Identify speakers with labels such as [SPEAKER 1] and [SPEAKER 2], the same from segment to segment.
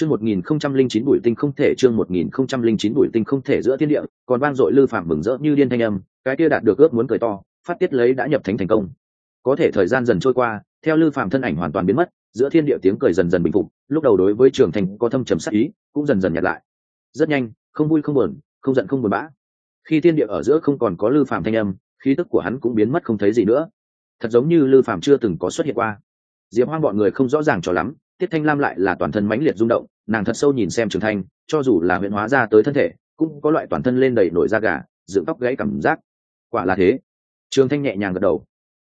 [SPEAKER 1] chương một nghìn không trăm linh chín bụi tinh không thể chương một nghìn không trăm linh chín bụi tinh không thể giữa thiên địa, còn vang dội lư phạm mừng rỡ như điên thanh âm, cái kia đạt được ước muốn cười to, phát tiết lấy đã nhập thánh thành công. Có thể thời gian dần trôi qua, theo lư phạm thân ảnh hoàn toàn biến mất, giữa thiên địa tiếng cười dần dần bình phục, lúc đầu đối với trường thành có thâm trầm sắc ý, cũng dần dần nhạt lại. Rất nhanh, không vui không buồn, không giận không buồn bã. Khi thiên địa ở giữa không còn có lư phạm thanh âm, khí tức của hắn cũng biến mất không thấy gì nữa. Thật giống như lư phạm chưa từng có xuất hiện qua. Diệp hoang bọn người không rõ ràng cho lắm tiết thanh lam lại là toàn thân mãnh liệt rung động, nàng thật sâu nhìn xem trường thanh, cho dù là huyện hóa ra tới thân thể, cũng có loại toàn thân lên đầy nổi da gà, dựng tóc gãy cảm giác. Quả là thế. Trường thanh nhẹ nhàng gật đầu.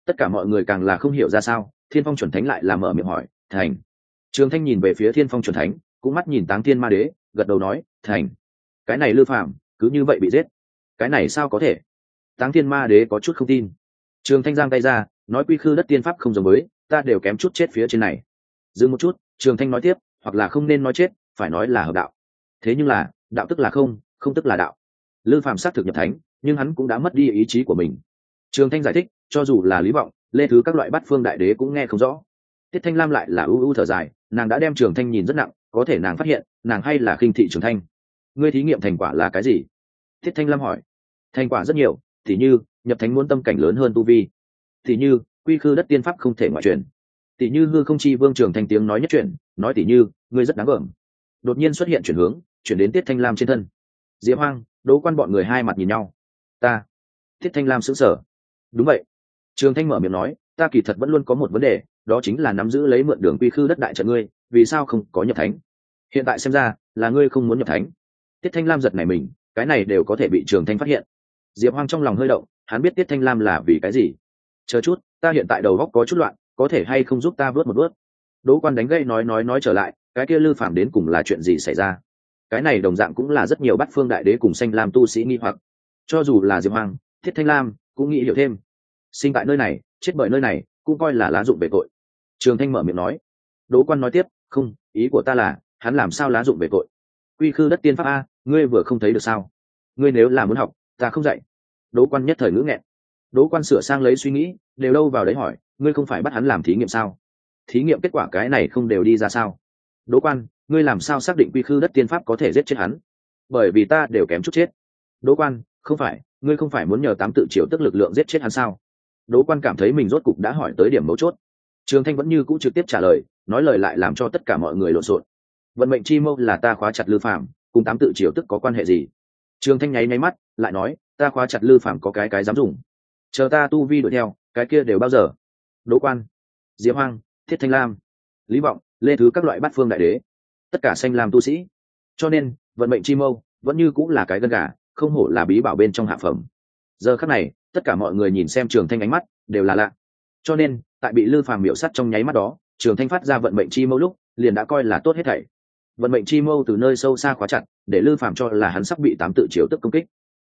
[SPEAKER 1] Tất cả mọi người càng là không hiểu ra sao, thiên phong chuẩn thánh lại làm mở miệng hỏi, thành. Trường thanh nhìn về phía thiên phong chuẩn thánh, cũng mắt nhìn táng thiên ma đế, gật đầu nói, thành. Cái này lư phạm cứ như vậy bị giết. Cái này sao có thể? Táng thiên ma đế có chút không tin. Trường thanh giang tay ra, nói, quy khư đất tiên pháp không giống với, ta đều kém chút chết phía trên này. Dừng một chút trường thanh nói tiếp, hoặc là không nên nói chết, phải nói là hợp đạo. Thế nhưng là, đạo tức là không không tức là đạo. Lư phạm xác thực nhập thánh, nhưng hắn cũng đã mất đi ý chí của mình. Trường thanh giải thích, cho dù là lý vọng, lê thứ các loại bắt phương đại đế cũng nghe không rõ. Tiết thanh lam lại là ưu ưu thở dài, nàng đã đem trường thanh nhìn rất nặng, có thể nàng phát hiện, nàng hay là khinh thị trường thanh. Ngươi thí nghiệm thành quả là cái gì? Tiết thanh lam hỏi. Thành quả rất nhiều thì như, nhập thánh muốn tâm cảnh lớn hơn tu vi. Thì như, quy khư đất tiên pháp không thể ngoại truyền tỷ như hư không chi vương trường thanh tiếng nói nhất chuyện nói tỷ như, ngươi rất đáng gờm. Đột nhiên xuất hiện chuyển hướng, chuyển đến tiết thanh lam trên thân. Diệp hoang, đỗ quan bọn người hai mặt nhìn nhau. Ta, tiết thanh lam sững sờ. Đúng vậy. Trường thanh mở miệng nói, ta kỳ thật vẫn luôn có một vấn đề, đó chính là nắm giữ lấy mượn đường quy khư đất đại trận ngươi, vì sao không có nhập thánh? Hiện tại xem ra, là ngươi không muốn nhập thánh. Tiết thanh lam giật này mình, cái này đều có thể bị trường thanh phát hiện. Diệp hoang trong lòng hơi động, hắn biết tiết thanh lam là vì cái gì. Chờ chút, ta hiện tại đầu góc có chút loạn có thể hay không giúp ta vớt một vớt đỗ quan đánh gây nói nói nói trở lại, cái kia lư phàm đến cùng là chuyện gì xảy ra? Cái này đồng dạng cũng là rất nhiều bát phương đại đế cùng xanh làm tu sĩ nghi hoặc. Cho dù là diệp hoàng thiết thanh lam, cũng nghĩ hiểu thêm. Sinh tại nơi này, chết bởi nơi này, cũng coi là lá dụng về tội. Trường thanh mở miệng nói. Đỗ quan nói tiếp, không, ý của ta là, hắn làm sao lá dụng về tội? Quy khư đất tiên pháp a, ngươi vừa không thấy được sao? Ngươi nếu là muốn học, ta không dạy. Đỗ quan nhất thời ngữ nghẹn. Đỗ quan sửa sang lấy suy nghĩ, đều đâu vào đấy hỏi ngươi không phải bắt hắn làm thí nghiệm sao? Thí nghiệm kết quả cái này không đều đi ra sao? Đỗ quan, ngươi làm sao xác định quy khư đất tiên pháp có thể giết chết hắn? Bởi vì ta đều kém chút chết. Đỗ quan, không phải, ngươi không phải muốn nhờ tám tự triều tức lực lượng giết chết hắn sao? Đỗ quan cảm thấy mình rốt cục đã hỏi tới điểm mấu chốt. Trường thanh vẫn như cũ trực tiếp trả lời, nói lời lại làm cho tất cả mọi người lộn xộn. Vận mệnh chi mâu là ta khóa chặt lư phạm cùng tám tự triều tức có quan hệ gì? Trường thanh nháy nháy mắt, lại nói, ta khóa chặt lư phạm có cái cái dám dùng. Chờ ta tu vi đuổi theo, cái kia đều bao giờ? Đỗ quan Diễm hoang, thiết thanh lam, lý vọng, lê thứ các loại bát phương đại đế, tất cả xanh làm tu sĩ. Cho nên, vận mệnh chi mâu vẫn như cũng là cái gân gà, không hổ là bí bảo bên trong hạ phẩm. Giờ khắc này, tất cả mọi người nhìn xem trường thanh ánh mắt, đều là lạ. Cho nên, tại bị lư phàm miểu sắt trong nháy mắt đó, trường thanh phát ra vận mệnh chi mâu lúc, liền đã coi là tốt hết thảy. Vận mệnh chi mâu từ nơi sâu xa khóa chặt, để lư phàm cho là hắn sắp bị tám tự chiếu tức công kích.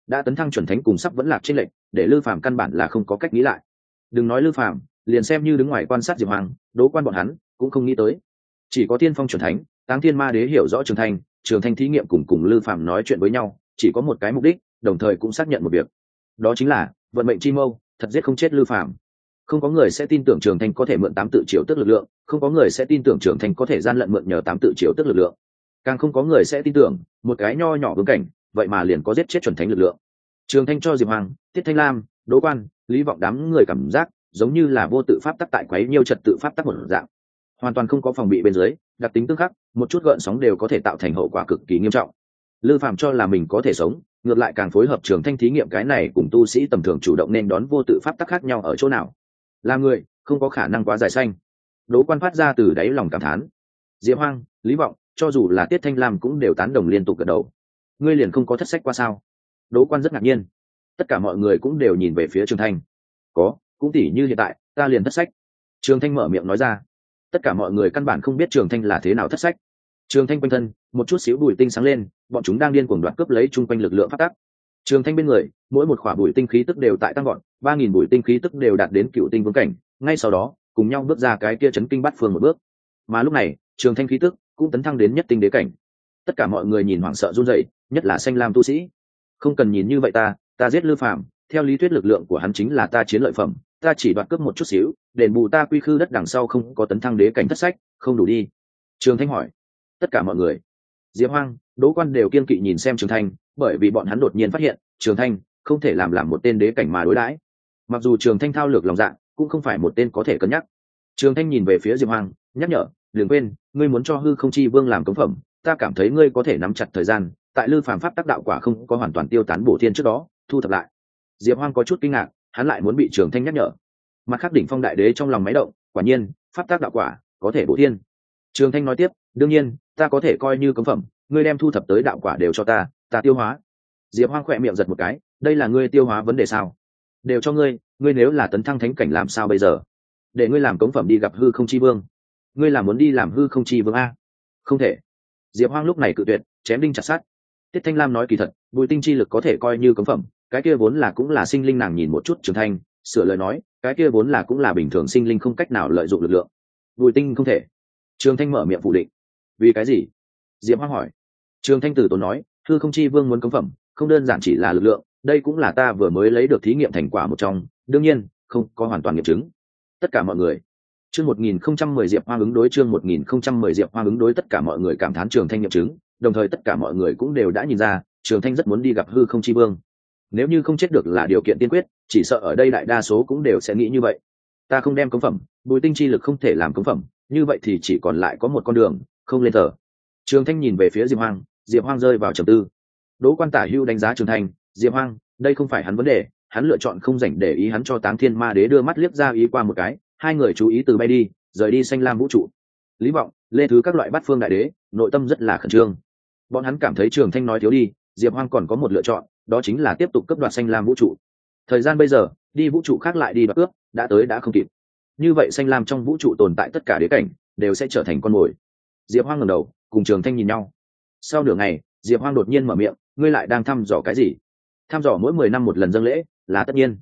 [SPEAKER 1] Đã tấn thăng chuẩn thánh cùng sắp vẫn lạc trên lệnh, để lư phàm căn bản là không có cách nghĩ lại. Đừng nói lư phàm liền xem như đứng ngoài quan sát diệp hoàng đố quan bọn hắn cũng không nghĩ tới. Chỉ có tiên phong chuẩn thánh táng thiên ma đế hiểu rõ trường thanh trường thanh thí nghiệm cùng cùng lư phạm nói chuyện với nhau chỉ có một cái mục đích đồng thời cũng xác nhận một việc. Đó chính là vận mệnh chi mâu thật giết không chết lư phạm, không có người sẽ tin tưởng trường thanh có thể mượn tám tự triệu tức lực lượng không có người sẽ tin tưởng trường thanh có thể gian lận mượn nhờ tám tự triệu tức lực lượng. Càng không có người sẽ tin tưởng một cái nho nhỏ vương cảnh vậy mà liền có giết chết chuẩn thánh lực lượng. Trường thanh cho diệp hoàng tiết thanh lam đỗ quan lý vọng đám người cảm giác giống như là vô tự pháp tắc tại quấy nhiều trật tự pháp tắc một dạng. Hoàn toàn không có phòng bị bên dưới, đặc tính tương khắc, một chút gợn sóng đều có thể tạo thành hậu quả cực kỳ nghiêm trọng. Lư phạm cho là mình có thể sống, ngược lại càng phối hợp trường thanh thí nghiệm cái này cùng tu sĩ tầm thường chủ động nên đón vô tự pháp tắc khác nhau ở chỗ nào. Là người, không có khả năng quá dài xanh đỗ quan phát ra từ đáy lòng cảm thán. Diễm hoang, lý vọng, cho dù là tiết thanh lam cũng đều tán đồng liên tục gật đầu. Ngươi liền không có thất sách qua sao? Đỗ quan rất ngạc nhiên. Tất cả mọi người cũng đều nhìn về phía trường thanh. Có cũng tỉ như hiện tại, ta liền thất sách. Trường thanh mở miệng nói ra. Tất cả mọi người căn bản không biết trường thanh là thế nào thất sách. Trường thanh quanh thân, một chút xíu bụi tinh sáng lên, bọn chúng đang điên cuồng đoạt cướp lấy chung quanh lực lượng phát tắc trường thanh bên người, mỗi một khỏa bụi tinh khí tức đều tại tăng gọn ba nghìn bụi tinh khí tức đều đạt đến cựu tinh vương cảnh. Ngay sau đó, cùng nhau bước ra cái kia chấn kinh bắt phương một bước. Mà lúc này, trường thanh khí tức cũng tấn thăng đến nhất tinh đế cảnh. Tất cả mọi người nhìn hoảng sợ run rẩy, nhất là xanh lam tu sĩ. Không cần nhìn như vậy ta ta giết lư phạm theo lý thuyết lực lượng của hắn chính là ta chiến lợi phẩm ta chỉ đoạt cướp một chút xíu, đền bù ta quy khư đất đằng sau không có tấn thăng đế cảnh thất sách, không đủ đi. Trường thanh hỏi. Tất cả mọi người. Diệp hoang, đỗ quan đều kiên kỵ nhìn xem trường thanh, bởi vì bọn hắn đột nhiên phát hiện, trường thanh không thể làm làm một tên đế cảnh mà đối đãi. Mặc dù trường thanh thao lược lòng dạ cũng không phải một tên có thể cân nhắc. Trường thanh nhìn về phía diệp hoang, nhắc nhở, đừng quên, ngươi muốn cho hư không chi vương làm cống phẩm, ta cảm thấy ngươi có thể nắm chặt thời gian, tại lư phàm pháp tác đạo quả không có hoàn toàn tiêu tán bổ thiên trước đó, thu thập lại. Diệp hoang có chút kinh ngạc hắn lại muốn bị trường thanh nhắc nhở. Mặt khắc đỉnh phong đại đế trong lòng máy động, quả nhiên, pháp tác đạo quả, có thể bổ thiên. Trường thanh nói tiếp, đương nhiên, ta có thể coi như cấm phẩm, ngươi đem thu thập tới đạo quả đều cho ta ta tiêu hóa. Diệp hoang khỏe miệng giật một cái, đây là ngươi tiêu hóa vấn đề sao? Đều cho ngươi ngươi nếu là tấn thăng thánh cảnh làm sao bây giờ? Để ngươi làm cống phẩm đi gặp hư không chi vương. Ngươi là muốn đi làm hư không chi vương a? Không thể. Diệp hoang lúc này cự tuyệt, chém đinh chặt sát tiết thanh lam nói kỳ thật, bùi tinh chi lực có thể coi như cống phẩm cái kia vốn là cũng là sinh linh nàng nhìn một chút trưởng thanh sửa lời nói, cái kia vốn là cũng là bình thường sinh linh không cách nào lợi dụng lực lượng. Bùi tinh không thể. Trường thanh mở miệng phủ định. Vì cái gì? Diệp hoang hỏi. Trường thanh tử tốn nói, thư không chi vương muốn cấm phẩm, không đơn giản chỉ là lực lượng, đây cũng là ta vừa mới lấy được thí nghiệm thành quả một trong, đương nhiên, không có hoàn toàn nghiệm chứng. Tất cả mọi người. Chương một nghìn không trăm mười diệp hoa ứng đối chương một nghìn không trăm mười diệp hoa ứng đối tất cả mọi người cảm thán trường thanh nghiệm chứng, đồng thời tất cả mọi người cũng đều đã nhìn ra, trường thanh rất muốn đi gặp hư không chi vương nếu như không chết được là điều kiện tiên quyết, chỉ sợ ở đây đại đa số cũng đều sẽ nghĩ như vậy. Ta không đem cống phẩm, bùi tinh chi lực không thể làm cống phẩm, như vậy thì chỉ còn lại có một con đường, không lên thờ trường thanh nhìn về phía diệp hoang diệp hoang rơi vào trầm tư. Đỗ quan tả hưu đánh giá trường thanh, diệp hoang, đây không phải hắn vấn đề, hắn lựa chọn không dành để ý hắn cho táng thiên ma đế đưa mắt liếc ra ý qua một cái, hai người chú ý từ bay đi, rời đi xanh lam vũ trụ. Lý vọng, lê thứ các loại bát phương đại đế, nội tâm rất là khẩn trương. Bọn hắn cảm thấy trường thanh nói thiếu đi, diệp hoang còn có một lựa chọn đó chính là tiếp tục cấp đoạt xanh lam vũ trụ. Thời gian bây giờ, đi vũ trụ khác lại đi đoạt cướp đã tới đã không kịp. Như vậy xanh lam trong vũ trụ tồn tại tất cả đế cảnh, đều sẽ trở thành con mồi. Diệp hoang ngẩng đầu, cùng trường thanh nhìn nhau. Sau nửa ngày, diệp hoang đột nhiên mở miệng, ngươi lại đang thăm dò cái gì? Thăm dò mỗi mười năm một lần dâng lễ, là tất nhiên.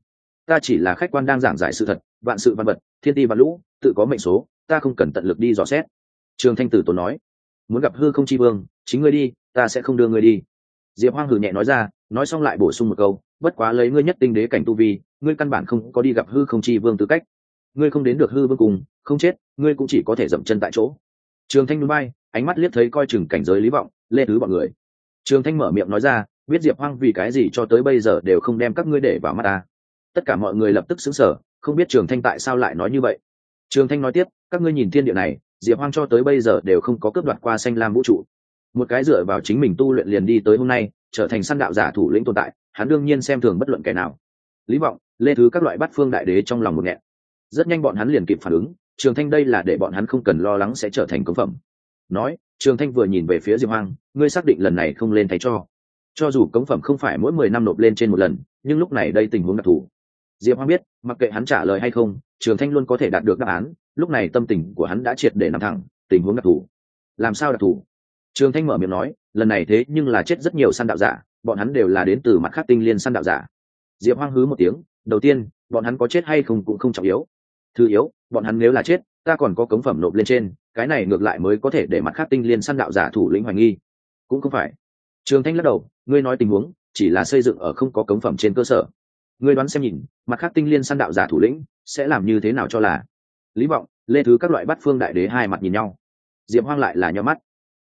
[SPEAKER 1] Ta chỉ là khách quan đang giảng giải sự thật, vạn sự văn vật, thiên ti văn lũ, tự có mệnh số, ta không cần tận lực đi dò xét. Trường thanh tử tốn nói, muốn gặp hư không chi vương, chính ngươi đi, ta sẽ không đưa ngươi đi diệp hoang hừ nhẹ nói ra, nói xong lại bổ sung một câu, bất quá lấy ngươi nhất tinh đế cảnh tu vi, ngươi căn bản không có đi gặp hư không chi vương tư cách. Ngươi không đến được hư vương cùng, không chết, ngươi cũng chỉ có thể dậm chân tại chỗ. Trường thanh núi bay, ánh mắt liếc thấy coi chừng cảnh giới lý vọng, lê thứ bọn người. Trường thanh mở miệng nói ra, biết diệp hoang vì cái gì cho tới bây giờ đều không đem các ngươi để vào mắt ta? Tất cả mọi người lập tức xứng sở không biết trường thanh tại sao lại nói như vậy. Trường thanh nói tiếp, các ngươi nhìn thiên địa này, diệp hoang cho tới bây giờ đều không có cướp đoạt qua xanh lam vũ trụ một cái dựa vào chính mình tu luyện liền đi tới hôm nay, trở thành săn đạo giả thủ lĩnh tồn tại, hắn đương nhiên xem thường bất luận kẻ nào. Lý vọng lê thứ các loại bắt phương đại đế trong lòng một nghẹn. Rất nhanh bọn hắn liền kịp phản ứng, trường thanh đây là để bọn hắn không cần lo lắng sẽ trở thành công phẩm. Nói, trường thanh vừa nhìn về phía diệp hoang, ngươi xác định lần này không lên thay cho. Cho dù cống phẩm không phải mỗi mười năm nộp lên trên một lần, nhưng lúc này đây tình huống đặc thù. Diệp hoang biết, mặc kệ hắn trả lời hay không, trường thanh luôn có thể đạt được đáp án, lúc này tâm tình của hắn đã triệt để nằm thẳng, tình huống đặc thù. Làm sao đặc thù? Trường thanh mở miệng nói, lần này thế nhưng là chết rất nhiều săn đạo giả, bọn hắn đều là đến từ mặt khác tinh liên săn đạo giả. Diệp hoang hứ một tiếng, đầu tiên, bọn hắn có chết hay không cũng không trọng yếu. Thứ yếu, bọn hắn nếu là chết, ta còn có cống phẩm nộp lên trên, cái này ngược lại mới có thể để mặt khác tinh liên săn đạo giả thủ lĩnh hoài nghi. Cũng không phải. Trường thanh lắc đầu, ngươi nói tình huống, chỉ là xây dựng ở không có cống phẩm trên cơ sở. Ngươi đoán xem nhìn, mặt khác tinh liên săn đạo giả thủ lĩnh sẽ làm như thế nào cho là? Lý vọng, lê thứ các loại bắt phương đại đế hai mặt nhìn nhau. Diệp hoang lại là nhau mắt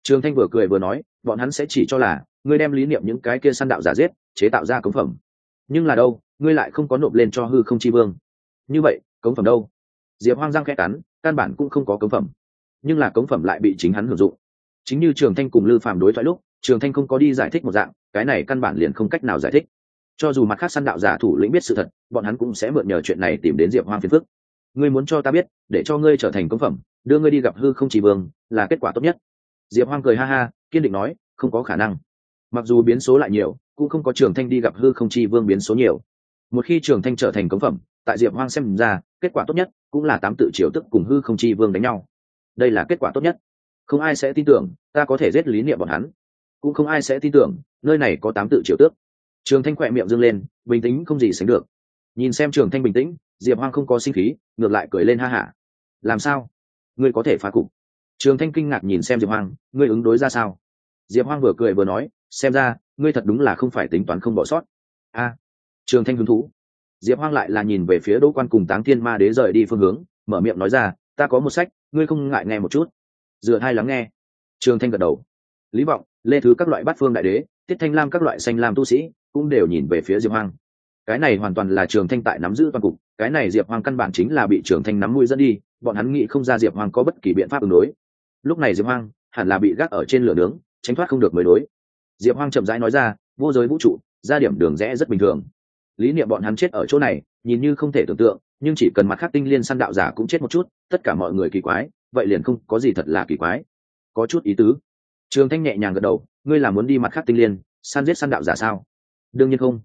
[SPEAKER 1] trường thanh vừa cười vừa nói, bọn hắn sẽ chỉ cho là, ngươi đem lý niệm những cái kia săn đạo giả giết, chế tạo ra cống phẩm. Nhưng là đâu, ngươi lại không có nộp lên cho hư không chi vương. Như vậy, cống phẩm đâu? Diệp hoang răng khẽ cắn, căn bản cũng không có cống phẩm. Nhưng là cống phẩm lại bị chính hắn hưởng dụng. Chính như trường thanh cùng lư phàm đối thoại lúc, trường thanh không có đi giải thích một dạng, cái này căn bản liền không cách nào giải thích. Cho dù mặt khác săn đạo giả thủ lĩnh biết sự thật, bọn hắn cũng sẽ mượn nhờ chuyện này tìm đến diệp hoang phiền phức. Ngươi muốn cho ta biết, để cho ngươi trở thành công phẩm, đưa ngươi đi gặp hư không chỉ vương, là kết quả tốt nhất diệp hoang cười ha ha, kiên định nói, không có khả năng. Mặc dù biến số lại nhiều, cũng không có trường thanh đi gặp hư không chi vương biến số nhiều. Một khi trường thanh trở thành cống phẩm, tại diệp hoang xem ra, kết quả tốt nhất cũng là tám tự triều tức cùng hư không chi vương đánh nhau. Đây là kết quả tốt nhất. Không ai sẽ tin tưởng, ta có thể giết lý niệm bọn hắn. Cũng không ai sẽ tin tưởng, nơi này có tám tự triều tước. Trường thanh khỏe miệng dâng lên, bình tĩnh không gì sánh được. Nhìn xem trường thanh bình tĩnh, diệp hoang không có sinh khí, ngược lại cười lên ha hả làm sao? Ngươi có thể phá cục trường thanh kinh ngạc nhìn xem diệp hoang, ngươi ứng đối ra sao? Diệp hoang vừa cười vừa nói, xem ra, ngươi thật đúng là không phải tính toán không bỏ sót. A, trường thanh hứng thú. Diệp hoang lại là nhìn về phía đỗ quan cùng táng thiên ma đế rời đi phương hướng, mở miệng nói ra, ta có một sách, ngươi không ngại nghe một chút. Dựa hai lắng nghe. Trường thanh gật đầu. Lý vọng, lê thứ các loại bát phương đại đế, tiết thanh lam các loại xanh lam tu sĩ cũng đều nhìn về phía diệp hoang. Cái này hoàn toàn là trường thanh tại nắm giữ toàn cục, cái này diệp hoang căn bản chính là bị trường thanh nắm mũi dẫn đi, bọn hắn nghĩ không ra diệp hoang có bất kỳ biện pháp ứng đối lúc này diệp hoang hẳn là bị gác ở trên lửa nướng, tránh thoát không được mới đối. Diệp hoang chậm rãi nói ra, vô giới vũ trụ, ra điểm đường rẽ rất bình thường. Lý niệm bọn hắn chết ở chỗ này, nhìn như không thể tưởng tượng, nhưng chỉ cần mặt khác tinh liên săn đạo giả cũng chết một chút, tất cả mọi người kỳ quái, vậy liền không có gì thật là kỳ quái. Có chút ý tứ. Trường thanh nhẹ nhàng gật đầu, ngươi là muốn đi mặt khác tinh liên, săn giết săn đạo giả sao? Đương nhiên không.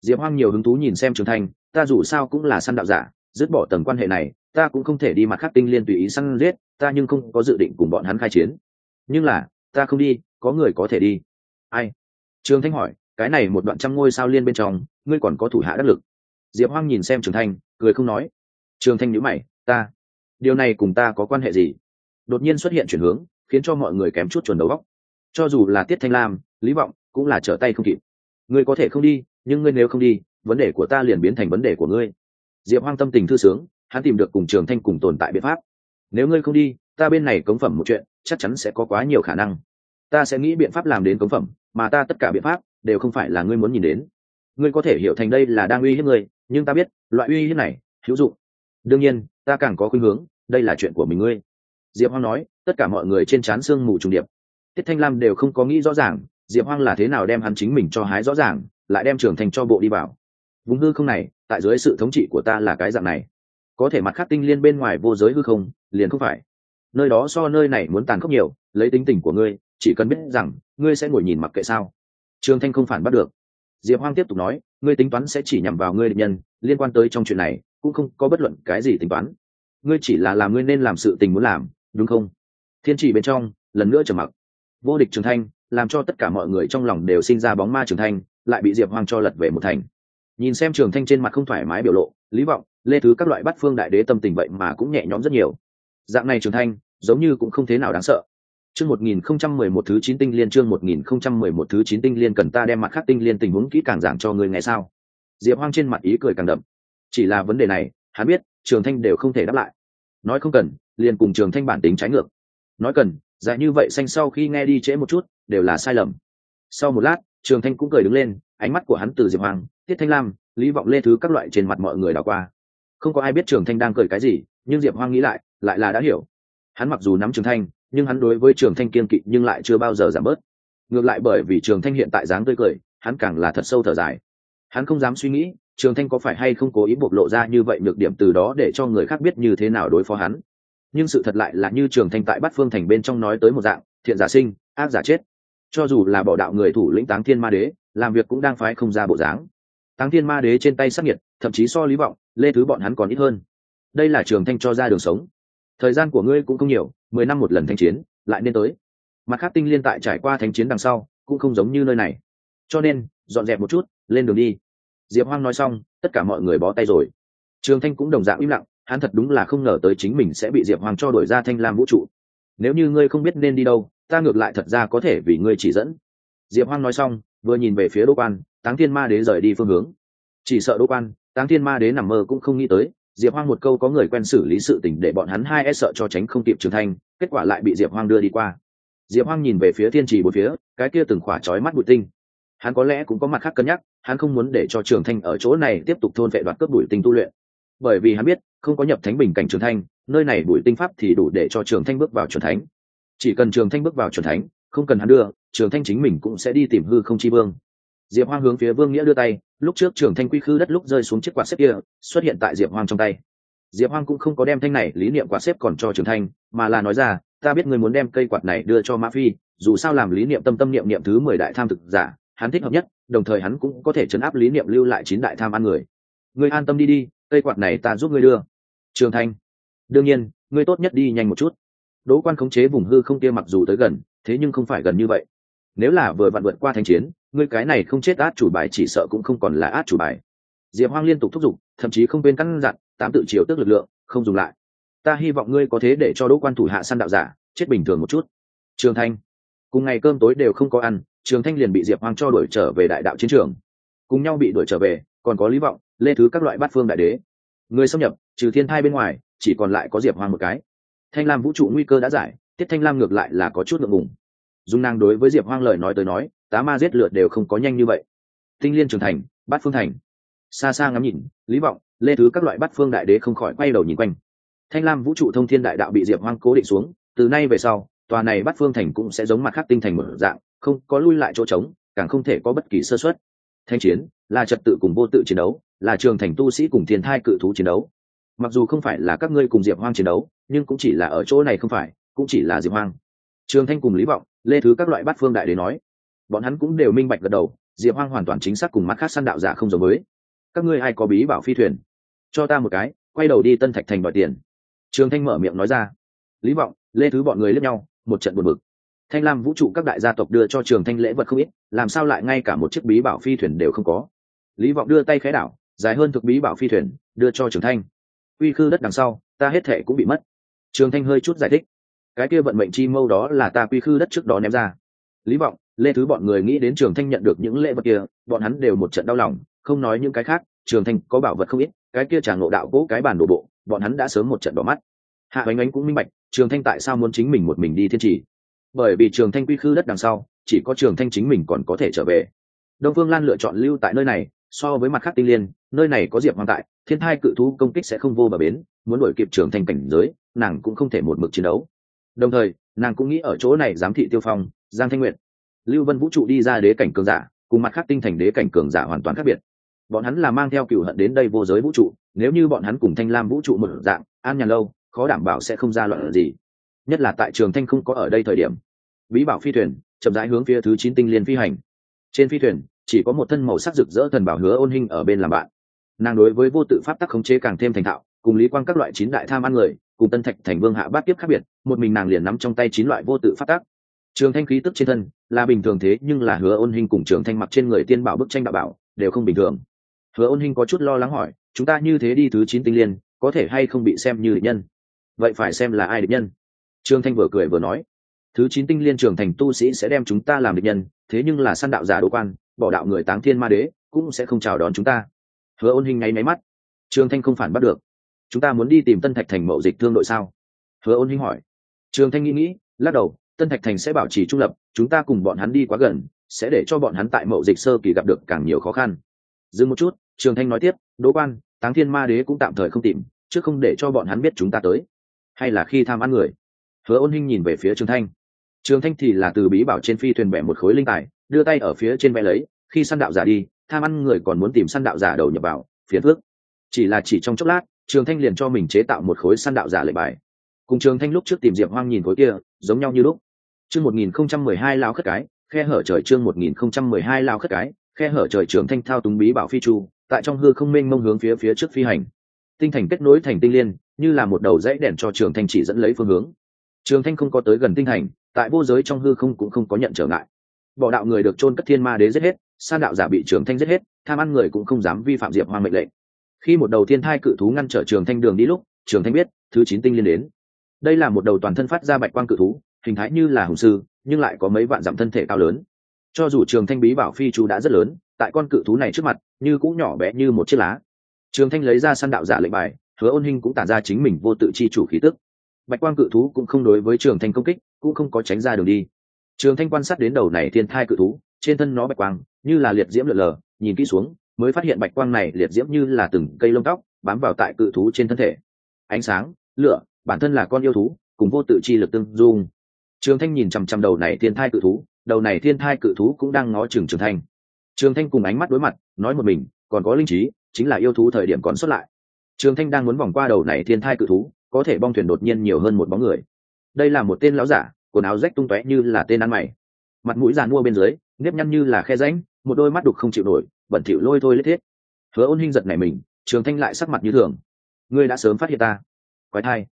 [SPEAKER 1] Diệp hoang nhiều hứng thú nhìn xem trường thanh, ta dù sao cũng là săn đạo giả, dứt bỏ tầng quan hệ này ta cũng không thể đi mặt khác tinh liên tùy ý săn giết, ta nhưng không có dự định cùng bọn hắn khai chiến. Nhưng là, ta không đi, có người có thể đi. Ai? Trường thanh hỏi, cái này một đoạn trăm ngôi sao liên bên trong, ngươi còn có thủ hạ đắc lực. Diệp hoang nhìn xem trường thanh, cười không nói. Trường thanh nhữ mày, ta, điều này cùng ta có quan hệ gì? Đột nhiên xuất hiện chuyển hướng, khiến cho mọi người kém chút chuẩn đầu góc cho dù là tiết thanh lam, lý vọng, cũng là trở tay không kịp. Ngươi có thể không đi, nhưng ngươi nếu không đi, vấn đề của ta liền biến thành vấn đề của ngươi. Diệp hoang tâm tình thư sướng hắn tìm được cùng trường thanh cùng tồn tại biện pháp. Nếu ngươi không đi, ta bên này cống phẩm một chuyện, chắc chắn sẽ có quá nhiều khả năng. Ta sẽ nghĩ biện pháp làm đến cống phẩm, mà ta tất cả biện pháp đều không phải là ngươi muốn nhìn đến. Ngươi có thể hiểu thành đây là đang uy hiếp ngươi, nhưng ta biết, loại uy hiếp này, hữu dụng. Đương nhiên, ta càng có khuynh hướng, đây là chuyện của mình ngươi. Diệp hoang nói, tất cả mọi người trên trán sương mù trùng điệp. Tiết thanh lam đều không có nghĩ rõ ràng, diệp hoang là thế nào đem hắn chính mình cho hái rõ ràng, lại đem trưởng thành cho bộ đi vào. Vùng hư không này, tại dưới sự thống trị của ta là cái dạng này có thể mặt khác tinh liên bên ngoài vô giới hư không, liền không phải. Nơi đó so nơi này muốn tàn khốc nhiều, lấy tính tình của ngươi, chỉ cần biết rằng, ngươi sẽ ngồi nhìn mặc kệ sao. Trường thanh không phản bắt được. Diệp hoang tiếp tục nói, ngươi tính toán sẽ chỉ nhằm vào ngươi định nhân, liên quan tới trong chuyện này, cũng không có bất luận cái gì tính toán. Ngươi chỉ là làm ngươi nên làm sự tình muốn làm, đúng không? Thiên chỉ bên trong, lần nữa trầm mặc. Vô địch trường thanh, làm cho tất cả mọi người trong lòng đều sinh ra bóng ma trường thanh, lại bị diệp hoang cho lật về một thành nhìn xem trường thanh trên mặt không thoải mái biểu lộ, lý vọng, lê thứ các loại bắt phương đại đế tâm tình vậy mà cũng nhẹ nhõm rất nhiều. Dạng này trường thanh, giống như cũng không thế nào đáng sợ. Chương một nghìn không trăm mười một thứ chín tinh liên, chương một nghìn không trăm mười một thứ chín tinh liên cần ta đem mặt khác tinh liên tình huống kỹ càng giảng cho người nghe sao? Diệp hoang trên mặt ý cười càng đậm. Chỉ là vấn đề này, hắn biết, trường thanh đều không thể đáp lại. Nói không cần, liền cùng trường thanh bản tính trái ngược. Nói cần dạy như vậy xanh sau khi nghe đi trễ một chút, đều là sai lầm. Sau một lát, trường thanh cũng cười đứng lên, ánh mắt của hắn từ diệp hoàng tiết thanh lam, lý vọng lê thứ các loại trên mặt mọi người đảo qua. Không có ai biết trường thanh đang cười cái gì, nhưng diệp hoang nghĩ lại lại là đã hiểu. Hắn mặc dù nắm trường thanh, nhưng hắn đối với trường thanh kiên kỵ nhưng lại chưa bao giờ giảm bớt. Ngược lại bởi vì trường thanh hiện tại dáng tươi cười, hắn càng là thật sâu thở dài. Hắn không dám suy nghĩ, trường thanh có phải hay không cố ý bộc lộ ra như vậy nhược điểm từ đó để cho người khác biết như thế nào đối phó hắn. Nhưng sự thật lại là như trường thanh tại bát phương thành bên trong nói tới một dạng, thiện giả sinh, ác giả chết. Cho dù là bỏ đạo người thủ lĩnh táng thiên ma đế, làm việc cũng đang phái không ra bộ dáng táng thiên ma đế trên tay sắc nhiệt thậm chí so lý vọng, lê thứ bọn hắn còn ít hơn. Đây là trường thanh cho ra đường sống. Thời gian của ngươi cũng không nhiều, mười năm một lần thanh chiến, lại nên tới. Mặt khác tinh liên tại trải qua thanh chiến đằng sau, cũng không giống như nơi này. Cho nên, dọn dẹp một chút, lên đường đi. Diệp hoang nói xong, tất cả mọi người bó tay rồi. Trường thanh cũng đồng dạng im lặng, hắn thật đúng là không ngờ tới chính mình sẽ bị diệp hoang cho đổi ra thanh lam vũ trụ. Nếu như ngươi không biết nên đi đâu, ta ngược lại thật ra có thể vì ngươi chỉ dẫn diệp hoang nói xong, vừa nhìn về phía đỗ quan, táng thiên ma đế rời đi phương hướng. Chỉ sợ đỗ quan, táng thiên ma đế nằm mơ cũng không nghĩ tới, diệp hoang một câu có người quen xử lý sự tình để bọn hắn hai e sợ cho tránh không kịp trưởng thành, kết quả lại bị diệp hoang đưa đi qua. Diệp hoang nhìn về phía thiên trì một phía, cái kia từng khỏa trói mắt bụi tinh. Hắn có lẽ cũng có mặt khác cân nhắc, hắn không muốn để cho trường thanh ở chỗ này tiếp tục thôn vệ đoạt cướp bụi tinh tu luyện. Bởi vì hắn biết, không có nhập thánh bình cảnh trường thanh nơi này bụi tinh pháp thì đủ để cho trường thanh bước vào chuẩn thánh. Chỉ cần trường thanh bước vào chuẩn thánh không cần hắn đưa, trường thanh chính mình cũng sẽ đi tìm hư không chi vương. Diệp hoang hướng phía vương nghĩa đưa tay, lúc trước trường thanh quy khư đất lúc rơi xuống chiếc quạt xếp kia, xuất hiện tại diệp hoang trong tay. Diệp hoang cũng không có đem thanh này lý niệm quạt xếp còn cho trường thanh, mà là nói ra, ta biết người muốn đem cây quạt này đưa cho mã phi, dù sao làm lý niệm tâm tâm niệm niệm thứ mười đại tham thực giả, hắn thích hợp nhất, đồng thời hắn cũng có thể chấn áp lý niệm lưu lại chín đại tham ăn người. Ngươi an tâm đi đi, cây quạt này ta giúp ngươi đưa. Trường thanh, đương nhiên, ngươi tốt nhất đi nhanh một chút. Đỗ quan khống chế vùng hư không kia mặc dù tới gần thế nhưng không phải gần như vậy. Nếu là vừa vặn vượt qua thanh chiến, ngươi cái này không chết át chủ bài chỉ sợ cũng không còn là át chủ bài. Diệp hoang liên tục thúc giục, thậm chí không quên căn dặn tám tự chiều tức lực lượng, không dùng lại. Ta hy vọng ngươi có thế để cho đỗ quan thủ hạ săn đạo giả, chết bình thường một chút. Trường thanh, cùng ngày cơm tối đều không có ăn, trường thanh liền bị diệp hoang cho đuổi trở về đại đạo chiến trường. Cùng nhau bị đuổi trở về, còn có lý vọng, lê thứ các loại bát phương đại đế. Người xâm nhập, trừ thiên thai bên ngoài, chỉ còn lại có diệp hoang một cái. Thanh lam vũ trụ nguy cơ đã giải tiết thanh lam ngược lại là có chút ngượng ngùng. Dung năng đối với diệp hoang lời nói tới nói, tá ma giết lượt đều không có nhanh như vậy. Tinh liên trưởng thành, bát phương thành. Xa xa ngắm nhìn, lý vọng, lê thứ các loại bát phương đại đế không khỏi quay đầu nhìn quanh. Thanh lam vũ trụ thông thiên đại đạo bị diệp hoang cố định xuống, từ nay về sau, tòa này bát phương thành cũng sẽ giống mặt khác tinh thành một dạng, không có lui lại chỗ trống, càng không thể có bất kỳ sơ xuất thanh chiến là trật tự cùng vô tự chiến đấu, là trường thành tu sĩ cùng thiên thai cự thú chiến đấu. Mặc dù không phải là các ngươi cùng diệp hoang chiến đấu, nhưng cũng chỉ là ở chỗ này không phải cũng chỉ là diệp hoang. Trường thanh cùng lý vọng, lê thứ các loại bát phương đại đế nói, bọn hắn cũng đều minh bạch gật đầu, diệp hoang hoàn toàn chính xác cùng mắt khác săn đạo giả không giống với. Các ngươi ai có bí bảo phi thuyền? Cho ta một cái, quay đầu đi tân thạch thành đòi tiền. Trường thanh mở miệng nói ra. Lý vọng, lê thứ bọn người lướt nhau, một trận buồn bực. Thanh lam vũ trụ các đại gia tộc đưa cho trường thanh lễ vật không ít, làm sao lại ngay cả một chiếc bí bảo phi thuyền đều không có? Lý vọng đưa tay khẽ đảo, dài hơn thực bí bảo phi thuyền, đưa cho trường thanh. Uy khư đất đằng sau, ta hết thệ cũng bị mất. Trường thanh hơi chút giải thích cái kia vận mệnh chi mâu đó là ta quy khư đất trước đó ném ra. Lý vọng, lê thứ bọn người nghĩ đến trường thanh nhận được những lễ vật kia, bọn hắn đều một trận đau lòng, không nói những cái khác, trường thanh có bảo vật không ít, cái kia trả ngộ đạo cỗ cái bản đổ bộ, bọn hắn đã sớm một trận đỏ mắt. Hạ oánh ánh cũng minh bạch, trường thanh tại sao muốn chính mình một mình đi thiên trì. Bởi vì trường thanh quy khư đất đằng sau, chỉ có trường thanh chính mình còn có thể trở về. Đông phương lan lựa chọn lưu tại nơi này, so với mặt khác tinh liên, nơi này có diệp hoàng tại, thiên thai cự thú công kích sẽ không vô bờ bến, muốn đổi kịp trường thanh cảnh giới, nàng cũng không thể một mực chiến đấu đồng thời, nàng cũng nghĩ ở chỗ này giám thị tiêu phong, giang thanh nguyện lưu vân vũ trụ đi ra đế cảnh cường giả, cùng mặt khác tinh thành đế cảnh cường giả hoàn toàn khác biệt. Bọn hắn là mang theo cựu hận đến đây vô giới vũ trụ, nếu như bọn hắn cùng thanh lam vũ trụ một dạng, an nhàn lâu, khó đảm bảo sẽ không ra loạn gì. Nhất là tại trường thanh không có ở đây thời điểm. Bí bảo phi thuyền, chậm rãi hướng phía thứ chín tinh liên phi hành. Trên phi thuyền, chỉ có một thân màu sắc rực rỡ thần bảo hứa ôn hình ở bên làm bạn. Nàng đối với vô tự pháp tắc khống chế càng thêm thành thạo, cùng lý quan các loại chín đại tham ăn người cùng tân thạch thành vương hạ bát tiếp khác biệt, một mình nàng liền nắm trong tay chín loại vô tự phát tác. trường thanh khí tức trên thân, là bình thường thế, nhưng là hứa ôn hình cùng trường thanh mặc trên người tiên bảo bức tranh đạo bảo, đều không bình thường. Hứa ôn hình có chút lo lắng hỏi, chúng ta như thế đi thứ chín tinh liên, có thể hay không bị xem như địch nhân? Vậy phải xem là ai địch nhân. Trường thanh vừa cười vừa nói, thứ chín tinh liên trường thành tu sĩ sẽ đem chúng ta làm địch nhân, thế nhưng là săn đạo giả đỗ quan, bỏ đạo người táng thiên ma đế, cũng sẽ không chào đón chúng ta. Hứa ôn hình ngáy máy mắt. Trường thanh không phản bắt được chúng ta muốn đi tìm tân thạch thành mậu dịch thương đội sao? Hứa ôn hinh hỏi. Trường thanh nghĩ nghĩ, lắc đầu, tân thạch thành sẽ bảo trì trung lập, chúng ta cùng bọn hắn đi quá gần, sẽ để cho bọn hắn tại mậu dịch sơ kỳ gặp được càng nhiều khó khăn. Dừng một chút, trường thanh nói tiếp, đỗ quan, táng thiên ma đế cũng tạm thời không tìm chứ không để cho bọn hắn biết chúng ta tới. Hay là khi tham ăn người? Hứa ôn hinh nhìn về phía trường thanh. Trường thanh thì là từ bí bảo trên phi thuyền bẻ một khối linh tài, đưa tay ở phía trên vẽ lấy, khi săn đạo giả đi, tham ăn người còn muốn tìm săn đạo giả đầu nhập vào, phiền phước chỉ là chỉ trong chốc lát trường thanh liền cho mình chế tạo một khối săn đạo giả lệ bài. Cùng trường thanh lúc trước tìm diệp hoang nhìn khối kia, giống nhau như lúc. Chương một nghìn không trăm mười hai lao khất cái, khe hở trời chương một nghìn không trăm mười hai lao khất cái, khe hở trời trường thanh thao túng bí bảo phi chu, tại trong hư không mênh mông hướng phía phía trước phi hành. Tinh thành kết nối thành tinh liên, như là một đầu dãy đèn cho trường thanh chỉ dẫn lấy phương hướng. Trường thanh không có tới gần tinh thành, tại vô giới trong hư không cũng không có nhận trở ngại. Bỏ đạo người được chôn cất thiên ma đế giết hết, san đạo giả bị trường thanh giết hết, tham ăn người cũng không dám vi phạm diệp hoang mệnh lệnh khi một đầu thiên thai cự thú ngăn trở trường thanh đường đi lúc, trường thanh biết, thứ chín tinh liên đến. Đây là một đầu toàn thân phát ra bạch quang cự thú, hình thái như là hùng sư, nhưng lại có mấy vạn dặm thân thể cao lớn. Cho dù trường thanh bí bảo phi chú đã rất lớn, tại con cự thú này trước mặt, như cũng nhỏ bé như một chiếc lá. Trường thanh lấy ra săn đạo giả lệnh bài, hứa ôn hinh cũng tản ra chính mình vô tự chi chủ khí tức. Bạch quang cự thú cũng không đối với trường thanh công kích, cũng không có tránh ra đường đi. Trường thanh quan sát đến đầu này thiên thai cự thú, trên thân nó bạch quang, như là liệt diễm lượn lờ, nhìn kỹ xuống mới phát hiện bạch quang này liệt diễm như là từng cây lông tóc, bám vào tại cự thú trên thân thể. Ánh sáng, lửa, bản thân là con yêu thú, cùng vô tự chi lực tương dung. Trường thanh nhìn chằm chằm đầu này thiên thai cự thú, đầu này thiên thai cự thú cũng đang ngó chừng trường thanh. Trường thanh cùng ánh mắt đối mặt, nói một mình, còn có linh trí, chính là yêu thú thời điểm còn xuất lại. Trường thanh đang muốn vòng qua đầu này thiên thai cự thú, có thể bong thuyền đột nhiên nhiều hơn một bóng người. Đây là một tên lão giả, quần áo rách tung tóe như là tên ăn mày. Mặt mũi giàn mua bên dưới, nếp nhăn như là khe rãnh, một đôi mắt đục không chịu nổi bẩn thỉu lôi thôi lết thiết. Hứa ôn hinh giật này mình, trường thanh lại sắc mặt như thường. Ngươi đã sớm phát hiện ta. Quái thai.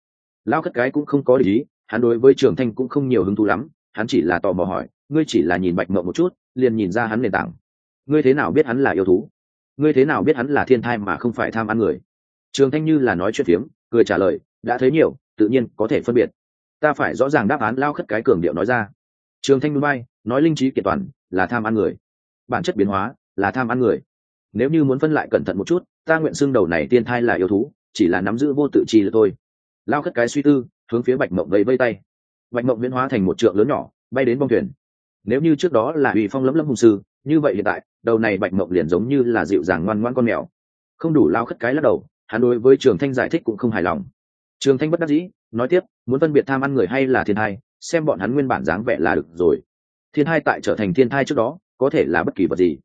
[SPEAKER 1] Lao cất cái cũng không có lý hắn đối với trường thanh cũng không nhiều hứng thú lắm, hắn chỉ là tò mò hỏi, ngươi chỉ là nhìn bạch mộng một chút, liền nhìn ra hắn nền tảng. Ngươi thế nào biết hắn là yêu thú? Ngươi thế nào biết hắn là thiên thai mà không phải tham ăn người? Trường thanh như là nói chuyện phiếm, cười trả lời, đã thấy nhiều, tự nhiên có thể phân biệt. Ta phải rõ ràng đáp án lao khất cái cường điệu nói ra. Trường thanh núi bay, nói linh trí kiện toàn, là tham ăn người. Bản chất biến hóa là tham ăn người. Nếu như muốn phân lại cẩn thận một chút, ta nguyện xưng đầu này tiên thai là yêu thú, chỉ là nắm giữ vô tự trì là thôi. Lao khất cái suy tư, hướng phía bạch mộng vẫy vây tay. Bạch mộng viễn hóa thành một trượng lớn nhỏ, bay đến bong thuyền. Nếu như trước đó là uy phong lẫm lẫm hùng sư, như vậy hiện tại, đầu này bạch mộng liền giống như là dịu dàng ngoan ngoan con mèo. Không đủ lao khất cái lắc đầu, hắn đối với trường thanh giải thích cũng không hài lòng. Trường thanh bất đắc dĩ, nói tiếp, muốn phân biệt tham ăn người hay là thiên thai, xem bọn hắn nguyên bản dáng vẻ là được rồi. Thiên thai tại trở thành thiên thai trước đó, có thể là bất kỳ vật gì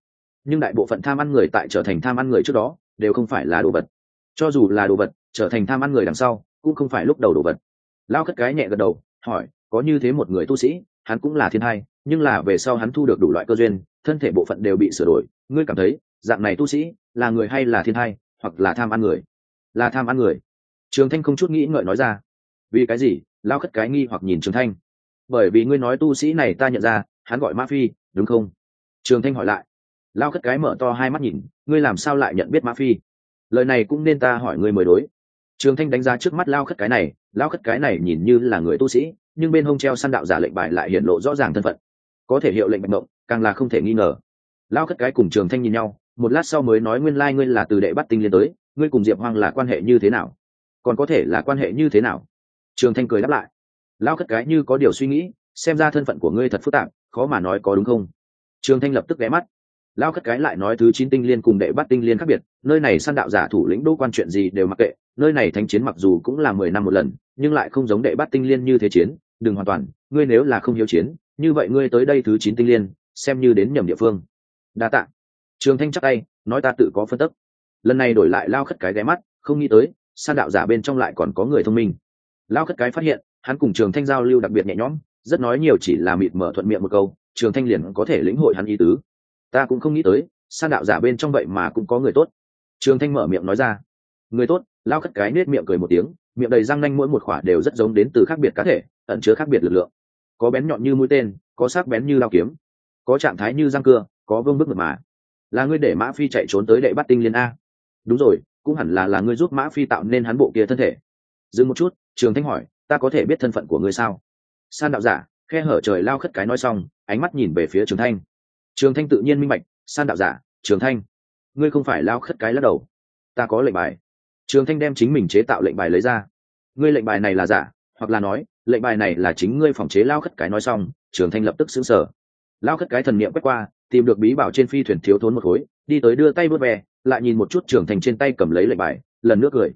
[SPEAKER 1] nhưng đại bộ phận tham ăn người tại trở thành tham ăn người trước đó, đều không phải là đồ vật. Cho dù là đồ vật, trở thành tham ăn người đằng sau, cũng không phải lúc đầu đồ vật. Lao cất cái nhẹ gật đầu, hỏi, có như thế một người tu sĩ, hắn cũng là thiên hai nhưng là về sau hắn thu được đủ loại cơ duyên, thân thể bộ phận đều bị sửa đổi, ngươi cảm thấy, dạng này tu sĩ, là người hay là thiên hai hoặc là tham ăn người? Là tham ăn người. Trường thanh không chút nghĩ ngợi nói ra. Vì cái gì? Lao khất cái nghi hoặc nhìn trường thanh. Bởi vì ngươi nói tu sĩ này ta nhận ra, hắn gọi ma phi, đúng không? Trường thanh hỏi lại lao khất cái mở to hai mắt nhìn, ngươi làm sao lại nhận biết ma phi? Lời này cũng nên ta hỏi ngươi mới đối. Trường thanh đánh giá trước mắt lao khất cái này, lao khất cái này nhìn như là người tu sĩ, nhưng bên hông treo săn đạo giả lệnh bài lại hiện lộ rõ ràng thân phận. Có thể hiệu lệnh bạch mộng càng là không thể nghi ngờ. Lao khất cái cùng trường thanh nhìn nhau, một lát sau mới nói nguyên lai、like、ngươi là từ đệ bắt tinh liên tới, ngươi cùng diệp hoang là quan hệ như thế nào? Còn có thể là quan hệ như thế nào? Trường thanh cười đáp lại. Lao khất cái như có điều suy nghĩ, xem ra thân phận của ngươi thật phức tạp, khó mà nói có đúng không? Trường thanh lập tức ghé mắt lao khất cái lại nói thứ chín tinh liên cùng đệ bắt tinh liên khác biệt, nơi này săn đạo giả thủ lĩnh đô quan chuyện gì đều mặc kệ, nơi này thánh chiến mặc dù cũng là mười năm một lần, nhưng lại không giống đệ bắt tinh liên như thế chiến, đừng hoàn toàn, ngươi nếu là không hiếu chiến, như vậy ngươi tới đây thứ chín tinh liên, xem như đến nhầm địa phương. Đa tạ. Trường thanh chắc tay, nói ta tự có phân tức. Lần này đổi lại lao khất cái ghé mắt, không nghĩ tới san đạo giả bên trong lại còn có người thông minh. Lao khất cái phát hiện, hắn cùng trường thanh giao lưu đặc biệt nhẹ nhõm, rất nói nhiều chỉ là mịt mở thuận miệng một câu, trường thanh liền có thể lĩnh hội hắn ý tứ ta cũng không nghĩ tới, san đạo giả bên trong vậy mà cũng có người tốt. Trường thanh mở miệng nói ra. Người tốt, lao khất cái nết miệng cười một tiếng, miệng đầy răng nanh mỗi một khỏa đều rất giống đến từ khác biệt cá thể, ẩn chứa khác biệt lực lượng. Có bén nhọn như mũi tên, có sắc bén như lao kiếm, có trạng thái như răng cưa, có vương bức mật mà. Là ngươi để mã phi chạy trốn tới đệ bắt tinh liên a. Đúng rồi, cũng hẳn là là ngươi giúp mã phi tạo nên hắn bộ kia thân thể. Dừng một chút, trường thanh hỏi, ta có thể biết thân phận của ngươi sao? San đạo giả, khe hở trời lao khất cái nói xong, ánh mắt nhìn về phía trường thanh trường thanh tự nhiên minh bạch, san đạo giả, trường thanh, ngươi không phải lao khất cái lắc đầu. Ta có lệnh bài. Trường thanh đem chính mình chế tạo lệnh bài lấy ra. Ngươi lệnh bài này là giả, hoặc là nói, lệnh bài này là chính ngươi phòng chế lao khất cái nói xong. Trường thanh lập tức xứng sở lao khất cái thần niệm quét qua, tìm được bí bảo trên phi thuyền thiếu thốn một khối, đi tới đưa tay vớt ve lại nhìn một chút Trường thành trên tay cầm lấy lệnh bài, lần nước cười.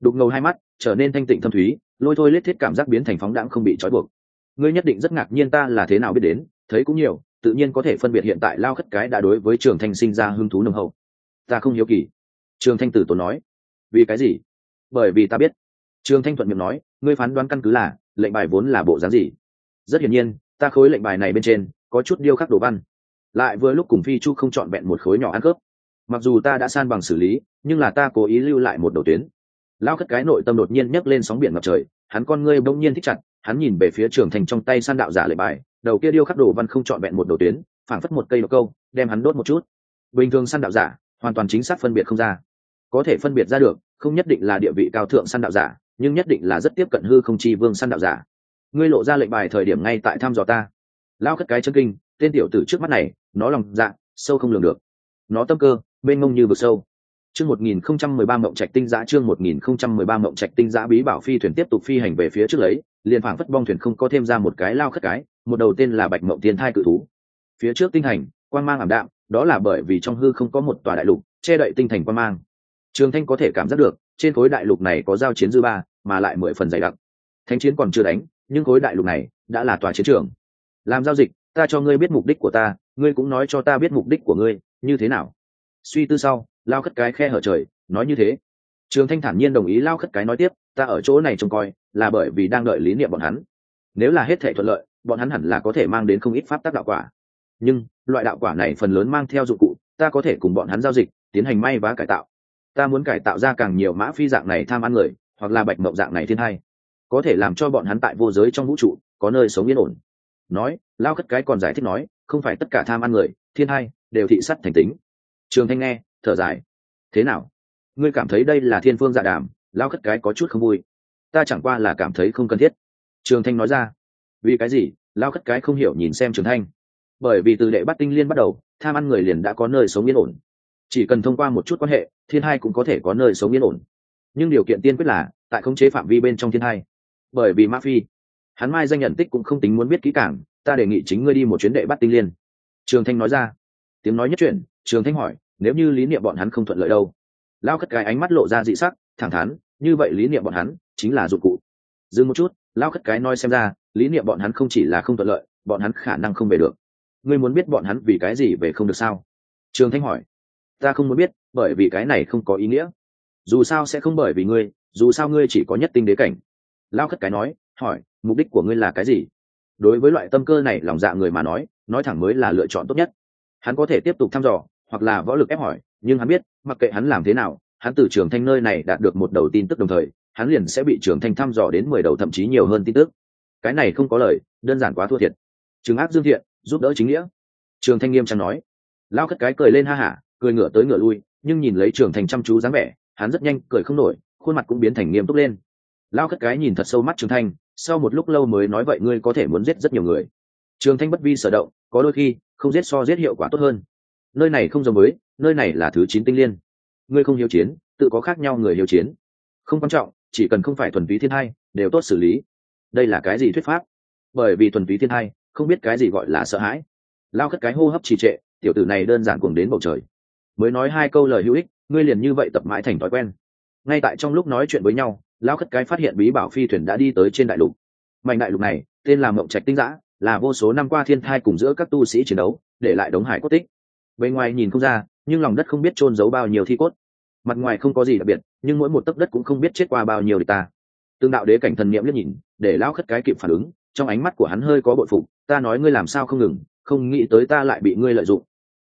[SPEAKER 1] Đục ngầu hai mắt, trở nên thanh tịnh thâm thúy, lôi thôi lết thiết cảm giác biến thành phóng đãng không bị trói buộc. Ngươi nhất định rất ngạc nhiên ta là thế nào biết đến, thấy cũng nhiều tự nhiên có thể phân biệt hiện tại lao khất cái đã đối với trường thanh sinh ra hứng thú nồng hậu. Ta không hiếu kỳ. Trường thanh tử tốn nói. Vì cái gì? Bởi vì ta biết. Trường thanh thuận miệng nói, ngươi phán đoán căn cứ là, lệnh bài vốn là bộ dáng gì? Rất hiển nhiên, ta khối lệnh bài này bên trên, có chút điêu khắc đồ văn. Lại vừa lúc cùng phi chu không chọn vẹn một khối nhỏ ăn cướp mặc dù ta đã san bằng xử lý, nhưng là ta cố ý lưu lại một đầu tuyến. Lao khất cái nội tâm đột nhiên nhấc lên sóng biển ngập trời, hắn con ngươi bỗng nhiên thích chặt, hắn nhìn về phía trường thành trong tay san đạo giả lệnh bài đầu kia điêu khắc đồ văn không chọn vẹn một đầu tuyến, phảng phất một cây độc câu, đem hắn đốt một chút. Bình thường săn đạo giả, hoàn toàn chính xác phân biệt không ra. Có thể phân biệt ra được, không nhất định là địa vị cao thượng săn đạo giả, nhưng nhất định là rất tiếp cận hư không chi vương săn đạo giả. Ngươi lộ ra lệnh bài thời điểm ngay tại thăm dò ta. Lao khất cái chân kinh, tên tiểu tử trước mắt này, nó lòng dạ sâu không lường được. Nó tâm cơ bên ngông như vực sâu. Chương một nghìn không trăm mười ba mộng trạch tinh giã, chương một nghìn không trăm mười ba mộng trạch tinh giã bí bảo phi thuyền tiếp tục phi hành về phía trước lấy liền phảng phất bong thuyền không có thêm ra một cái lao khất cái, một đầu tên là bạch mộng tiên thai cự thú. Phía trước tinh hành quan mang ảm đạm, đó là bởi vì trong hư không có một tòa đại lục, che đậy tinh thành quan mang. Trường thanh có thể cảm giác được, trên khối đại lục này có giao chiến dư ba, mà lại mười phần dày đặc. Thánh chiến còn chưa đánh, nhưng khối đại lục này đã là tòa chiến trường. Làm giao dịch, ta cho ngươi biết mục đích của ta, ngươi cũng nói cho ta biết mục đích của ngươi, như thế nào? Suy tư sau, lao khất cái khe hở trời, nói như thế. Trường thanh thản nhiên đồng ý lao khất cái nói tiếp ta ở chỗ này trông coi là bởi vì đang đợi lý niệm bọn hắn. Nếu là hết thể thuận lợi, bọn hắn hẳn là có thể mang đến không ít pháp tác đạo quả. Nhưng, loại đạo quả này phần lớn mang theo dụng cụ, ta có thể cùng bọn hắn giao dịch, tiến hành may và cải tạo. Ta muốn cải tạo ra càng nhiều mã phi dạng này tham ăn người, hoặc là bạch mộng dạng này thiên hai có thể làm cho bọn hắn tại vô giới trong vũ trụ, có nơi sống yên ổn. Nói, lao khất cái còn giải thích nói, không phải tất cả tham ăn người, thiên hai đều thị sắt thành tính. Trường thanh nghe, thở dài. Thế nào? Ngươi cảm thấy đây là thiên phương dạ đàm? Lao khất cái có chút không vui. Ta chẳng qua là cảm thấy không cần thiết. Trường thanh nói ra. Vì cái gì? Lao khất cái không hiểu nhìn xem trường thanh. Bởi vì từ đệ bắt tinh liên bắt đầu, tham ăn người liền đã có nơi sống yên ổn. Chỉ cần thông qua một chút quan hệ, thiên hai cũng có thể có nơi sống yên ổn. Nhưng điều kiện tiên quyết là, tại khống chế phạm vi bên trong thiên hai. Bởi vì ma phi, hắn mai danh nhận tích cũng không tính muốn biết kỹ càng, ta đề nghị chính ngươi đi một chuyến đệ bắt tinh liên. Trường thanh nói ra. Tiếng nói nhất chuyện trường thanh hỏi, nếu như lý niệm bọn hắn không thuận lợi đâu? Lao khất cái ánh mắt lộ ra dị sắc thẳng thắn, như vậy lý niệm bọn hắn chính là dụng cụ. Dừng một chút lao khất cái nói xem ra, lý niệm bọn hắn không chỉ là không thuận lợi, bọn hắn khả năng không về được. Ngươi muốn biết bọn hắn vì cái gì về không được sao? Trường thanh hỏi. Ta không muốn biết, bởi vì cái này không có ý nghĩa. Dù sao sẽ không bởi vì ngươi, dù sao ngươi chỉ có nhất tinh đế cảnh. Lao khất cái nói, hỏi, mục đích của ngươi là cái gì? Đối với loại tâm cơ này lòng dạ người mà nói nói thẳng mới là lựa chọn tốt nhất. Hắn có thể tiếp tục thăm dò, hoặc là võ lực ép hỏi, nhưng hắn biết, mặc kệ hắn làm thế nào hắn từ trường thanh nơi này đạt được một đầu tin tức đồng thời hắn liền sẽ bị trường thanh thăm dò đến mười đầu thậm chí nhiều hơn tin tức. Cái này không có lời đơn giản quá thua thiệt. Trường Áp dương thiện giúp đỡ chính nghĩa. Trường thanh nghiêm trang nói. Lao khất cái cười lên ha hả cười ngửa tới ngửa lui nhưng nhìn lấy trường thành chăm chú dáng vẻ hắn rất nhanh cười không nổi khuôn mặt cũng biến thành nghiêm túc lên. Lao khất cái nhìn thật sâu mắt trường thanh sau một lúc lâu mới nói vậy ngươi có thể muốn giết rất nhiều người. Trường thanh bất vi sở động có đôi khi không giết so giết hiệu quả tốt hơn. Nơi này không giống mới, nơi này là thứ chín tinh liên ngươi không hiếu chiến, tự có khác nhau người hiếu chiến. Không quan trọng, chỉ cần không phải thuần túy thiên hai, đều tốt xử lý. Đây là cái gì thuyết pháp? Bởi vì thuần túy thiên hai, không biết cái gì gọi là sợ hãi. Lao khất cái hô hấp trì trệ, tiểu tử này đơn giản cuồng đến bầu trời. Mới nói hai câu lời hữu ích, ngươi liền như vậy tập mãi thành thói quen. Ngay tại trong lúc nói chuyện với nhau, lao khất cái phát hiện bí bảo phi thuyền đã đi tới trên đại lục. Mạnh đại lục này, tên là mộng trạch tinh giã, là vô số năm qua thiên thai cùng giữa các tu sĩ chiến đấu, để lại đống hải cốt tích. Bên ngoài nhìn không ra nhưng lòng đất không biết trôn giấu bao nhiêu thi cốt. Mặt ngoài không có gì đặc biệt, nhưng mỗi một tấc đất cũng không biết chết qua bao nhiêu địch ta. Tương đạo đế cảnh thần niệm liếc nhìn, để lão khất cái kịp phản ứng, trong ánh mắt của hắn hơi có bội phục, ta nói ngươi làm sao không ngừng, không nghĩ tới ta lại bị ngươi lợi dụng.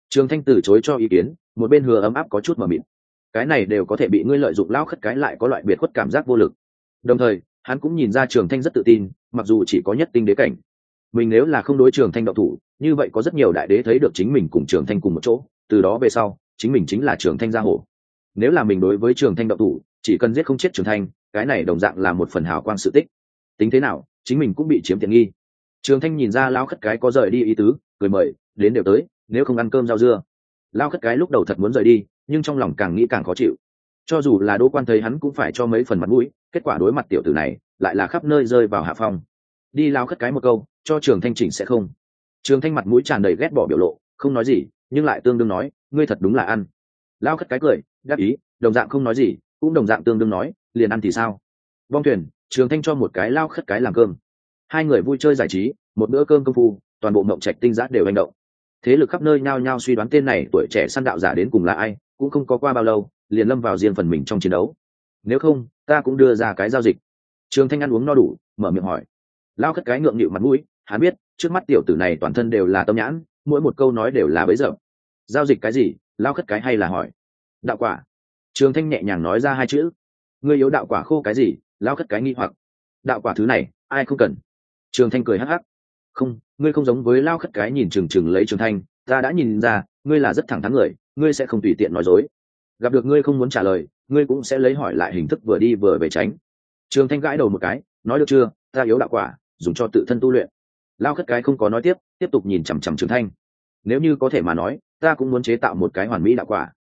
[SPEAKER 1] Trường thanh từ chối cho ý kiến, một bên hừa ấm áp có chút mờ mịt. Cái này đều có thể bị ngươi lợi dụng, lão khất cái lại có loại biệt khuất cảm giác vô lực. Đồng thời, hắn cũng nhìn ra trường thanh rất tự tin, mặc dù chỉ có nhất tinh đế cảnh. Mình nếu là không đối trường thanh đậu thủ, như vậy có rất nhiều đại đế thấy được chính mình cùng trường thanh cùng một chỗ từ đó về sau, chính mình chính là trường thanh gia hồ nếu là mình đối với trường thanh đậu thủ, chỉ cần giết không chết trường thanh, cái này đồng dạng là một phần hào quang sự tích. Tính thế nào, chính mình cũng bị chiếm tiện nghi. Trường thanh nhìn ra lao khất cái có rời đi ý tứ, cười mời, đến đều tới, nếu không ăn cơm rau dưa. Lao khất cái lúc đầu thật muốn rời đi, nhưng trong lòng càng nghĩ càng khó chịu. Cho dù là đỗ quan thấy hắn cũng phải cho mấy phần mặt mũi, kết quả đối mặt tiểu tử này, lại là khắp nơi rơi vào hạ phong. Đi lao khất cái một câu, cho trường thanh chỉnh sẽ không. Trường thanh mặt mũi tràn đầy ghét bỏ biểu lộ, không nói gì nhưng lại tương đương nói, ngươi thật đúng là ăn. Lao khất cái cười, đáp ý, đồng dạng không nói gì, cũng đồng dạng tương đương nói, liền ăn thì sao? Vong thuyền, trường thanh cho một cái lao khất cái làm cơm. Hai người vui chơi giải trí, một bữa cơm công phu, toàn bộ mộng trạch tinh giác đều hành động. Thế lực khắp nơi nhao nhao suy đoán tên này tuổi trẻ săn đạo giả đến cùng là ai, cũng không có qua bao lâu, liền lâm vào riêng phần mình trong chiến đấu. Nếu không, ta cũng đưa ra cái giao dịch. Trường thanh ăn uống no đủ, mở miệng hỏi. Lao khất cái ngượng nghịu mặt mũi, hắn biết, trước mắt tiểu tử này toàn thân đều là tâm nhãn mỗi một câu nói đều là bấy giờ. Giao dịch cái gì, lao khất cái hay là hỏi. Đạo quả. Trường thanh nhẹ nhàng nói ra hai chữ. Ngươi yếu đạo quả khô cái gì, lao khất cái nghi hoặc. Đạo quả thứ này, ai không cần. Trường thanh cười hắc hắc. Không, ngươi không giống với lao khất cái nhìn trừng trừng lấy trường thanh, ta đã nhìn ra, ngươi là rất thẳng thắn người, ngươi sẽ không tùy tiện nói dối. Gặp được ngươi không muốn trả lời, ngươi cũng sẽ lấy hỏi lại hình thức vừa đi vừa về tránh. Trường thanh gãi đầu một cái, nói được chưa, ta yếu đạo quả, dùng cho tự thân tu luyện lao khất cái không có nói tiếp tiếp tục nhìn chằm chằm trường thanh. Nếu như có thể mà nói, ta cũng muốn chế tạo một cái hoàn mỹ đạo quả,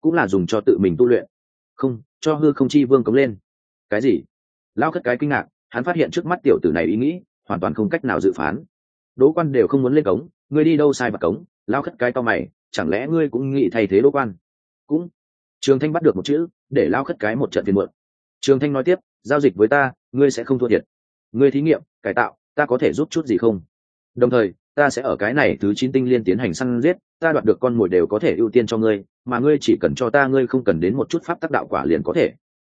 [SPEAKER 1] cũng là dùng cho tự mình tu luyện. Không, cho hư không chi vương cống lên. Cái gì? Lao khất cái kinh ngạc, hắn phát hiện trước mắt tiểu tử này ý nghĩ, hoàn toàn không cách nào dự phán. Đỗ quan đều không muốn lên cống, ngươi đi đâu sai và cống? Lao khất cái to mày, chẳng lẽ ngươi cũng nghĩ thay thế đỗ quan? Cũng. Trường thanh bắt được một chữ, để lao khất cái một trận tiền mượn trường thanh nói tiếp, giao dịch với ta, ngươi sẽ không thua thiệt. Ngươi thí nghiệm, cải tạo ta có thể giúp chút gì không? Đồng thời, ta sẽ ở cái này thứ chín tinh liên tiến hành săn giết, ta đoạt được con mồi đều có thể ưu tiên cho ngươi, mà ngươi chỉ cần cho ta ngươi không cần đến một chút pháp tác đạo quả liền có thể.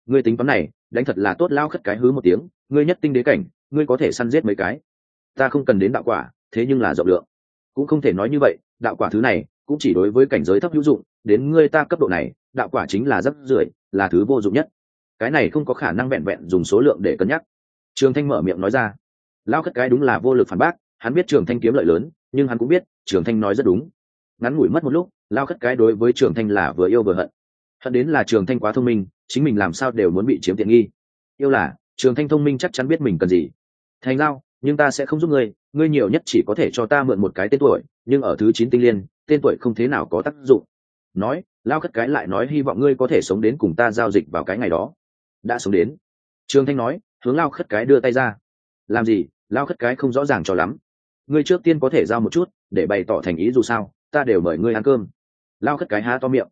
[SPEAKER 1] Ngươi tính toán này, đánh thật là tốt lao khất cái hứ một tiếng, ngươi nhất tinh đế cảnh, ngươi có thể săn giết mấy cái. Ta không cần đến đạo quả, thế nhưng là rộng lượng. Cũng không thể nói như vậy, đạo quả thứ này, cũng chỉ đối với cảnh giới thấp hữu dụng, đến ngươi ta cấp độ này, đạo quả chính là rất rưởi là thứ vô dụng nhất. Cái này không có khả năng vẹn vẹn dùng số lượng để cân nhắc. Trường thanh mở miệng nói ra lao khất cái đúng là vô lực phản bác hắn biết trường thanh kiếm lợi lớn nhưng hắn cũng biết trường thanh nói rất đúng. Ngắn ngủi mất một lúc lao khất cái đối với trường thanh là vừa yêu vừa hận. Hận đến là trường thanh quá thông minh chính mình làm sao đều muốn bị chiếm tiện nghi. Yêu là trường thanh thông minh chắc chắn biết mình cần gì. Thành Lao, nhưng ta sẽ không giúp ngươi ngươi nhiều nhất chỉ có thể cho ta mượn một cái tên tuổi nhưng ở thứ chín tinh liên tên tuổi không thế nào có tác dụng. Nói lao khất cái lại nói hy vọng ngươi có thể sống đến cùng ta giao dịch vào cái ngày đó. Đã sống đến. Trường thanh nói hướng lao khất cái đưa tay ra. Làm gì? Lao khất cái không rõ ràng cho lắm. Ngươi trước tiên có thể giao một chút, để bày tỏ thành ý dù sao, ta đều mời ngươi ăn cơm. Lao khất cái há to miệng.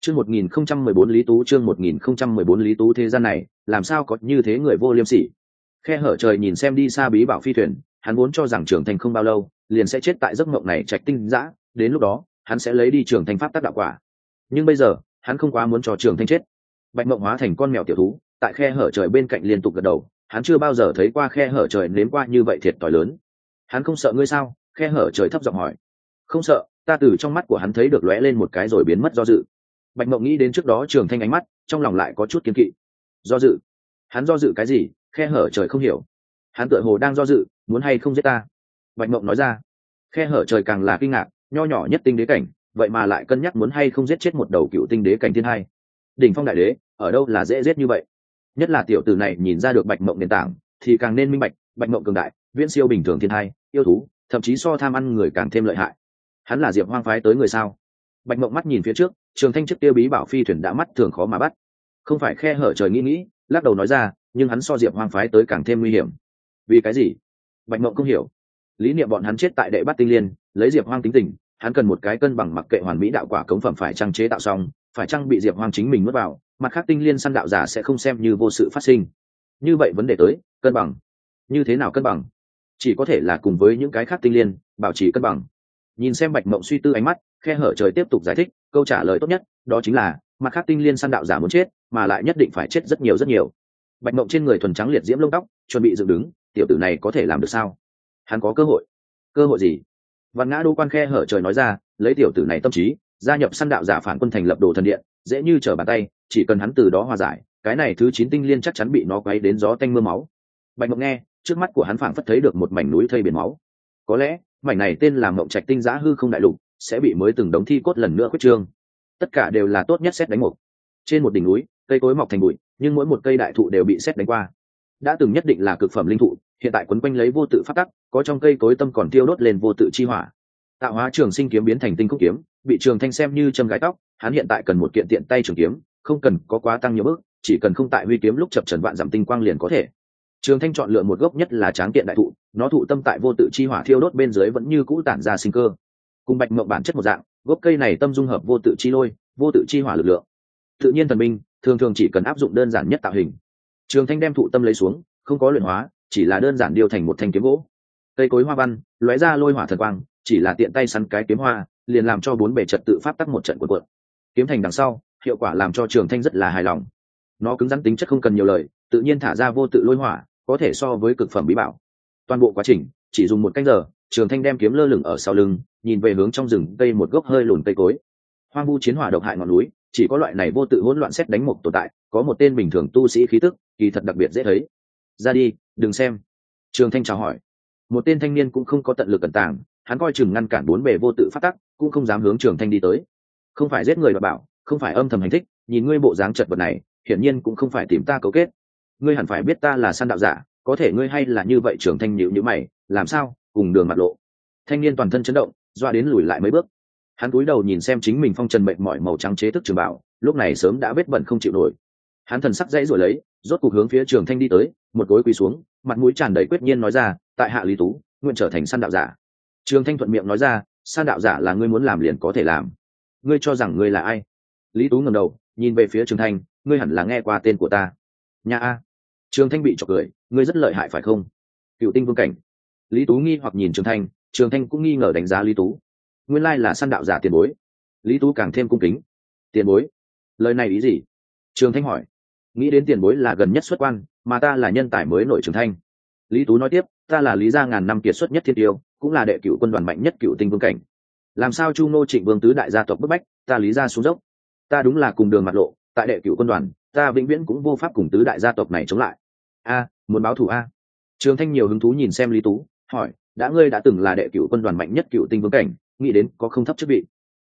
[SPEAKER 1] Chương một nghìn không trăm mười bốn lý tú, chương một nghìn không trăm mười bốn lý tú thế gian này, làm sao có như thế người vô liêm sỉ? Khe hở trời nhìn xem đi xa bí bảo phi thuyền, hắn vốn cho rằng trường thành không bao lâu, liền sẽ chết tại giấc mộng này trạch tinh dã, đến lúc đó, hắn sẽ lấy đi trường thành pháp tác đạo quả. Nhưng bây giờ, hắn không quá muốn cho trường thanh chết. Bạch mộng hóa thành con mèo tiểu thú, tại khe hở trời bên cạnh liên tục gật đầu hắn chưa bao giờ thấy qua khe hở trời nếm qua như vậy thiệt t lớn. Hắn không sợ ngươi sao? Khe hở trời thấp giọng hỏi. Không sợ, ta từ trong mắt của hắn thấy được lóe lên một cái rồi biến mất do dự. Bạch mộng nghĩ đến trước đó trường thanh ánh mắt, trong lòng lại có chút kiên kỵ. Do dự. Hắn do dự cái gì? Khe hở trời không hiểu. Hắn tựa hồ đang do dự, muốn hay không giết ta? Bạch mộng nói ra. Khe hở trời càng là kinh ngạc, nho nhỏ nhất tinh đế cảnh, vậy mà lại cân nhắc muốn hay không giết chết một đầu cựu tinh đế cảnh thiên hai. Đỉnh phong đại đế, ở đâu là dễ giết như vậy? Nhất là tiểu tử này nhìn ra được bạch mộng nền tảng, thì càng nên minh bạch bạch mộng cường đại, viễn siêu bình thường thiên hai yêu thú, thậm chí so tham ăn người càng thêm lợi hại. Hắn là diệp hoang phái tới người sao? Bạch mộng mắt nhìn phía trước, trường thanh chức tiêu bí bảo phi thuyền đã mắt thường khó mà bắt. Không phải khe hở trời nghĩ nghĩ, lắc đầu nói ra, nhưng hắn so diệp hoang phái tới càng thêm nguy hiểm. Vì cái gì? Bạch mộng không hiểu. Lý niệm bọn hắn chết tại đệ bắt tinh liên, lấy diệp hoang tính tình, hắn cần một cái cân bằng mặc kệ hoàn mỹ đạo quả cống phẩm phải trang chế tạo xong, phải trang bị diệp hoang chính mình mất vào mặt khác tinh liên săn đạo giả sẽ không xem như vô sự phát sinh. Như vậy vấn đề tới, cân bằng. Như thế nào cân bằng? Chỉ có thể là cùng với những cái khác tinh liên, bảo trì cân bằng. Nhìn xem bạch mộng suy tư ánh mắt, khe hở trời tiếp tục giải thích, câu trả lời tốt nhất, đó chính là, mặt khác tinh liên săn đạo giả muốn chết, mà lại nhất định phải chết rất nhiều rất nhiều. Bạch mộng trên người thuần trắng liệt diễm lông tóc, chuẩn bị dựng đứng, tiểu tử này có thể làm được sao? Hắn có cơ hội. Cơ hội gì? Văn ngã đô quan khe hở trời nói ra, lấy tiểu tử này tâm trí gia nhập săn đạo giả phản quân thành lập đồ thần điện, dễ như trở bàn tay, chỉ cần hắn từ đó hòa giải, cái này thứ chín tinh liên chắc chắn bị nó quấy đến gió tanh mưa máu. Bạch mộng nghe, trước mắt của hắn phảng phất thấy được một mảnh núi thây biển máu. Có lẽ, mảnh này tên là mộng trạch tinh giã hư không đại lục, sẽ bị mới từng đống thi cốt lần nữa khuyết trương. Tất cả đều là tốt nhất xét đánh mục. Trên một đỉnh núi, cây cối mọc thành bụi, nhưng mỗi một cây đại thụ đều bị xét đánh qua. Đã từng nhất định là cực phẩm linh thụ, hiện tại quấn quanh lấy vô tự phát tắc, có trong cây cối tâm còn tiêu đốt lên vô tự chi hỏa. Tạo hóa trường sinh kiếm biến thành tinh cúc kiếm bị trường thanh xem như châm gái tóc, hắn hiện tại cần một kiện tiện tay trường kiếm, không cần có quá tăng nhiều bước, chỉ cần không tại huy kiếm lúc chập trần vạn giảm tinh quang liền có thể. Trường thanh chọn lựa một gốc nhất là tráng kiện đại thụ, nó thụ tâm tại vô tự chi hỏa thiêu đốt bên dưới vẫn như cũ tản ra sinh cơ. Cùng bạch mộng bản chất một dạng, gốc cây này tâm dung hợp vô tự chi lôi, vô tự chi hỏa lực lượng. Tự nhiên thần minh, thường thường chỉ cần áp dụng đơn giản nhất tạo hình. Trường thanh đem thụ tâm lấy xuống, không có luyện hóa, chỉ là đơn giản điều thành một thanh kiếm gỗ. Cây cối hoa văn, lóe ra lôi hỏa thần quang, chỉ là tiện tay săn cái kiếm hoa liền làm cho bốn bề trật tự pháp tắc một trận của cuộn. Kiếm thành đằng sau, hiệu quả làm cho trường thanh rất là hài lòng. Nó cứng rắn tính chất không cần nhiều lời, tự nhiên thả ra vô tự lôi hỏa, có thể so với cực phẩm bí bảo. Toàn bộ quá trình, chỉ dùng một canh giờ, trường thanh đem kiếm lơ lửng ở sau lưng, nhìn về hướng trong rừng cây một gốc hơi lùn cây cối. Hoang vu chiến hỏa độc hại ngọn núi, chỉ có loại này vô tự hỗn loạn xét đánh một tồn tại, có một tên bình thường tu sĩ khí tức, kỳ thật đặc biệt dễ thấy. Ra đi, đừng xem. Trường thanh chào hỏi. Một tên thanh niên cũng không có tận lực cẩn tàng hắn coi chừng ngăn cản bốn bề vô tự phát tắc, cũng không dám hướng trường thanh đi tới. Không phải giết người và bảo, không phải âm thầm hành thích, nhìn ngươi bộ dáng chật vật này, hiển nhiên cũng không phải tìm ta cấu kết. Ngươi hẳn phải biết ta là săn đạo giả, có thể ngươi hay là như vậy trường thanh nhịu nhữ mày, làm sao, cùng đường mặt lộ. Thanh niên toàn thân chấn động, doa đến lùi lại mấy bước. Hắn cúi đầu nhìn xem chính mình phong trần mệnh mọi màu trắng chế thức trường bảo, lúc này sớm đã vết bẩn không chịu nổi. Hắn thần sắc dãy rồi lấy, rốt cuộc hướng phía trường thanh đi tới, một gối quỳ xuống, mặt mũi tràn đầy quyết nhiên nói ra, tại hạ lý tú, nguyện trở thành săn đạo giả trường thanh thuận miệng nói ra San đạo giả là ngươi muốn làm liền có thể làm. Ngươi cho rằng ngươi là ai? Lý tú ngầm đầu, nhìn về phía trường thanh, ngươi hẳn là nghe qua tên của ta. Nhà a. Trường thanh bị trọc cười, ngươi rất lợi hại phải không? Cựu tinh vương cảnh. Lý tú nghi hoặc nhìn trường thanh trường thanh cũng nghi ngờ đánh giá lý tú. Nguyên lai là săn đạo giả tiền bối. Lý tú càng thêm cung kính. Tiền bối? Lời này ý gì? Trường thanh hỏi. Nghĩ đến tiền bối là gần nhất xuất quan, mà ta là nhân tài mới nổi trường thanh. Lý tú nói tiếp ta là lý gia ngàn năm kiệt xuất nhất thiên tiêu, cũng là đệ cựu quân đoàn mạnh nhất cựu tinh vương cảnh. Làm sao chu nô trịnh vương tứ đại gia tộc bức bách, ta lý gia xuống dốc? Ta đúng là cùng đường mặt lộ, tại đệ cựu quân đoàn, ta vĩnh viễn cũng vô pháp cùng tứ đại gia tộc này chống lại. A, muốn báo thù a? Trường thanh nhiều hứng thú nhìn xem lý tú, hỏi, đã ngươi đã từng là đệ cựu quân đoàn mạnh nhất cựu tinh vương cảnh, nghĩ đến có không thấp chức vị?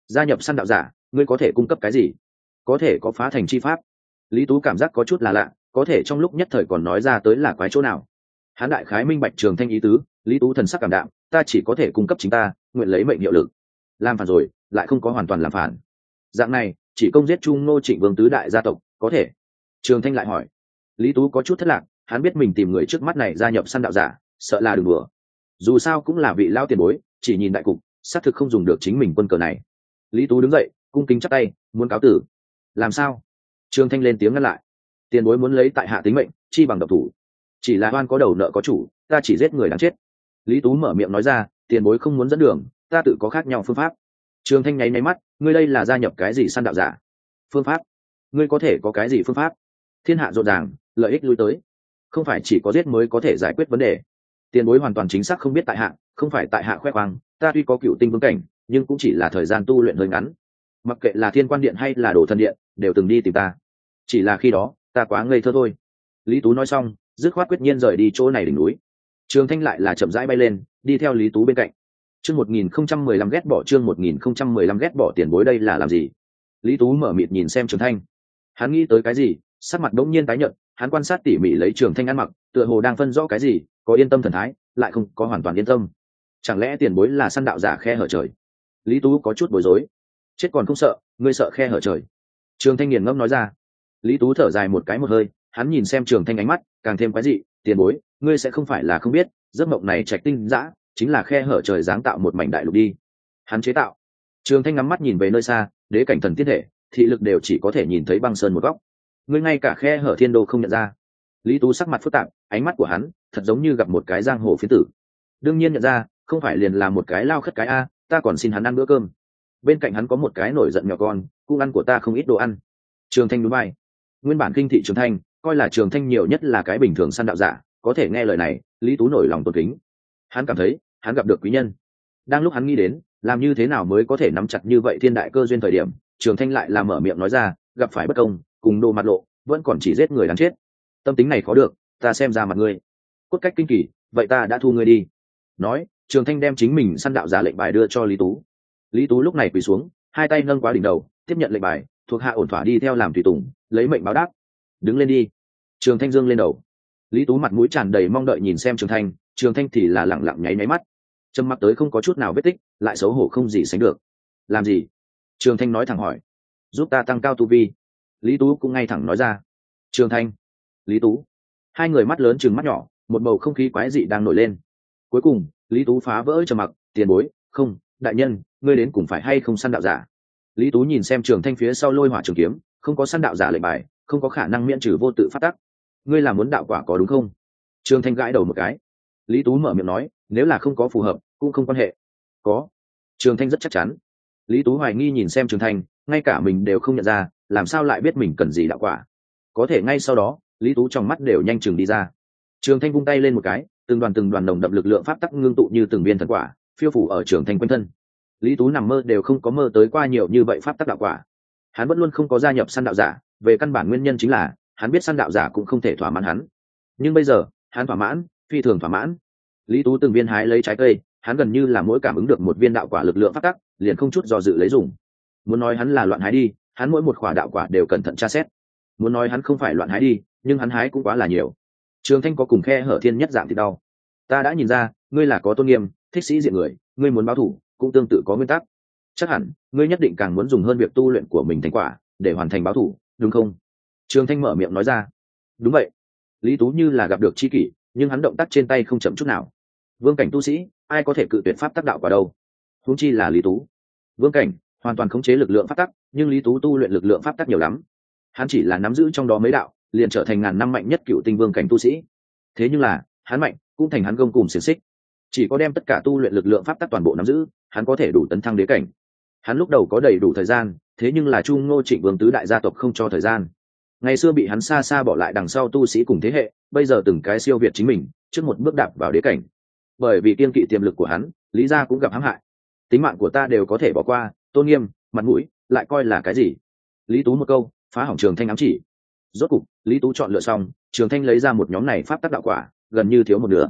[SPEAKER 1] Gia nhập săn đạo giả, ngươi có thể cung cấp cái gì? Có thể có phá thành chi pháp. Lý tú cảm giác có chút là lạ, có thể trong lúc nhất thời còn nói ra tới là quái chỗ nào? Hán đại khái minh bạch trường thanh ý tứ, lý tú thần sắc cảm đạm, ta chỉ có thể cung cấp chính ta, nguyện lấy mệnh hiệu lực. Làm phản rồi, lại không có hoàn toàn làm phản. Dạng này, chỉ công giết trung nô trịnh vương tứ đại gia tộc, có thể? Trường thanh lại hỏi. Lý tú có chút thất lạc, hắn biết mình tìm người trước mắt này gia nhập săn đạo giả, sợ là đừng đùa. Dù sao cũng là vị lao tiền bối, chỉ nhìn đại cục, xác thực không dùng được chính mình quân cờ này. Lý tú đứng dậy, cung kính chắc tay, muốn cáo tử. Làm sao? Trương thanh lên tiếng ngăn lại. Tiền bối muốn lấy tại hạ tính mệnh, chi bằng độc thủ chỉ là oan có đầu nợ có chủ, ta chỉ giết người đáng chết. Lý tú mở miệng nói ra, tiền bối không muốn dẫn đường, ta tự có khác nhau phương pháp. Trương thanh nháy máy mắt, ngươi đây là gia nhập cái gì săn đạo giả? Phương pháp? Ngươi có thể có cái gì phương pháp? Thiên hạ rộn ràng, lợi ích lui tới. Không phải chỉ có giết mới có thể giải quyết vấn đề. Tiền bối hoàn toàn chính xác không biết tại hạ, không phải tại hạ khoe khoang, ta tuy có cựu tinh vương cảnh, nhưng cũng chỉ là thời gian tu luyện hơi ngắn. Mặc kệ là thiên quan điện hay là đồ thần điện, đều từng đi tìm ta. Chỉ là khi đó, ta quá ngây thơ thôi. Lý tú nói xong dứt khoát quyết nhiên rời đi chỗ này đỉnh núi. Trường thanh lại là chậm rãi bay lên, đi theo lý tú bên cạnh. Chương một nghìn không trăm mười lăm ghét bỏ chương một nghìn không trăm mười lăm ghét bỏ tiền bối đây là làm gì? Lý tú mở mịt nhìn xem trường thanh. Hắn nghĩ tới cái gì? Sắc mặt đống nhiên tái nhợt, hắn quan sát tỉ mỉ lấy trường thanh ăn mặc, tựa hồ đang phân rõ cái gì, có yên tâm thần thái, lại không có hoàn toàn yên tâm. Chẳng lẽ tiền bối là săn đạo giả khe hở trời? Lý tú có chút bối rối. Chết còn không sợ, ngươi sợ khe hở trời? Trường thanh nghiền ngẫm nói ra. Lý tú thở dài một cái một hơi, hắn nhìn xem trường thanh ánh mắt càng thêm quái dị, tiền bối, ngươi sẽ không phải là không biết, giấc mộng này trạch tinh dã, chính là khe hở trời giáng tạo một mảnh đại lục đi. Hắn chế tạo. Trường thanh ngắm mắt nhìn về nơi xa, đế cảnh thần tiết thể, thị lực đều chỉ có thể nhìn thấy băng sơn một góc. Ngươi ngay cả khe hở thiên đô không nhận ra. Lý tú sắc mặt phức tạp, ánh mắt của hắn thật giống như gặp một cái giang hồ phiến tử. Đương nhiên nhận ra, không phải liền là một cái lao khất cái a, ta còn xin hắn ăn bữa cơm. Bên cạnh hắn có một cái nổi giận nhỏ con cung ăn của ta không ít đồ ăn. Trường thanh núi bay nguyên bản kinh thị trường thanh coi là trường thanh nhiều nhất là cái bình thường săn đạo giả, có thể nghe lời này, lý tú nổi lòng tôn kính. Hắn cảm thấy, hắn gặp được quý nhân. Đang lúc hắn nghĩ đến, làm như thế nào mới có thể nắm chặt như vậy thiên đại cơ duyên thời điểm, trường thanh lại làm mở miệng nói ra, gặp phải bất công, cùng đồ mặt lộ, vẫn còn chỉ giết người đáng chết. Tâm tính này khó được, ta xem ra mặt ngươi. Cốt cách kinh kỳ, vậy ta đã thu ngươi đi. Nói, trường thanh đem chính mình săn đạo giả lệnh bài đưa cho lý tú. Lý tú lúc này quỳ xuống, hai tay nâng quá đỉnh đầu, tiếp nhận lệnh bài, thuộc hạ ổn thỏa đi theo làm tùy tùng, lấy mệnh báo đáp đứng lên đi. Trường thanh dương lên đầu. Lý tú mặt mũi tràn đầy mong đợi nhìn xem trường thanh trường thanh thì là lẳng lặng nháy máy mắt. Trầm mặc tới không có chút nào vết tích, lại xấu hổ không gì sánh được. Làm gì? Trường thanh nói thẳng hỏi. Giúp ta tăng cao tu vi. Lý tú cũng ngay thẳng nói ra. Trường thanh. Lý tú. Hai người mắt lớn chừng mắt nhỏ, một bầu không khí quái dị đang nổi lên. Cuối cùng, lý tú phá vỡ trầm mặc, tiền bối, không, đại nhân, ngươi đến cùng phải hay không săn đạo giả? Lý tú nhìn xem trường thanh phía sau lôi hỏa trường kiếm, không có săn đạo giả lệnh bài không có khả năng miễn trừ vô tự phát tắc. Ngươi làm muốn đạo quả có đúng không? Trường thanh gãi đầu một cái. Lý tú mở miệng nói, nếu là không có phù hợp, cũng không quan hệ. Có. Trường thanh rất chắc chắn. Lý tú hoài nghi nhìn xem trường thanh, ngay cả mình đều không nhận ra, làm sao lại biết mình cần gì đạo quả. Có thể ngay sau đó, lý tú trong mắt đều nhanh chừng đi ra. Trường thanh vung tay lên một cái, từng đoàn từng đoàn đồng đậm lực lượng pháp tắc ngưng tụ như từng viên thần quả, phiêu phủ ở trường thanh quanh thân. Lý tú nằm mơ đều không có mơ tới qua nhiều như vậy pháp tắc đạo quả. Hắn vẫn luôn không có gia nhập săn đạo giả về căn bản nguyên nhân chính là, hắn biết săn đạo giả cũng không thể thỏa mãn hắn. Nhưng bây giờ, hắn thỏa mãn, phi thường thỏa mãn. Lý tú từng viên hái lấy trái cây, hắn gần như là mỗi cảm ứng được một viên đạo quả lực lượng phát tắc, liền không chút do dự lấy dùng. Muốn nói hắn là loạn hái đi, hắn mỗi một quả đạo quả đều cẩn thận tra xét. Muốn nói hắn không phải loạn hái đi, nhưng hắn hái cũng quá là nhiều. Trường thanh có cùng khe hở thiên nhất dạng thì đau. Ta đã nhìn ra, ngươi là có tôn nghiêm, thích sĩ diện người, ngươi muốn báo thủ, cũng tương tự có nguyên tắc. Chắc hẳn, ngươi nhất định càng muốn dùng hơn việc tu luyện của mình thành quả, để hoàn thành báo thủ đúng không? Trường thanh mở miệng nói ra. Đúng vậy. Lý tú như là gặp được c h i kỷ, nhưng hắn động tác trên tay không chậm chút nào. Vương cảnh tu sĩ, ai có thể cự tuyệt pháp tác đạo vào đâu? Húng chi là lý tú. Vương cảnh, hoàn toàn khống chế lực lượng pháp tắc, nhưng lý tú tu luyện lực lượng pháp tắc nhiều lắm. Hắn chỉ là nắm giữ trong đó mấy đạo, liền trở thành ngàn năm mạnh nhất cựu tinh vương cảnh tu sĩ. Thế nhưng là, hắn mạnh, cũng thành hắn gông cùng xiềng xích. Chỉ có đem tất cả tu luyện lực lượng pháp tắc toàn bộ nắm giữ, hắn có thể đủ tấn thăng đế cảnh. Hắn lúc đầu có đầy đủ thời gian thế nhưng là chu ngô trịnh vương tứ đại gia tộc không cho thời gian. Ngày xưa bị hắn xa xa bỏ lại đằng sau tu sĩ cùng thế hệ, bây giờ từng cái siêu việt chính mình, trước một bước đạp vào đế cảnh. Bởi vì kiên kỵ tiềm lực của hắn, lý gia cũng gặp hãm hại. Tính mạng của ta đều có thể bỏ qua, tôn nghiêm, mặt mũi, lại coi là cái gì? Lý tú một câu, phá hỏng trường thanh ám chỉ. Rốt cục, lý tú chọn lựa xong, trường thanh lấy ra một nhóm này pháp tác đạo quả, gần như thiếu một nửa.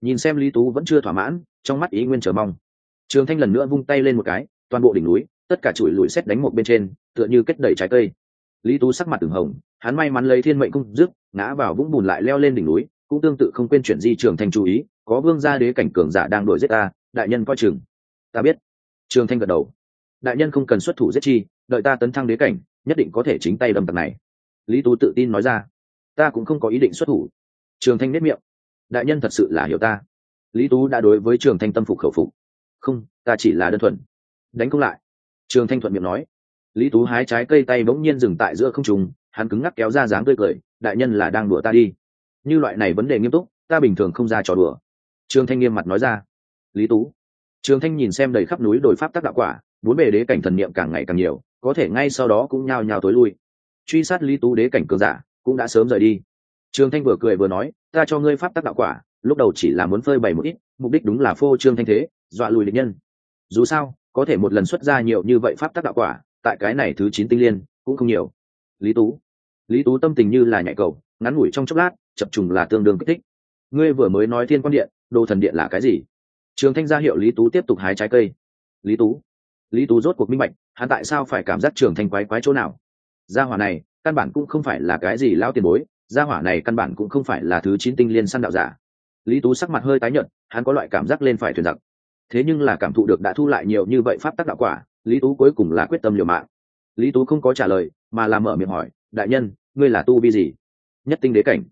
[SPEAKER 1] Nhìn xem lý tú vẫn chưa thỏa mãn, trong mắt ý nguyên chờ mong. Trường thanh lần nữa vung tay lên một cái, toàn bộ đỉnh núi tất cả chuỗi lùi xét đánh một bên trên, tựa như kết đầy trái cây. Lý tú sắc mặt từng hồng, hắn may mắn lấy thiên mệnh cung dứt, ngã vào vũng bùn lại leo lên đỉnh núi, cũng tương tự không quên chuyển di trường thanh chú ý, có vương gia đế cảnh cường giả đang đuổi giết ta, đại nhân coi chừng. Ta biết. Trường thanh gật đầu. Đại nhân không cần xuất thủ giết chi, đợi ta tấn thăng đế cảnh, nhất định có thể chính tay đâm tặc này. Lý tú tự tin nói ra. Ta cũng không có ý định xuất thủ. Trường thanh nếp miệng. Đại nhân thật sự là hiểu ta. Lý tú đã đối với trường thanh tâm phục khẩu phục. Không, ta chỉ là đơn thuần. Đánh không lại trường thanh thuận miệng nói. Lý tú hái trái cây tay bỗng nhiên dừng tại giữa không trùng hắn cứng ngắc kéo ra dáng tươi cười, đại nhân là đang đùa ta đi. Như loại này vấn đề nghiêm túc, ta bình thường không ra trò đùa. Trương thanh nghiêm mặt nói ra. Lý tú. Trương thanh nhìn xem đầy khắp núi đồi pháp tác đạo quả, bốn bề đế cảnh thần niệm càng ngày càng nhiều, có thể ngay sau đó cũng nhao nhao tối lui. Truy sát lý tú đế cảnh cường giả, cũng đã sớm rời đi. Trương thanh vừa cười vừa nói, ta cho ngươi pháp tác đạo quả, lúc đầu chỉ là muốn phơi bày một ít, mục đích đúng là phô trương thanh thế, dọa lùi địch nhân. Dù sao có thể một lần xuất ra nhiều như vậy pháp tác đạo quả, tại cái này thứ chín tinh liên, cũng không nhiều. Lý tú. Lý tú tâm tình như là nhạy cầu, ngắn ngủi trong chốc lát, chập trùng là tương đương kích thích. Ngươi vừa mới nói thiên quan điện, đồ thần điện là cái gì? Trường thanh gia hiệu lý tú tiếp tục hái trái cây. Lý tú. Lý tú rốt cuộc minh bạch, hắn tại sao phải cảm giác trường thanh quái quái chỗ nào? Gia hỏa này, căn bản cũng không phải là cái gì lao tiền bối, gia hỏa này căn bản cũng không phải là thứ chín tinh liên săn đạo giả. Lý tú sắc mặt hơi tái nhợt, hắn có loại cảm giác lên phải thuyền giặc thế nhưng là cảm thụ được đã thu lại nhiều như vậy pháp tắc đạo quả, lý tú cuối cùng là quyết tâm liều mạng. Lý tú không có trả lời, mà làm mở miệng hỏi, đại nhân, ngươi là tu vi gì? Nhất tinh đế cảnh.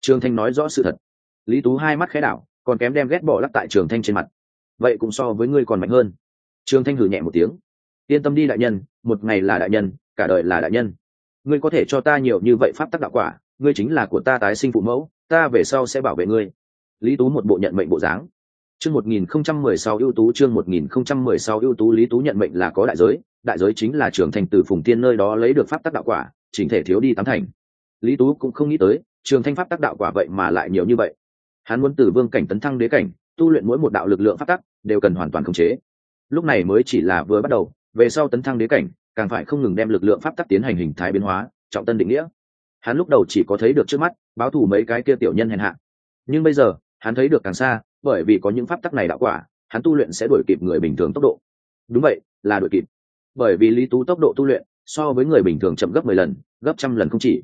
[SPEAKER 1] Trường thanh nói rõ sự thật. Lý tú hai mắt khẽ đảo, còn kém đem ghét bỏ lắc tại trường thanh trên mặt. Vậy cũng so với ngươi còn mạnh hơn. Trường thanh hử nhẹ một tiếng. Yên tâm đi, đại nhân, một ngày là đại nhân, cả đời là đại nhân. Ngươi có thể cho ta nhiều như vậy pháp tắc đạo quả, ngươi chính là của ta tái sinh phụ mẫu, ta về sau sẽ bảo vệ ngươi. Lý tú một bộ nhận mệnh bộ dáng chương một nghìn không trăm mười sáu ưu tú, chương một nghìn không trăm mười sáu ưu tú, lý tú nhận mệnh là có đại giới đại giới chính là trưởng thành từ phùng tiên nơi đó lấy được pháp tắc đạo quả, chỉnh thể thiếu đi tám thành. Lý tú cũng không nghĩ tới, trường thanh pháp tắc đạo quả vậy mà lại nhiều như vậy. Hắn muốn từ vương cảnh tấn thăng đế cảnh, tu luyện mỗi một đạo lực lượng pháp tắc, đều cần hoàn toàn khống chế. Lúc này mới chỉ là vừa bắt đầu, về sau tấn thăng đế cảnh, càng phải không ngừng đem lực lượng pháp tắc tiến hành hình thái biến hóa, trọng tân định nghĩa. Hắn lúc đầu chỉ có thấy được trước mắt, báo thủ mấy cái kia tiểu nhân hèn hạ. Nhưng bây giờ, hắn thấy được càng xa bởi vì có những pháp tắc này đạo quả, hắn tu luyện sẽ đuổi kịp người bình thường tốc độ. Đúng vậy, là đuổi kịp. Bởi vì lý tú tốc độ tu luyện so với người bình thường chậm gấp mười lần, gấp trăm lần không chỉ.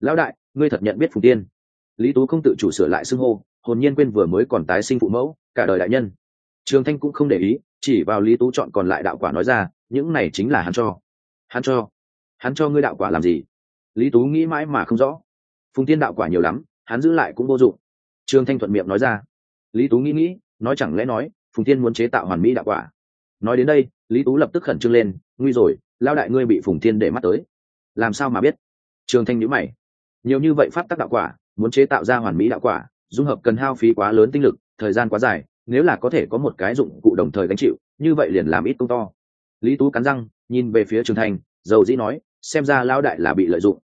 [SPEAKER 1] Lão đại, ngươi thật nhận biết phùng tiên. Lý tú không tự chủ sửa lại xưng hô, hồn nhiên quên vừa mới còn tái sinh phụ mẫu, cả đời đại nhân. Trường thanh cũng không để ý, chỉ vào lý tú chọn còn lại đạo quả nói ra, những này chính là hắn cho. Hắn cho. Hắn cho ngươi đạo quả làm gì? Lý tú nghĩ mãi mà không rõ. Phùng tiên đạo quả nhiều lắm, hắn giữ lại cũng vô dụng. Trương thanh thuận miệng nói ra lý tú nghĩ nghĩ, nói chẳng lẽ nói, phùng tiên muốn chế tạo hoàn mỹ đạo quả. Nói đến đây, lý tú lập tức khẩn trương lên, nguy rồi lao đại ngươi bị phùng tiên để mắt tới. Làm sao mà biết? Trường thanh nhữ mày. Nhiều như vậy pháp tắc đạo quả, muốn chế tạo ra hoàn mỹ đạo quả, dung hợp cần hao phí quá lớn tinh lực, thời gian quá dài, nếu là có thể có một cái dụng cụ đồng thời gánh chịu, như vậy liền làm ít công to. Lý tú cắn răng, nhìn về phía trường thành dầu dĩ nói, xem ra lao đại là bị lợi dụng.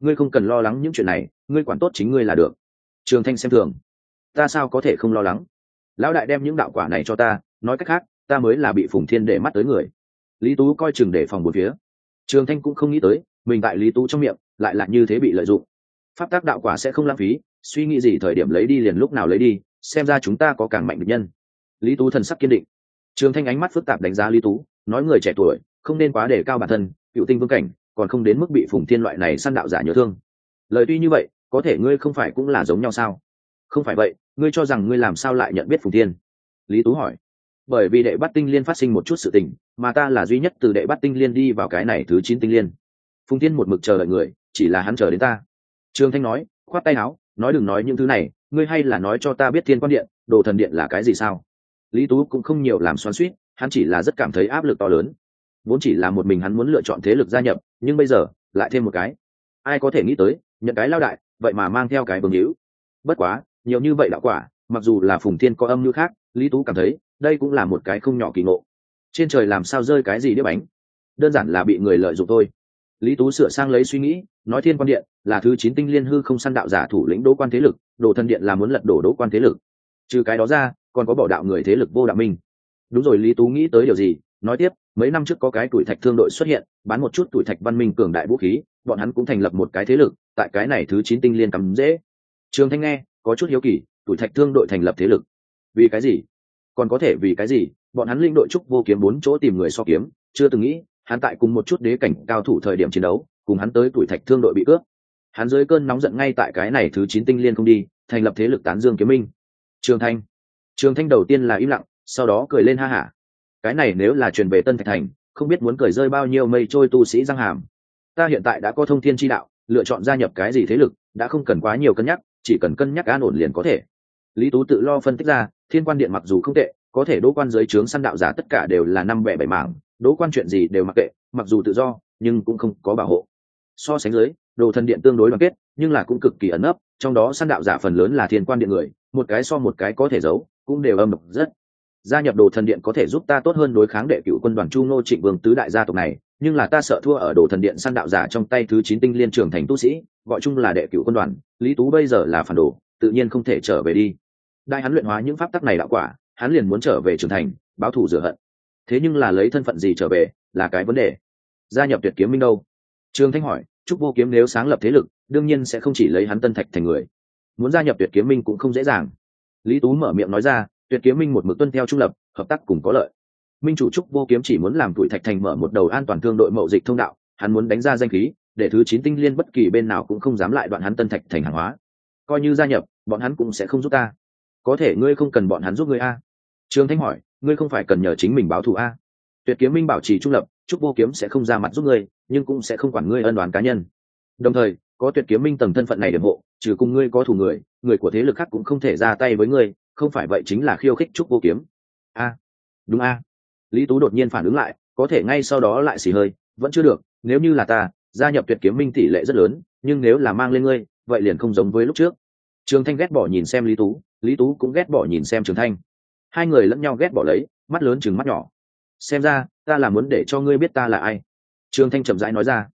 [SPEAKER 1] Ngươi không cần lo lắng những chuyện này, ngươi quản tốt chính ngươi là được. Trường thanh xem thường ta sao có thể không lo lắng? Lão đại đem những đạo quả này cho ta, nói cách khác, ta mới là bị phùng thiên để mắt tới người. Lý tú coi chừng để phòng một phía. Trường thanh cũng không nghĩ tới, mình tại lý tú trong miệng, lại là như thế bị lợi dụng. Pháp tác đạo quả sẽ không lãng phí, suy nghĩ gì thời điểm lấy đi liền lúc nào lấy đi, xem ra chúng ta có càng mạnh được nhân. Lý tú thần sắc kiên định. Trường thanh ánh mắt phức tạp đánh giá lý tú, nói người trẻ tuổi, không nên quá đề cao bản thân, cựu tinh vương cảnh, còn không đến mức bị phùng thiên loại này săn đạo giả nhớ thương. Lời tuy như vậy, có thể ngươi không phải cũng là giống nhau sao? Không phải vậy, ngươi cho rằng ngươi làm sao lại nhận biết phùng thiên? Lý tú hỏi. Bởi vì đệ bắt tinh liên phát sinh một chút sự tình, mà ta là duy nhất từ đệ bắt tinh liên đi vào cái này thứ chín tinh liên. Phùng thiên một mực chờ đợi người, chỉ là hắn chờ đến ta. Trương thanh nói, khoát tay áo, nói đừng nói những thứ này, ngươi hay là nói cho ta biết thiên quan điện, đồ thần điện là cái gì sao? Lý tú cũng không nhiều làm xoắn suýt hắn chỉ là rất cảm thấy áp lực to lớn. Vốn chỉ là một mình hắn muốn lựa chọn thế lực gia nhập, nhưng bây giờ, lại thêm một cái. Ai có thể nghĩ tới, nhận cái lao đại, vậy mà mang theo cái vương hữu. Bất quá nhiều như vậy đạo quả, mặc dù là phùng thiên có âm như khác, lý tú cảm thấy, đây cũng là một cái không nhỏ kỳ ngộ. Trên trời làm sao rơi cái gì đĩa bánh? Đơn giản là bị người lợi dụng thôi. Lý tú sửa sang lấy suy nghĩ, nói thiên quan điện là thứ chín tinh liên hư không săn đạo giả thủ lĩnh đỗ quan thế lực, đồ thần điện là muốn lật đổ đỗ quan thế lực. Trừ cái đó ra, còn có bỏ đạo người thế lực vô đạo minh. Đúng rồi, lý tú nghĩ tới điều gì? Nói tiếp, mấy năm trước có cái tuổi thạch thương đội xuất hiện, bán một chút tuổi thạch văn minh cường đại vũ khí, bọn hắn cũng thành lập một cái thế lực, tại cái này thứ chín tinh liên cắm dễ. Trường thanh nghe có chút hiếu kỳ, tuổi thạch thương đội thành lập thế lực. Vì cái gì? Còn có thể vì cái gì? Bọn hắn linh đội trúc vô kiếm bốn chỗ tìm người so kiếm, chưa từng nghĩ, hắn tại cùng một chút đế cảnh cao thủ thời điểm chiến đấu, cùng hắn tới tuổi thạch thương đội bị cướp. Hắn dưới cơn nóng giận ngay tại cái này thứ chín tinh liên không đi, thành lập thế lực tán dương kiếm minh. Trường thanh. Trường thanh đầu tiên là im lặng, sau đó cười lên ha hả. Cái này nếu là truyền về tân thạch thành, không biết muốn cười rơi bao nhiêu mây trôi tu sĩ răng hàm. Ta hiện tại đã có thông thiên tri đạo, lựa chọn gia nhập cái gì thế lực, đã không cần quá nhiều cân nhắc chỉ cần cân nhắc an ổn liền có thể. Lý tú tự lo phân tích ra, thiên quan điện mặc dù không tệ, có thể đỗ quan giới trướng săn đạo giả tất cả đều là năm bẻ bảy mảng, đỗ quan chuyện gì đều mặc kệ, mặc dù tự do, nhưng cũng không có bảo hộ. So sánh dưới, đồ thần điện tương đối đoàn kết, nhưng là cũng cực kỳ ẩn ấp trong đó săn đạo giả phần lớn là thiên quan điện người, một cái so một cái có thể giấu, cũng đều âm độc rất. Gia nhập đồ thần điện có thể giúp ta tốt hơn đối kháng đệ cựu quân đoàn chu ngô trịnh vương tứ đại gia tộc này, nhưng là ta sợ thua ở đồ thần điện săn đạo giả trong tay thứ chín tinh liên trường thành tu sĩ gọi chung là đệ cựu quân đoàn, lý tú bây giờ là phản đồ, tự nhiên không thể trở về đi. Đại hắn luyện hóa những pháp tắc này đạo quả, hắn liền muốn trở về trưởng thành, báo thù rửa hận. Thế nhưng là lấy thân phận gì trở về, là cái vấn đề. Gia nhập tuyệt kiếm minh đâu? Trương thanh hỏi, trúc vô kiếm nếu sáng lập thế lực, đương nhiên sẽ không chỉ lấy hắn tân thạch thành người. Muốn gia nhập tuyệt kiếm minh cũng không dễ dàng. Lý tú mở miệng nói ra, tuyệt kiếm minh một mực tuân theo trung lập, hợp tác cùng có lợi. Minh chủ trúc vô kiếm chỉ muốn làm tuổi thạch thành mở một đầu an toàn thương đội mậu dịch thông đạo, hắn muốn đánh ra danh khí để thứ chín tinh liên bất kỳ bên nào cũng không dám lại đoạn hắn tân thạch thành hàng hóa. Coi như gia nhập, bọn hắn cũng sẽ không giúp ta. Có thể ngươi không cần bọn hắn giúp ngươi a. Trương thanh hỏi, ngươi không phải cần nhờ chính mình báo thù a? Tuyệt kiếm minh bảo trì trung lập trúc vô kiếm sẽ không ra mặt giúp ngươi, nhưng cũng sẽ không quản ngươi ân đoán cá nhân. Đồng thời, có tuyệt kiếm minh tầng thân phận này điểm hộ, trừ cùng ngươi có thủ người người của thế lực khác cũng không thể ra tay với ngươi, không phải vậy chính là khiêu khích trúc vô kiếm. A, đúng a. Lý tú đột nhiên phản ứng lại, có thể ngay sau đó lại xì hơi, vẫn chưa được, nếu như là ta gia nhập tuyệt kiếm minh tỷ lệ rất lớn, nhưng nếu là mang lên ngươi, vậy liền không giống với lúc trước. Trường thanh ghét bỏ nhìn xem lý tú lý tú cũng ghét bỏ nhìn xem trường thanh. Hai người lẫn nhau ghét bỏ lấy, mắt lớn chừng mắt nhỏ. Xem ra, ta là muốn để cho ngươi biết ta là ai. Trường thanh chậm rãi nói ra.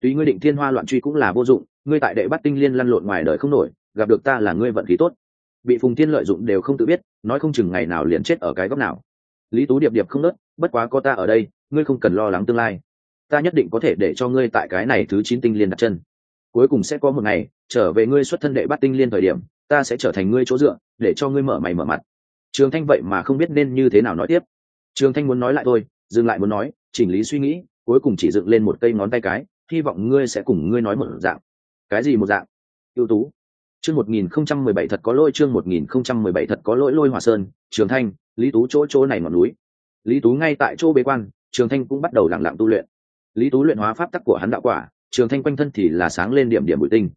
[SPEAKER 1] Tuy ngươi định thiên hoa loạn truy cũng là vô dụng, ngươi tại đệ bắt tinh liên lăn lộn ngoài đời không nổi, gặp được ta là ngươi vận khí tốt. Bị phùng thiên lợi dụng đều không tự biết, nói không chừng ngày nào liền chết ở cái góc nào. Lý tú điệp điệp không nớt, bất quá có ta ở đây, ngươi không cần lo lắng tương lai ta nhất định có thể để cho ngươi tại cái này thứ chín tinh liên đặt chân. Cuối cùng sẽ có một ngày, trở về ngươi xuất thân đệ bắt tinh liên thời điểm, ta sẽ trở thành ngươi chỗ dựa, để cho ngươi mở mày mở mặt. Trường thanh vậy mà không biết nên như thế nào nói tiếp. Trường thanh muốn nói lại thôi, dừng lại muốn nói, chỉnh lý suy nghĩ, cuối cùng chỉ dựng lên một cây ngón tay cái, hy vọng ngươi sẽ cùng ngươi nói một dạng. Cái gì một dạng? Ưu tú. Chương một nghìn không trăm mười bảy thật có lỗi, chương một nghìn không trăm mười bảy thật có lỗi, lôi hòa sơn, trường thanh, lý tú chỗ chỗ này ngọn núi. Lý tú ngay tại chỗ bế quan, trường thanh cũng bắt đầu lặng lặng tu luyện lý tú luyện hóa pháp tắc của hắn đạo quả, trường thanh quanh thân thì là sáng lên điểm điểm bụi tinh.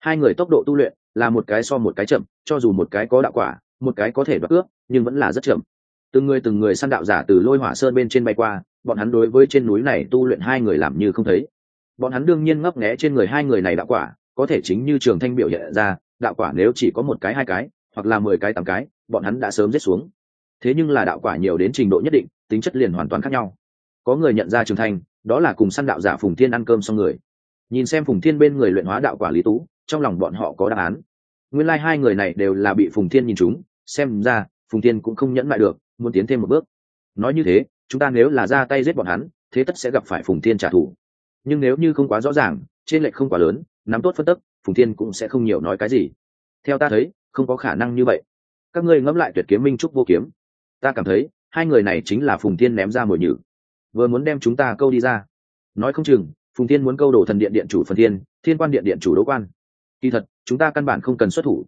[SPEAKER 1] Hai người tốc độ tu luyện là một cái so một cái chậm, cho dù một cái có đạo quả, một cái có thể đoạt ước nhưng vẫn là rất chậm. Từng người từng người săn đạo giả từ lôi hỏa sơn bên trên bay qua, bọn hắn đối với trên núi này tu luyện hai người làm như không thấy. Bọn hắn đương nhiên ngấp nghé trên người hai người này đạo quả, có thể chính như trường thanh biểu hiện ra, đạo quả nếu chỉ có một cái, hai cái, hoặc là mười cái, tám cái, bọn hắn đã sớm rết xuống. Thế nhưng là đạo quả nhiều đến trình độ nhất định, tính chất liền hoàn toàn khác nhau. Có người nhận ra trường thanh đó là cùng săn đạo giả phùng thiên ăn cơm xong người. Nhìn xem phùng thiên bên người luyện hóa đạo quả lý tú, trong lòng bọn họ có đáp án. Nguyên lai、like、hai người này đều là bị phùng thiên nhìn chúng, xem ra phùng thiên cũng không nhẫn mại được, muốn tiến thêm một bước. Nói như thế, chúng ta nếu là ra tay giết bọn hắn, thế tất sẽ gặp phải phùng thiên trả thù. Nhưng nếu như không quá rõ ràng, trên lệch không quá lớn, nắm tốt phân tức, phùng thiên cũng sẽ không nhiều nói cái gì. Theo ta thấy, không có khả năng như vậy. Các ngươi ngẫm lại tuyệt kiếm minh trúc vô kiếm. Ta cảm thấy, hai người này chính là phùng thiên ném ra mồi nhử vừa muốn đem chúng ta câu đi ra. Nói không chừng, phùng thiên muốn câu đổ thần điện điện chủ phần thiên thiên quan điện điện chủ đỗ quan. Kỳ thật, chúng ta căn bản không cần xuất thủ.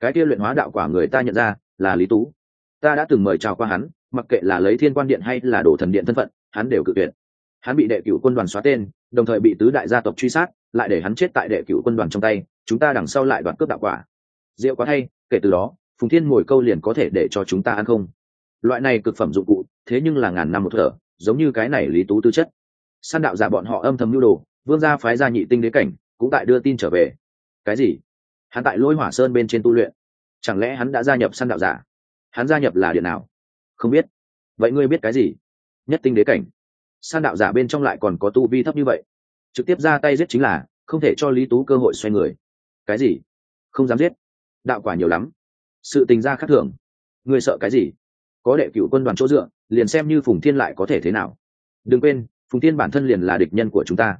[SPEAKER 1] Cái kia luyện hóa đạo quả người ta nhận ra, là lý tú. Ta đã từng mời chào qua hắn, mặc kệ là lấy thiên quan điện hay là đổ thần điện thân phận, hắn đều cự tuyệt. Hắn bị đệ cửu quân đoàn xóa tên, đồng thời bị tứ đại gia tộc truy sát, lại để hắn chết tại đệ cửu quân đoàn trong tay, chúng ta đằng sau lại đoạt cướp đạo quả. Diệu quá thay kể từ đó, phùng thiên mồi câu liền có thể để cho chúng ta ăn không. Loại này cực phẩm dụng cụ, thế nhưng là ngàn năm một thở giống như cái này lý tú tư chất. San đạo giả bọn họ âm thầm nhu đồ, vương gia phái gia nhị tinh đế cảnh, cũng tại đưa tin trở về. Cái gì? Hắn tại lôi hỏa sơn bên trên tu luyện. Chẳng lẽ hắn đã gia nhập san đạo giả? Hắn gia nhập là điện nào? Không biết. Vậy ngươi biết cái gì? Nhất tinh đế cảnh. San đạo giả bên trong lại còn có tu vi thấp như vậy. Trực tiếp ra tay giết chính là, không thể cho lý tú cơ hội xoay người. Cái gì? Không dám giết. Đạo quả nhiều lắm. Sự tình ra khác thường. Ngươi sợ cái gì? Có đệ cựu quân đoàn chỗ dựa liền xem như phùng thiên lại có thể thế nào. Đừng quên, phùng thiên bản thân liền là địch nhân của chúng ta.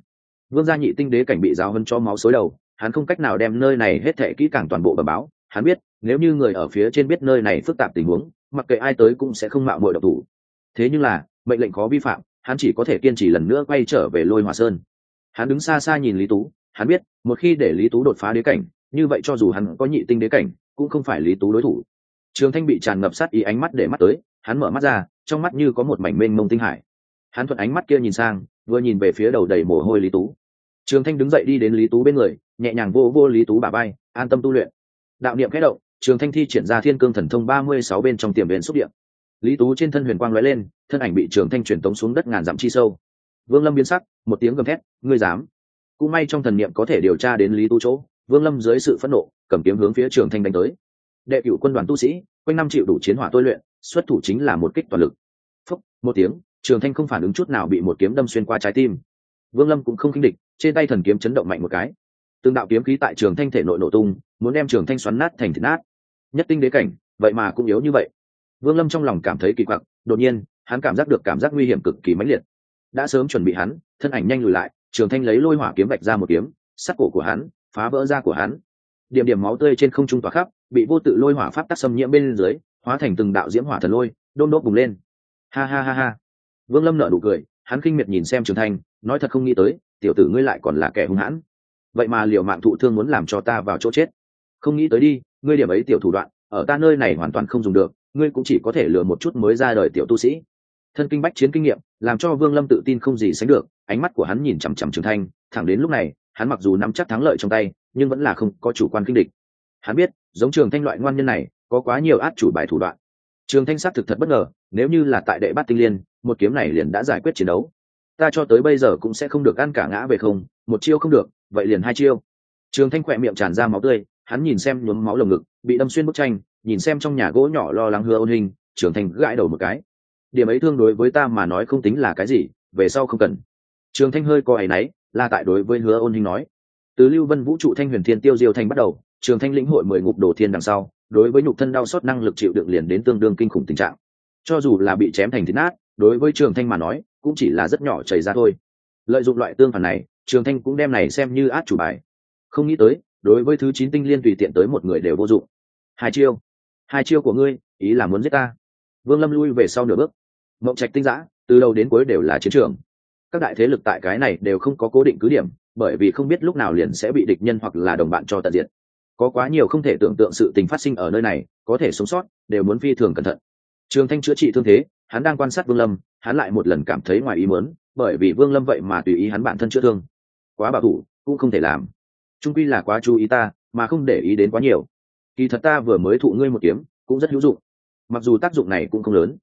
[SPEAKER 1] Vương gia nhị tinh đế cảnh bị giáo hân cho máu xối đầu, hắn không cách nào đem nơi này hết thệ kỹ càng toàn bộ bờ báo. Hắn biết, nếu như người ở phía trên biết nơi này phức tạp tình huống, mặc kệ ai tới cũng sẽ không mạo mội độc thủ. Thế nhưng là, mệnh lệnh khó vi phạm, hắn chỉ có thể kiên trì lần nữa quay trở về lôi hòa sơn. Hắn đứng xa xa nhìn lý tú, hắn biết, một khi để lý tú đột phá đế cảnh, như vậy cho dù hắn có nhị tinh đế cảnh, cũng không phải lý tú đối thủ. Trường thanh bị tràn ngập sát ý ánh mắt để mắt tới hắn mở mắt ra, trong mắt như có một mảnh mênh mông tinh hải. Hắn thuận ánh mắt kia nhìn sang, vừa nhìn về phía đầu đầy mồ hôi lý tú. Trường thanh đứng dậy đi đến lý tú bên người, nhẹ nhàng vô vô lý tú bà bay an tâm tu luyện. Đạo niệm khẽ động, trường thanh thi triển ra thiên cương thần thông ba mươi sáu bên trong tiềm viện xúc điện lý tú trên thân huyền quang lóe lên, thân ảnh bị trường thanh truyền tống xuống đất ngàn dặm chi sâu. Vương lâm biến sắc, một tiếng gầm thét, ngươi dám? Cũng may trong thần niệm có thể điều tra đến lý tú chỗ, vương lâm dưới sự phẫn nộ, cầm kiếm hướng phía trường thanh đánh tới. Đệ cửu quân đoàn tu sĩ, quanh năm chịu đủ chiến hỏa tôi luyện xuất thủ chính là một kích toàn lực. Phúc một tiếng, trường thanh không phản ứng chút nào bị một kiếm đâm xuyên qua trái tim. Vương lâm cũng không khinh địch, trên tay thần kiếm chấn động mạnh một cái. Tương đạo kiếm khí tại trường thanh thể nội nổ tung, muốn đem trường thanh xoắn nát thành thịt nát. Nhất tinh đế cảnh, vậy mà cũng yếu như vậy. Vương lâm trong lòng cảm thấy kỳ quặc, đột nhiên, hắn cảm giác được cảm giác nguy hiểm cực kỳ mãnh liệt. Đã sớm chuẩn bị hắn, thân ảnh nhanh lùi lại, trường thanh lấy lôi hỏa kiếm vạch ra một kiếm sắc cổ của hắn, phá vỡ da của hắn. Điểm điểm máu tươi trên không trung tỏa khắp, bị vô tự lôi hỏa pháp tắc xâm nhiễm bên dưới hóa thành từng đạo diễm hỏa thần lôi, đôn đốt bùng lên. Ha ha ha ha. Vương lâm nợ nụ cười, hắn khinh miệt nhìn xem trường thanh, nói thật không nghĩ tới, tiểu tử ngươi lại còn là kẻ hung hãn. Vậy mà liều mạng thụ thương muốn làm cho ta vào chỗ chết. Không nghĩ tới đi, ngươi điểm ấy tiểu thủ đoạn, ở ta nơi này hoàn toàn không dùng được, ngươi cũng chỉ có thể lừa một chút mới ra đời tiểu tu sĩ. Thân kinh bách chiến kinh nghiệm, làm cho vương lâm tự tin không gì sánh được, ánh mắt của hắn nhìn chằm chằm trường thanh, thẳng đến lúc này, hắn mặc dù nắm chắc thắng lợi trong tay, nhưng vẫn là không có chủ quan kinh địch. Hắn biết, giống trường thanh loại ngoan nhân này có quá nhiều át chủ bài thủ đoạn. Trường thanh sát thực thật bất ngờ, nếu như là tại đệ bát tinh liên, một kiếm này liền đã giải quyết chiến đấu. Ta cho tới bây giờ cũng sẽ không được ăn cả ngã về không, một chiêu không được, vậy liền hai chiêu. Trường thanh khỏe miệng tràn ra máu tươi, hắn nhìn xem nhuốm máu lồng ngực, bị đâm xuyên bức tranh, nhìn xem trong nhà gỗ nhỏ lo lắng hứa ôn hình, trường thanh gãi đầu một cái. Điểm ấy thương đối với ta mà nói không tính là cái gì, về sau không cần. Trường thanh hơi coi áy náy là tại đối với hứa ôn hình nói. Từ lưu vân vũ trụ thanh huyền thiên tiêu diêu thanh bắt đầu, trường thanh lĩnh hội mười ngục đồ thiên đằng sau đối với nhục thân đau xót năng lực chịu đựng liền đến tương đương kinh khủng tình trạng. Cho dù là bị chém thành thịt nát, đối với trường thanh mà nói, cũng chỉ là rất nhỏ chảy ra thôi. Lợi dụng loại tương phản này, trường thanh cũng đem này xem như át chủ bài. Không nghĩ tới, đối với thứ chín tinh liên tùy tiện tới một người đều vô dụng. Hai chiêu. Hai chiêu của ngươi, ý là muốn giết ta. Vương lâm lui về sau nửa bước. Mộng trạch tinh giã, từ đầu đến cuối đều là chiến trường. Các đại thế lực tại cái này đều không có cố định cứ điểm, bởi vì không biết lúc nào liền sẽ bị địch nhân hoặc là đồng bạn cho tận diện có quá nhiều không thể tưởng tượng sự tình phát sinh ở nơi này, có thể sống sót, đều muốn phi thường cẩn thận. Trường thanh chữa trị thương thế, hắn đang quan sát vương lâm, hắn lại một lần cảm thấy ngoài ý muốn, bởi vì vương lâm vậy mà tùy ý hắn bản thân chữa thương. Quá bảo thủ, cũng không thể làm. Trung quy là quá chú ý ta, mà không để ý đến quá nhiều. Kỳ thật ta vừa mới thụ ngươi một kiếm, cũng rất hữu dụng. Mặc dù tác dụng này cũng không lớn.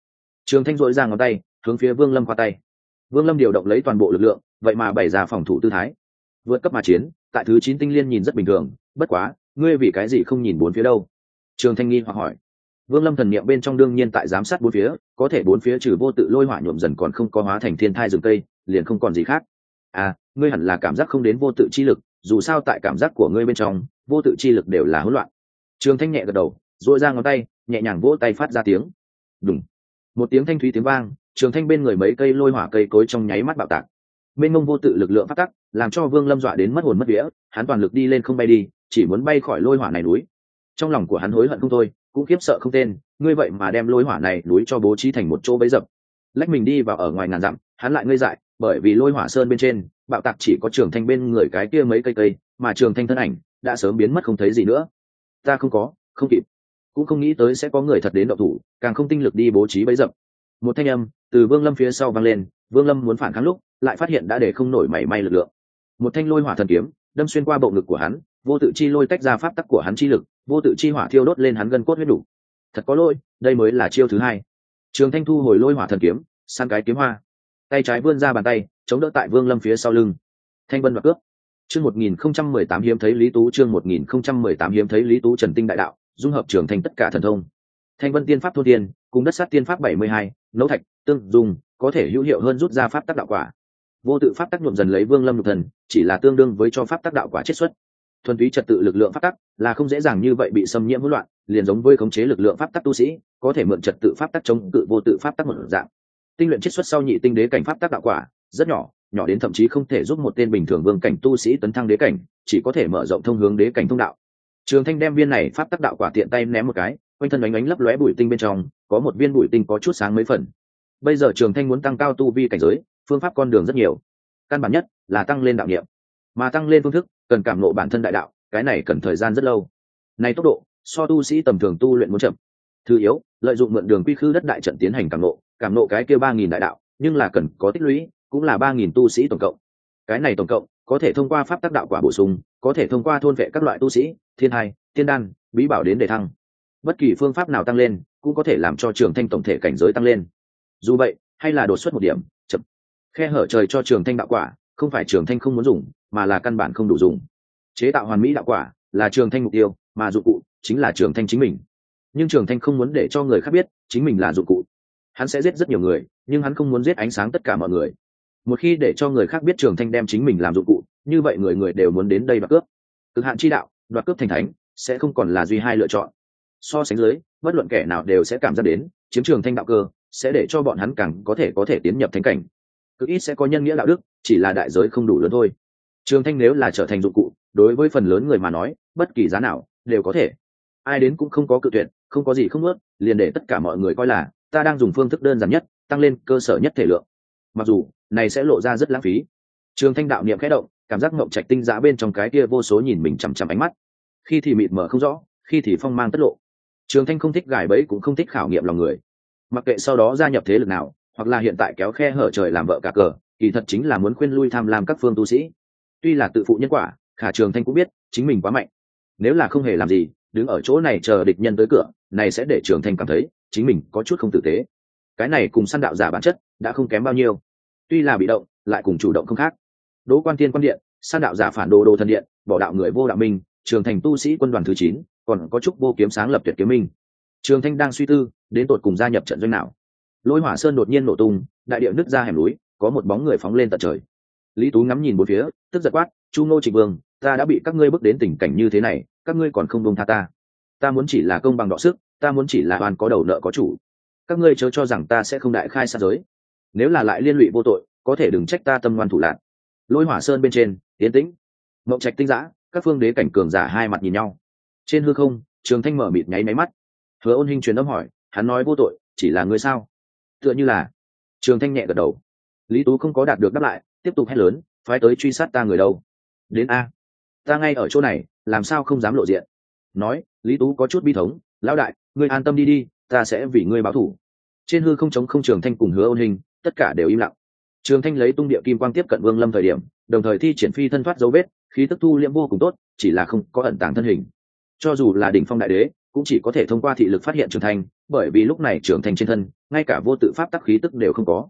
[SPEAKER 1] Trường thanh dội ra ngón tay, hướng phía vương lâm qua tay. Vương lâm điều động lấy toàn bộ lực lượng, vậy mà bày ra phòng thủ tư thái. Vượt cấp mà chiến, tại thứ chín tinh liên nhìn rất bình thường, bất quá ngươi vì cái gì không nhìn bốn phía đâu? Trường thanh nghi hoặc hỏi. Vương lâm thần niệm bên trong đương nhiên tại giám sát bốn phía, có thể bốn phía trừ vô tự lôi hỏa nhuộm dần còn không có hóa thành thiên thai rừng cây, liền không còn gì khác. À ngươi hẳn là cảm giác không đến vô tự chi lực, dù sao tại cảm giác của ngươi bên trong, vô tự chi lực đều là hỗn loạn. Trường thanh nhẹ gật đầu dội ra ngón tay, nhẹ nhàng vỗ tay phát ra tiếng. Đúng một tiếng thanh thúy tiếng vang, trường thanh bên người mấy cây lôi hỏa cây cối trong nháy mắt bạo tạc. Bên mông vô tự lực lượng phát tắc, làm cho vương lâm dọa đến mất hồn mất vía, hắn toàn lực đi lên không bay đi chỉ muốn bay khỏi lôi hỏa này núi. Trong lòng của hắn hối hận không thôi, cũng khiếp sợ không tên, ngươi vậy mà đem lôi hỏa này núi cho bố trí thành một chỗ bấy dập. Lách mình đi vào ở ngoài ngàn dặm, hắn lại ngơi dại, bởi vì lôi hỏa sơn bên trên, bạo tạc chỉ có trường thanh bên người cái kia mấy cây cây, mà trường thanh thân ảnh đã sớm biến mất không thấy gì nữa. Ta không có, không kịp. Cũng không nghĩ tới sẽ có người thật đến đậu thủ, càng không tinh lực đi bố trí bấy dập. Một thanh âm từ vương lâm phía sau vang lên, vương lâm muốn phản kháng lúc, lại phát hiện đã để không nổi mảy may lực lượng. Một thanh lôi hỏa thần kiếm, đâm xuyên qua bộ ngực của hắn vô tự chi lôi tách ra pháp tắc của hắn chi lực, vô tự chi hỏa thiêu đốt lên hắn gân cốt huyết đủ. Thật có lỗi, đây mới là chiêu thứ hai. Trường thanh thu hồi lôi hỏa thần kiếm, săn cái kiếm hoa. Tay trái vươn ra bàn tay, chống đỡ tại vương lâm phía sau lưng. Thanh vân và cướp chương một nghìn không trăm mười tám hiếm thấy lý tú, chương một nghìn không trăm mười tám hiếm thấy lý tú trần tinh đại đạo, dung hợp trường thành tất cả thần thông. Thanh vân tiên pháp thô tiên, cùng đất sát tiên pháp bảy mươi hai, nấu thạch, tương, dùng, có thể hữu hiệu hơn rút ra pháp tác đạo quả. Vô tự pháp tác nhuộm dần lấy vương lâm nhục thần, chỉ là tương đương với cho pháp tác đạo quả chết xuất thuần túy trật tự lực lượng pháp tắc, là không dễ dàng như vậy bị xâm nhiễm hỗn loạn, liền giống với khống chế lực lượng pháp tắc tu sĩ, có thể mượn trật tự pháp tắc chống cự vô tự pháp tắc một dạng. Tinh luyện chiết xuất sau nhị tinh đế cảnh pháp tắc đạo quả, rất nhỏ nhỏ đến thậm chí không thể giúp một tên bình thường vương cảnh tu sĩ tấn thăng đế cảnh, chỉ có thể mở rộng thông hướng đế cảnh thông đạo. Trường thanh đem viên này pháp tắc đạo quả tiện tay ném một cái, quanh thân ánh ánh lấp lóe bụi tinh bên trong, có một viên bụi tinh có chút sáng mấy phần. Bây giờ trường thanh muốn tăng cao tu vi cảnh giới, phương pháp con đường rất nhiều. Căn bản nhất là tăng lên đạo niệm. Mà tăng lên phương thức cần cảm nộ bản thân đại đạo, cái này cần thời gian rất lâu. Nay tốc độ, so tu sĩ tầm thường tu luyện muốn chậm. Thứ yếu, lợi dụng mượn đường quy khư đất đại trận tiến hành cảm nộ cảm nộ cái kia ba nghìn đại đạo, nhưng là cần có tích lũy, cũng là ba nghìn tu sĩ tổng cộng. Cái này tổng cộng, có thể thông qua pháp tác đạo quả bổ sung, có thể thông qua thôn vệ các loại tu sĩ, thiên hai, thiên đan, bí bảo đến để thăng. Bất kỳ phương pháp nào tăng lên, cũng có thể làm cho trường thanh tổng thể cảnh giới tăng lên. Dù vậy, hay là đột xuất một điểm, chậm. Khe hở trời cho trường thanh đạo quả không phải trường thanh không muốn dùng, mà là căn bản không đủ dùng. Chế tạo hoàn mỹ đạo quả là trường thanh mục tiêu, mà dụng cụ chính là trường thanh chính mình. Nhưng trường thanh không muốn để cho người khác biết, chính mình là dụng cụ. Hắn sẽ giết rất nhiều người, nhưng hắn không muốn giết ánh sáng tất cả mọi người. Một khi để cho người khác biết trường thanh đem chính mình làm dụng cụ, như vậy người người đều muốn đến đây đoạt cướp. Cực hạn chi đạo, đoạt cướp thành thánh, sẽ không còn là duy hai lựa chọn. So sánh dưới, bất luận kẻ nào đều sẽ cảm giác đến, chiếm trường thanh đạo cơ, sẽ để cho bọn hắn càng có thể có thể tiến nhập thánh cảnh cực ít sẽ có nhân nghĩa đạo đức, chỉ là đại giới không đủ lớn thôi. Trường thanh nếu là trở thành dụng cụ, đối với phần lớn người mà nói, bất kỳ giá nào đều có thể. Ai đến cũng không có cự tuyệt, không có gì không ướt liền để tất cả mọi người coi là, ta đang dùng phương thức đơn giản nhất, tăng lên cơ sở nhất thể lượng. Mặc dù, này sẽ lộ ra rất lãng phí. Trường thanh đạo niệm khẽ động, cảm giác ngộng trạch tinh giã bên trong cái kia vô số nhìn mình chằm chằm ánh mắt. Khi thì mịt mờ không rõ, khi thì phong mang tất lộ. Trường thanh không thích gài bẫy cũng không thích khảo nghiệm lòng người. Mặc kệ sau đó gia nhập thế lực nào hoặc là hiện tại kéo khe hở trời làm vợ cả cờ, kỳ thật chính là muốn khuyên lui tham lam các phương tu sĩ. Tuy là tự phụ nhân quả, khả trường thanh cũng biết, chính mình quá mạnh. Nếu là không hề làm gì, đứng ở chỗ này chờ địch nhân tới cửa, này sẽ để trường thanh cảm thấy, chính mình có chút không tử tế. Cái này cùng săn đạo giả bản chất, đã không kém bao nhiêu. Tuy là bị động, lại cùng chủ động không khác. Đỗ quan tiên quan điện, săn đạo giả phản đồ đồ thần điện, bỏ đạo người vô đạo minh, trường thành tu sĩ quân đoàn thứ chín, còn có chúc vô kiếm sáng lập tuyệt kiếm minh. Trường thanh đang suy tư, đến tột cùng gia nhập trận doanh nào lôi hỏa sơn đột nhiên nổ tung, đại điệu nứt ra hẻm núi, có một bóng người phóng lên tận trời. Lý tú ngắm nhìn bốn phía, tức giật quát, chu ngô trịnh vương, ta đã bị các ngươi bước đến tình cảnh như thế này, các ngươi còn không đông tha ta. Ta muốn chỉ là công bằng đọ sức, ta muốn chỉ là oan có đầu nợ có chủ. Các ngươi chớ cho rằng ta sẽ không đại khai sát giới. Nếu là lại liên lụy vô tội, có thể đừng trách ta tâm ngoan thủ lạc. Lôi hỏa sơn bên trên tiến tĩnh. Mộng trạch tinh giã, các phương đế cảnh cường giả hai mặt nhìn nhau. Trên hư không, trường thanh mở mịt nháy máy mắt. Hứa ôn hình truyền âm hỏi, hắn nói vô tội, chỉ là ngươi sao? Tựa như là trường thanh nhẹ gật đầu. Lý tú không có đạt được đáp lại, tiếp tục hét lớn, phái tới truy sát ta người đâu? Đến a, ta ngay ở chỗ này, làm sao không dám lộ diện? Nói, lý tú có chút bi thống, lão đại, ngươi an tâm đi đi, ta sẽ vì ngươi báo thủ. Trên hư không chống không trường thanh cùng hứa ôn hình, tất cả đều im lặng. Trường thanh lấy tung địa kim quang tiếp cận vương lâm thời điểm, đồng thời thi triển phi thân thoát dấu vết, khí tức thu liễm vô cùng tốt, chỉ là không có ẩn tàng thân hình. Cho dù là đỉnh phong đại đế cũng chỉ có thể thông qua thị lực phát hiện trường thanh, bởi vì lúc này trường thanh trên thân, ngay cả vô tự pháp tắc khí tức đều không có.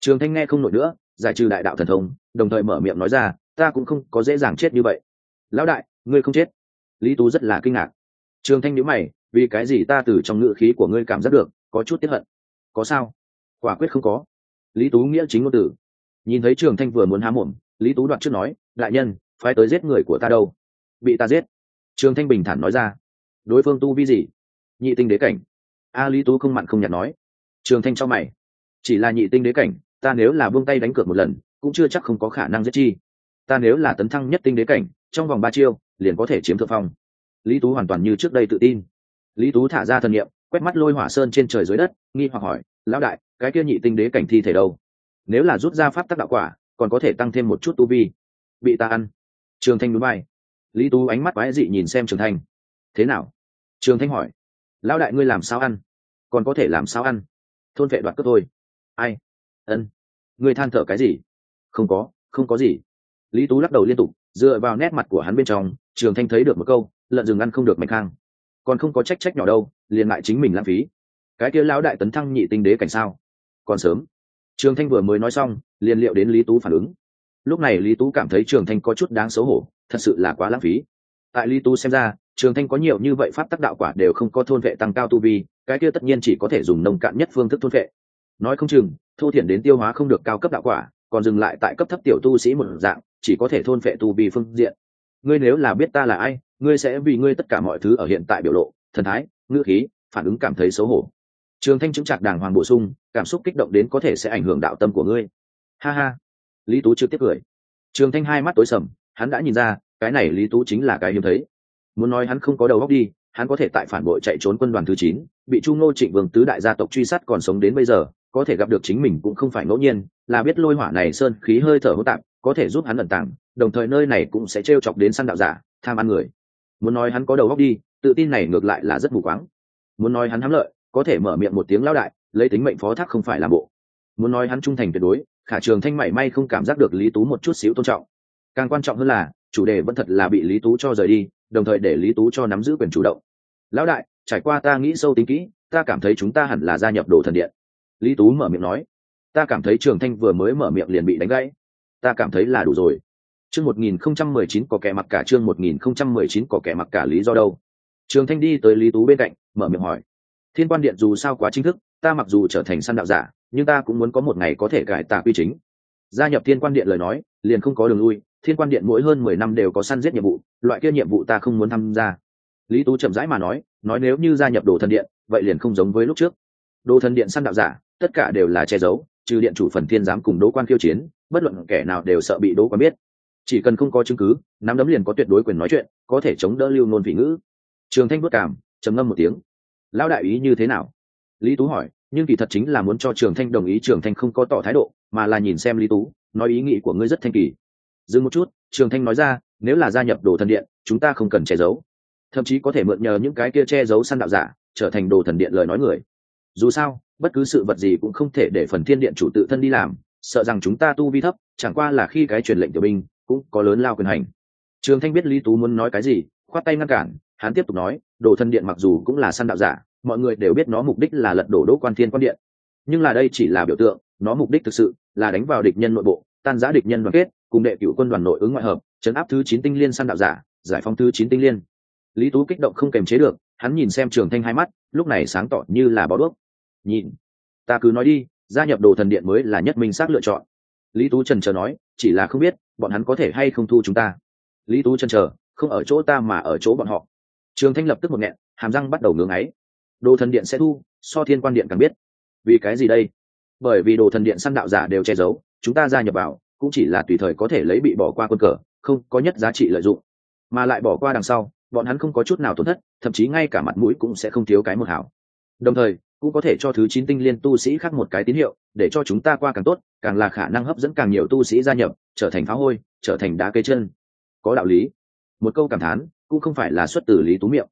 [SPEAKER 1] Trường thanh nghe không nổi nữa, giải trừ đại đạo thần thông, đồng thời mở miệng nói ra, ta cũng không có dễ dàng chết như vậy. Lão đại, ngươi không chết? Lý tú rất là kinh ngạc. Trường thanh nhíu mày, vì cái gì ta từ trong ngữ khí của ngươi cảm giác được, có chút tiếp hận? Có sao? Quả quyết không có. Lý tú nghĩa chính ngôn tử nhìn thấy trường thanh vừa muốn há mồm, lý tú đoạt trước nói, đại nhân phải tới giết người của ta đâu? Bị ta giết. Trường thanh bình thản nói ra đối phương tu vi gì? Nhị tinh đế cảnh. A lý tú không mặn không nhạt nói. Trường thanh cho mày. Chỉ là nhị tinh đế cảnh, ta nếu là buông tay đánh cược một lần, cũng chưa chắc không có khả năng giết chi. Ta nếu là tấn thăng nhất tinh đế cảnh, trong vòng ba chiêu, liền có thể chiếm thượng phong. Lý tú hoàn toàn như trước đây tự tin. Lý tú thả ra thần nghiệm quét mắt lôi hỏa sơn trên trời dưới đất, nghi hoặc hỏi, lão đại, cái kia nhị tinh đế cảnh thi thể đâu? Nếu là rút ra pháp tác đạo quả, còn có thể tăng thêm một chút tu vi. Bị ta ăn. Trường thanh núi bay lý tú ánh mắt quái dị nhìn xem trường thanh. Thế nào? Trường thanh hỏi, lão đại ngươi làm sao ăn? Còn có thể làm sao ăn? Thôn vệ đoạt cướp thôi. Ai? Ân. Ngươi than thở cái gì? Không có không có gì. Lý tú lắc đầu liên tục, dựa vào nét mặt của hắn bên trong, trường thanh thấy được một câu, lợn rừng ăn không được mạnh khang còn không có trách trách nhỏ đâu, liền lại chính mình lãng phí. Cái kia lão đại tấn thăng nhị tinh đế cảnh sao? Còn sớm. Trường thanh vừa mới nói xong, liền liệu đến lý tú phản ứng. Lúc này lý tú cảm thấy trường thanh có chút đáng xấu hổ, thật sự là quá lãng phí. Tại lý tú xem ra trường thanh có nhiều như vậy pháp tắc đạo quả đều không có thôn vệ tăng cao tu vi, cái kia tất nhiên chỉ có thể dùng nông cạn nhất phương thức thôn vệ. Nói không chừng, thô thiển đến tiêu hóa không được cao cấp đạo quả, còn dừng lại tại cấp thấp tiểu tu sĩ một dạng, chỉ có thể thôn vệ tu vi phương diện. Ngươi nếu là biết ta là ai, ngươi sẽ vì ngươi tất cả mọi thứ ở hiện tại biểu lộ, thần thái, ngữ khí, phản ứng cảm thấy xấu hổ. Trường thanh chứng trạc đàng hoàng bổ sung, cảm xúc kích động đến có thể sẽ ảnh hưởng đạo tâm của ngươi. Ha ha. Lý tú trực tiếp cười. Trường thanh hai mắt tối sầm, hắn đã nhìn ra, cái này lý tú chính là cái hiếm thấy muốn nói hắn không có đầu óc đi, hắn có thể tại phản bội chạy trốn quân đoàn thứ chín, bị trung nô trịnh vương tứ đại gia tộc truy sát còn sống đến bây giờ, có thể gặp được chính mình cũng không phải ngẫu nhiên, là biết lôi hỏa này sơn khí hơi thở hỗn tạp, có thể giúp hắn ẩn tàng, đồng thời nơi này cũng sẽ t chọc đến săn đạo giả, tham ăn người. Muốn nói hắn có đầu óc đi, tự tin này ngược lại là rất mù quáng. Muốn nói hắn hám lợi, có thể mở miệng một tiếng lao đại, lấy tính mệnh phó thác không phải làm bộ. Muốn nói hắn trung thành tuyệt đối, khả trường thanh mảy may không cảm giác được lý tú một chút xíu tôn trọng. Càng quan trọng hơn là, chủ đề vẫn thật là bị lý tú cho rời đi đồng thời để lý tú cho nắm giữ quyền chủ động. Lão đại, trải qua ta nghĩ sâu tính kỹ, ta cảm thấy chúng ta hẳn là gia nhập đồ thần điện. Lý tú mở miệng nói. Ta cảm thấy trường thanh vừa mới mở miệng liền bị đánh gãy. Ta cảm thấy là đủ rồi. Chương một nghìn không trăm mười chín có kẻ mặc cả chương một nghìn không trăm mười chín có kẻ mặc cả lý do đâu. Trường thanh đi tới lý tú bên cạnh, mở miệng hỏi. Thiên quan điện dù sao quá chính thức, ta mặc dù trở thành săn đạo giả, nhưng ta cũng muốn có một ngày có thể cải tà quy chính. Gia nhập thiên quan điện lời nói, liền không có đường lui thiên quan điện mỗi hơn mười năm đều có săn giết nhiệm vụ, loại kia nhiệm vụ ta không muốn tham gia. Lý tú chậm rãi mà nói nói nếu như gia nhập đồ thần điện, vậy liền không giống với lúc trước. Đồ thần điện săn đạo giả, tất cả đều là che giấu, trừ điện chủ phần thiên giám cùng đỗ quan khiêu chiến, bất luận kẻ nào đều sợ bị đỗ quan biết. Chỉ cần không có chứng cứ, nắm đấm liền có tuyệt đối quyền nói chuyện, có thể chống đỡ lưu nôn vị ngữ. Trường thanh vất cảm, trầm ngâm một tiếng. Lão đại ý như thế nào? Lý tú hỏi, nhưng kỳ thật chính là muốn cho trường thanh đồng ý, trường thanh không có tỏ thái độ, mà là nhìn xem lý tú, nói ý nghĩ của ngươi rất thanh kỳ dừng một chút, trường thanh nói ra, nếu là gia nhập đồ thần điện, chúng ta không cần che giấu. Thậm chí có thể mượn nhờ những cái kia che giấu săn đạo giả, trở thành đồ thần điện lời nói người. Dù sao, bất cứ sự vật gì cũng không thể để phần thiên điện chủ tự thân đi làm, sợ rằng chúng ta tu vi thấp, chẳng qua là khi cái truyền lệnh tiểu binh, cũng có lớn lao quyền hành. Trường thanh biết lý tú muốn nói cái gì, khoát tay ngăn cản, hắn tiếp tục nói, đồ thần điện mặc dù cũng là săn đạo giả, mọi người đều biết nó mục đích là lật đổ đỗ quan thiên quan điện. Nhưng là đây chỉ là biểu tượng, nó mục đích thực sự là đánh vào địch nhân nội bộ tan giã địch nhân đoàn kết, cùng đệ cựu quân đoàn nội ứng ngoại hợp, chấn áp thứ chín tinh liên săn đạo giả, giải phóng thứ chín tinh liên. Lý tú kích động không kềm chế được, hắn nhìn xem trường thanh hai mắt, lúc này sáng tỏ như là bó đuốc. Nhìn, ta cứ nói đi, gia nhập đồ thần điện mới là nhất minh xác lựa chọn. Lý tú trần chờ nói, chỉ là không biết, bọn hắn có thể hay không thu chúng ta. Lý tú trần chờ, không ở chỗ ta mà ở chỗ bọn họ. Trường thanh lập tức một nghẹn, hàm răng bắt đầu ngưỡng ấy. Đồ thần điện sẽ thu, so thiên quan điện càng biết. Vì cái gì đây? Bởi vì đồ thần điện săn đạo giả đều che giấu chúng ta gia nhập vào, cũng chỉ là tùy thời có thể lấy bị bỏ qua quân cờ, không có nhất giá trị lợi dụng. Mà lại bỏ qua đằng sau, bọn hắn không có chút nào tổn thất, thậm chí ngay cả mặt mũi cũng sẽ không thiếu cái một hảo đồng thời, cũng có thể cho thứ chín tinh liên tu sĩ khác một cái tín hiệu, để cho chúng ta qua càng tốt, càng là khả năng hấp dẫn càng nhiều tu sĩ gia nhập, trở thành phá hôi, trở thành đá cây chân. Có đạo lý. Một câu cảm thán, cũng không phải là xuất từ lý tú miệng.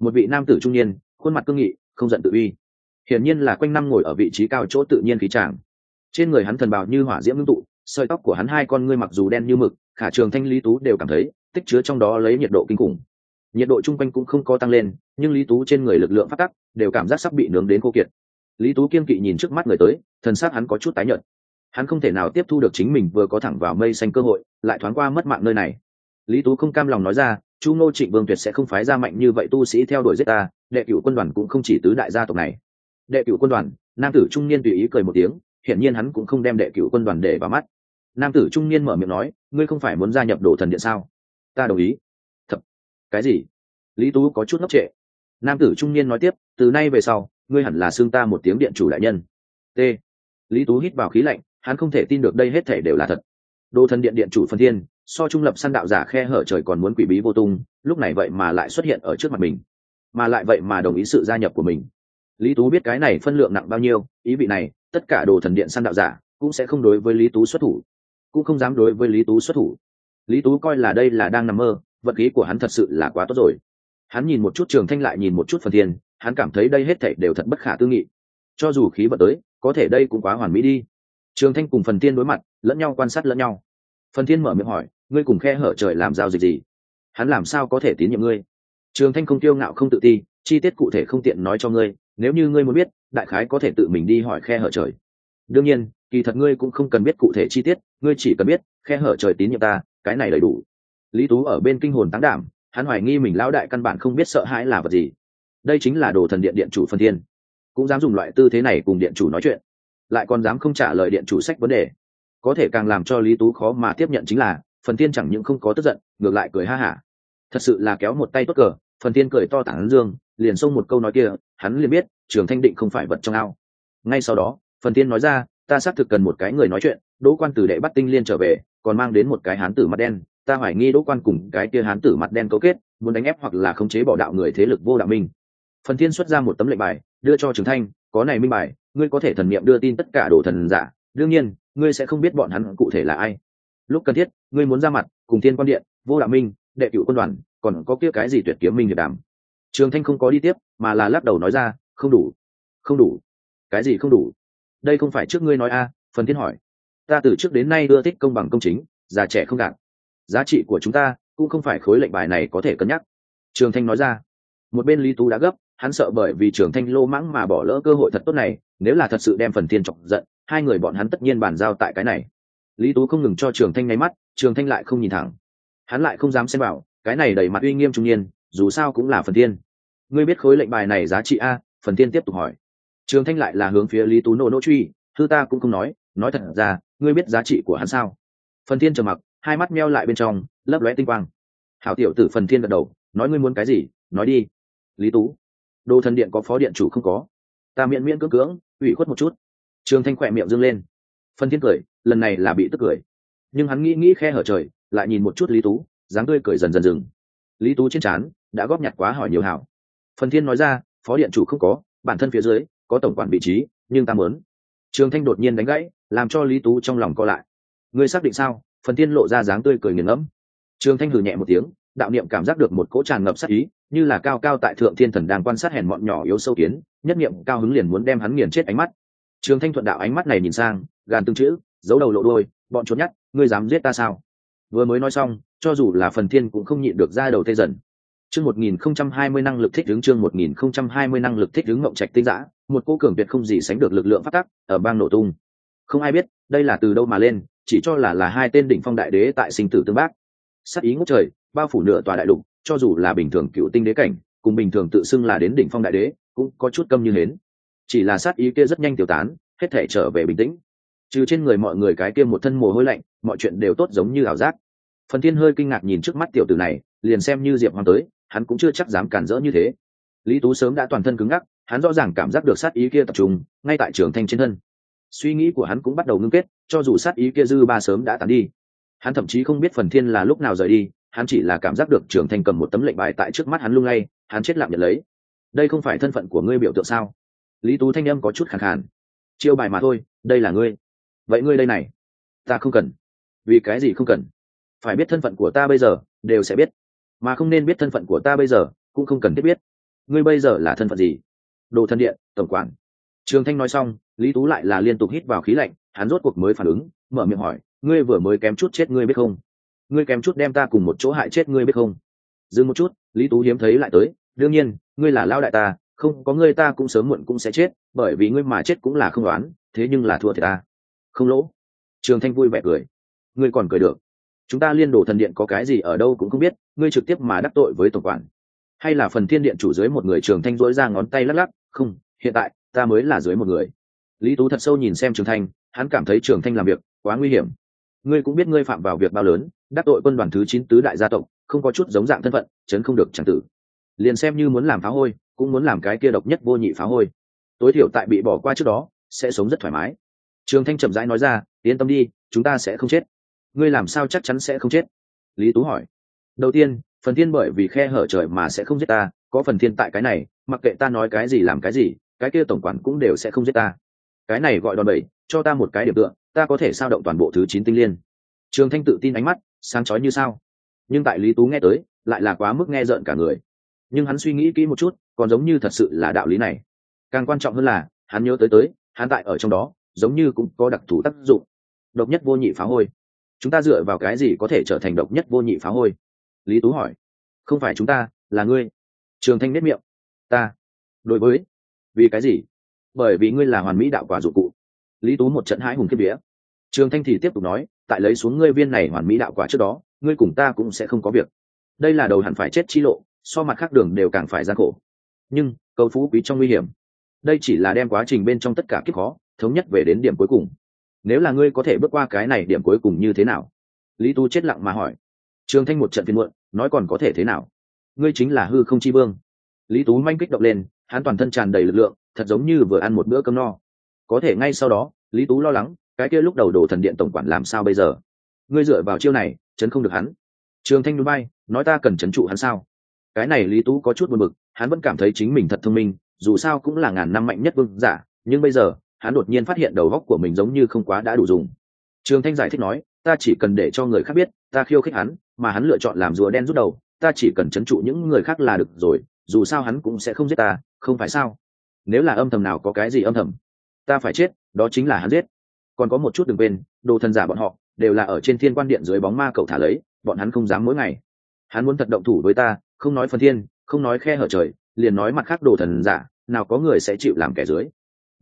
[SPEAKER 1] Một vị nam tử trung niên, khuôn mặt cương nghị, không giận tự uy. Hiển nhiên là quanh năm ngồi ở vị trí cao chỗ tự nhiên khí tràng trên người hắn thần bào như hỏa diễm ngưng tụ, sợi tóc của hắn hai con ngươi mặc dù đen như mực, khả trường thanh lý tú đều cảm thấy tích chứa trong đó lấy nhiệt độ kinh khủng. Nhiệt độ chung quanh cũng không có tăng lên, nhưng lý tú trên người lực lượng phát tắc đều cảm giác sắp bị nướng đến khô kiệt. Lý tú kiên kỵ nhìn trước mắt người tới, thần sát hắn có chút tái nhợt. Hắn không thể nào tiếp thu được chính mình vừa có thẳng vào mây xanh cơ hội, lại thoáng qua mất mạng nơi này. Lý tú không cam lòng nói ra, chu ngô trịnh vương tuyệt sẽ không phái ra mạnh như vậy tu sĩ theo đuổi giết ta, đệ cựu quân đoàn cũng không chỉ tứ đại gia tộc này. Đệ cựu quân đoàn, nam tử trung niên tùy ý cười một tiếng hiển nhiên hắn cũng không đem đệ cựu quân đoàn để vào mắt. Nam tử trung niên mở miệng nói, ngươi không phải muốn gia nhập đồ thần điện sao? Ta đồng ý. Thật? Cái gì? Lý tú có chút ngốc trệ. Nam tử trung niên nói tiếp, từ nay về sau, ngươi hẳn là xương ta một tiếng điện chủ đại nhân. T. Lý tú hít vào khí lạnh, hắn không thể tin được đây hết thể đều là thật. Đồ thần điện điện chủ phân thiên, so trung lập săn đạo giả khe hở trời còn muốn quỷ bí vô tung, lúc này vậy mà lại xuất hiện ở trước mặt mình, mà lại vậy mà đồng ý sự gia nhập của mình. Lý tú biết cái này phân lượng nặng bao nhiêu, ý vị này tất cả đồ thần điện săn đạo giả cũng sẽ không đối với lý tú xuất thủ, cũng không dám đối với lý tú xuất thủ. Lý tú coi là đây là đang nằm mơ, vật khí của hắn thật sự là quá tốt rồi. Hắn nhìn một chút trường thanh lại nhìn một chút phần thiên, hắn cảm thấy đây hết thảy đều thật bất khả tư nghị. Cho dù khí vận tới, có thể đây cũng quá hoàn mỹ đi. Trường thanh cùng phần thiên đối mặt, lẫn nhau quan sát lẫn nhau. Phần thiên mở miệng hỏi, ngươi cùng khe hở trời làm giao dịch gì? Hắn làm sao có thể tín nhiệm ngươi? Trường thanh không kiêu ngạo không tự ti, chi tiết cụ thể không tiện nói cho ngươi, nếu như ngươi muốn biết đại khái có thể tự mình đi hỏi khe hở trời. Đương nhiên, kỳ thật ngươi cũng không cần biết cụ thể chi tiết, ngươi chỉ cần biết, khe hở trời tín nhiệm ta, cái này đầy đủ. Lý tú ở bên kinh hồn táng đảm, hắn hoài nghi mình lão đại căn bản không biết sợ hãi là vật gì. Đây chính là đồ thần điện điện chủ phân thiên. Cũng dám dùng loại tư thế này cùng điện chủ nói chuyện. Lại còn dám không trả lời điện chủ sách vấn đề. Có thể càng làm cho lý tú khó mà tiếp nhận chính là, phần thiên chẳng những không có tức giận, ngược lại cười ha hả. Thật sự là kéo một tay tốt cờ, phần thiên cười to tảng dương, liền xông một câu nói kia, hắn liền biết trường thanh định không phải vật trong ao. Ngay sau đó, phần thiên nói ra, ta xác thực cần một cái người nói chuyện, đỗ quan tử đệ bắt tinh liên trở về, còn mang đến một cái hán tử mặt đen. Ta hoài nghi đỗ quan cùng cái kia hán tử mặt đen cấu kết, muốn đánh ép hoặc là khống chế bỏ đạo người thế lực vô đạo minh. Phần thiên xuất ra một tấm lệnh bài, đưa cho trường thanh, có này minh bài, ngươi có thể thần niệm đưa tin tất cả đồ thần giả. Đương nhiên, ngươi sẽ không biết bọn hắn cụ thể là ai. Lúc cần thiết, ngươi muốn ra mặt, cùng thiên quan điện, vô đạo minh, đệ cựu quân đoàn, còn có kia cái gì tuyệt kiếm minh hiệp đàm? Trường thanh không có đi tiếp, mà là lắc đầu nói ra không đủ. Không đủ. Cái gì không đủ? Đây không phải trước ngươi nói a, phần thiên hỏi. Ta từ trước đến nay đưa thích công bằng công chính, già trẻ không gạt giá trị của chúng ta cũng không phải khối lệnh bài này có thể cân nhắc. Trường thanh nói ra. Một bên lý tú đã gấp, hắn sợ bởi vì trường thanh lô mãng mà bỏ lỡ cơ hội thật tốt này, nếu là thật sự đem phần thiên chọc giận, hai người bọn hắn tất nhiên bàn giao tại cái này. Lý tú không ngừng cho trường thanh nháy mắt, trường thanh lại không nhìn thẳng. Hắn lại không dám xem vào, cái này đẩy mặt uy nghiêm trung niên, dù sao cũng là phần thiên ngươi biết khối lệnh bài này giá trị a phần thiên tiếp tục hỏi. Trường thanh lại là hướng phía lý tú nô nô truy, thư ta cũng không nói nói thật ra, ngươi biết giá trị của hắn sao? Phần thiên trầm mặc, hai mắt meo lại bên trong, lấp lóe tinh quang. Hảo tiểu tử phần thiên gật đầu, nói ngươi muốn cái gì, nói đi. Lý tú, đồ thần điện có phó điện chủ không có? Ta miễn miễn cưỡng cưỡng, ủy khuất một chút. Trường thanh khỏe miệng dâng lên. Phần thiên cười, lần này là bị tức cười. Nhưng hắn nghĩ nghĩ khe hở trời, lại nhìn một chút lý tú, dáng tươi cười dần dần dừng. Lý tú trên trán, đã góp nhặt quá hỏi nhiều hảo. Phần thiên nói ra phó điện chủ không có, bản thân phía dưới có tổng quản vị trí, nhưng ta muốn. Trường thanh đột nhiên đánh gãy, làm cho lý tú trong lòng co lại. Ngươi xác định sao? Phần thiên lộ ra dáng tươi cười nghiền ngẫm. Trường thanh hừ nhẹ một tiếng, đạo niệm cảm giác được một cỗ tràn ngập sát ý, như là cao cao tại thượng thiên thần đang quan sát hèn mọn nhỏ yếu sâu kiến, nhất niệm cao hứng liền muốn đem hắn nghiền chết ánh mắt. Trường thanh thuận đạo ánh mắt này nhìn sang, gàn từng chữ, giấu đầu lộ đôi bọn trốn nhát, ngươi dám giết ta sao? Vừa mới nói xong, cho dù là phần thiên cũng không nhịn được ra đầu tê dần chương một nghìn không trăm hai mươi năng lực thích ứng chương một nghìn không trăm hai mươi năng lực thích ứng ngộng trạch tinh dã, một cô cường tuyệt không gì sánh được lực lượng phát tác ở bang nổ tung. Không ai biết đây là từ đâu mà lên chỉ cho là là hai tên đỉnh phong đại đế tại sinh tử tương bác. Sát ý ngút trời bao phủ nửa tòa đại lục cho dù là bình thường cựu tinh đế cảnh cùng bình thường tự xưng là đến đỉnh phong đại đế cũng có chút câm như hến. Chỉ là sát ý kia rất nhanh tiêu tán hết thể trở về bình tĩnh. Trừ trên người mọi người cái kia một thân mồ hôi lạnh mọi chuyện đều tốt giống như ảo giác. Phần thiên hơi kinh ngạc nhìn trước mắt tiểu tử này liền xem như diệp hoàng tới hắn cũng chưa chắc dám cản rỡ như thế. Lý tú sớm đã toàn thân cứng ngắc, hắn rõ ràng cảm giác được sát ý kia tập trung, ngay tại trường thanh trên thân. Suy nghĩ của hắn cũng bắt đầu ngưng kết, cho dù sát ý kia dư ba sớm đã tàn đi. Hắn thậm chí không biết phần thiên là lúc nào rời đi, hắn chỉ là cảm giác được trường thanh cầm một tấm lệnh bài tại trước mắt hắn lung lay, hắn chết lặng nhận lấy. Đây không phải thân phận của ngươi biểu tượng sao? Lý tú thanh âm có chút khẳng khàn. Chiêu bài mà thôi, đây là ngươi. Vậy ngươi đây này, ta không cần. Vì cái gì không cần? Phải biết thân phận của ta bây giờ, đều sẽ biết mà không nên biết thân phận của ta bây giờ, cũng không cần thiết biết. Ngươi bây giờ là thân phận gì? Đồ thân điện, tổng quản. Trường thanh nói xong, lý tú lại là liên tục hít vào khí lạnh, hắn rốt cuộc mới phản ứng, mở miệng hỏi, ngươi vừa mới kém chút chết ngươi biết không? Ngươi kém chút đem ta cùng một chỗ hại chết ngươi biết không? Dừng một chút, lý tú hiếm thấy lại tới, đương nhiên, ngươi là lao đại ta, không có ngươi ta cũng sớm muộn cũng sẽ chết, bởi vì ngươi mà chết cũng là không đoán thế nhưng là thua thì ta. Không lỗ. Trường thanh vui vẻ cười. Ngươi còn cười được chúng ta liên đồ thần điện có cái gì ở đâu cũng không biết, ngươi trực tiếp mà đắc tội với tổng quản. Hay là phần thiên điện chủ dưới một người trường thanh dỗi ra ngón tay lắc lắc, không, hiện tại, ta mới là dưới một người. Lý tú thật sâu nhìn xem trường thanh, hắn cảm thấy trường thanh làm việc quá nguy hiểm. Ngươi cũng biết ngươi phạm vào việc bao lớn, đắc tội quân đoàn thứ chín tứ đại gia tộc, không có chút giống dạng thân phận, chấn không được chẳng tử. Liền xem như muốn làm phá hôi, cũng muốn làm cái kia độc nhất vô nhị phá hôi. Tối thiểu tại bị bỏ qua trước đó, sẽ sống rất thoải mái. Trường thanh chậm rãi nói ra, yên tâm đi, chúng ta sẽ không chết ngươi làm sao chắc chắn sẽ không chết? Lý tú hỏi. Đầu tiên, phần thiên bởi vì khe hở trời mà sẽ không giết ta, có phần thiên tại cái này, mặc kệ ta nói cái gì làm cái gì, cái kia tổng quản cũng đều sẽ không giết ta. Cái này gọi đòn bẩy, cho ta một cái điểm tựa, ta có thể sao động toàn bộ thứ chín tinh liên. Trường thanh tự tin ánh mắt, sáng chói như sao. Nhưng tại lý tú nghe tới, lại là quá mức nghe rợn cả người. Nhưng hắn suy nghĩ kỹ một chút, còn giống như thật sự là đạo lý này. Càng quan trọng hơn là, hắn nhớ tới tới, hắn tại ở trong đó, giống như cũng có đặc thù tác dụng. Độc nhất vô nhị phá hôi chúng ta dựa vào cái gì có thể trở thành độc nhất vô nhị phá hôi? Lý tú hỏi. Không phải chúng ta, là ngươi. Trường thanh nết miệng. Ta. Đối với. Vì cái gì? Bởi vì ngươi là hoàn mỹ đạo quả dụng cụ. Lý tú một trận hãi hùng kiếp vía. Trường thanh thì tiếp tục nói, tại lấy xuống ngươi viên này hoàn mỹ đạo quả trước đó, ngươi cùng ta cũng sẽ không có việc. Đây là đầu hẳn phải chết chi lộ, so mặt khác đường đều càng phải gian khổ. Nhưng, cầu phú quý trong nguy hiểm. Đây chỉ là đem quá trình bên trong tất cả kiếp khó, thống nhất về đến điểm cuối cùng nếu là ngươi có thể bước qua cái này điểm cuối cùng như thế nào? Lý tu chết lặng mà hỏi. Trường thanh một trận phiên muộn, nói còn có thể thế nào? Ngươi chính là hư không chi vương. Lý tú manh kích động lên, hắn toàn thân tràn đầy lực lượng, thật giống như vừa ăn một bữa cơm no. Có thể ngay sau đó, lý tú lo lắng, cái kia lúc đầu đổ thần điện tổng quản làm sao bây giờ? Ngươi dựa vào chiêu này, chấn không được hắn. Trường thanh núi bay nói ta cần chấn trụ hắn sao? Cái này lý tú có chút buồn bực, hắn vẫn cảm thấy chính mình thật thông minh, dù sao cũng là ngàn năm mạnh nhất vương giả, nhưng bây giờ hắn đột nhiên phát hiện đầu góc của mình giống như không quá đã đủ dùng. Trường thanh giải thích nói, ta chỉ cần để cho người khác biết, ta khiêu khích hắn, mà hắn lựa chọn làm rùa đen rút đầu, ta chỉ cần chấn trụ những người khác là được rồi, dù sao hắn cũng sẽ không giết ta, không phải sao? Nếu là âm thầm nào có cái gì âm thầm, ta phải chết, đó chính là hắn giết. Còn có một chút đừng quên, đồ thần giả bọn họ, đều là ở trên thiên quan điện dưới bóng ma cậu thả lấy, bọn hắn không dám mỗi ngày. Hắn muốn thật động thủ với ta, không nói phần thiên, không nói khe hở trời, liền nói mặt khác đồ thần giả, nào có người sẽ chịu làm kẻ dưới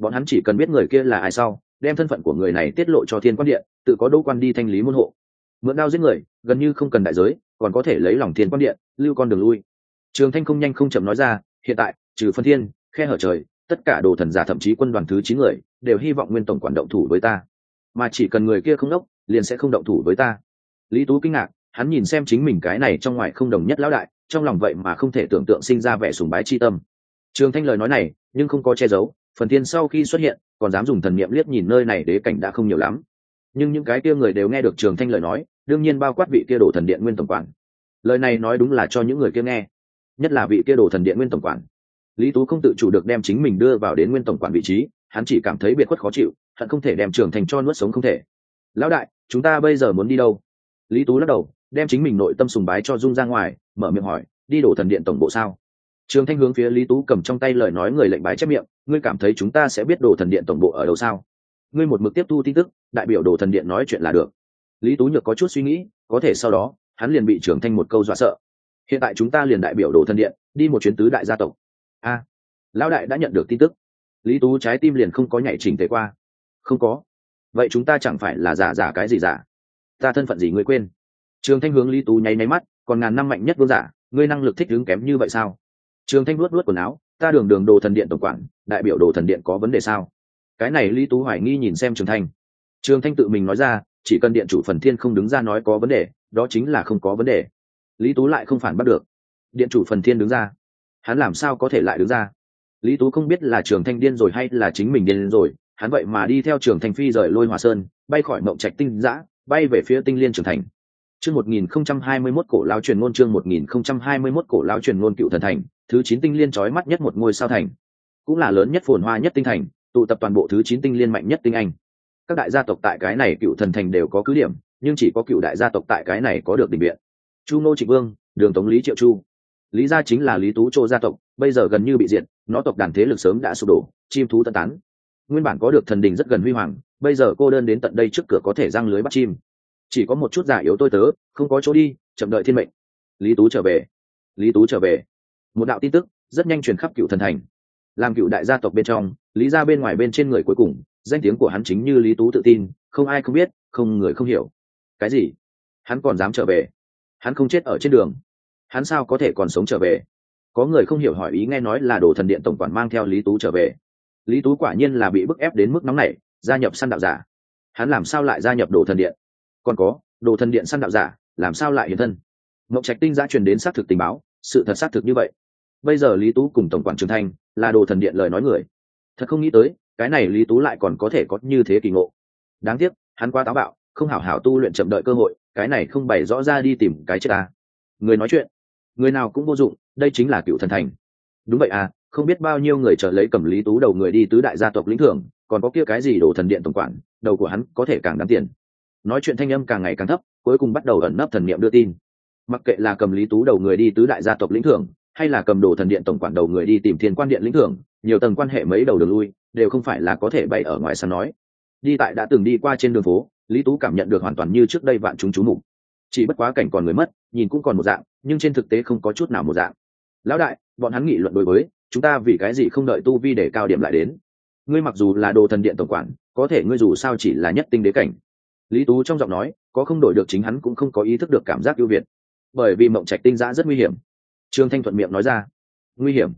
[SPEAKER 1] bọn hắn chỉ cần biết người kia là ai sau, đem thân phận của người này tiết lộ cho thiên quan điện, tự có đỗ quan đi thanh lý môn hộ. Mượn đao giết người, gần như không cần đại giới, còn có thể lấy lòng thiên quan điện, lưu con đường lui. Trường thanh không nhanh không chậm nói ra, hiện tại, trừ phân thiên, khe hở trời, tất cả đồ thần giả thậm chí quân đoàn thứ chín người, đều hy vọng nguyên tổng quản động thủ với ta. Mà chỉ cần người kia không đốc, liền sẽ không động thủ với ta. Lý tú kinh ngạc, hắn nhìn xem chính mình cái này trong ngoài không đồng nhất lão đại, trong lòng vậy mà không thể tưởng tượng sinh ra vẻ sùng bái chi tâm. Trường thanh lời nói này, nhưng không có che giấu phần thiên sau khi xuất hiện, còn dám dùng thần niệm liếc nhìn nơi này đế cảnh đã không nhiều lắm. Nhưng những cái kia người đều nghe được trường thanh lời nói, đương nhiên bao quát vị kia đổ thần điện nguyên tổng quản. Lời này nói đúng là cho những người kia nghe, nhất là vị kia đổ thần điện nguyên tổng quản. Lý tú không tự chủ được đem chính mình đưa vào đến nguyên tổng quản vị trí, hắn chỉ cảm thấy biệt khuất khó chịu, hận không thể đem trường thành cho nuốt sống không thể. Lão đại, chúng ta bây giờ muốn đi đâu? Lý tú lắc đầu, đem chính mình nội tâm sùng bái cho dung ra ngoài, mở miệng hỏi, đi đổ thần điện tổng bộ sao? Trường thanh hướng phía lý tú cầm trong tay lời nói người lệnh bái chép miệng, ngươi cảm thấy chúng ta sẽ biết đồ thần điện tổng bộ ở đâu sao? Ngươi một mực tiếp thu tin tức, đại biểu đồ thần điện nói chuyện là được. Lý tú nhược có chút suy nghĩ, có thể sau đó, hắn liền bị trưởng thanh một câu dọa sợ. Hiện tại chúng ta liền đại biểu đồ thần điện, đi một chuyến tứ đại gia tộc. A, lão đại đã nhận được tin tức. Lý tú trái tim liền không có nhảy trình thể qua. Không có. Vậy chúng ta chẳng phải là giả giả cái gì giả? Ta thân phận gì ngươi quên? Trường thanh hướng lý tú nháy máy mắt, còn ngàn năm mạnh nhất vương giả, ngươi năng lực thích ứng kém như vậy sao? Trường thanh luốt luốt quần áo, ta đường đường đồ thần điện tổng quản, đại biểu đồ thần điện có vấn đề sao? Cái này lý tú hoài nghi nhìn xem trường thanh. Trường thanh tự mình nói ra, chỉ cần điện chủ phần thiên không đứng ra nói có vấn đề, đó chính là không có vấn đề. Lý tú lại không phản bắt được. Điện chủ phần thiên đứng ra, hắn làm sao có thể lại đứng ra? Lý tú không biết là trường thanh điên rồi hay là chính mình điên rồi, hắn vậy mà đi theo trường thanh phi rời lôi hòa sơn, bay khỏi mộng trạch tinh giã, bay về phía tinh liên Trường thành. Chương một nghìn không trăm hai mươi mốt cổ lao truyền ngôn, chương một nghìn không trăm hai mươi mốt cổ lao truyền ngôn cựu thần thành thứ chín tinh liên trói mắt nhất một ngôi sao thành, cũng là lớn nhất phồn hoa nhất tinh thành, tụ tập toàn bộ thứ chín tinh liên mạnh nhất tinh anh. Các đại gia tộc tại cái này cựu thần thành đều có cứ điểm, nhưng chỉ có cựu đại gia tộc tại cái này có được định biện. Chu nô trịnh vương, đường tống lý triệu chu. Lý gia chính là lý tú châu gia tộc, bây giờ gần như bị diệt, nó tộc đàn thế lực sớm đã sụp đổ, chim thú tân tán. Nguyên bản có được thần đình rất gần huy hoàng, bây giờ cô đơn đến tận đây trước cửa có thể răng lưới bắt chim. Chỉ có một chút giả yếu tôi tớ, không có chỗ đi, chậm đợi thiên mệnh. Lý tú trở về. Lý tú trở về một đạo tin tức rất nhanh truyền khắp cựu thần thành. Làm cựu đại gia tộc bên trong, lý ra bên ngoài bên trên người cuối cùng, danh tiếng của hắn chính như lý tú tự tin, không ai không biết, không người không hiểu. Cái gì? Hắn còn dám trở về? Hắn không chết ở trên đường. Hắn sao có thể còn sống trở về? Có người không hiểu hỏi ý nghe nói là đồ thần điện tổng quản mang theo lý tú trở về. Lý tú quả nhiên là bị bức ép đến mức nóng này gia nhập săn đạo giả. Hắn làm sao lại gia nhập đồ thần điện? Còn có, đồ thần điện săn đạo giả, làm sao lại hiện thân? Mậu trạch tinh ra truyền đến xác thực tình báo, sự thật xác thực như vậy bây giờ lý tú cùng tổng quản trường thanh là đồ thần điện lời nói người. Thật không nghĩ tới, cái này lý tú lại còn có thể có như thế kỳ ngộ. Đáng tiếc, hắn quá táo bạo, không hảo hảo tu luyện chậm đợi cơ hội, cái này không bày rõ ra đi tìm cái chết ta. Người nói chuyện, người nào cũng vô dụng, đây chính là cựu thần thành. Đúng vậy à không biết bao nhiêu người chờ lấy cầm lý tú đầu người đi tứ đại gia tộc lĩnh thưởng, còn có kia cái gì đồ thần điện tổng quản, đầu của hắn có thể càng đáng tiền. Nói chuyện thanh âm càng ngày càng thấp, cuối cùng bắt đầu ẩn nấp thần niệm đưa tin. Mặc kệ là cầm lý tú đầu người đi tứ đại gia tộc lĩnh thưởng hay là cầm đồ thần điện tổng quản đầu người đi tìm thiên quan điện lĩnh thưởng, nhiều tầng quan hệ mấy đầu đường lui, đều không phải là có thể bày ở ngoài sàn nói. Đi tại đã từng đi qua trên đường phố, lý tú cảm nhận được hoàn toàn như trước đây vạn chúng chú mục. Chỉ bất quá cảnh còn người mất, nhìn cũng còn một dạng, nhưng trên thực tế không có chút nào một dạng. Lão đại, bọn hắn nghị luận đối với, chúng ta vì cái gì không đợi tu vi để cao điểm lại đến? Ngươi mặc dù là đồ thần điện tổng quản, có thể ngươi dù sao chỉ là nhất tinh đế cảnh. Lý tú trong giọng nói, có không đổi được chính hắn cũng không có ý thức được cảm giác ưu việt. Bởi vì mộng trạch tinh giã rất nguy hiểm trương thanh thuận miệng nói ra. Nguy hiểm.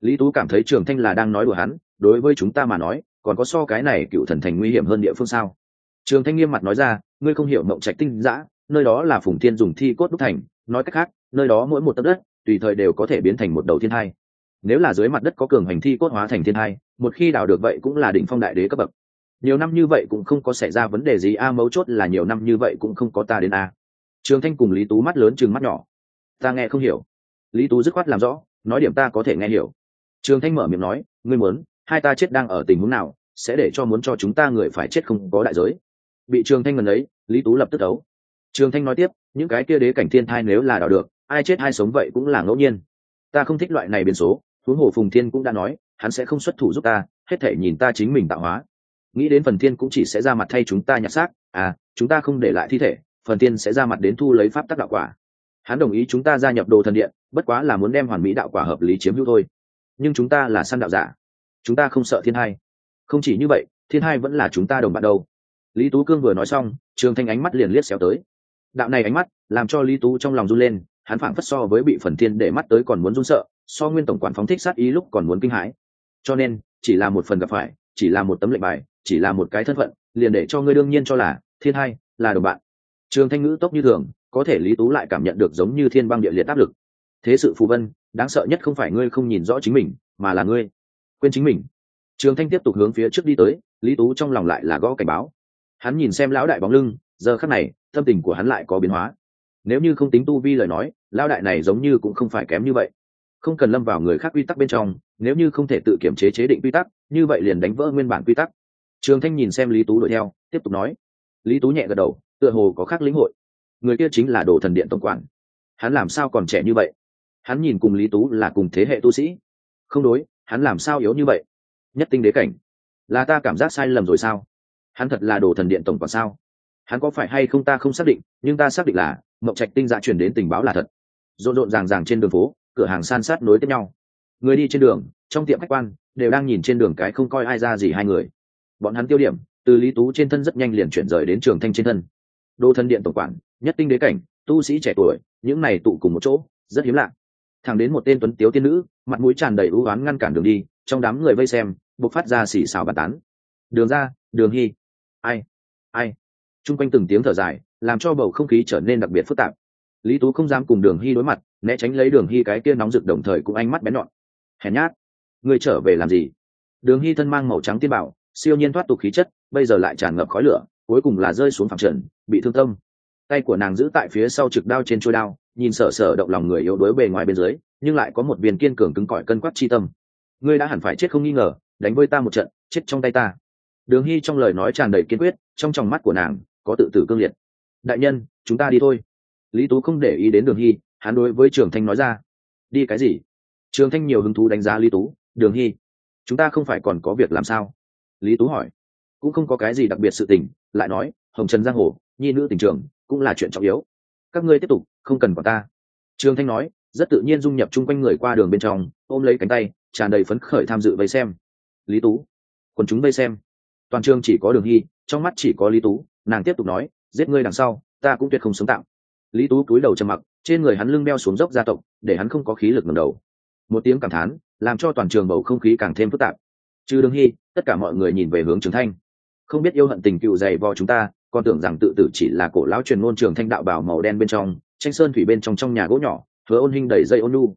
[SPEAKER 1] Lý tú cảm thấy trường thanh là đang nói đùa hắn, đối với chúng ta mà nói, còn có so cái này cựu thần thành nguy hiểm hơn địa phương sao? Trường thanh nghiêm mặt nói ra, ngươi không hiểu mộng trạch tinh giã nơi đó là phùng thiên dùng thi cốt đúc thành, nói cách khác, nơi đó mỗi một tấc đất, tùy thời đều có thể biến thành một đầu thiên hai nếu là dưới mặt đất có cường hành thi cốt hóa thành thiên hai một khi đào được vậy cũng là đỉnh phong đại đế cấp bậc. Nhiều năm như vậy cũng không có xảy ra vấn đề gì, a, mấu chốt là nhiều năm như vậy cũng không có ta đến a. Trường thanh cùng lý tú mắt lớn chừng mắt nhỏ. Ta nghe không hiểu lý tú dứt khoát làm rõ, nói điểm ta có thể nghe hiểu. Trường thanh mở miệng nói, ngươi muốn, hai ta chết đang ở tình huống nào, sẽ để cho muốn cho chúng ta người phải chết không có đại giới. Bị trường thanh ngần ấy, lý tú lập tức đấu. Trường thanh nói tiếp, những cái kia đế cảnh thiên thai nếu là đào được, ai chết ai sống vậy cũng là ngẫu nhiên. Ta không thích loại này biến số, huống hồ phùng thiên cũng đã nói, hắn sẽ không xuất thủ giúp ta, hết thể nhìn ta chính mình tạo hóa. Nghĩ đến phần thiên cũng chỉ sẽ ra mặt thay chúng ta nhặt xác à chúng ta không để lại thi thể, phần thiên sẽ ra mặt đến thu lấy pháp tắc đạo quả. Hắn đồng ý chúng ta gia nhập đồ thần điện bất quá là muốn đem hoàn mỹ đạo quả hợp lý chiếm hữu thôi. Nhưng chúng ta là săn đạo giả. Chúng ta không sợ thiên hai. Không chỉ như vậy, thiên hai vẫn là chúng ta đồng bạn đâu. Lý tú cương vừa nói xong, trường thanh ánh mắt liền liếc xéo tới. Đạo này ánh mắt làm cho lý tú trong lòng run lên, hắn phảng phất so với bị phần thiên để mắt tới còn muốn run sợ, so nguyên tổng quản phóng thích sát ý lúc còn muốn kinh hãi. Cho nên, chỉ là một phần gặp phải, chỉ là một tấm lệnh bài, chỉ là một cái thân phận, liền để cho ngươi đương nhiên cho là thiên hai là đồng bạn. Trường thanh ngữ tốc như thường, có thể lý tú lại cảm nhận được giống như thiên băng địa liệt áp lực thế sự phù vân, đáng sợ nhất không phải ngươi không nhìn rõ chính mình, mà là ngươi quên chính mình. Trường thanh tiếp tục hướng phía trước đi tới, lý tú trong lòng lại là gõ cảnh báo. Hắn nhìn xem lão đại bóng lưng, giờ khắc này, tâm tình của hắn lại có biến hóa. Nếu như không tính tu vi lời nói, lão đại này giống như cũng không phải kém như vậy. Không cần lâm vào người khác quy tắc bên trong, nếu như không thể tự kiểm chế chế định quy tắc, như vậy liền đánh vỡ nguyên bản quy tắc. Trường thanh nhìn xem lý tú đuổi theo, tiếp tục nói. Lý tú nhẹ gật đầu, tựa hồ có khác lĩnh hội. Người kia chính là đồ thần điện tổng quản. Hắn làm sao còn trẻ như vậy? Hắn nhìn cùng lý tú là cùng thế hệ tu sĩ. Không đối, hắn làm sao yếu như vậy? Nhất tinh đế cảnh. Là ta cảm giác sai lầm rồi sao? Hắn thật là đồ thần điện tổng quản sao? Hắn có phải hay không ta không xác định, nhưng ta xác định là mậu trạch tinh dạ chuyển đến tình báo là thật. Rộn rộn ràng ràng trên đường phố, cửa hàng san sát nối tiếp nhau. Người đi trên đường, trong tiệm khách quan, đều đang nhìn trên đường cái không coi ai ra gì hai người. Bọn hắn tiêu điểm, từ lý tú trên thân rất nhanh liền chuyển rời đến trường thanh trên thân. Đô thân điện tổng quản, nhất tinh đế cảnh, tu sĩ trẻ tuổi, những này tụ cùng một chỗ, rất hiếm lạ thẳng đến một tên tuấn tiếu tiên nữ, mặt mũi tràn đầy ưu oán ngăn cản đường đi, trong đám người vây xem, bộc phát ra xì xào bàn tán. Đường ra, đường hy ai ai? T r u n g quanh từng tiếng thở dài, làm cho bầu không khí trở nên đặc biệt phức tạp. Lý tú không dám cùng đường hy đối mặt, né tránh lấy đường hy cái kia nóng rực đồng thời cũng ánh mắt bén nhọn. Hèn nhát người trở về làm gì? Đường hy thân mang màu trắng tiên bảo, siêu nhiên thoát tục khí chất, bây giờ lại tràn ngập khói lửa, cuối cùng là rơi xuống phẳng trần, bị thương tâm. Tay của nàng giữ tại phía sau trực đao trên trôi đao nhìn sợ sở động lòng người yếu đuối bề ngoài bên dưới, nhưng lại có một viên kiên cường cứng cỏi cân quắc chi tâm. Ngươi đã hẳn phải chết không nghi ngờ, đánh với ta một trận, chết trong tay ta. Đường hy trong lời nói tràn đầy kiên quyết, trong tròng mắt của nàng có tự tử cương liệt. Đại nhân, chúng ta đi thôi. Lý tú không để ý đến đường hy, hắn đối với trường thanh nói ra. Đi cái gì? Trường thanh nhiều hứng thú đánh giá lý tú. Đường hy, chúng ta không phải còn có việc làm sao? Lý tú hỏi. Cũng không có cái gì đặc biệt sự tình, lại nói, hồng trần giang hồ, nhi nữ tình trường, cũng là chuyện trọng yếu các ngươi tiếp tục, không cần quản ta. Trường thanh nói, rất tự nhiên dung nhập chung quanh người qua đường bên trong, ôm lấy cánh tay, tràn đầy phấn khởi tham dự vây xem. Lý tú, quần chúng vây xem. Toàn trường chỉ có đường hy, trong mắt chỉ có lý tú, nàng tiếp tục nói, giết ngươi đằng sau, ta cũng tuyệt không sống tạm. Lý tú cúi đầu trầm mặc, trên người hắn lưng đeo xuống dốc gia tộc, để hắn không có khí lực ngầm đầu. Một tiếng cảm thán, làm cho toàn trường bầu không khí càng thêm phức tạp. Trừ đường hy, tất cả mọi người nhìn về hướng trường thanh. Không biết yêu hận tình cựu dày vò chúng ta còn tưởng rằng tự tử chỉ là cổ lão truyền ngôn trường thanh đạo bảo màu đen bên trong, tranh sơn thủy bên trong trong nhà gỗ nhỏ, hứa ôn hình đầy dây ôn nu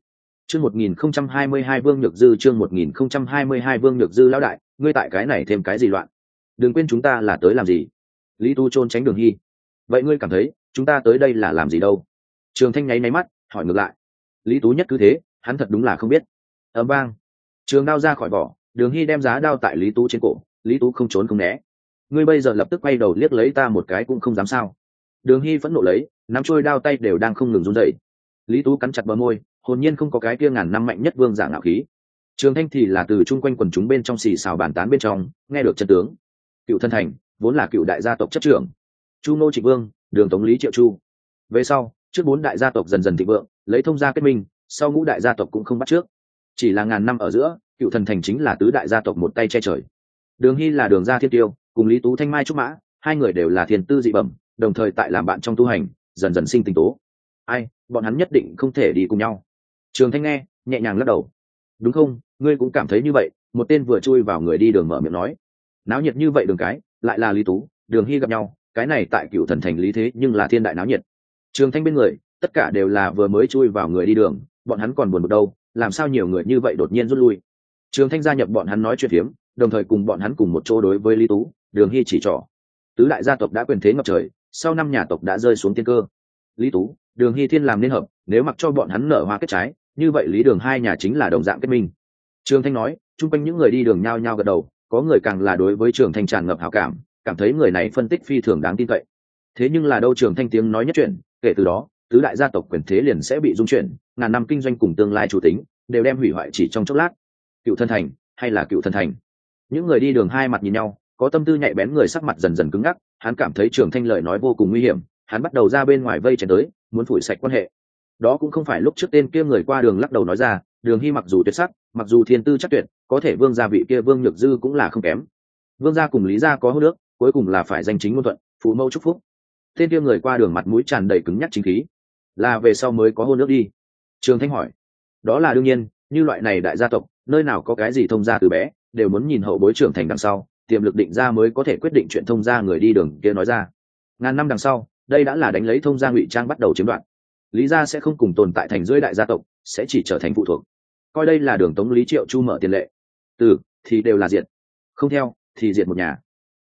[SPEAKER 1] chương một nghìn không trăm hai mươi hai vương nhược dư, chương một nghìn không trăm hai mươi hai vương nhược dư lão đại, ngươi tại cái này thêm cái gì loạn? Đừng quên chúng ta là tới làm gì? Lý tu trôn tránh đường hy. Vậy ngươi cảm thấy, chúng ta tới đây là làm gì đâu? Trường thanh nháy máy mắt, hỏi ngược lại. Lý tú nhất cứ thế, hắn thật đúng là không biết. Ấm vang. Trường đao ra khỏi vỏ, đường hy đem giá đao tại lý tú trên cổ, lý tú không trốn không né ngươi bây giờ lập tức quay đầu liếc lấy ta một cái cũng không dám sao. Đường hy phẫn nộ lấy, nắm trôi đao tay đều đang không ngừng run dậy lý tú cắn chặt bờ môi, hồn nhiên không có cái kia ngàn năm mạnh nhất vương giả ngạo khí. Trường thanh thì là từ chung quanh quần chúng bên trong xì xào bàn tán bên trong, nghe được chân tướng. Cựu thân thành, vốn là cựu đại gia tộc chấp trưởng. Chu nô trịnh vương, đường tống lý triệu chu. Về sau, trước bốn đại gia tộc dần dần thịnh vượng, lấy thông gia kết minh, sau ngũ đại gia tộc cũng không bắt trước. Chỉ là ngàn năm ở giữa, cựu thần thành chính là tứ đại gia tộc một tay che trời. Đường hy là đường gia thiên tiêu cùng lý tú thanh mai trúc mã, hai người đều là thiền tư dị bẩm, đồng thời tại làm bạn trong tu hành, dần dần sinh tình tố. Ai, bọn hắn nhất định không thể đi cùng nhau. Trường thanh nghe, nhẹ nhàng lắc đầu. Đúng không, ngươi cũng cảm thấy như vậy, một tên vừa chui vào người đi đường mở miệng nói. Náo nhiệt như vậy đường cái, lại là lý tú, đường hy gặp nhau, cái này tại cựu thần thành lý thế nhưng là thiên đại náo nhiệt. Trường thanh bên người, tất cả đều là vừa mới chui vào người đi đường, bọn hắn còn buồn một đâu, làm sao nhiều người như vậy đột nhiên rút lui. Trường thanh gia nhập bọn hắn nói chuyện phiếm đồng thời cùng bọn hắn cùng một chỗ đối với lý tú, đường hy chỉ trỏ. Tứ đại gia tộc đã quyền thế ngập trời, sau năm nhà tộc đã rơi xuống tiên cơ. Lý tú, đường hy thiên làm nên hợp, nếu mặc cho bọn hắn nở hoa kết trái, như vậy lý đường hai nhà chính là đồng dạng kết minh. Trường thanh nói, chung quanh những người đi đường nhao nhao gật đầu, có người càng là đối với trường thanh tràn ngập hảo cảm cảm thấy người này phân tích phi thường đáng tin cậy. Thế nhưng là đâu trường thanh tiếng nói nhất chuyện kể từ đó, tứ đại gia tộc quyền thế liền sẽ bị dung chuyển, ngàn năm kinh doanh cùng tương lai chủ tính, đều đem hủy hoại chỉ trong chốc lát. Cựu thân thành, hay là cựu thân thành? Những người đi đường hai mặt nhìn nhau, có tâm tư nhạy bén người sắc mặt dần dần cứng ngắc, hắn cảm thấy trường thanh lợi nói vô cùng nguy hiểm, hắn bắt đầu ra bên ngoài vây chèn tới, muốn phủi sạch quan hệ. Đó cũng không phải lúc trước tên kia người qua đường lắc đầu nói ra, đường hy mặc dù tuyệt sắc, mặc dù thiên tư chắc tuyệt, có thể vương gia vị kia vương nhược dư cũng là không kém. Vương gia cùng lý gia có hô nước cuối cùng là phải danh chính ngôn thuận phù mẫu chúc phúc. Tên kia người qua đường mặt mũi tràn đầy cứng nhắc chính khí. Là về sau mới có hôn nước đi. Trường thanh hỏi. Đó là đương nhiên, như loại này đại gia tộc, nơi nào có cái gì thông gia từ bé? Đều muốn nhìn hậu bối trưởng thành đằng sau tiềm lực định ra mới có thể quyết định chuyện thông gia người đi đường kia nói ra. Ngàn năm đằng sau đây đã là đánh lấy thông gia ngụy trang bắt đầu chiếm đoạt. Lý gia sẽ không cùng tồn tại thành dưới đại gia tộc sẽ chỉ trở thành phụ thuộc. Coi đây là đường tống lý triệu chu mở tiền lệ. Từ thì đều là diệt, không theo thì diệt một nhà.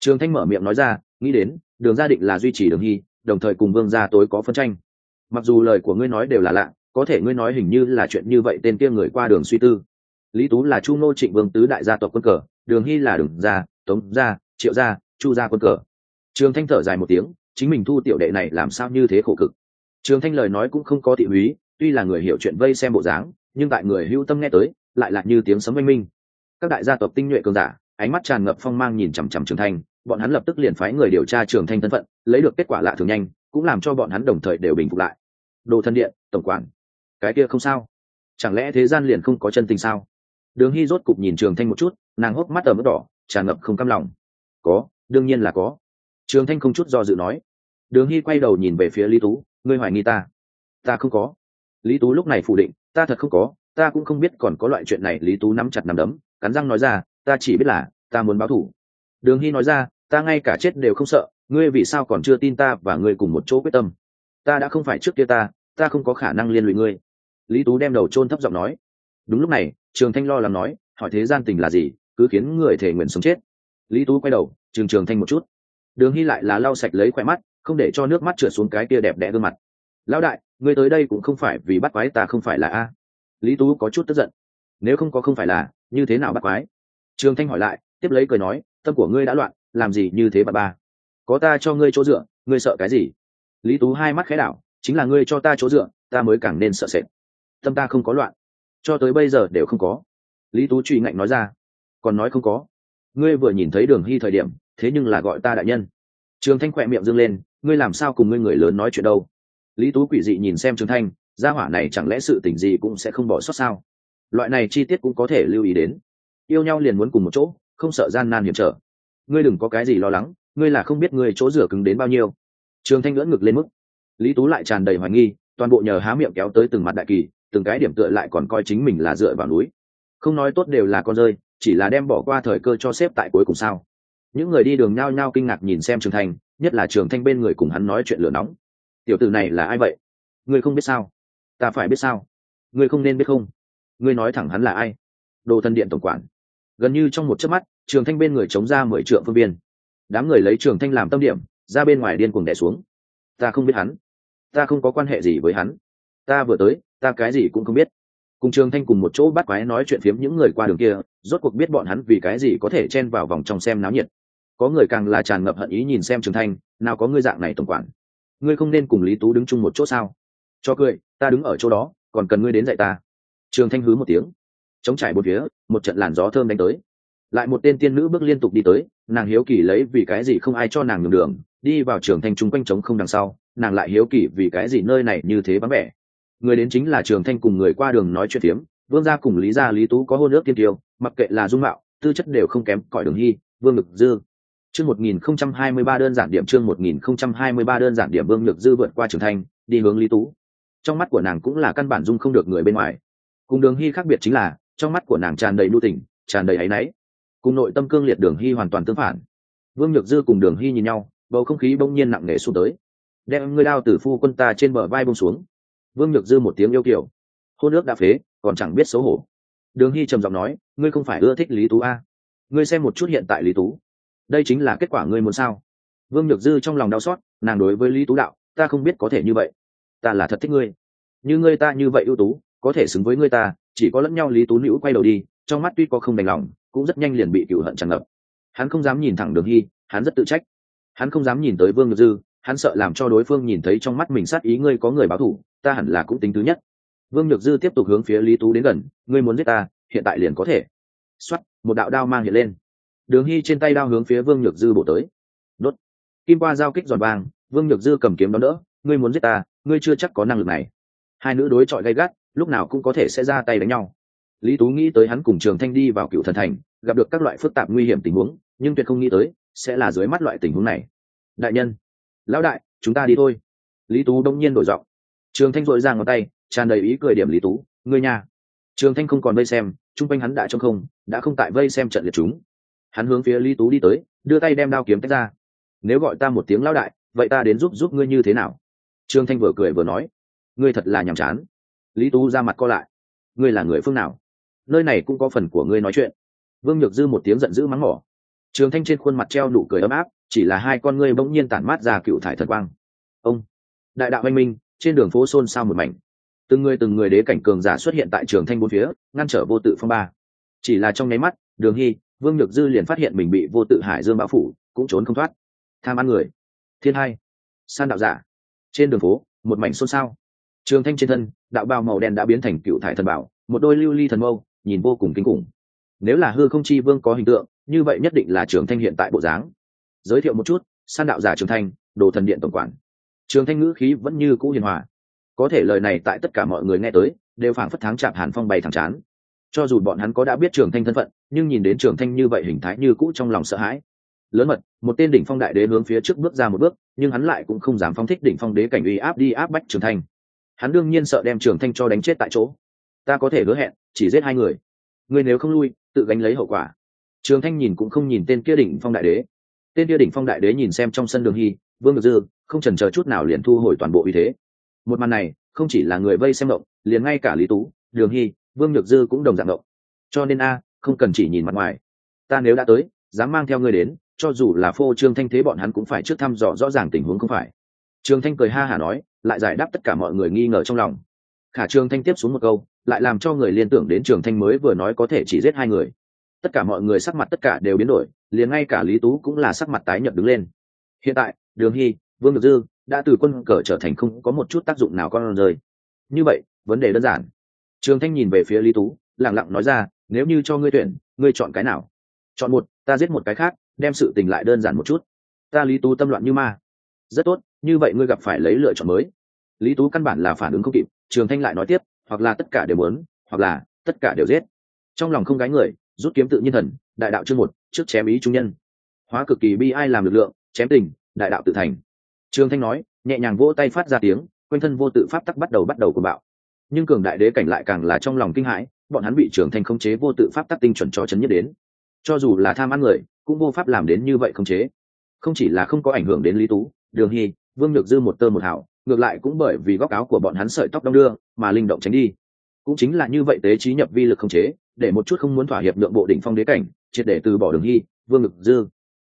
[SPEAKER 1] Trường thanh mở miệng nói ra nghĩ đến đường gia định là duy trì đường hy đồng thời cùng vương gia tối có phân tranh. Mặc dù lời của ngươi nói đều là lạ có thể ngươi nói hình như là chuyện như vậy tên kia người qua đường suy tư lý tú là chu ngô trịnh vương tứ đại gia tộc quân cờ, đường hy là đường gia, tống gia, triệu gia, chu gia quân cờ. Trường thanh thở dài một tiếng, chính mình thu tiểu đệ này làm sao như thế khổ cực. Trường thanh lời nói cũng không có thị húy, tuy là người hiểu chuyện vây xem bộ dáng, nhưng tại người hưu tâm nghe tới, lại là như tiếng sấm oanh minh. Các đại gia tộc tinh nhuệ cường giả, ánh mắt tràn ngập phong mang nhìn chằm chằm trường thanh, bọn hắn lập tức liền phái người điều tra trường thanh thân phận, lấy được kết quả lạ thường nhanh, cũng làm cho bọn hắn đồng thời đều bình phục lại. Đồ thân điện, tổng quản. Cái kia không sao. Chẳng lẽ thế gian liền không có chân tình sao? Đường hy rốt cục nhìn trường thanh một chút, nàng hốc mắt ở mức đỏ, tràn ngập không cam lòng. Có, đương nhiên là có. Trường thanh không chút do dự nói. Đường hy quay đầu nhìn về phía lý tú, ngươi hoài nghi ta? Ta không có. Lý tú lúc này phủ định, ta thật không có, ta cũng không biết còn có loại chuyện này. Lý tú nắm chặt nắm đấm, cắn răng nói ra, ta chỉ biết là, ta muốn báo thủ. Đường hy nói ra, ta ngay cả chết đều không sợ, ngươi vì sao còn chưa tin ta và ngươi cùng một chỗ quyết tâm? Ta đã không phải trước kia ta ta không có khả năng liên lụy ngươi. Lý tú đem đầu chôn thấp giọng nói đúng lúc này, trường thanh lo làm nói, hỏi thế gian tình là gì, cứ khiến người thể nguyện sống chết. Lý tú quay đầu trường trường thanh một chút. Đường hy lại là lau sạch lấy khoe mắt, không để cho nước mắt trượt xuống cái kia đẹp đẽ gương mặt. Lão đại, ngươi tới đây cũng không phải vì bắt quái ta không phải là a. Lý tú có chút tức giận. Nếu không có không phải là, như thế nào bắt quái? Trường thanh hỏi lại, tiếp lấy cười nói, tâm của ngươi đã loạn, làm gì như thế bà ba? Có ta cho ngươi chỗ dựa, ngươi sợ cái gì? Lý tú hai mắt khẽ đảo, chính là ngươi cho ta chỗ dựa, ta mới càng nên sợ sệt. Tâm ta không có loạn cho tới bây giờ đều không có. Lý tú truy ngạnh nói ra, còn nói không có. Ngươi vừa nhìn thấy đường hy thời điểm, thế nhưng là gọi ta đại nhân. Trường thanh khỏe miệng dâng lên, ngươi làm sao cùng ngươi người lớn nói chuyện đâu? Lý tú quỷ dị nhìn xem trường thanh, gia hỏa này chẳng lẽ sự tình gì cũng sẽ không bỏ sót sao? Loại này chi tiết cũng có thể lưu ý đến. Yêu nhau liền muốn cùng một chỗ, không sợ gian nan hiểm trở. Ngươi đừng có cái gì lo lắng, ngươi là không biết ngươi chỗ rửa cứng đến bao nhiêu. Trường thanh ngưỡng ngực lên mức. Lý tú lại tràn đầy hoài nghi, toàn bộ nhờ há miệng kéo tới từng mặt đại kỳ từng cái điểm tựa lại còn coi chính mình là dựa vào núi. Không nói tốt đều là con rơi, chỉ là đem bỏ qua thời cơ cho xếp tại cuối cùng sao. Những người đi đường nhao nhao kinh ngạc nhìn xem trường thanh nhất là trường thanh bên người cùng hắn nói chuyện lửa nóng. Tiểu tử này là ai vậy? Ngươi không biết sao? Ta phải biết sao? Ngươi không nên biết không? Ngươi nói thẳng hắn là ai? Đồ thân điện tổng quản. Gần như trong một chớp mắt, trường thanh bên người chống ra mười trượng phương biên. Đám người lấy trường thanh làm tâm điểm, ra bên ngoài điên cuồng đẻ xuống. Ta không biết hắn. Ta không có quan hệ gì với hắn ta vừa tới, ta cái gì cũng không biết. Cùng trường thanh cùng một chỗ bắt quái nói chuyện phiếm những người qua đường kia, rốt cuộc biết bọn hắn vì cái gì có thể chen vào vòng trong xem náo nhiệt. Có người càng là tràn ngập hận ý nhìn xem trường thanh, nào có ngươi dạng này tổng quản. Ngươi không nên cùng lý tú đứng chung một chỗ sao? Cho cười, ta đứng ở chỗ đó, còn cần ngươi đến dạy ta. Trường thanh hứ một tiếng. Chống trải một phía, một trận làn gió thơm đánh tới. Lại một tên tiên nữ bước liên tục đi tới, nàng hiếu kỳ lấy vì cái gì không ai cho nàng nhường đường, đi vào trường thanh chung quanh trống không đằng sau, nàng lại hiếu kỳ vì cái gì nơi này như thế vắng vẻ người đến chính là trường thanh cùng người qua đường nói chuyện phiếm. Vương gia cùng lý gia, lý tú có hôn ước tiên tiêu mặc kệ là dung mạo, tư chất đều không kém cỏi đường hy, vương lực dư. Chương một nghìn không trăm hai mươi ba đơn giản điểm, chương một nghìn không trăm hai mươi ba đơn giản điểm, vương lực dư vượt qua trường thanh, đi hướng lý tú. Trong mắt của nàng cũng là căn bản dung không được người bên ngoài. Cùng đường hy khác biệt chính là, trong mắt của nàng tràn đầy nu tình, tràn đầy áy náy. Cùng nội tâm cương liệt đường hy hoàn toàn tương phản. Vương nhược dư cùng đường hy nhìn nhau, bầu không khí bỗng nhiên nặng nề xuống tới. Đem ngươi đao từ phu quân ta trên bờ vai bông xuống vương nhược dư một tiếng yêu kiểu hôn ước đã phế, còn chẳng biết xấu hổ. Đường hy trầm giọng nói, ngươi không phải ưa thích lý tú a. Ngươi xem một chút hiện tại lý tú. Đây chính là kết quả ngươi muốn sao? Vương nhược dư trong lòng đau xót, nàng đối với lý tú đạo, ta không biết có thể như vậy. Ta là thật thích ngươi. Như ngươi ta như vậy ưu tú, có thể xứng với ngươi ta, chỉ có lẫn nhau lý tú nữ quay đầu đi, trong mắt tuy có không đành lòng, cũng rất nhanh liền bị cựu hận tràn ngập. Hắn không dám nhìn thẳng đường hy, hắn rất tự trách. Hắn không dám nhìn tới vương Nhược dư hắn sợ làm cho đối phương nhìn thấy trong mắt mình sát ý ngươi có người báo thủ, ta hẳn là cũng tính thứ nhất. Vương nhược dư tiếp tục hướng phía lý tú đến gần, ngươi muốn giết ta, hiện tại liền có thể. X một đạo đao mang hiện lên. Đường hy trên tay đao hướng phía vương nhược dư bổ tới. Đốt. Kim qua giao kích giòn vàng, vương nhược dư cầm kiếm đón đỡ, ngươi muốn giết ta, ngươi chưa chắc có năng lực này. Hai nữ đối chọi gay gắt, lúc nào cũng có thể sẽ ra tay đánh nhau. Lý tú nghĩ tới hắn cùng trường thanh đi vào cựu thần thành, gặp được các loại phức tạp nguy hiểm tình huống, nhưng tuyệt không nghĩ tới, sẽ là dưới mắt loại tình huống này. Đại nhân lão đại, chúng ta đi thôi. Lý tú đông nhiên đổi giọng. Trường thanh dội ra ngón tay, tràn đầy ý cười điểm lý tú người nhà trường thanh không còn vây xem, chung quanh hắn đã trong không, đã không tại vây xem trận liệt chúng. Hắn hướng phía lý tú đi tới, đưa tay đem đao kiếm tách ra. Nếu gọi ta một tiếng lão đại, vậy ta đến giúp giúp ngươi như thế nào? Trương thanh vừa cười vừa nói. Ngươi thật là nhàm chán. Lý tú ra mặt co lại. Ngươi là người phương nào? Nơi này cũng có phần của ngươi nói chuyện. Vương nhược dư một tiếng giận dữ mắng mỏ. Trường thanh trên khuôn mặt treo nụ cười ấm áp chỉ là hai con ngươi bỗng nhiên tản mát ra cựu thải thần quang. Ông, đại đạo anh minh, trên đường phố xôn xao một mảnh. Từng người từng người đế cảnh cường giả xuất hiện tại trường thanh bốn phía, ngăn trở vô tự phong ba. Chỉ là trong nháy mắt, đường hy, vương nhược dư liền phát hiện mình bị vô tự hải dương bão phủ, cũng trốn không thoát. Tham ăn người. Thiên hai. San đạo giả. Trên đường phố, một mảnh xôn xao. Trường thanh trên thân, đạo bào màu đen đã biến thành cựu thải thần bảo, một đôi lưu ly thần mâu, nhìn vô cùng kinh khủng. Nếu là hư không chi vương có hình tượng, như vậy nhất định là trường thanh hiện tại bộ dáng giới thiệu một chút, san đạo giả trường thanh, đồ thần điện tổng quản. Trường thanh ngữ khí vẫn như cũ hiền hòa. Có thể lời này tại tất cả mọi người nghe tới, đều phảng phất tháng chạm hàn phong bày thẳng chán. Cho dù bọn hắn có đã biết trường thanh thân phận, nhưng nhìn đến trường thanh như vậy hình thái như cũ trong lòng sợ hãi. Lớn mật, một tên đỉnh phong đại đế hướng phía trước bước ra một bước, nhưng hắn lại cũng không dám phóng thích đỉnh phong đế cảnh uy áp đi áp bách trường thanh. Hắn đương nhiên sợ đem trường thanh cho đánh chết tại chỗ. Ta có thể hứa hẹn, chỉ giết hai người. Người nếu không lui, tự gánh lấy hậu quả. Trường thanh nhìn cũng không nhìn tên kia đỉnh phong đại đế tên kia đỉnh phong đại đế nhìn xem trong sân đường hy, vương ngược dư, không trần chờ chút nào liền thu hồi toàn bộ uy thế. Một màn này, không chỉ là người vây xem động, liền ngay cả lý tú, đường hy, vương nhược dư cũng đồng dạng động. Cho nên a, không cần chỉ nhìn mặt ngoài. Ta nếu đã tới, dám mang theo ngươi đến, cho dù là phô trương thanh thế bọn hắn cũng phải trước thăm dò rõ ràng tình huống không phải. Trương thanh cười ha hả nói, lại giải đáp tất cả mọi người nghi ngờ trong lòng. Khả trương thanh tiếp xuống một câu, lại làm cho người liên tưởng đến trường thanh mới vừa nói có thể chỉ giết hai người tất cả mọi người sắc mặt tất cả đều biến đổi, liền ngay cả lý tú cũng là sắc mặt tái nhợt đứng lên. Hiện tại, đường hy, vương ngược dư đã từ quân cờ trở thành không có một chút tác dụng nào con rơi. Như vậy, vấn đề đơn giản. Trường thanh nhìn về phía lý tú lẳng lặng nói ra, nếu như cho ngươi tuyển, ngươi chọn cái nào? Chọn một, ta giết một cái khác, đem sự tình lại đơn giản một chút. Ta lý tú tâm loạn như ma. Rất tốt, như vậy ngươi gặp phải lấy lựa chọn mới. Lý tú căn bản là phản ứng không kịp, trường thanh lại nói tiếp, hoặc là tất cả đều muốn, hoặc là tất cả đều giết. Trong lòng không gái người rút kiếm tự nhiên thần, đại đạo chương một, trước chém ý trung nhân. Hóa cực kỳ bi ai làm lực lượng, chém tình, đại đạo tự thành. Trương thanh nói, nhẹ nhàng vỗ tay phát ra tiếng, quanh thân vô tự pháp tắc bắt đầu bắt đầu của bạo. Nhưng cường đại đế cảnh lại càng là trong lòng kinh hãi, bọn hắn bị trưởng thanh khống chế vô tự pháp tắc tinh chuẩn cho chấn nhất đến. Cho dù là tham ăn người, cũng vô pháp làm đến như vậy khống chế. Không chỉ là không có ảnh hưởng đến lý tú, đường hy, vương nhược dư một tơ một hảo ngược lại cũng bởi vì góc áo của bọn hắn sợi tóc đong đưa, mà linh động tránh đi. Cũng chính là như vậy tế trí nhập vi lực khống chế để một chút không muốn thỏa hiệp lượng bộ đỉnh phong đế cảnh, triệt để từ bỏ đường hy, vương ngực, dư.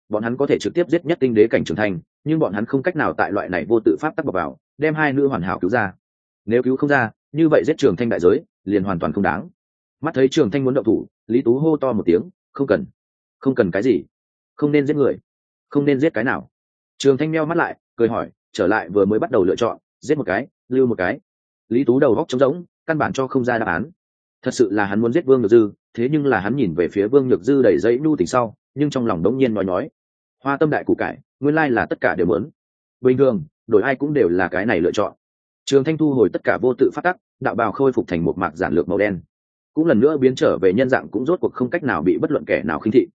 [SPEAKER 1] Bọn hắn có thể trực tiếp giết nhất tinh đế cảnh trưởng thành, nhưng bọn hắn không cách nào tại loại này vô tự pháp tắc bọc vào, đem hai nữ hoàn hảo cứu ra. Nếu cứu không ra, như vậy giết trường thanh đại giới, liền hoàn toàn không đáng. Mắt thấy trường thanh muốn động thủ, lý tú hô to một tiếng, không cần không cần cái gì, không nên giết người, không nên giết cái nào. Trường thanh meo mắt lại, cười hỏi, trở lại vừa mới bắt đầu lựa chọn, giết một cái, lưu một cái. Lý tú đầu góc trống rỗng, căn bản cho không ra đáp án thật sự là hắn muốn giết vương nhược dư, thế nhưng là hắn nhìn về phía vương nhược dư đầy dãy nhu tình sau, nhưng trong lòng đống nhiên nói nói hoa tâm đại củ cải, nguyên lai là tất cả đều muốn. Bình thường, đổi ai cũng đều là cái này lựa chọn. Trường thanh thu hồi tất cả vô tự phát tắc, đạo bào khôi phục thành một mạc giản lược màu đen. Cũng lần nữa biến trở về nhân dạng cũng rốt cuộc không cách nào bị bất luận kẻ nào khinh thị.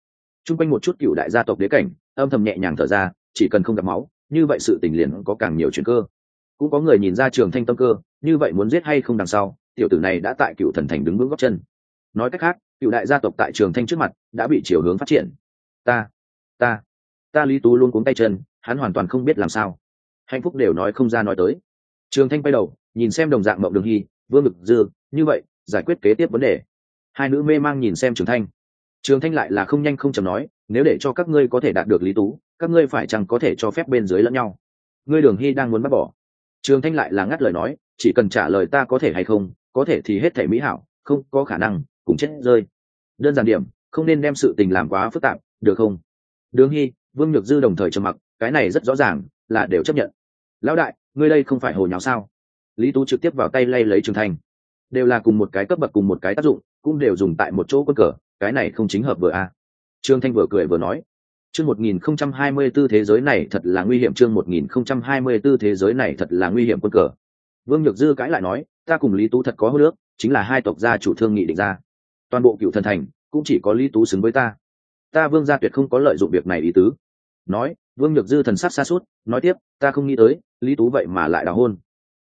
[SPEAKER 1] T r u n g quanh một chút cựu đại gia tộc đế cảnh, âm thầm nhẹ nhàng thở ra, chỉ cần không gặp máu, như vậy sự tình liền có càng nhiều chuyện cơ. Cũng có người nhìn ra trường thanh tâm cơ, như vậy muốn giết hay không đằng sau tiểu tử này đã tại cựu thần thành đứng vững góc chân. Nói cách khác, cựu đại gia tộc tại trường thanh trước mặt đã bị chiều hướng phát triển. Ta ta ta lý tú luôn cuống tay chân, hắn hoàn toàn không biết làm sao. Hạnh phúc đều nói không ra nói tới. Trường thanh quay đầu, nhìn xem đồng dạng mộng đường hy, vương ngực dư, như vậy, giải quyết kế tiếp vấn đề. Hai nữ mê mang nhìn xem trường thanh. Trường thanh lại là không nhanh không chầm nói, nếu để cho các ngươi có thể đạt được lý tú, các ngươi phải chẳng có thể cho phép bên dưới lẫn nhau? Ngươi đường hy đang muốn bắt bỏ. Trường thanh lại là ngắt lời nói, chỉ cần trả lời ta có thể hay không có thể thì hết thể mỹ hảo, không có khả năng, cùng chết rơi. Đơn giản điểm, không nên đem sự tình làm quá phức tạp, được không? Đường hy, vương nhược dư đồng thời trầm mặc, cái này rất rõ ràng, là đều chấp nhận. Lão đại, ngươi đây không phải hồ nháo sao? Lý tú trực tiếp vào tay lay lấy trường thành đều là cùng một cái cấp bậc cùng một cái tác dụng, cũng đều dùng tại một chỗ quân cờ, cái này không chính hợp vừa a. À. trương thanh vừa cười vừa nói, chương một nghìn không trăm hai mươi b ố thế giới này thật là nguy hiểm, chương một nghìn không trăm hai mươi b ố thế giới này thật là nguy hiểm quân cờ. Vương nhược dư cãi lại nói ta cùng lý tú thật có hô nước, chính là hai tộc gia chủ thương nghị định ra. Toàn bộ cựu thần thành cũng chỉ có lý tú xứng với ta. Ta vương gia tuyệt không có lợi dụng việc này ý tứ. Nói, vương nhược dư thần sắc xa suốt, nói tiếp, ta không nghĩ tới, lý tú vậy mà lại đào hôn.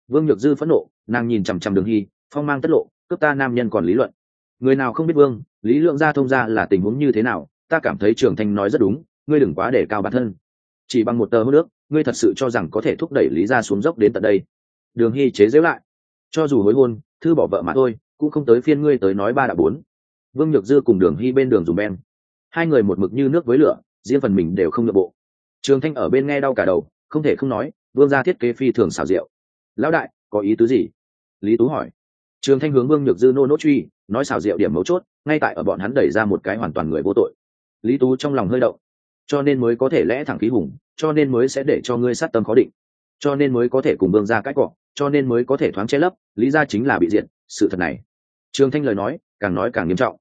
[SPEAKER 1] Vương nhược dư phẫn nộ, nàng nhìn chằm chằm đường hy, phong mang tất lộ, cướp ta nam nhân còn lý luận. Người nào không biết vương, lý lượng gia thông gia là tình huống như thế nào, ta cảm thấy trường thanh nói rất đúng, ngươi đừng quá để cao bản thân. Chỉ bằng một tờ hô nước, ngươi thật sự cho rằng có thể thúc đẩy lý gia xuống dốc đến tận đây. Đường hy chế giễu lại cho dù hối hôn, thư bỏ vợ mà thôi, cũng không tới phiên ngươi tới nói ba đã bốn. Vương nhược dư cùng đường hy bên đường dùng ben hai người một mực như nước với lửa, riêng phần mình đều không nội bộ. Trường thanh ở bên nghe đau cả đầu, không thể không nói, vương gia thiết kế phi thường xảo diệu. Lão đại, có ý tứ gì? Lý tú hỏi. Trường thanh hướng vương nhược dư nô nốt truy, nói xảo diệu điểm mấu chốt, ngay tại ở bọn hắn đẩy ra một cái hoàn toàn người vô tội. Lý tú trong lòng hơi động. Cho nên mới có thể lẽ thẳng khí hùng, cho nên mới sẽ để cho ngươi sát tâm khó định. Cho nên mới có thể cùng vương gia cãi cọ cho nên mới có thể thoáng che lấp, lý ra chính là bị diện sự thật này. Trường thanh lời nói, càng nói càng nghiêm trọng.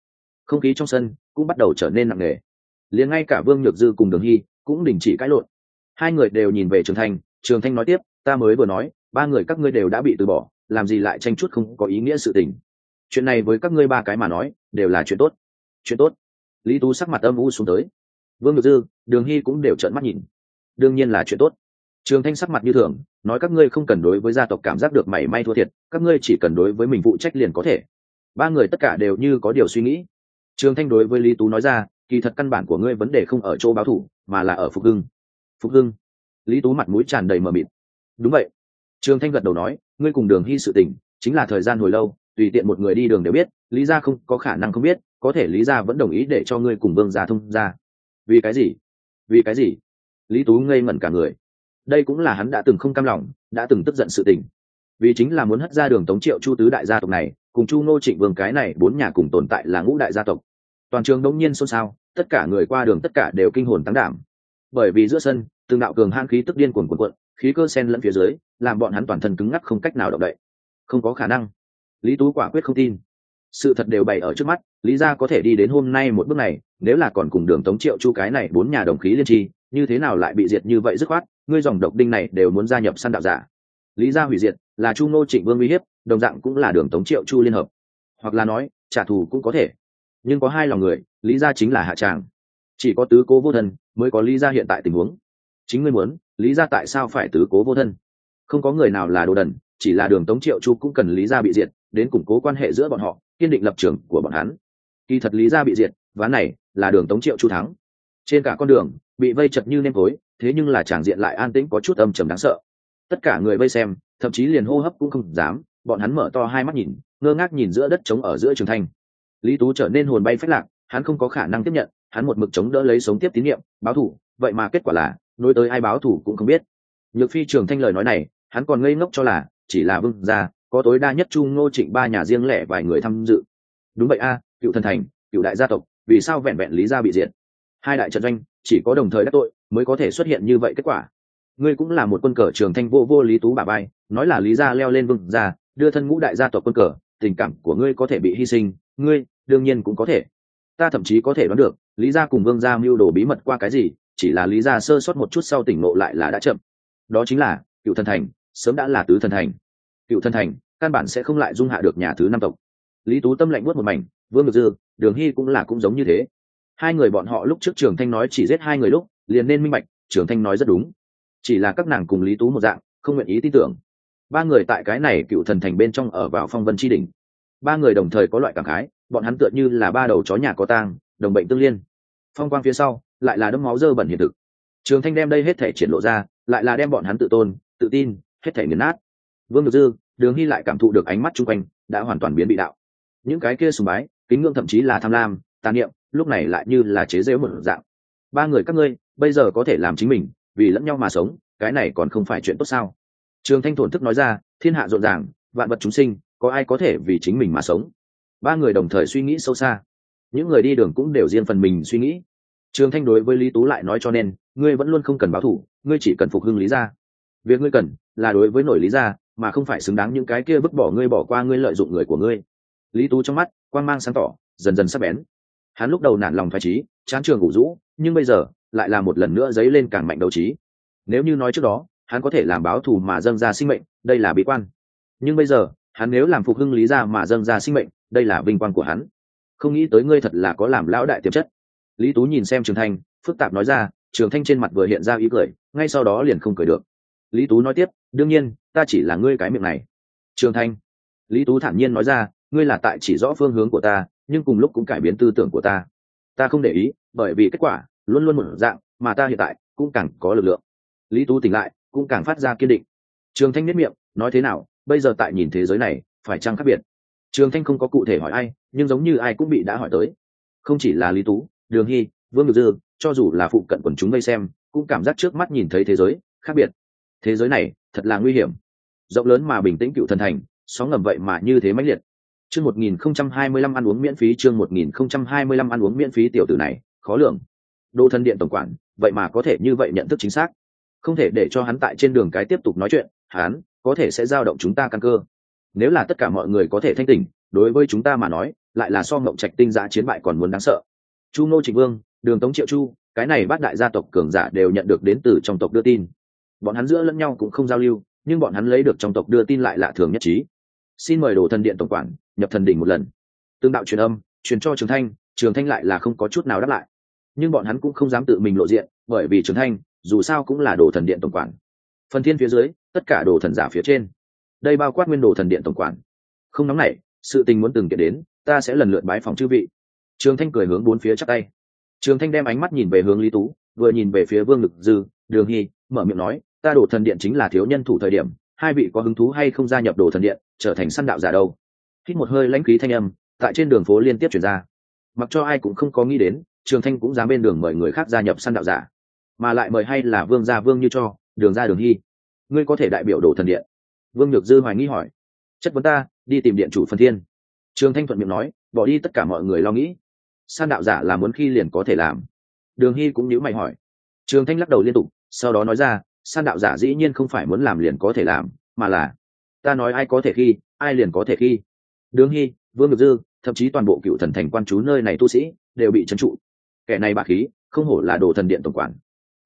[SPEAKER 1] Không khí trong sân cũng bắt đầu trở nên nặng nề. Liền ngay cả vương nhược dư cùng đường hy cũng đình chỉ cãi lộn. Hai người đều nhìn về trường thanh trường thanh nói tiếp, ta mới vừa nói, ba người các ngươi đều đã bị từ bỏ, làm gì lại tranh chút không có ý nghĩa sự tình. Chuyện này với các ngươi ba cái mà nói, đều là chuyện tốt. Chuyện tốt. Lý tú sắc mặt âm u xuống tới. Vương nhược dư, đường hy cũng đều trợn mắt nhìn. Đương nhiên là chuyện tốt trường thanh sắc mặt như thường, nói các ngươi không cần đối với gia tộc cảm giác được mảy may thua thiệt, các ngươi chỉ cần đối với mình phụ trách liền có thể. Ba người tất cả đều như có điều suy nghĩ. Trường thanh đối với lý tú nói ra, kỳ thật căn bản của ngươi vấn đề không ở chỗ báo thủ, mà là ở phục hưng. Phục hưng? Lý tú mặt mũi tràn đầy mờ mịt. Đúng vậy. Trường thanh gật đầu nói, ngươi cùng đường hy sự tình, chính là thời gian hồi lâu, tùy tiện một người đi đường đều biết, lý gia không có khả năng không biết, có thể lý gia vẫn đồng ý để cho ngươi cùng vương gia thông ra vì cái gì? Vì cái gì? Lý tú ngây ngẩn cả người đây cũng là hắn đã từng không cam lòng, đã từng tức giận sự tình. Vì chính là muốn hất ra đường tống triệu chu tứ đại gia tộc này, cùng chu nô trịnh vương cái này bốn nhà cùng tồn tại là ngũ đại gia tộc. Toàn trường đống nhiên xôn xao, tất cả người qua đường tất cả đều kinh hồn tăng đảm. Bởi vì giữa sân, từng đạo cường han khí tức điên cuồn cuộn cuộn, khí cơ sen lẫn phía dưới, làm bọn hắn toàn thân cứng ngắc không cách nào động đậy. Không có khả năng. Lý tú quả quyết không tin sự thật đều bày ở trước mắt, lý gia có thể đi đến hôm nay một bước này, nếu là còn cùng đường tống triệu chu cái này bốn nhà đồng khí liên tri, như thế nào lại bị diệt như vậy dứt khoát, ngươi dòng độc đinh này đều muốn gia nhập săn đạo giả. Lý gia hủy diệt, là chu ngô trịnh vương uy hiếp, đồng dạng cũng là đường tống triệu chu liên hợp. Hoặc là nói, trả thù cũng có thể. Nhưng có hai lòng người, lý gia chính là hạ tràng. Chỉ có tứ cố vô thân mới có lý gia hiện tại tình huống. Chính ngươi muốn, lý gia tại sao phải tứ cố vô thân? Không có người nào là đồ đần, chỉ là đường tống triệu chu cũng cần lý gia bị diệt, đến củng cố quan hệ giữa bọn họ kiên định lập trường của bọn hắn. Kỳ thật lý gia bị diệt ván này là đường tống triệu chu thắng. Trên cả con đường, bị vây chật như nêm tối, thế nhưng là tràng diện lại an tĩnh có chút âm trầm đáng sợ. Tất cả người vây xem, thậm chí liền hô hấp cũng không dám, bọn hắn mở to hai mắt nhìn, ngơ ngác nhìn giữa đất trống ở giữa trường thanh lý tú trở nên hồn bay phách lạc, hắn không có khả năng tiếp nhận, hắn một mực chống đỡ lấy sống tiếp tín nhiệm, báo thủ, vậy mà kết quả là nối tới ai báo thủ cũng không biết. Nhược phi trường thanh lời nói này, hắn còn ngây ngốc cho là, chỉ là vương gia có tối đa nhất chu ngô trịnh ba nhà riêng lẻ vài người tham dự. Đúng vậy a, cựu thần thành, cựu đại gia tộc, vì sao vẹn vẹn lý gia bị diệt? Hai đại trận doanh, chỉ có đồng thời đắc tội mới có thể xuất hiện như vậy kết quả. Ngươi cũng là một quân cờ trường thanh vô vô lý tú bà bay, nói là lý gia leo lên vương gia, đưa thân ngũ đại gia tộc quân cờ, tình cảm của ngươi có thể bị hy sinh, ngươi đương nhiên cũng có thể. Ta thậm chí có thể đoán được, lý gia cùng vương gia mưu đồ bí mật qua cái gì, chỉ là lý gia sơ sót một chút sau tỉnh ngộ lại là đã chậm. Đó chính là cựu thần thành, sớm đã là tứ thần thành cựu thần thành, căn bản sẽ không lại dung hạ được nhà thứ năm tộc. Lý tú tâm lạnh nuốt một mảnh, vương ngược dư, đường hy cũng là cũng giống như thế. Hai người bọn họ lúc trước trường thanh nói chỉ giết hai người lúc, liền nên minh bạch, trường thanh nói rất đúng. Chỉ là các nàng cùng lý tú một dạng, không nguyện ý tin tưởng. Ba người tại cái này cựu thần thành bên trong ở vào phong vân tri đỉnh. Ba người đồng thời có loại cảm khái, bọn hắn tựa như là ba đầu chó nhà có tang, đồng bệnh tương liên. Phong quang phía sau, lại là đấm máu dơ bẩn hiện thực. Trường thanh đem đây hết thể triển lộ ra, lại là đem bọn hắn tự tôn, tự tin, hết thể nghiền nát vương ngược dư, đường hy lại cảm thụ được ánh mắt chung quanh, đã hoàn toàn biến bị đạo. Những cái kia sùng bái, kính ngưỡng thậm chí là tham lam, tàn niệm, lúc này lại như là chế rễu một dạng. Ba người các ngươi, bây giờ có thể làm chính mình, vì lẫn nhau mà sống, cái này còn không phải chuyện tốt sao? Trường thanh thổn thức nói ra, thiên hạ rộn ràng, vạn vật chúng sinh, có ai có thể vì chính mình mà sống? Ba người đồng thời suy nghĩ sâu xa. Những người đi đường cũng đều riêng phần mình suy nghĩ. Trường thanh đối với lý tú lại nói cho nên, ngươi vẫn luôn không cần báo thủ, ngươi chỉ cần phục hưng lý gia. Việc ngươi cần là đối với nổi lý gia mà không phải xứng đáng những cái kia vứt bỏ ngươi bỏ qua ngươi lợi dụng người của ngươi. Lý tú trong mắt, quang mang sáng tỏ, dần dần sắp bén. Hắn lúc đầu nản lòng phải trí, chán trường ngủ rũ, nhưng bây giờ, lại là một lần nữa dấy lên càng mạnh đấu trí. Nếu như nói trước đó, hắn có thể làm báo thù mà dâng ra sinh mệnh, đây là bí quan. Nhưng bây giờ, hắn nếu làm phục hưng lý ra mà dâng ra sinh mệnh, đây là vinh quang của hắn. Không nghĩ tới ngươi thật là có làm lão đại tiềm chất. Lý tú nhìn xem trường thanh, phức tạp nói ra, trường thanh trên mặt vừa hiện ra ý cười, ngay sau đó liền không cười được lý tú nói tiếp, đương nhiên, ta chỉ là ngươi cái miệng này. Trường thanh, lý tú thản nhiên nói ra, ngươi là tại chỉ rõ phương hướng của ta, nhưng cùng lúc cũng cải biến tư tưởng của ta. Ta không để ý, bởi vì kết quả luôn luôn một dạng, mà ta hiện tại cũng càng có lực lượng. Lý tú tỉnh lại, cũng càng phát ra kiên định. Trường thanh nhất miệng, nói thế nào, bây giờ tại nhìn thế giới này, phải chăng khác biệt? Trường thanh không có cụ thể hỏi ai, nhưng giống như ai cũng bị đã hỏi tới. Không chỉ là lý tú, đường hy, vương ngự dư, cho dù là phụ cận quần chúng vây xem, cũng cảm giác trước mắt nhìn thấy thế giới khác biệt thế giới này thật là nguy hiểm. Rộng lớn mà bình tĩnh cựu thần thành, sóng ngầm vậy mà như thế mãnh liệt. Chương một nghìn không trăm hai mươi lăm ăn uống miễn phí, chương một nghìn không trăm hai mươi lăm ăn uống miễn phí tiểu tử này, khó lường. Đô thân điện tổng quản, vậy mà có thể như vậy nhận thức chính xác. Không thể để cho hắn tại trên đường cái tiếp tục nói chuyện, hắn có thể sẽ giao động chúng ta căn cơ. Nếu là tất cả mọi người có thể thanh tỉnh, đối với chúng ta mà nói, lại là so mộng trạch tinh giã chiến bại còn muốn đáng sợ. Chu ngô trịnh vương, đường tống triệu chu, cái này bát đại gia tộc cường giả đều nhận được đến từ trong tộc đưa tin bọn hắn giữa lẫn nhau cũng không giao lưu, nhưng bọn hắn lấy được trong tộc đưa tin lại lạ thường nhất trí. Xin mời đồ thần điện tổng quản, nhập thần đỉnh một lần. Tương đạo truyền âm, truyền cho trường thanh trường thanh lại là không có chút nào đáp lại. Nhưng bọn hắn cũng không dám tự mình lộ diện, bởi vì trường thanh, dù sao cũng là đồ thần điện tổng quản. Phần thiên phía dưới, tất cả đồ thần giả phía trên. Đây bao quát nguyên đồ thần điện tổng quản. Không nóng nảy, sự tình muốn từng kiện đến, ta sẽ lần lượt bái phòng chư vị. Trường thanh cười hướng bốn phía chắc tay. Trường thanh đem ánh mắt nhìn về hướng lý tú, vừa nhìn về phía vương lực dư, đường hy, mở miệng nói ta đổ thần điện chính là thiếu nhân thủ thời điểm, hai vị có hứng thú hay không gia nhập đồ thần điện, trở thành săn đạo giả đâu? Hít một hơi lãnh khí thanh âm, tại trên đường phố liên tiếp chuyển ra. Mặc cho ai cũng không có nghĩ đến, trường thanh cũng dám bên đường mời người khác gia nhập săn đạo giả. Mà lại mời hay là vương gia vương như cho, đường ra đường hy. Ngươi có thể đại biểu đồ thần điện. Vương nhược dư hoài nghĩ hỏi. Chất vấn ta, đi tìm điện chủ phần thiên. Trường thanh thuận miệng nói, bỏ đi tất cả mọi người lo nghĩ. San đạo giả là muốn khi liền có thể làm. Đường hy cũng nhíu mày hỏi. Trường thanh lắc đầu liên tục, sau đó nói ra san đạo giả dĩ nhiên không phải muốn làm liền có thể làm, mà là, ta nói ai có thể khi, ai liền có thể khi. Đường hy, vương ngực dư, thậm chí toàn bộ cựu thần thành quan chú nơi này tu sĩ, đều bị trấn trụ. Kẻ này bạc khí, không hổ là đồ thần điện tổng quản.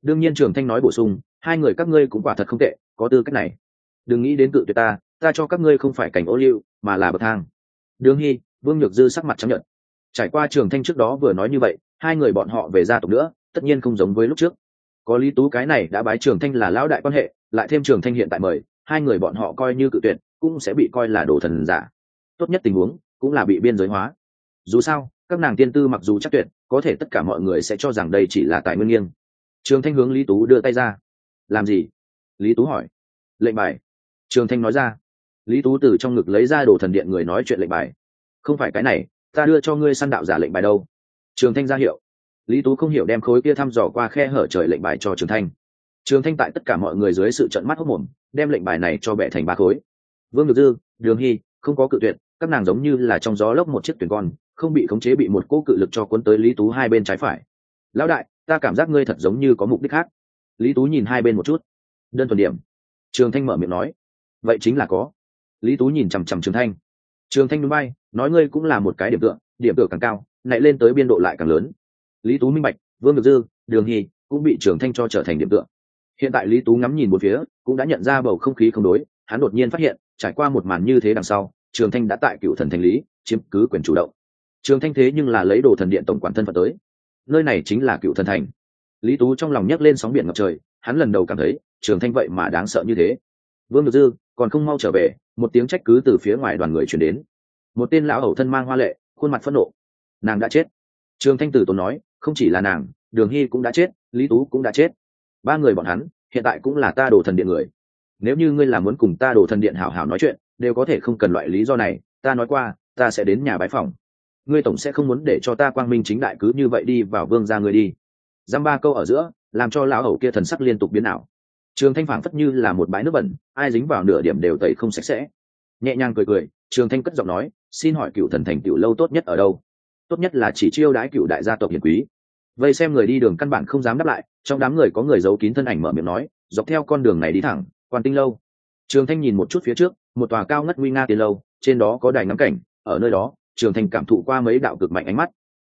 [SPEAKER 1] Đương nhiên trường thanh nói bổ sung, hai người các ngươi cũng quả thật không tệ, có tư cách này. Đừng nghĩ đến cự tuyệt ta ta cho các ngươi không phải cảnh ô liu, mà là bậc thang. Đường hy, vương nhược dư sắc mặt chấp nhận trải qua trường thanh trước đó vừa nói như vậy, hai người bọn họ về gia tộc nữa, tất nhiên không giống với lúc trước có lý tú cái này đã bái trường thanh là lão đại quan hệ, lại thêm trường thanh hiện tại mời, hai người bọn họ coi như cự tuyệt, cũng sẽ bị coi là đồ thần giả. Tốt nhất tình huống, cũng là bị biên giới hóa. Dù sao, các nàng tiên tư mặc dù chắc tuyệt, có thể tất cả mọi người sẽ cho rằng đây chỉ là tài nguyên nghiêng. Trường thanh hướng lý tú đưa tay ra. Làm gì? Lý tú hỏi. Lệnh bài. Trường thanh nói ra. Lý tú từ trong ngực lấy ra đồ thần điện người nói chuyện lệnh bài. Không phải cái này, ta đưa cho ngươi săn đạo giả lệnh bài đâu. Trường thanh ra hiệu lý tú không hiểu đem khối kia thăm dò qua khe hở trời lệnh bài cho trường thanh. Trường thanh tại tất cả mọi người dưới sự trận mắt hốc mồm đem lệnh bài này cho bệ thành ba khối. Vương được dư, đường hy, không có cự tuyệt, các nàng giống như là trong gió lốc một chiếc thuyền con, không bị khống chế bị một cỗ cự lực cho cuốn tới lý tú hai bên trái phải. Lão đại, ta cảm giác ngươi thật giống như có mục đích khác. Lý tú nhìn hai bên một chút. Đơn thuần điểm. Trường thanh mở miệng nói. Vậy chính là có. Lý tú nhìn chằm chằm trường thanh. Trường thanh núi bay, nói ngươi cũng là một cái điểm tựa điểm tựa càng cao nảy lên tới biên độ lại càng lớn lý tú minh bạch, vương ngược dư, đường hy cũng bị trường thanh cho trở thành điểm tựa. Hiện tại lý tú ngắm nhìn một phía, cũng đã nhận ra bầu không khí không đối, hắn đột nhiên phát hiện, trải qua một màn như thế đằng sau trường thanh đã tại cựu thần thành lý, chiếm cứ quyền chủ động. Trường thanh thế nhưng là lấy đồ thần điện tổng quản thân phận tới. Nơi này chính là cựu thần thành. Lý tú trong lòng nhấc lên sóng biển ngập trời, hắn lần đầu cảm thấy trường thanh vậy mà đáng sợ như thế. Vương ngược dư, còn không mau trở về, một tiếng trách cứ từ phía ngoài đoàn người chuyển đến. Một tên lão hầu thân mang hoa lệ, khuôn mặt phẫn nộ. Nàng đã chết. Trường thanh tử tốn nói không chỉ là nàng, đường hy cũng đã chết, lý tú cũng đã chết. Ba người bọn hắn, hiện tại cũng là ta đồ thần điện người. Nếu như ngươi làm muốn cùng ta đồ thần điện hảo hảo nói chuyện, đều có thể không cần loại lý do này, ta nói qua, ta sẽ đến nhà bái phòng ngươi tổng sẽ không muốn để cho ta quang minh chính đại cứ như vậy đi vào vương ra ngươi đi. Dăm ba câu ở giữa, làm cho lão hầu kia thần sắc liên tục biến ảo. Trường thanh phảng phất như là một bãi nước bẩn, ai dính vào nửa điểm đều tẩy không sạch sẽ. Nhẹ nhàng cười cười, trường thanh cất giọng nói, xin hỏi cựu thần thành cựu lâu tốt nhất ở đâu? Tốt nhất là chỉ chiêu đãi cựu đại gia tộc hiền quý. Vây xem người đi đường căn bản không dám đáp lại, trong đám người có người giấu kín thân ảnh mở miệng nói, dọc theo con đường này đi thẳng, quan tinh lâu. Trường thanh nhìn một chút phía trước, một tòa cao ngất nguy nga tiền lâu, trên đó có đài ngắm cảnh, ở nơi đó, trường thanh cảm thụ qua mấy đạo cực mạnh ánh mắt.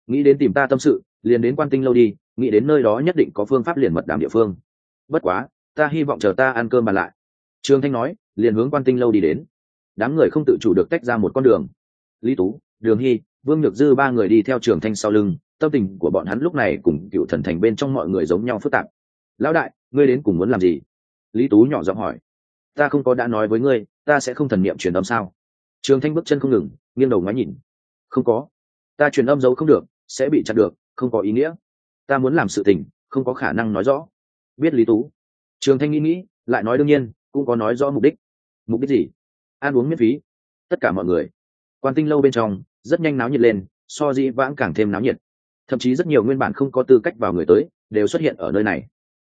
[SPEAKER 1] Nghĩ đến tìm ta tâm sự, liền đến quan tinh lâu đi, nghĩ đến nơi đó nhất định có phương pháp liền mật đàm địa phương. Bất quá, ta hy vọng chờ ta ăn cơm bàn lại. Trường thanh nói, liền hướng quan tinh lâu đi đến. Đám người không tự chủ được tách ra một con đường. Lý tú, đường hy vương nhược dư ba người đi theo trường thanh sau lưng, tâm tình của bọn hắn lúc này cùng cựu thần thành bên trong mọi người giống nhau phức tạp. Lão đại, ngươi đến cùng muốn làm gì? Lý tú nhỏ giọng hỏi. Ta không có đã nói với ngươi, ta sẽ không thần niệm truyền âm sao? Trường thanh bước chân không ngừng, nghiêng đầu ngoái nhìn. Không có. Ta truyền âm giấu không được, sẽ bị chặn được, không có ý nghĩa. Ta muốn làm sự tình, không có khả năng nói rõ. Biết lý tú. Trường thanh nghĩ nghĩ, lại nói đương nhiên, cũng có nói rõ mục đích. Mục đích gì? Ăn uống miễn phí. Tất cả mọi người. Quan tinh lâu bên trong rất nhanh náo nhiệt lên, so dĩ vãng càng thêm náo nhiệt. Thậm chí rất nhiều nguyên bản không có tư cách vào người tới, đều xuất hiện ở nơi này.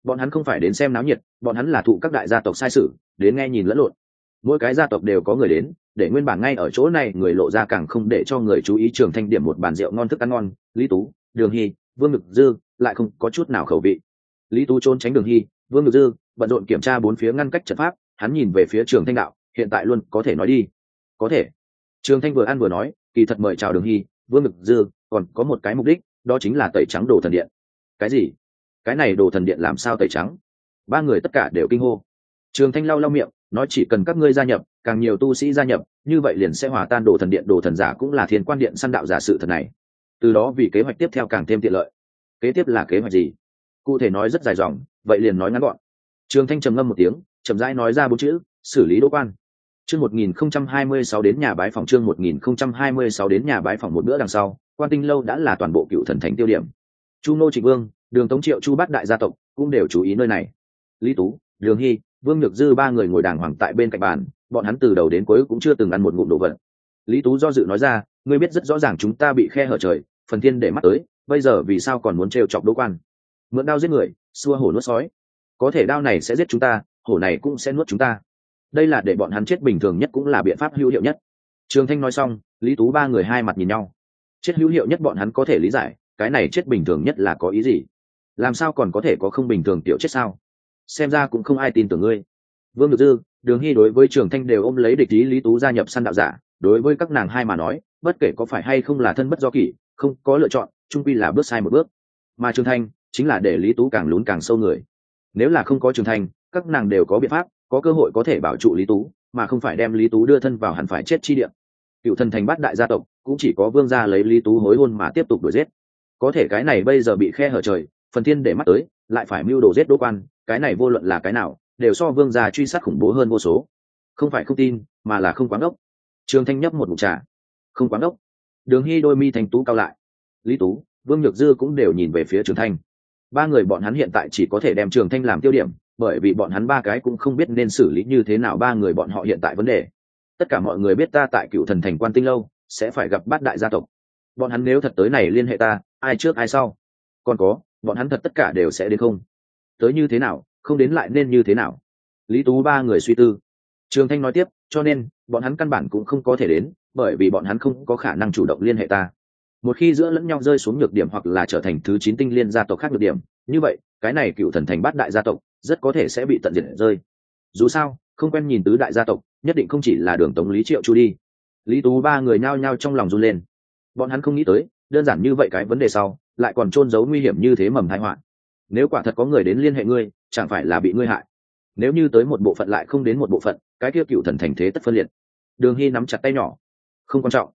[SPEAKER 1] Bọn hắn không phải đến xem náo nhiệt, bọn hắn là thụ các đại gia tộc sai sự, đến nghe nhìn lẫn lộn. Mỗi cái gia tộc đều có người đến, để nguyên bản ngay ở chỗ này người lộ ra càng không để cho người chú ý trường thanh điểm một bàn rượu ngon thức ăn ngon, lý tú, đường hy, vương ngực dư, lại không có chút nào khẩu vị. Lý tú trốn tránh đường hy, vương ngực dư, bận rộn kiểm tra bốn phía ngăn cách trận pháp, hắn nhìn về phía trường thanh đạo, hiện tại luôn có thể nói đi. Có thể. Trường thanh vừa ăn vừa nói kỳ thật mời chào đường hy, vương ngực dư còn có một cái mục đích, đó chính là tẩy trắng đồ thần điện. Cái gì? Cái này đồ thần điện làm sao tẩy trắng? Ba người tất cả đều kinh hô. Trường thanh lau lau miệng, nói chỉ cần các ngươi gia nhập, càng nhiều tu sĩ gia nhập, như vậy liền sẽ hòa tan đồ thần điện, đồ thần giả cũng là thiên quan điện săn đạo giả sự thật này. Từ đó vì kế hoạch tiếp theo càng thêm tiện lợi. Kế tiếp là kế hoạch gì? Cụ thể nói rất dài dòng, vậy liền nói ngắn gọn. Trường thanh trầm ngâm một tiếng, chậm rãi nói ra bốn chữ, xử lý đỗ quan chương một nghìn không trăm hai mươi sáu đến nhà bái phòng chương một nghìn không trăm hai mươi sáu đến nhà bái phòng một bữa đằng sau, quan tinh lâu đã là toàn bộ cựu thần thánh tiêu điểm. Chu nô trịnh vương, đường tống triệu chu bát đại gia tộc cũng đều chú ý nơi này. Lý tú, đường hy, vương nhược dư ba người ngồi đàng hoàng tại bên cạnh bàn, bọn hắn từ đầu đến cuối cũng chưa từng ăn một ngụm đồ vật. Lý tú do dự nói ra, ngươi biết rất rõ ràng chúng ta bị khe hở trời, phần thiên để mắt tới, bây giờ vì sao còn muốn trêu chọc đỗ quan? Mượn đao giết người, xua hổ nuốt sói. Có thể đao này sẽ giết chúng ta, hổ này cũng sẽ nuốt chúng ta đây là để bọn hắn chết bình thường nhất cũng là biện pháp hữu hiệu nhất. Trường thanh nói xong, lý tú ba người hai mặt nhìn nhau. Chết hữu hiệu nhất bọn hắn có thể lý giải, cái này chết bình thường nhất là có ý gì? Làm sao còn có thể có không bình thường tiểu chết sao? Xem ra cũng không ai tin tưởng ngươi. Vương được dư, đường hy đối với trường thanh đều ôm lấy địch ý lý tú gia nhập săn đạo giả, đối với các nàng hai mà nói, bất kể có phải hay không là thân bất do kỷ, không có lựa chọn trung quy là bước sai một bước. Mà trường thanh chính là để lý tú càng lún càng sâu người. Nếu là không có trường thanh, các nàng đều có biện pháp có cơ hội có thể bảo trụ lý tú, mà không phải đem lý tú đưa thân vào hẳn phải chết chi điểm cựu thần thành bắt đại gia tộc, cũng chỉ có vương gia lấy lý tú hối hôn mà tiếp tục đuổi giết. Có thể cái này bây giờ bị khe hở trời, phần thiên để mắt tới, lại phải mưu đồ giết đỗ quan, cái này vô luận là cái nào, đều so vương gia truy sát khủng bố hơn vô số. Không phải không tin, mà là không quán ốc trường thanh nhấp một mục trà. Không quán ốc đường hy đôi mi thành tú cao lại. Lý tú, vương nhược dư cũng đều nhìn về phía trường thanh. Ba người bọn hắn hiện tại chỉ có thể đem trường thanh làm tiêu điểm bởi vì bọn hắn ba cái cũng không biết nên xử lý như thế nào ba người bọn họ hiện tại vấn đề. Tất cả mọi người biết ta tại cựu thần thành quan tinh lâu, sẽ phải gặp bát đại gia tộc. Bọn hắn nếu thật tới này liên hệ ta, ai trước ai sau? Còn có, bọn hắn thật tất cả đều sẽ đến không? Tới như thế nào, không đến lại nên như thế nào? Lý tú ba người suy tư. Trường thanh nói tiếp, cho nên, bọn hắn căn bản cũng không có thể đến, bởi vì bọn hắn không có khả năng chủ động liên hệ ta. Một khi giữa lẫn nhau rơi xuống nhược điểm hoặc là trở thành thứ chín tinh liên gia tộc khác nhược điểm, như vậy, cái này cựu thần thành bát đại gia tộc rất có thể sẽ bị tận diệt rơi. Dù sao, không quen nhìn tứ đại gia tộc, nhất định không chỉ là đường tống lý triệu chu đi. Lý tú ba người nhao nhao trong lòng run lên. Bọn hắn không nghĩ tới, đơn giản như vậy cái vấn đề sau, lại còn trôn giấu nguy hiểm như thế mầm thái họa. Nếu quả thật có người đến liên hệ ngươi, chẳng phải là bị ngươi hại. Nếu như tới một bộ phận lại không đến một bộ phận, cái kia cựu thần thành thế tất phân liệt. Đường hy nắm chặt tay nhỏ. Không quan trọng.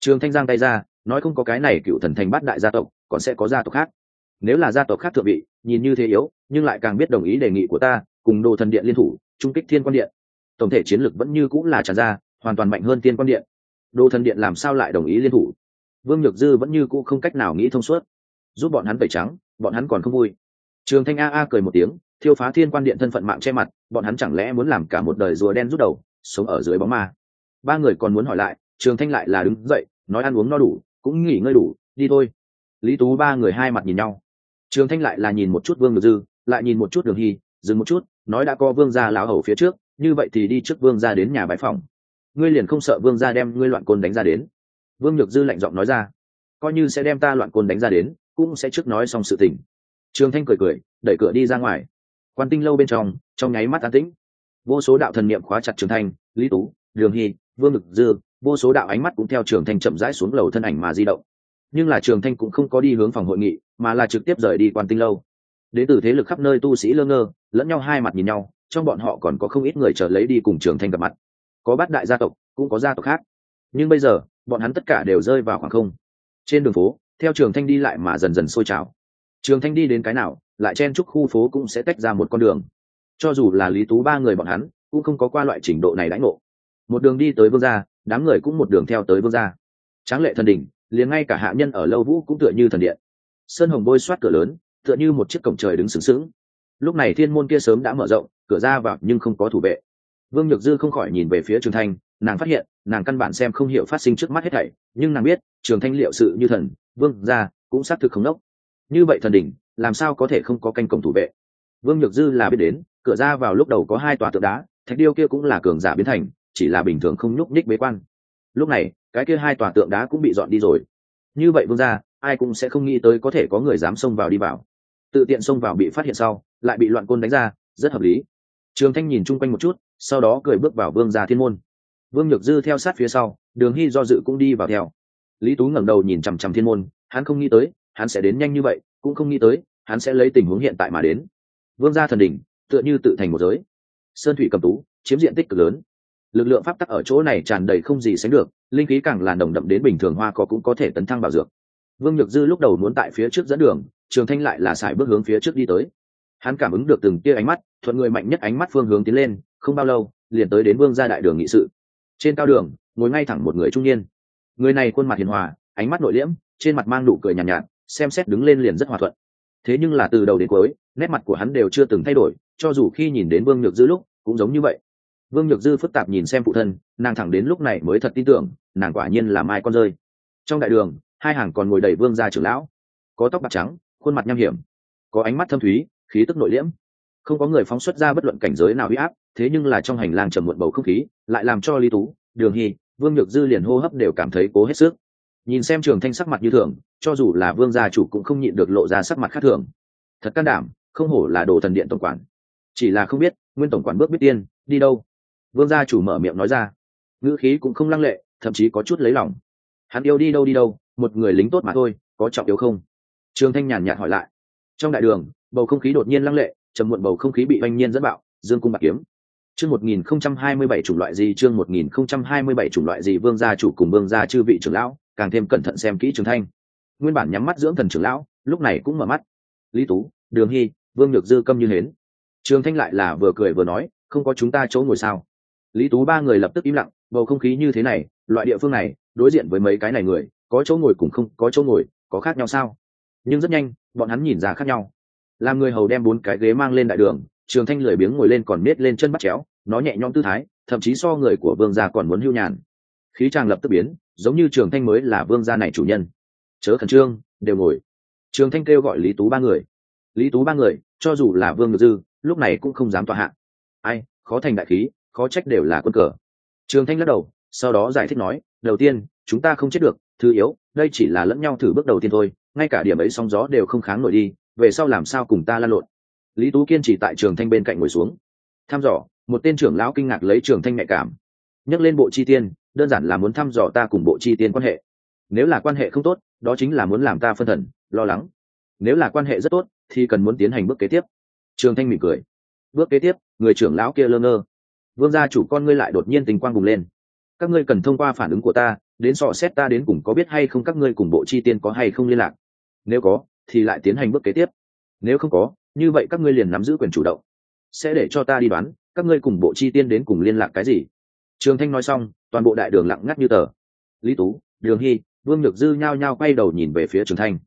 [SPEAKER 1] Trường thanh giang tay ra, nói không có cái này cựu thần thành bát đại gia tộc, còn sẽ có gia tộc khác nếu là gia tộc khác thượng vị, nhìn như thế yếu, nhưng lại càng biết đồng ý đề nghị của ta, cùng đồ thần điện liên thủ, trung kích thiên quan điện. Tổng thể chiến lược vẫn như cũng là tràn ra, hoàn toàn mạnh hơn thiên quan điện. Đồ thần điện làm sao lại đồng ý liên thủ? Vương nhược dư vẫn như cũ không cách nào nghĩ thông suốt. Giúp bọn hắn tẩy trắng, bọn hắn còn không vui. Trường thanh a a cười một tiếng, thiêu phá thiên quan điện thân phận mạng che mặt, bọn hắn chẳng lẽ muốn làm cả một đời rùa đen rút đầu, sống ở dưới bóng ma? Ba người còn muốn hỏi lại, trường thanh lại là đứng dậy, nói ăn uống no đủ, cũng nghỉ ngơi đủ, đi thôi. Lý tú ba người hai mặt nhìn nhau trường thanh lại là nhìn một chút vương ngược dư, lại nhìn một chút đường hy, dừng một chút, nói đã có vương gia lão hầu phía trước, như vậy thì đi trước vương gia đến nhà bãi phòng. Ngươi liền không sợ vương gia đem ngươi loạn côn đánh ra đến? Vương nhược dư lạnh giọng nói ra. Coi như sẽ đem ta loạn côn đánh ra đến, cũng sẽ trước nói xong sự tình. Trường thanh cười cười, đẩy cửa đi ra ngoài. Quan tinh lâu bên trong trong nháy mắt an tĩnh. Vô số đạo thần niệm khóa chặt trường thanh, lý tú, đường hy, vương ngực dư, vô số đạo ánh mắt cũng theo trường thanh chậm rãi xuống lầu thân ảnh mà di động nhưng là trường thanh cũng không có đi hướng phòng hội nghị, mà là trực tiếp rời đi quan tinh lâu. Đến từ thế lực khắp nơi tu sĩ lơ ngơ, lẫn nhau hai mặt nhìn nhau, trong bọn họ còn có không ít người chờ lấy đi cùng trường thanh gặp mặt. Có bát đại gia tộc, cũng có gia tộc khác. Nhưng bây giờ, bọn hắn tất cả đều rơi vào khoảng không. Trên đường phố, theo trường thanh đi lại mà dần dần sôi trào. Trường thanh đi đến cái nào, lại chen chúc khu phố cũng sẽ tách ra một con đường. Cho dù là lý tú ba người bọn hắn, cũng không có qua loại trình độ này đãi ngộ. Một đường đi tới vương gia, đám người cũng một đường theo tới vương gia. Tráng lệ thần đỉnh liền ngay cả hạ nhân ở lâu vũ cũng tựa như thần điện. Sơn hồng bôi soát cửa lớn, tựa như một chiếc cổng trời đứng sướng sướng lúc này thiên môn kia sớm đã mở rộng, cửa ra vào nhưng không có thủ vệ. Vương nhược dư không khỏi nhìn về phía trường thanh, nàng phát hiện, nàng căn bản xem không hiểu phát sinh trước mắt hết thảy, nhưng nàng biết, trường thanh liệu sự như thần, vương gia cũng xác thực không nốc như vậy thần đỉnh, làm sao có thể không có canh cổng thủ vệ? Vương nhược dư là biết đến, cửa ra vào lúc đầu có hai tòa tượng đá, thạch điêu kia cũng là cường giả biến thành, chỉ là bình thường không nhúc nhích bế quan lúc này, cái kia hai tòa tượng đá cũng bị dọn đi rồi. Như vậy vương gia, ai cũng sẽ không nghĩ tới có thể có người dám xông vào đi vào. Tự tiện xông vào bị phát hiện sau, lại bị loạn côn đánh ra, rất hợp lý. Trường thanh nhìn chung quanh một chút, sau đó cười bước vào vương gia thiên môn. Vương nhược dư theo sát phía sau, đường hy do dự cũng đi vào theo. Lý tú ngẩng đầu nhìn chằm chằm thiên môn, hắn không nghĩ tới, hắn sẽ đến nhanh như vậy, cũng không nghĩ tới, hắn sẽ lấy tình huống hiện tại mà đến. Vương gia thần đỉnh, tựa như tự thành một giới. Sơn thủy cầm tú, chiếm diện tích cực lớn lực lượng pháp tắc ở chỗ này tràn đầy không gì sánh được linh khí càng là nồng đậm đến bình thường hoa có cũng có thể tấn thăng bảo dược. Vương nhược dư lúc đầu muốn tại phía trước dẫn đường trường thanh lại là sải bước hướng phía trước đi tới. Hắn cảm ứng được từng tia ánh mắt thuận người mạnh nhất ánh mắt phương hướng tiến lên không bao lâu liền tới đến vương gia đại đường nghị sự. Trên cao đường ngồi ngay thẳng một người trung niên. Người này khuôn mặt hiền hòa ánh mắt nội liễm trên mặt mang nụ cười nhàn nhạt, nhạt xem xét đứng lên liền rất hòa thuận. Thế nhưng là từ đầu đến cuối nét mặt của hắn đều chưa từng thay đổi cho dù khi nhìn đến vương nhược dư lúc cũng giống như vậy vương nhược dư phức tạp nhìn xem phụ thân, nàng thẳng đến lúc này mới thật tin tưởng, nàng quả nhiên là mai con rơi. Trong đại đường, hai hàng còn ngồi đầy vương gia trưởng lão. Có tóc bạc trắng, khuôn mặt nham hiểm. Có ánh mắt thâm thúy, khí tức nội liễm. Không có người phóng xuất ra bất luận cảnh giới nào huy áp, thế nhưng là trong hành lang trầm muộn bầu không khí, lại làm cho lý tú, đường hy, vương nhược dư liền hô hấp đều cảm thấy cố hết sức. Nhìn xem trường thanh sắc mặt như thường, cho dù là vương gia chủ cũng không nhịn được lộ ra sắc mặt khác thường. Thật can đảm, không hổ là đồ thần điện tổng quản. Chỉ là không biết, nguyên tổng quản bước biết tiên, đi đâu? Vương gia chủ mở miệng nói ra. Ngữ khí cũng không lăng lệ, thậm chí có chút lấy lòng. Hắn yêu đi đâu đi đâu, một người lính tốt mà thôi, có trọng yếu không? Trương thanh nhàn nhạt hỏi lại. Trong đại đường, bầu không khí đột nhiên lăng lệ, trầm muộn bầu không khí bị oanh nhiên dẫn bạo, dương cung bạc kiếm. Chương một nghìn không trăm hai mươi bảy chủng loại gì, chương một nghìn không trăm hai mươi bảy chủng loại gì, vương gia chủ cùng vương gia chư vị trưởng lão, càng thêm cẩn thận xem kỹ trường thanh. Nguyên bản nhắm mắt dưỡng thần trưởng lão, lúc này cũng mở mắt. Lý tú, đường hy, vương nhược dư câm như hến. Trường thanh lại là vừa cười vừa nói, không có chúng ta chỗ ngồi sao? Lý tú ba người lập tức im lặng, bầu không khí như thế này, loại địa phương này, đối diện với mấy cái này người, có chỗ ngồi cùng không, có chỗ ngồi, có khác nhau sao? Nhưng rất nhanh, bọn hắn nhìn ra khác nhau. Làm người hầu đem bốn cái ghế mang lên đại đường, trường thanh lười biếng ngồi lên còn nết lên chân bắt chéo, nó nhẹ nhõm tư thái, thậm chí so người của vương gia còn muốn hưu nhàn. Khí chàng lập tức biến, giống như trường thanh mới là vương gia này chủ nhân. Chớ khẩn trương, đều ngồi. Trường thanh kêu gọi lý tú ba người. Lý tú ba người, cho dù là vương ngự dư, lúc này cũng không dám tọa hạ. Ai, khó thành đại khí khó trách đều là quân cờ. Trường thanh lắc đầu, sau đó giải thích nói, đầu tiên, chúng ta không chết được, thứ yếu, đây chỉ là lẫn nhau thử bước đầu tiên thôi, ngay cả điểm ấy sóng gió đều không kháng nổi đi, về sau làm sao cùng ta lan lộn? Lý tú kiên chỉ tại trường thanh bên cạnh ngồi xuống. Thăm dò, một tên trưởng lão kinh ngạc lấy trường thanh nhạy cảm. Nhắc lên bộ chi tiên, đơn giản là muốn thăm dò ta cùng bộ chi tiên quan hệ. Nếu là quan hệ không tốt, đó chính là muốn làm ta phân thần, lo lắng. Nếu là quan hệ rất tốt, thì cần muốn tiến hành bước kế tiếp. Trường thanh mỉm cười. Bước kế tiếp, người trưởng lão kia lơ ngơ vương gia chủ con ngươi lại đột nhiên tình quang bùng lên. Các ngươi cần thông qua phản ứng của ta, đến sọ xét ta đến cùng có biết hay không các ngươi cùng bộ chi tiên có hay không liên lạc. Nếu có, thì lại tiến hành bước kế tiếp. Nếu không có, như vậy các ngươi liền nắm giữ quyền chủ động. Sẽ để cho ta đi đoán, các ngươi cùng bộ chi tiên đến cùng liên lạc cái gì? Trường thanh nói xong, toàn bộ đại đường lặng ngắt như tờ. Lý tú, đường hy, vương nhược dư nhao nhao quay đầu nhìn về phía trường thanh.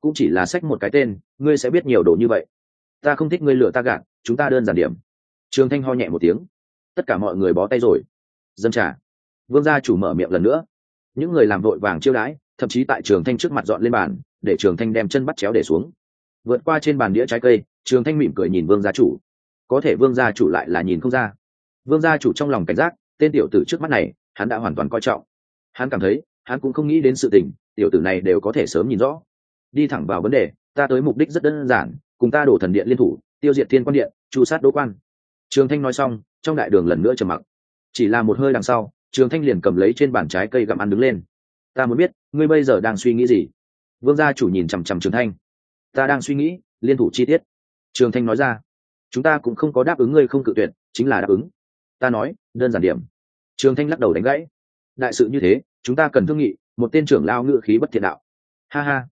[SPEAKER 1] Cũng chỉ là sách một cái tên, ngươi sẽ biết nhiều đồ như vậy. Ta không thích ngươi lựa ta gạt, chúng ta đơn giản điểm. Trường thanh ho nhẹ một tiếng tất cả mọi người bó tay rồi. Dân trả vương gia chủ mở miệng lần nữa. Những người làm vội vàng chiêu đãi, thậm chí tại trường thanh trước mặt dọn lên bàn, để trường thanh đem chân bắt chéo để xuống. Vượt qua trên bàn đĩa trái cây, trường thanh mỉm cười nhìn vương gia chủ. Có thể vương gia chủ lại là nhìn không ra. Vương gia chủ trong lòng cảnh giác, tên tiểu tử trước mắt này, hắn đã hoàn toàn coi trọng. Hắn cảm thấy, hắn cũng không nghĩ đến sự tình, tiểu tử này đều có thể sớm nhìn rõ. Đi thẳng vào vấn đề, ta tới mục đích rất đơn giản, cùng ta đổ thần điện liên thủ, tiêu diệt thiên quan điện trụ sát đỗ quan. Trường thanh nói xong trong đại đường lần nữa trầm mặc. Chỉ là một hơi đằng sau, trường thanh liền cầm lấy trên bàn trái cây gặm ăn đứng lên. Ta muốn biết, ngươi bây giờ đang suy nghĩ gì? Vương gia chủ nhìn chằm chằm trường thanh. Ta đang suy nghĩ, liên thủ chi tiết. Trường thanh nói ra. Chúng ta cũng không có đáp ứng ngươi không cự tuyệt, chính là đáp ứng. Ta nói, đơn giản điểm. Trường thanh lắc đầu đánh gãy. Đại sự như thế, chúng ta cần thương nghị, một tên trưởng lao ngự khí bất thiện đạo. Ha ha.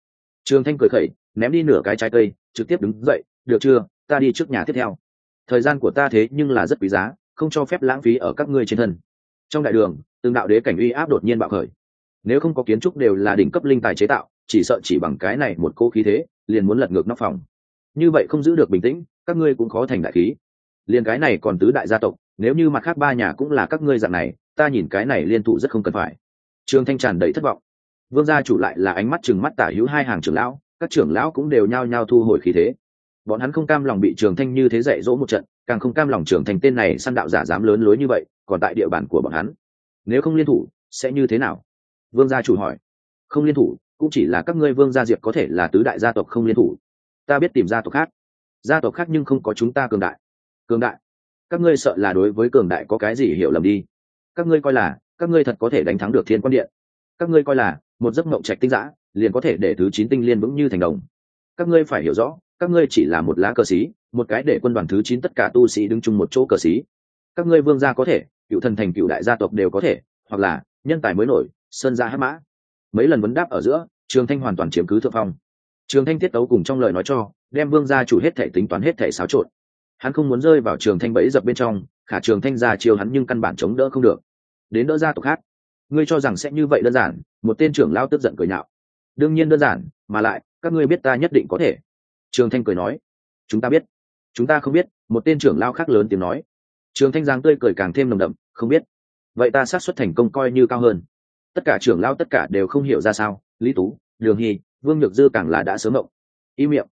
[SPEAKER 1] Trường thanh cười khẩy, ném đi nửa cái trái cây, trực tiếp đứng dậy. Được chưa? Ta đi trước nhà tiếp theo. Thời gian của ta thế nhưng là rất quý giá không cho phép lãng phí ở các ngươi trên thân. Trong đại đường, từng đạo đế cảnh uy áp đột nhiên bạo khởi. Nếu không có kiến trúc đều là đỉnh cấp linh tài chế tạo, chỉ sợ chỉ bằng cái này một cô khí thế, liền muốn lật ngược nóc phòng. Như vậy không giữ được bình tĩnh, các ngươi cũng khó thành đại khí. Liền cái này còn tứ đại gia tộc, nếu như mặt khác ba nhà cũng là các ngươi dạng này, ta nhìn cái này liên thụ rất không cần phải. Trương thanh tràn đầy thất vọng. Vương gia chủ lại là ánh mắt chừng mắt tả hữu hai hàng trưởng lão, các trưởng lão cũng đều nhao nhao thu hồi khí thế bọn hắn không cam lòng bị trường thanh như thế dạy dỗ một trận, càng không cam lòng Trường Thanh tên này săn đạo giả dám lớn lối như vậy, còn tại địa bàn của bọn hắn. Nếu không liên thủ, sẽ như thế nào? Vương gia chủ hỏi. Không liên thủ, cũng chỉ là các ngươi vương gia diệp có thể là tứ đại gia tộc không liên thủ. Ta biết tìm gia tộc khác. Gia tộc khác nhưng không có chúng ta cường đại. Cường đại? Các ngươi sợ là đối với cường đại có cái gì hiểu lầm đi? Các ngươi coi là, các ngươi thật có thể đánh thắng được thiên quan điện. Các ngươi coi là, một giấc mộng trạch tinh giã liền có thể để thứ chín tinh liên vững như thành đồng. Các ngươi phải hiểu rõ các ngươi chỉ là một lá cờ xí, một cái để quân đoàn thứ chín tất cả tu sĩ đứng chung một chỗ cờ xí. Các ngươi vương gia có thể, cựu thần thành cựu đại gia tộc đều có thể, hoặc là, nhân tài mới nổi, sơn gia hát mã. Mấy lần vấn đáp ở giữa, trường thanh hoàn toàn chiếm cứ thượng phong. Trường thanh tiết tấu cùng trong lời nói cho, đem vương gia chủ hết thể tính toán hết thể xáo trộn. Hắn không muốn rơi vào trường thanh bẫy dập bên trong, khả trường thanh ra chiêu hắn nhưng căn bản chống đỡ không được. Đến đỡ gia tộc khác. Ngươi cho rằng sẽ như vậy đơn giản, một tên trưởng lao tức giận cười nhạo. Đương nhiên đơn giản, mà lại, các ngươi biết ta nhất định có thể trường thanh cười nói, chúng ta biết. Chúng ta không biết. Một tên trưởng lao khác lớn tiếng nói. Trường thanh giang tươi cười càng thêm nồng đậm, không biết. Vậy ta xác suất thành công coi như cao hơn. Tất cả trưởng lao tất cả đều không hiểu ra sao. Lý tú, đường hy, vương nhược dư càng là đã sớm mộng y miệng.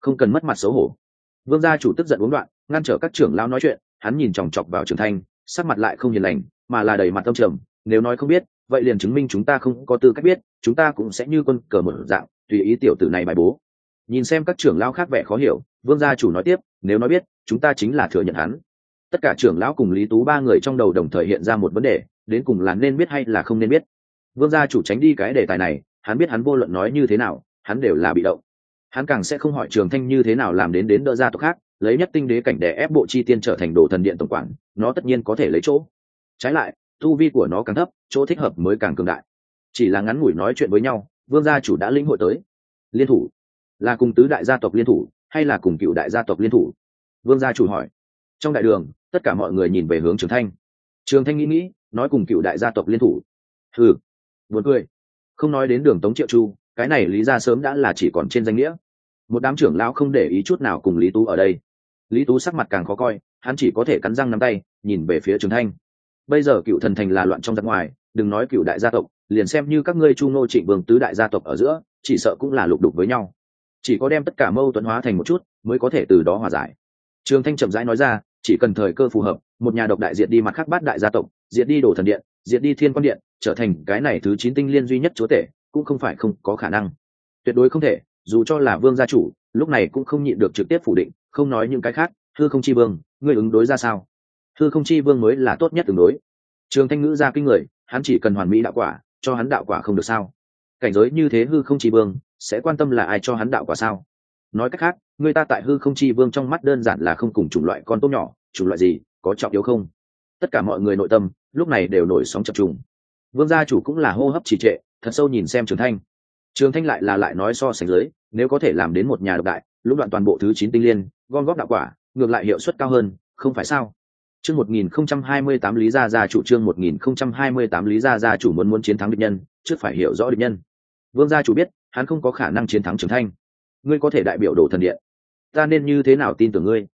[SPEAKER 1] Không cần mất mặt xấu hổ. Vương gia chủ tức giận uống đoạn, ngăn trở các trưởng lao nói chuyện, hắn nhìn chòng chọc vào trường thanh, sắc mặt lại không hiền lành, mà là đầy mặt tâm trầm. Nếu nói không biết, vậy liền chứng minh chúng ta không có tư cách biết, chúng ta cũng sẽ như quân cờ một dạng, tùy ý tiểu tử này bài bố nhìn xem các trưởng lão khác vẻ khó hiểu, vương gia chủ nói tiếp, nếu nói biết, chúng ta chính là thừa nhận hắn. Tất cả trưởng lão cùng lý tú ba người trong đầu đồng thời hiện ra một vấn đề, đến cùng là nên biết hay là không nên biết. Vương gia chủ tránh đi cái đề tài này, hắn biết hắn vô luận nói như thế nào, hắn đều là bị động. Hắn càng sẽ không hỏi trường thanh như thế nào làm đến đến đỡ gia tộc khác, lấy nhất tinh đế cảnh để ép bộ chi tiên trở thành đồ thần điện tổng quản, nó tất nhiên có thể lấy chỗ. Trái lại, tu vi của nó càng thấp, chỗ thích hợp mới càng cường đại. Chỉ là ngắn ngủi nói chuyện với nhau, vương gia chủ đã lĩnh hội tới. Liên thủ là cùng tứ đại gia tộc liên thủ, hay là cùng cựu đại gia tộc liên thủ? Vương gia chủ hỏi. Trong đại đường, tất cả mọi người nhìn về hướng trường thanh. Trường thanh nghĩ nghĩ, nói cùng cựu đại gia tộc liên thủ. Ừ buồn cười. Không nói đến đường tống triệu chu, cái này lý ra sớm đã là chỉ còn trên danh nghĩa. Một đám trưởng lão không để ý chút nào cùng lý tú ở đây. Lý tú sắc mặt càng khó coi, hắn chỉ có thể cắn răng nắm tay, nhìn về phía trường thanh. Bây giờ cựu thần thành là loạn trong giặc ngoài, đừng nói cựu đại gia tộc, liền xem như các ngươi chu ngô trịnh vương tứ đại gia tộc ở giữa, chỉ sợ cũng là lục đục với nhau chỉ có đem tất cả mâu thuẫn hóa thành một chút, mới có thể từ đó hòa giải. Trường thanh chậm rãi nói ra, chỉ cần thời cơ phù hợp, một nhà độc đại diệt đi mặt khác bát đại gia tộc, diệt đi đồ thần điện, diệt đi thiên quan điện, trở thành cái này thứ chín tinh liên duy nhất chúa tể, cũng không phải không có khả năng. Tuyệt đối không thể, dù cho là vương gia chủ, lúc này cũng không nhịn được trực tiếp phủ định, không nói những cái khác thư không chi vương, ngươi ứng đối ra sao? Thư không chi vương mới là tốt nhất ứng đối. Trường thanh ngữ ra kinh người, hắn chỉ cần hoàn mỹ đạo quả, cho hắn đạo quả không được sao? Cảnh giới như thế hư không chi vương sẽ quan tâm là ai cho hắn đạo quả sao? Nói cách khác, người ta tại hư không chi vương trong mắt đơn giản là không cùng chủng loại con tốt nhỏ, chủng loại gì, có trọng yếu không? Tất cả mọi người nội tâm, lúc này đều nổi sóng chập trùng. Vương gia chủ cũng là hô hấp trì trệ, thật sâu nhìn xem trường thanh. Trường thanh lại là lại nói so sánh giới nếu có thể làm đến một nhà độc đại lúc đoạn toàn bộ thứ chín tinh liên, gom góp đạo quả, ngược lại hiệu suất cao hơn, không phải sao? Chương một nghìn không trăm hai mươi tám lý gia gia chủ trương một nghìn không trăm hai mươi tám lý gia gia chủ muốn muốn chiến thắng địch nhân, trước phải hiểu rõ địch nhân. Vương gia chủ biết hắn không có khả năng chiến thắng trường thanh. Ngươi có thể đại biểu đồ thần điện. Ta nên như thế nào tin tưởng ngươi?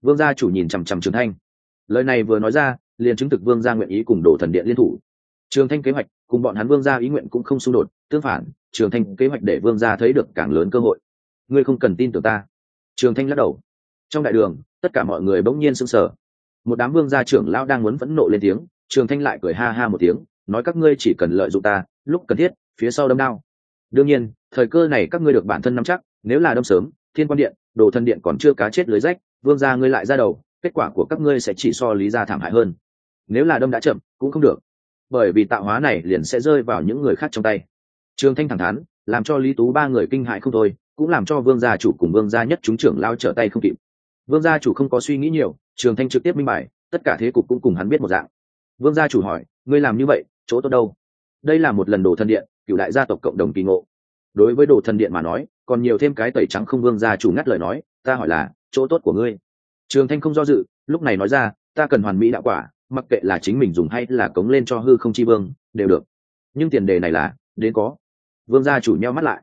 [SPEAKER 1] Vương gia chủ nhìn chằm chằm trường thanh. Lời này vừa nói ra, liền chứng thực vương gia nguyện ý cùng đồ thần điện liên thủ. Trường thanh kế hoạch cùng bọn hắn vương gia ý nguyện cũng không xung đột, tương phản, trường thanh kế hoạch để vương gia thấy được càng lớn cơ hội. Ngươi không cần tin tưởng ta. Trường thanh lắc đầu. Trong đại đường, tất cả mọi người bỗng nhiên sững sờ. Một đám vương gia trưởng lão đang muốn phẫn nộ lên tiếng, trường thanh lại cười ha ha một tiếng, nói các ngươi chỉ cần lợi dụng ta, lúc cần thiết, phía sau đâm đao. Đương nhiên thời cơ này các ngươi được bản thân nắm chắc, nếu là đâm sớm, thiên quan điện, đồ thân điện còn chưa cá chết lưới rách, vương gia ngươi lại ra đầu, kết quả của các ngươi sẽ chỉ so lý gia thảm hại hơn. Nếu là đâm đã chậm, cũng không được. Bởi vì tạo hóa này liền sẽ rơi vào những người khác trong tay. Trường thanh thẳng thắn, làm cho lý tú ba người kinh hại không thôi, cũng làm cho vương gia chủ cùng vương gia nhất chúng trưởng lao trở tay không kịp. Vương gia chủ không có suy nghĩ nhiều, trường thanh trực tiếp minh bài, tất cả thế cục cũng cùng hắn biết một dạng. Vương gia chủ hỏi, ngươi làm như vậy, chỗ tốt đâu? Đây là một lần đồ thân điện cựu đại gia tộc cộng đồng kỳ ngộ đối với đồ thần điện mà nói, còn nhiều thêm cái tẩy trắng không vương gia chủ ngắt lời nói, ta hỏi là, chỗ tốt của ngươi? Trường thanh không do dự, lúc này nói ra, ta cần hoàn mỹ đạo quả, mặc kệ là chính mình dùng hay là cống lên cho hư không chi vương, đều được. Nhưng tiền đề này là, đến có. Vương gia chủ nheo mắt lại.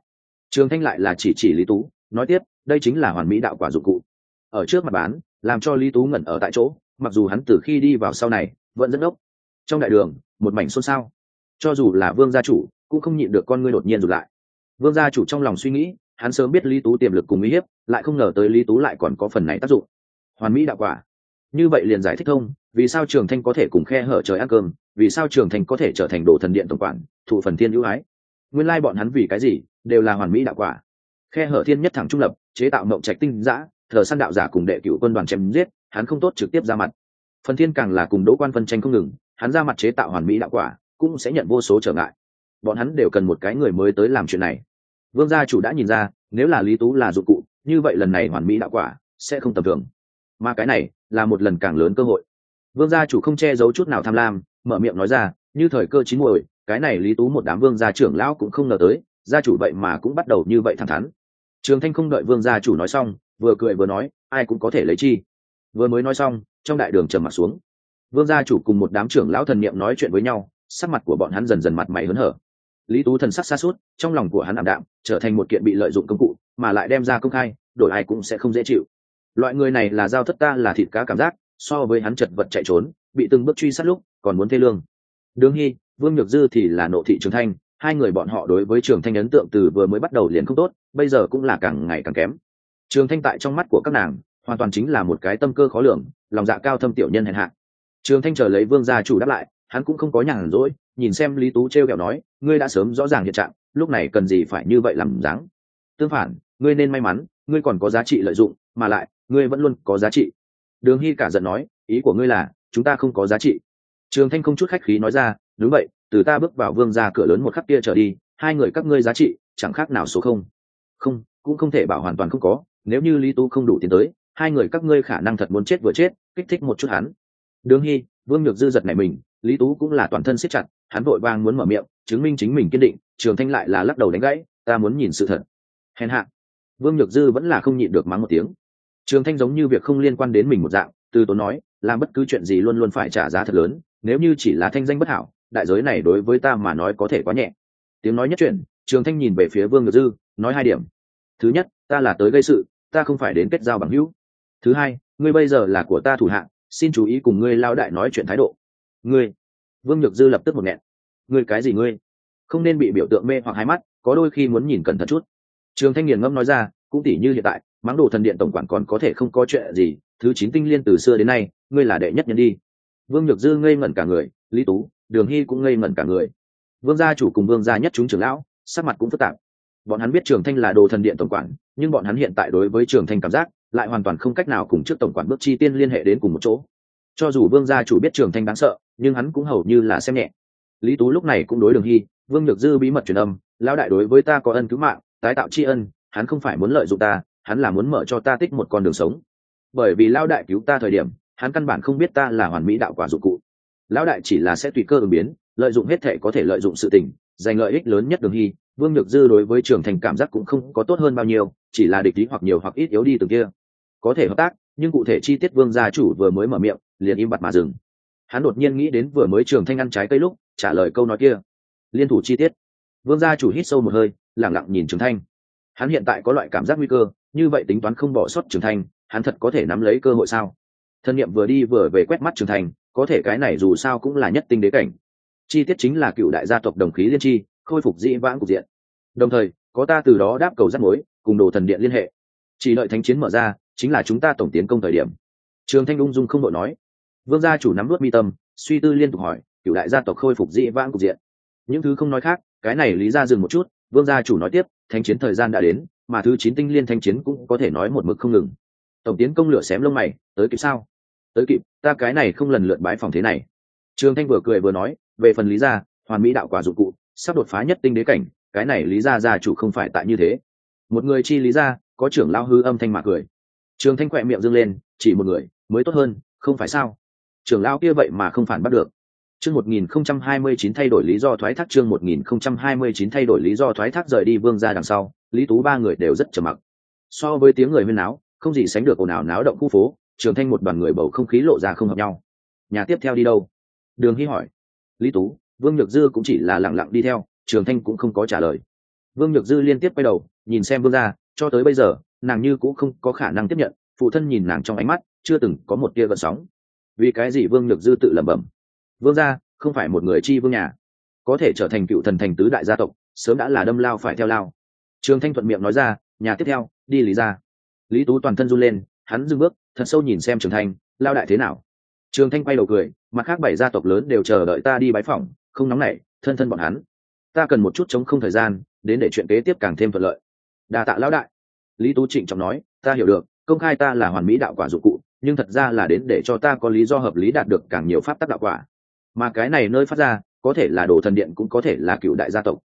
[SPEAKER 1] Trường thanh lại là chỉ chỉ lý tú, nói tiếp, đây chính là hoàn mỹ đạo quả dụng cụ. Ở trước mặt bán, làm cho lý tú ngẩn ở tại chỗ, mặc dù hắn từ khi đi vào sau này, vẫn rất đốc trong đại đường, một mảnh xôn xao. Cho dù là vương gia chủ, cũng không nhịn được con ngươi đột nhiên rụt lại vương gia chủ trong lòng suy nghĩ, hắn sớm biết lý tú tiềm lực cùng uy hiếp, lại không ngờ tới lý tú lại còn có phần này tác dụng. Hoàn mỹ đạo quả. Như vậy liền giải thích thông, vì sao trường thanh có thể cùng khe hở trời ăn cơm, vì sao trường thanh có thể trở thành đồ thần điện tổng quản, thụ phần thiên ưu ái? Nguyên lai bọn hắn vì cái gì, đều là hoàn mỹ đạo quả. Khe hở thiên nhất thẳng trung lập, chế tạo mộng trạch tinh giã thờ săn đạo giả cùng đệ cựu quân đoàn chém giết, hắn không tốt trực tiếp ra mặt. Phần thiên càng là cùng đỗ quan phân tranh không ngừng, hắn ra mặt chế tạo hoàn mỹ đạo quả, cũng sẽ nhận vô số trở ngại bọn hắn đều cần một cái người mới tới làm chuyện này. Vương gia chủ đã nhìn ra, nếu là lý tú là dụng cụ, như vậy lần này hoàn mỹ đạo quả sẽ không tầm thường. Mà cái này là một lần càng lớn cơ hội. Vương gia chủ không che giấu chút nào tham lam, mở miệng nói ra, như thời cơ chín muồi, cái này lý tú một đám vương gia trưởng lão cũng không ngờ tới, gia chủ vậy mà cũng bắt đầu như vậy thẳng thắn. Trường thanh không đợi vương gia chủ nói xong, vừa cười vừa nói, ai cũng có thể lấy chi. Vừa mới nói xong, trong đại đường trầm mặt xuống. Vương gia chủ cùng một đám trưởng lão thần niệm nói chuyện với nhau, sắc mặt của bọn hắn dần dần mặt mày hớn hở lý tú thần sắc xa suốt, trong lòng của hắn ảm đạm, trở thành một kiện bị lợi dụng công cụ, mà lại đem ra công khai, đổi ai cũng sẽ không dễ chịu. Loại người này là giao thất ta là thịt cá cảm giác, so với hắn chật vật chạy trốn, bị từng bước truy sát lúc, còn muốn thê lương. Đương hy, vương nhược dư thì là nộ thị trường thanh, hai người bọn họ đối với trường thanh ấn tượng từ vừa mới bắt đầu liền không tốt, bây giờ cũng là càng ngày càng kém. Trường thanh tại trong mắt của các nàng, hoàn toàn chính là một cái tâm cơ khó lường, lòng dạ cao thâm tiểu nhân hèn hạ. Trường thanh chờ lấy vương gia chủ đáp lại, hắn cũng không có nhàn rỗi nhìn xem lý tú t r e o kẹo nói, ngươi đã sớm rõ ràng hiện trạng, lúc này cần gì phải như vậy làm dáng? Tương phản, ngươi nên may mắn, ngươi còn có giá trị lợi dụng, mà lại, ngươi vẫn luôn có giá trị. Đường hy cả giận nói, ý của ngươi là, chúng ta không có giá trị. Trường thanh không chút khách khí nói ra, đúng vậy, từ ta bước vào vương ra cửa lớn một khắc kia trở đi, hai người các ngươi giá trị, chẳng khác nào số không. Không, cũng không thể bảo hoàn toàn không có, nếu như lý tú không đủ tiền tới, hai người các ngươi khả năng thật muốn chết vừa chết, kích thích một chút hắn. Đường hy, vương nhược dư giật này mình lý tú cũng là toàn thân siết chặt, hắn vội vang muốn mở miệng, chứng minh chính mình kiên định, trường thanh lại là lắc đầu đánh gãy, ta muốn nhìn sự thật. Hèn hạ. Vương nhược dư vẫn là không nhịn được mắng một tiếng. Trường thanh giống như việc không liên quan đến mình một dạng, từ tốn nói, làm bất cứ chuyện gì luôn luôn phải trả giá thật lớn, nếu như chỉ là thanh danh bất hảo, đại giới này đối với ta mà nói có thể quá nhẹ. Tiếng nói nhất chuyện trường thanh nhìn về phía vương Nhược dư, nói hai điểm. Thứ nhất, ta là tới gây sự, ta không phải đến kết giao bằng hữu. Thứ hai, ngươi bây giờ là của ta thủ hạng xin chú ý cùng ngươi lao đại nói chuyện thái độ ngươi. Vương nhược dư lập tức một nghẹn. Ngươi cái gì ngươi? Không nên bị biểu tượng mê hoặc hai mắt, có đôi khi muốn nhìn cẩn thận chút. Trường thanh nghiền ngâm nói ra, cũng tỉ như hiện tại mắng đồ thần điện tổng quản còn có thể không có chuyện gì, thứ chín tinh liên từ xưa đến nay, ngươi là đệ nhất nhân đi. Vương nhược dư ngây ngẩn cả người, lý tú, đường hy cũng ngây ngẩn cả người. Vương gia chủ cùng vương gia nhất chúng trưởng lão, sắc mặt cũng phức tạp. Bọn hắn biết trường thanh là đồ thần điện tổng quản, nhưng bọn hắn hiện tại đối với trường thanh cảm giác, lại hoàn toàn không cách nào cùng trước tổng quản bước chi tiên liên hệ đến cùng một chỗ cho dù vương gia chủ biết trường thanh đáng sợ, nhưng hắn cũng hầu như là xem nhẹ. Lý tú lúc này cũng đối đường hy, vương nhược dư bí mật truyền âm, lão đại đối với ta có ân cứu mạng, tái tạo tri ân, hắn không phải muốn lợi dụng ta, hắn là muốn mở cho ta tích một con đường sống. Bởi vì lão đại cứu ta thời điểm, hắn căn bản không biết ta là hoàn mỹ đạo quả dụng cụ. Lão đại chỉ là sẽ tùy cơ ứng biến, lợi dụng hết thể có thể lợi dụng sự tình, giành lợi ích lớn nhất đường hy, vương nhược dư đối với trường thành cảm giác cũng không có tốt hơn bao nhiêu, chỉ là địch ý hoặc nhiều hoặc ít yếu đi từng kia. Có thể hợp tác nhưng cụ thể chi tiết vương gia chủ vừa mới mở miệng, liền im bặt mà dừng. Hắn đột nhiên nghĩ đến vừa mới trường thanh ăn trái cây lúc, trả lời câu nói kia. Liên thủ chi tiết. Vương gia chủ hít sâu một hơi lẳng lặng nhìn trường thanh. Hắn hiện tại có loại cảm giác nguy cơ, như vậy tính toán không bỏ sót trường thanh, hắn thật có thể nắm lấy cơ hội sao? Thân nhiệm vừa đi vừa về quét mắt trường thành có thể cái này dù sao cũng là nhất tinh đế cảnh. Chi tiết chính là cựu đại gia tộc đồng khí liên tri, khôi phục dĩ vãng cục diện. Đồng thời, có ta từ đó đáp cầu rắt mối, cùng đồ thần điện liên hệ. Chỉ đợi thánh chiến mở ra chính là chúng ta tổng tiến công thời điểm. Trường thanh ung dung không đội nói. Vương gia chủ nắm vớt mi tâm, suy tư liên tục hỏi cựu đại gia tộc khôi phục dị vãng cục diện. Những thứ không nói khác, cái này lý ra dừng một chút, vương gia chủ nói tiếp, thanh chiến thời gian đã đến, mà thứ chín tinh liên thanh chiến cũng có thể nói một mực không ngừng. Tổng tiến công lửa xém lông mày, tới kịp sao? Tới kịp, ta cái này không lần lượt bái phòng thế này. Trường thanh vừa cười vừa nói, về phần lý gia hoàn mỹ đạo quả dụng cụ, sắp đột phá nhất tinh đế cảnh, cái này lý gia gia chủ không phải tại như thế. Một người chi lý gia có trưởng lao hư âm thanh mạc cười trường thanh khỏe miệng dâng lên chỉ một người mới tốt hơn không phải sao Trường lao kia vậy mà không phản bắt được Chương 1029 thay đổi lý do thoái thác chương 1029 thay đổi lý do thoái thác rời đi vương gia đằng sau, Lý Tú ba người đều rất trầm mặc. So với tiếng người huyên náo, không gì sánh được ồn ào náo động khu phố, Trường Thanh một đoàn người bầu không khí lộ ra không hợp nhau. Nhà tiếp theo đi đâu? Đường Hy hỏi. Lý Tú, Vương Nhược Dư cũng chỉ là lẳng lặng đi theo, Trường Thanh cũng không có trả lời. Vương Nhược Dư liên tiếp quay đầu, nhìn xem Vương gia, cho tới bây giờ, nàng như cũng không có khả năng tiếp nhận, phụ thân nhìn nàng trong ánh mắt, chưa từng có một tia gợn sóng. Vì cái gì Vương Nhược Dư tự lẩm bẩm? vương gia không phải một người chi vương nhà. Có thể trở thành cựu thần thành tứ đại gia tộc sớm đã là đâm lao phải theo lao. Trường thanh thuận miệng nói ra nhà tiếp theo đi lý ra lý tú toàn thân run lên hắn dừng bước thật sâu nhìn xem trường thanh lao đại thế nào? Trường thanh quay đầu cười mặt khác bảy gia tộc lớn đều chờ đợi ta đi bái phỏng không nóng nảy thân thân bọn hắn. Ta cần một chút chống không thời gian đến để chuyện kế tiếp càng thêm thuận lợi. Đà tạ lão đại lý tú trịnh trọng nói, ta hiểu được, công khai ta là hoàn mỹ đạo quả dụng cụ, nhưng thật ra là đến để cho ta có lý do hợp lý đạt được càng nhiều pháp tắc đạo quả. Mà cái này nơi phát ra, có thể là đồ thần điện cũng có thể là cựu đại gia tộc.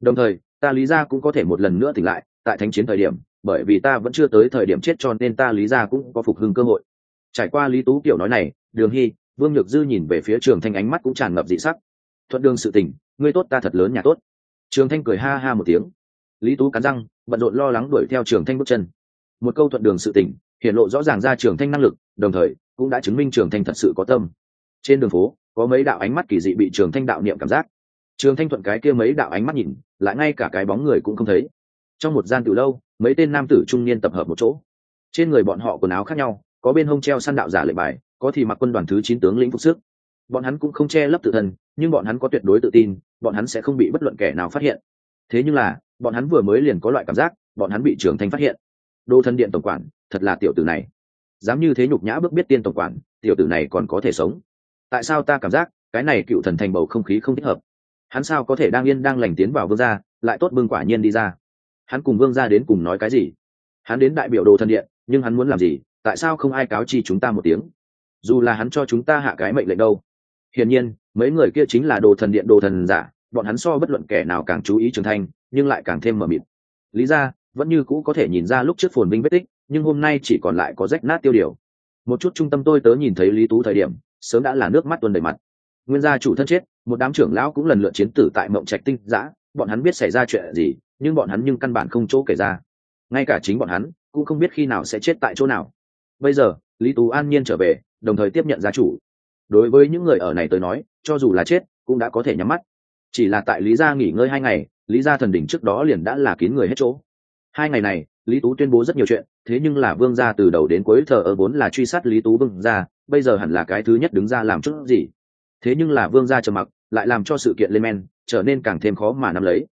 [SPEAKER 1] Đồng thời, ta lý gia cũng có thể một lần nữa tỉnh lại, tại thánh chiến thời điểm, bởi vì ta vẫn chưa tới thời điểm chết cho nên ta lý gia cũng có phục hưng cơ hội. Trải qua lý tú kiểu nói này, đường hy, vương nhược dư nhìn về phía trường thanh ánh mắt cũng tràn ngập dị sắc. Thuận đường sự tình, ngươi tốt ta thật lớn nhà tốt. Trường thanh cười ha ha một tiếng lý tú cắn răng, bận rộn lo lắng đuổi theo trường thanh bước chân. Một câu thuận đường sự tình hiện lộ rõ ràng ra trường thanh năng lực, đồng thời, cũng đã chứng minh trường thanh thật sự có tâm. Trên đường phố, có mấy đạo ánh mắt kỳ dị bị trường thanh đạo niệm cảm giác. Trường thanh thuận cái kia mấy đạo ánh mắt nhìn, lại ngay cả cái bóng người cũng không thấy. Trong một gian từ lâu, mấy tên nam tử trung niên tập hợp một chỗ. Trên người bọn họ quần áo khác nhau, có bên hông treo săn đạo giả lệnh bài, có thì mặc quân đoàn thứ chín tướng lĩnh phục sức. Bọn hắn cũng không che lấp tự thân, nhưng bọn hắn có tuyệt đối tự tin, bọn hắn sẽ không bị bất luận kẻ nào phát hiện. Thế nhưng là bọn hắn vừa mới liền có loại cảm giác, bọn hắn bị trường thanh phát hiện. Đô thân điện tổng quản, thật là tiểu tử này. Dám như thế nhục nhã bước biết tiên tổng quản, tiểu tử này còn có thể sống. Tại sao ta cảm giác, cái này cựu thần thành bầu không khí không thích hợp? Hắn sao có thể đang yên đang lành tiến vào vương gia, lại tốt bưng quả nhiên đi ra? Hắn cùng vương gia đến cùng nói cái gì? Hắn đến đại biểu đồ thần điện, nhưng hắn muốn làm gì? Tại sao không ai cáo chi chúng ta một tiếng? Dù là hắn cho chúng ta hạ cái mệnh lệnh đâu. Hiển nhiên, mấy người kia chính là đồ thần điện đồ thần giả bọn hắn so bất luận kẻ nào càng chú ý trưởng thành, nhưng lại càng thêm mờ mịt. Lý ra, vẫn như cũ có thể nhìn ra lúc trước phồn vinh vết tích, nhưng hôm nay chỉ còn lại có rách nát tiêu điều. Một chút trung tâm tôi tớ nhìn thấy lý tú thời điểm, sớm đã là nước mắt tuôn đầy mặt. Nguyên gia chủ thân chết, một đám trưởng lão cũng lần lượt chiến tử tại mộng trạch tinh giã, bọn hắn biết xảy ra chuyện gì, nhưng bọn hắn nhưng căn bản không chỗ kể ra. Ngay cả chính bọn hắn, cũng không biết khi nào sẽ chết tại chỗ nào. Bây giờ, lý tú an nhiên trở về, đồng thời tiếp nhận gia chủ. Đối với những người ở này tới nói, cho dù là chết, cũng đã có thể nhắm mắt chỉ là tại lý gia nghỉ ngơi hai ngày, lý gia thần đỉnh trước đó liền đã là kín người hết chỗ. Hai ngày này, lý tú tuyên bố rất nhiều chuyện, thế nhưng là vương gia từ đầu đến cuối thờ ở vốn là truy sát lý tú vương gia, bây giờ hẳn là cái thứ nhất đứng ra làm chút gì. Thế nhưng là vương gia trầm mặc, lại làm cho sự kiện lên men, trở nên càng thêm khó mà nắm lấy.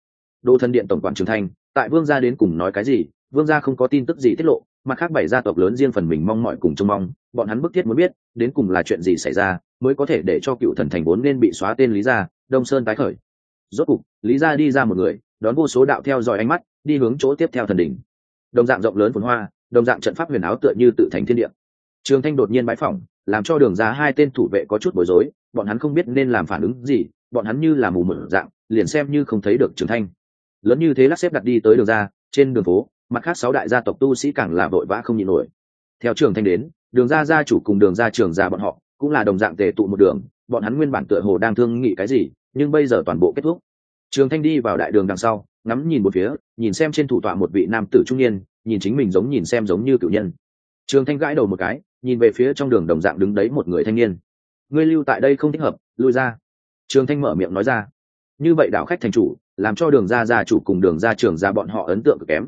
[SPEAKER 1] Đô thân điện tổng quản trường thanh, tại vương gia đến cùng nói cái gì, vương gia không có tin tức gì tiết lộ, mặt khác bảy gia tộc lớn riêng phần mình mong mọi cùng trông mong, bọn hắn bức thiết muốn biết, đến cùng là chuyện gì xảy ra, mới có thể để cho cựu thần thành vốn nên bị xóa tên lý gia đông sơn tái khởi. Rốt cục, lý gia đi ra một người, đón vô số đạo theo dõi ánh mắt, đi hướng chỗ tiếp theo thần đỉnh. Đồng dạng rộng lớn phồn hoa, đồng dạng trận pháp huyền áo tựa như tự thành thiên địa. Trường thanh đột nhiên bãi phỏng, làm cho đường ra hai tên thủ vệ có chút bối rối, bọn hắn không biết nên làm phản ứng gì, bọn hắn như là mù mờ dạng, liền xem như không thấy được trường thanh. Lớn như thế lắc xếp đặt đi tới đường ra, trên đường phố, mặt khác sáu đại gia tộc tu sĩ càng là vội vã không nhịn nổi. Theo trường thanh đến, đường ra gia chủ cùng đường ra trường già bọn họ, cũng là đồng dạng tề tụ một đường, bọn hắn nguyên bản tựa hồ đang thương nghị cái gì nhưng bây giờ toàn bộ kết thúc. Trường thanh đi vào đại đường đằng sau, ngắm nhìn một phía, nhìn xem trên thủ tọa một vị nam tử trung niên, nhìn chính mình giống nhìn xem giống như cựu nhân. Trường thanh gãi đầu một cái, nhìn về phía trong đường đồng dạng đứng đấy một người thanh niên. Ngươi lưu tại đây không thích hợp, lui ra. Trường thanh mở miệng nói ra. Như vậy đảo khách thành chủ, làm cho đường ra gia chủ cùng đường ra trường ra bọn họ ấn tượng cực kém.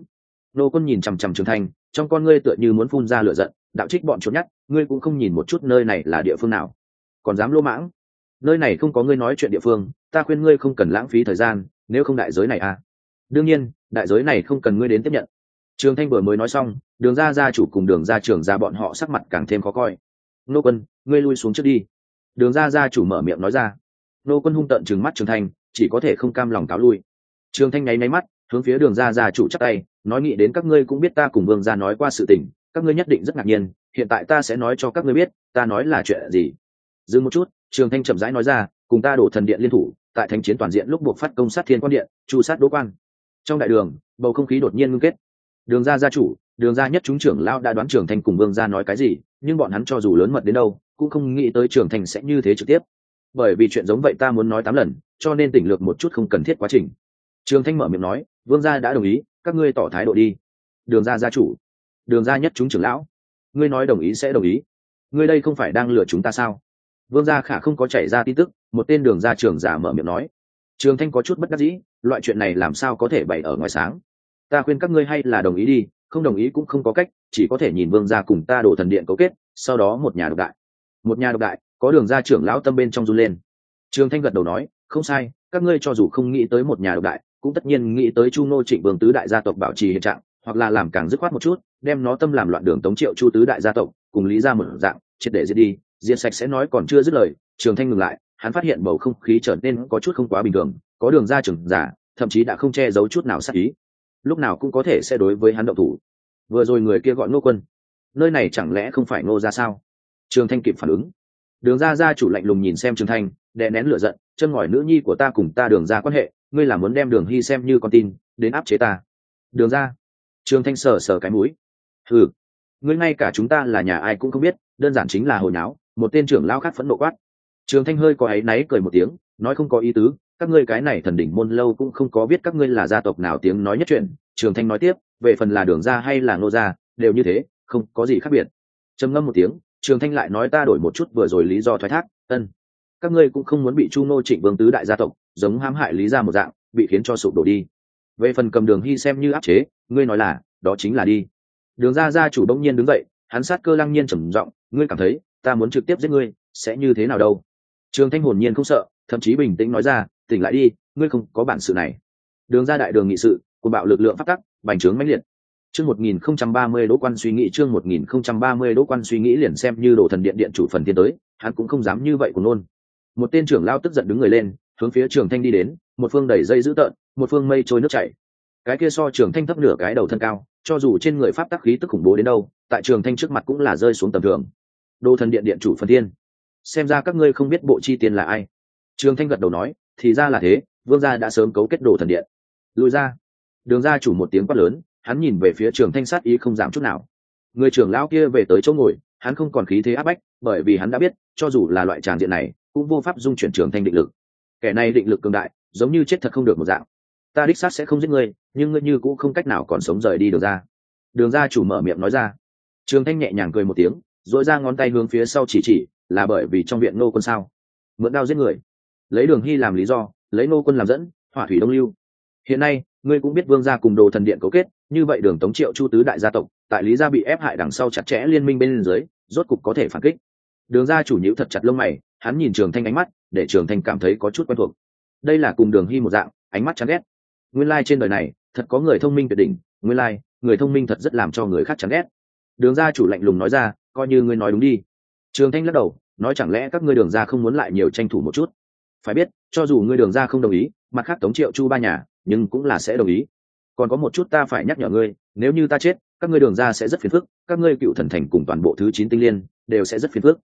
[SPEAKER 1] Nô quân nhìn chằm chằm trường thanh, trong con ngươi tựa như muốn phun ra lửa giận, đạo trích bọn trốn nhát, ngươi cũng không nhìn một chút nơi này là địa phương nào. Còn dám lô mãng nơi này không có ngươi nói chuyện địa phương, ta khuyên ngươi không cần lãng phí thời gian, nếu không đại giới này à. Đương nhiên, đại giới này không cần ngươi đến tiếp nhận. Trường thanh vừa mới nói xong, đường ra gia chủ cùng đường ra trường ra bọn họ sắc mặt càng thêm khó coi. Nô quân, ngươi lui xuống trước đi. Đường ra gia chủ mở miệng nói ra. Nô quân hung tận trừng mắt trường thanh, chỉ có thể không cam lòng cáo lui. Trường thanh nháy náy mắt, hướng phía đường ra gia chủ chắc tay, nói nghĩ đến các ngươi cũng biết ta cùng vương gia nói qua sự tình, các ngươi nhất định rất ngạc nhiên, hiện tại ta sẽ nói cho các ngươi biết, ta nói là chuyện gì. Dừng một chút trường thanh chậm rãi nói ra, cùng ta đổ thần điện liên thủ, tại thành chiến toàn diện lúc buộc phát công sát thiên quan điện, chu sát đỗ quan. Trong đại đường, bầu không khí đột nhiên ngưng kết. Đường ra gia chủ, đường ra nhất chúng trưởng lao đã đoán trường Thanh cùng vương gia nói cái gì, nhưng bọn hắn cho dù lớn mật đến đâu, cũng không nghĩ tới trường Thanh sẽ như thế trực tiếp. Bởi vì chuyện giống vậy ta muốn nói tám lần, cho nên tỉnh lược một chút không cần thiết quá trình. Trường thanh mở miệng nói, vương gia đã đồng ý, các ngươi tỏ thái độ đi. Đường gia gia chủ, đường gia nhất chúng trưởng lão, ngươi nói đồng ý sẽ đồng ý. Ngươi đây không phải đang lừa chúng ta sao? Vương gia khả không có chảy ra tin tức, một tên đường gia trưởng giả mở miệng nói. Trường thanh có chút bất đắc dĩ, loại chuyện này làm sao có thể bày ở ngoài sáng? Ta khuyên các ngươi hay là đồng ý đi, không đồng ý cũng không có cách, chỉ có thể nhìn vương gia cùng ta đổ thần điện cấu kết, sau đó một nhà độc đại. Một nhà độc đại, có đường gia trưởng lão tâm bên trong run lên. Trường thanh gật đầu nói, không sai, các ngươi cho dù không nghĩ tới một nhà độc đại, cũng tất nhiên nghĩ tới chu nô trịnh vương tứ đại gia tộc bảo trì hiện trạng, hoặc là làm càng dứt khoát một chút, đem nó tâm làm loạn đường tống triệu chu tứ đại gia tộc, cùng lý ra một dạng, triệt để giết đi diệt sạch sẽ nói còn chưa dứt lời, trường thanh ngừng lại, hắn phát hiện bầu không khí trở nên có chút không quá bình thường, có đường ra trưởng giả, thậm chí đã không che giấu chút nào sắc ý. Lúc nào cũng có thể sẽ đối với hắn động thủ. Vừa rồi người kia gọi ngô quân. Nơi này chẳng lẽ không phải ngô ra sao? Trường thanh kịp phản ứng. Đường ra gia chủ lạnh lùng nhìn xem trường thanh, đè nén lửa giận, chân ngòi nữ nhi của ta cùng ta đường ra quan hệ, ngươi là muốn đem đường hy xem như con tin, đến áp chế ta. Đường ra. Trường thanh sờ sờ cái mũi. Ừ ngươi ngay cả chúng ta là nhà ai cũng không biết, đơn giản chính là hồi nháo một tên trưởng lao khác phẫn nộ quát. Trường thanh hơi có áy náy cười một tiếng, nói không có ý tứ, các ngươi cái này thần đỉnh môn lâu cũng không có biết các ngươi là gia tộc nào tiếng nói nhất chuyện. Trường thanh nói tiếp, về phần là đường ra hay là ngô gia, đều như thế, không có gì khác biệt. Trầm ngâm một tiếng, trường thanh lại nói ta đổi một chút vừa rồi lý do thoái thác, ân. Các ngươi cũng không muốn bị chu ngô trịnh vương tứ đại gia tộc, giống hãm hại lý ra một dạng, bị khiến cho sụp đổ đi. Về phần cầm đường hy xem như áp chế, ngươi nói là, đó chính là đi. Đường ra gia chủ đông nhiên đứng dậy, hắn sát cơ lăng nhiên trầm giọng, ngươi cảm thấy ta muốn trực tiếp giết ngươi, sẽ như thế nào đâu? Trường thanh hồn nhiên không sợ, thậm chí bình tĩnh nói ra, tỉnh lại đi, ngươi không có bản sự này. Đường ra đại đường nghị sự cùng bạo lực lượng phát tắc, bành trướng mãnh liệt. Chương một nghìn không trăm ba mươi đỗ quan suy nghĩ, chương một nghìn không trăm ba mươi đỗ quan suy nghĩ liền xem như đồ thần điện điện chủ phần tiên tới, hắn cũng không dám như vậy của nôn. Một tên trưởng lao tức giận đứng người lên, hướng phía trường thanh đi đến, một phương đầy dây dữ tợn, một phương mây trôi nước chảy. Cái kia so trường thanh thấp nửa cái đầu thân cao, cho dù trên người pháp tắc khí tức khủng bố đến đâu, tại trường thanh trước mặt cũng là rơi xuống tầm thường đồ thần điện điện chủ phần tiên xem ra các ngươi không biết bộ chi tiền là ai. Trường thanh gật đầu nói, thì ra là thế, vương gia đã sớm cấu kết đồ thần điện. Lùi ra. Đường gia chủ một tiếng quát lớn, hắn nhìn về phía trường thanh sát ý không giảm chút nào. Người trưởng lão kia về tới chỗ ngồi, hắn không còn khí thế áp bách, bởi vì hắn đã biết, cho dù là loại tràng diện này, cũng vô pháp dung chuyển trường thanh định lực. Kẻ này định lực cường đại, giống như chết thật không được một dạng. Ta đích sát sẽ không giết ngươi, nhưng ngươi như cũng không cách nào còn sống rời đi được ra đường gia chủ mở miệng nói ra. Trường thanh nhẹ nhàng cười một tiếng dội ra ngón tay hướng phía sau chỉ chỉ là bởi vì trong viện nô quân sao? Mượn đao giết người. Lấy đường hy làm lý do lấy nô quân làm dẫn hỏa thủy đông lưu. Hiện nay ngươi cũng biết vương gia cùng đồ thần điện cấu kết như vậy đường tống triệu chu tứ đại gia tộc tại lý gia bị ép hại đằng sau chặt chẽ liên minh bên dưới rốt cục có thể phản kích. Đường gia chủ nhữ thật chặt lông mày hắn nhìn trường thanh ánh mắt để trường thanh cảm thấy có chút quen thuộc. Đây là cùng đường hy một dạng ánh mắt chán ghét. Nguyên lai、like、trên đời này thật có người thông minh tuyệt đỉnh nguyên lai、like, người thông minh thật rất làm cho người khác chán ghét. Đường gia chủ lạnh lùng nói ra coi như ngươi nói đúng đi. Trường thanh lắc đầu, nói chẳng lẽ các ngươi đường gia không muốn lại nhiều tranh thủ một chút? Phải biết, cho dù ngươi đường gia không đồng ý, mặt khác tống triệu chu ba nhà, nhưng cũng là sẽ đồng ý. Còn có một chút ta phải nhắc nhở ngươi, nếu như ta chết, các ngươi đường ra sẽ rất phiền phức, các ngươi cựu thần thành cùng toàn bộ thứ chín tinh liên đều sẽ rất phiền phức.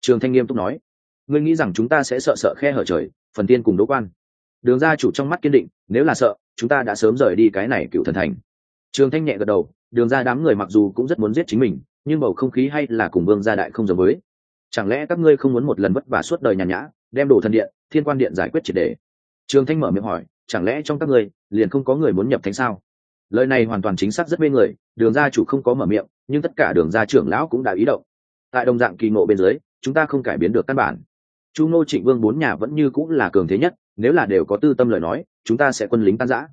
[SPEAKER 1] Trường thanh nghiêm túc nói, ngươi nghĩ rằng chúng ta sẽ sợ sợ khe hở trời, phần tiên cùng đỗ quan. Đường ra chủ trong mắt kiên định, nếu là sợ, chúng ta đã sớm rời đi cái này cựu thần thành. Trường thanh nhẹ gật đầu, đường ra đám người mặc dù cũng rất muốn giết chính mình nhưng bầu không khí hay là cùng vương gia đại không giống với. Chẳng lẽ các ngươi không muốn một lần vất vả suốt đời nhàn nhã, đem đồ thần điện, thiên quan điện giải quyết triệt đề trường thanh mở miệng hỏi, chẳng lẽ trong các ngươi liền không có người muốn nhập thánh sao? Lời này hoàn toàn chính xác rất mê người, đường gia chủ không có mở miệng, nhưng tất cả đường gia trưởng lão cũng đã ý động. Tại đồng dạng kỳ ngộ bên dưới, chúng ta không cải biến được căn bản. Chu ngô trịnh vương bốn nhà vẫn như cũng là cường thế nhất, nếu là đều có tư tâm lời nói, chúng ta sẽ quân lính tan giã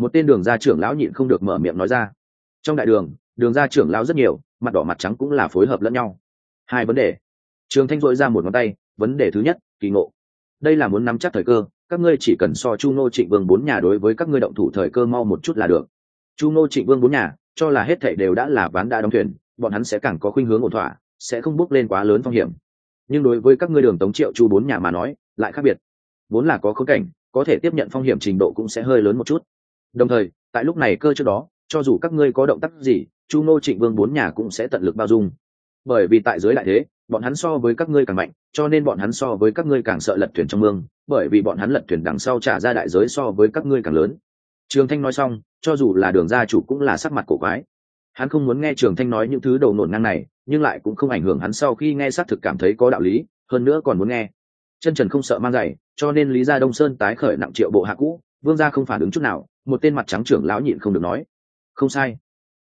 [SPEAKER 1] một tên đường gia trưởng lão nhịn không được mở miệng nói ra. Trong đại đường đường gia trưởng lão rất nhiều mặt đỏ mặt trắng cũng là phối hợp lẫn nhau. Hai vấn đề. Trường thanh dội ra một ngón tay, vấn đề thứ nhất, kỳ ngộ. Đây là muốn nắm chắc thời cơ, các ngươi chỉ cần so chu ngô trịnh vương bốn nhà đối với các ngươi động thủ thời cơ mau một chút là được. Chu ngô trịnh vương bốn nhà, cho là hết thảy đều đã là ván đã đóng thuyền, bọn hắn sẽ càng có khuynh hướng ổn thỏa, sẽ không bước lên quá lớn phong hiểm. Nhưng đối với các ngươi đường tống triệu chu bốn nhà mà nói, lại khác biệt. Vốn là có khống cảnh, có thể tiếp nhận phong hiểm trình độ cũng sẽ hơi lớn một chút. Đồng thời, tại lúc này cơ trước đó, cho dù các ngươi có động tác gì chu ngô trịnh vương bốn nhà cũng sẽ tận lực bao dung. Bởi vì tại giới đại thế, bọn hắn so với các ngươi càng mạnh, cho nên bọn hắn so với các ngươi càng sợ lật thuyền trong mương, bởi vì bọn hắn lật thuyền đằng sau trả ra đại giới so với các ngươi càng lớn. Trường thanh nói xong, cho dù là đường gia chủ cũng là sắc mặt cổ quái. Hắn không muốn nghe trường thanh nói những thứ đầu nổn ngang này, nhưng lại cũng không ảnh hưởng hắn sau khi nghe xác thực cảm thấy có đạo lý, hơn nữa còn muốn nghe. Chân trần không sợ mang giày, cho nên lý gia đông sơn tái khởi nặng triệu bộ hạ cũ, vương gia không phản ứng chút nào, một tên mặt trắng trưởng lão nhịn không được nói. Không sai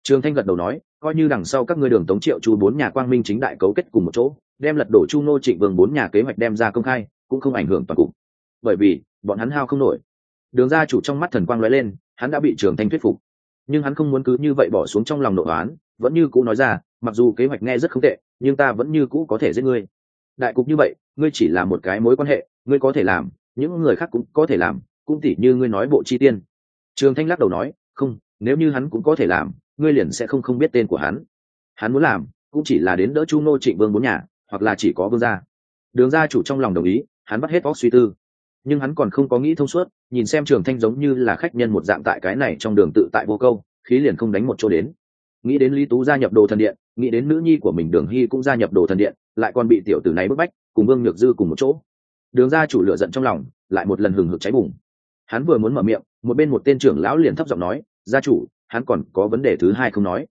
[SPEAKER 1] trường thanh gật đầu nói, coi như đằng sau các ngươi đường tống triệu chu bốn nhà quang minh chính đại cấu kết cùng một chỗ, đem lật đổ chu nô trịnh vương bốn nhà kế hoạch đem ra công khai, cũng không ảnh hưởng toàn cục. Bởi vì, bọn hắn hao không nổi. Đường gia chủ trong mắt thần quang lóe lên, hắn đã bị trường thanh thuyết phục. Nhưng hắn không muốn cứ như vậy bỏ xuống trong lòng nội oán, vẫn như cũ nói ra, mặc dù kế hoạch nghe rất không tệ, nhưng ta vẫn như cũ có thể giết ngươi. Đại cục như vậy, ngươi chỉ là một cái mối quan hệ, ngươi có thể làm, những người khác cũng có thể làm, cũng tỉ như ngươi nói bộ chi tiên. Trường thanh lắc đầu nói, không, nếu như hắn cũng có thể làm ngươi liền sẽ không không biết tên của hắn. Hắn muốn làm, cũng chỉ là đến đỡ chu nô trịnh vương bốn nhà, hoặc là chỉ có vương gia. Đường gia chủ trong lòng đồng ý, hắn bắt hết óc suy tư. Nhưng hắn còn không có nghĩ thông suốt, nhìn xem trường thanh giống như là khách nhân một dạng tại cái này trong đường tự tại vô câu, khí liền không đánh một chỗ đến. Nghĩ đến lý tú gia nhập đồ thần điện, nghĩ đến nữ nhi của mình đường hy cũng gia nhập đồ thần điện, lại còn bị tiểu tử này bức bách, cùng vương nhược dư cùng một chỗ. Đường gia chủ lựa giận trong lòng, lại một lần hừng hực cháy bùng. Hắn vừa muốn mở miệng, một bên một tên trưởng lão liền thấp giọng nói gia chủ, hắn còn có vấn đề thứ hai không nói.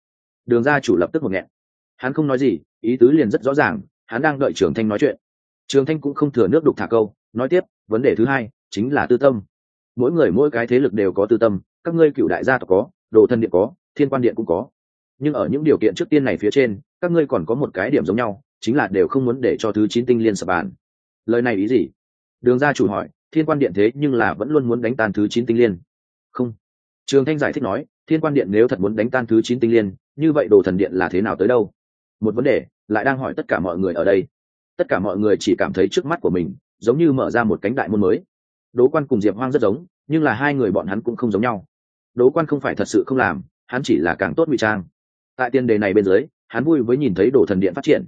[SPEAKER 1] Đường gia chủ lập tức một nghẹn. Hắn không nói gì, ý tứ liền rất rõ ràng, hắn đang đợi trường thanh nói chuyện. Trường thanh cũng không thừa nước đục thả câu, nói tiếp, vấn đề thứ hai chính là tư tâm. Mỗi người mỗi cái thế lực đều có tư tâm, các ngươi cựu đại gia tộc có, đồ thân điện có, thiên quan điện cũng có. Nhưng ở những điều kiện trước tiên này phía trên, các ngươi còn có một cái điểm giống nhau, chính là đều không muốn để cho thứ chín tinh liên sập bàn. Lời này ý gì? Đường gia chủ hỏi, thiên quan điện thế nhưng là vẫn luôn muốn đánh tan thứ chín tinh liên trường thanh giải thích nói, thiên quan điện nếu thật muốn đánh tan thứ chín tinh liên, như vậy đồ thần điện là thế nào tới đâu? Một vấn đề, lại đang hỏi tất cả mọi người ở đây. Tất cả mọi người chỉ cảm thấy trước mắt của mình, giống như mở ra một cánh đại môn mới. Đỗ quan cùng diệp hoang rất giống, nhưng là hai người bọn hắn cũng không giống nhau. Đỗ quan không phải thật sự không làm, hắn chỉ là càng tốt ngụy trang. Tại tiền đề này bên dưới, hắn vui với nhìn thấy đồ thần điện phát triển.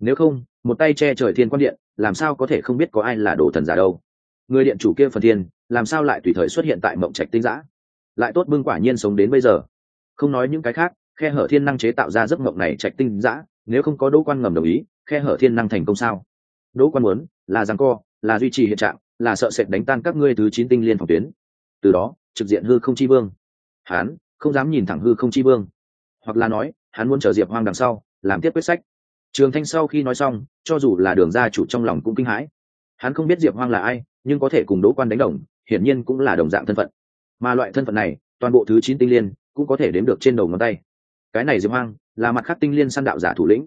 [SPEAKER 1] Nếu không, một tay che trời thiên quan điện, làm sao có thể không biết có ai là đồ thần giả đâu? Người điện chủ kia phần thiên, làm sao lại tùy thời xuất hiện tại mộng trạch tinh giã? Lại tốt bưng quả nhiên sống đến bây giờ. Không nói những cái khác, khe hở thiên năng chế tạo ra giấc mộng này trạch tinh giã nếu không có đỗ quan ngầm đồng ý, khe hở thiên năng thành công sao? Đỗ quan muốn, là rằng co, là duy trì hiện trạng, là sợ sệt đánh tan các ngươi thứ chín tinh liên phòng tuyến. Từ đó, trực diện hư không chi vương. Hán, không dám nhìn thẳng hư không chi vương. Hoặc là nói, hắn muốn chờ diệp hoang đằng sau, làm tiếp quyết sách. Trường thanh sau khi nói xong, cho dù là đường gia chủ trong lòng cũng kinh hãi. Hắn không biết diệp hoang là ai, nhưng có thể cùng đỗ quan đánh đồng, hiển nhiên cũng là đồng dạng thân phận mà loại thân phận này, toàn bộ thứ chín tinh liên cũng có thể đếm được trên đầu ngón tay. Cái này diệp hoang là mặt khác tinh liên săn đạo giả thủ lĩnh.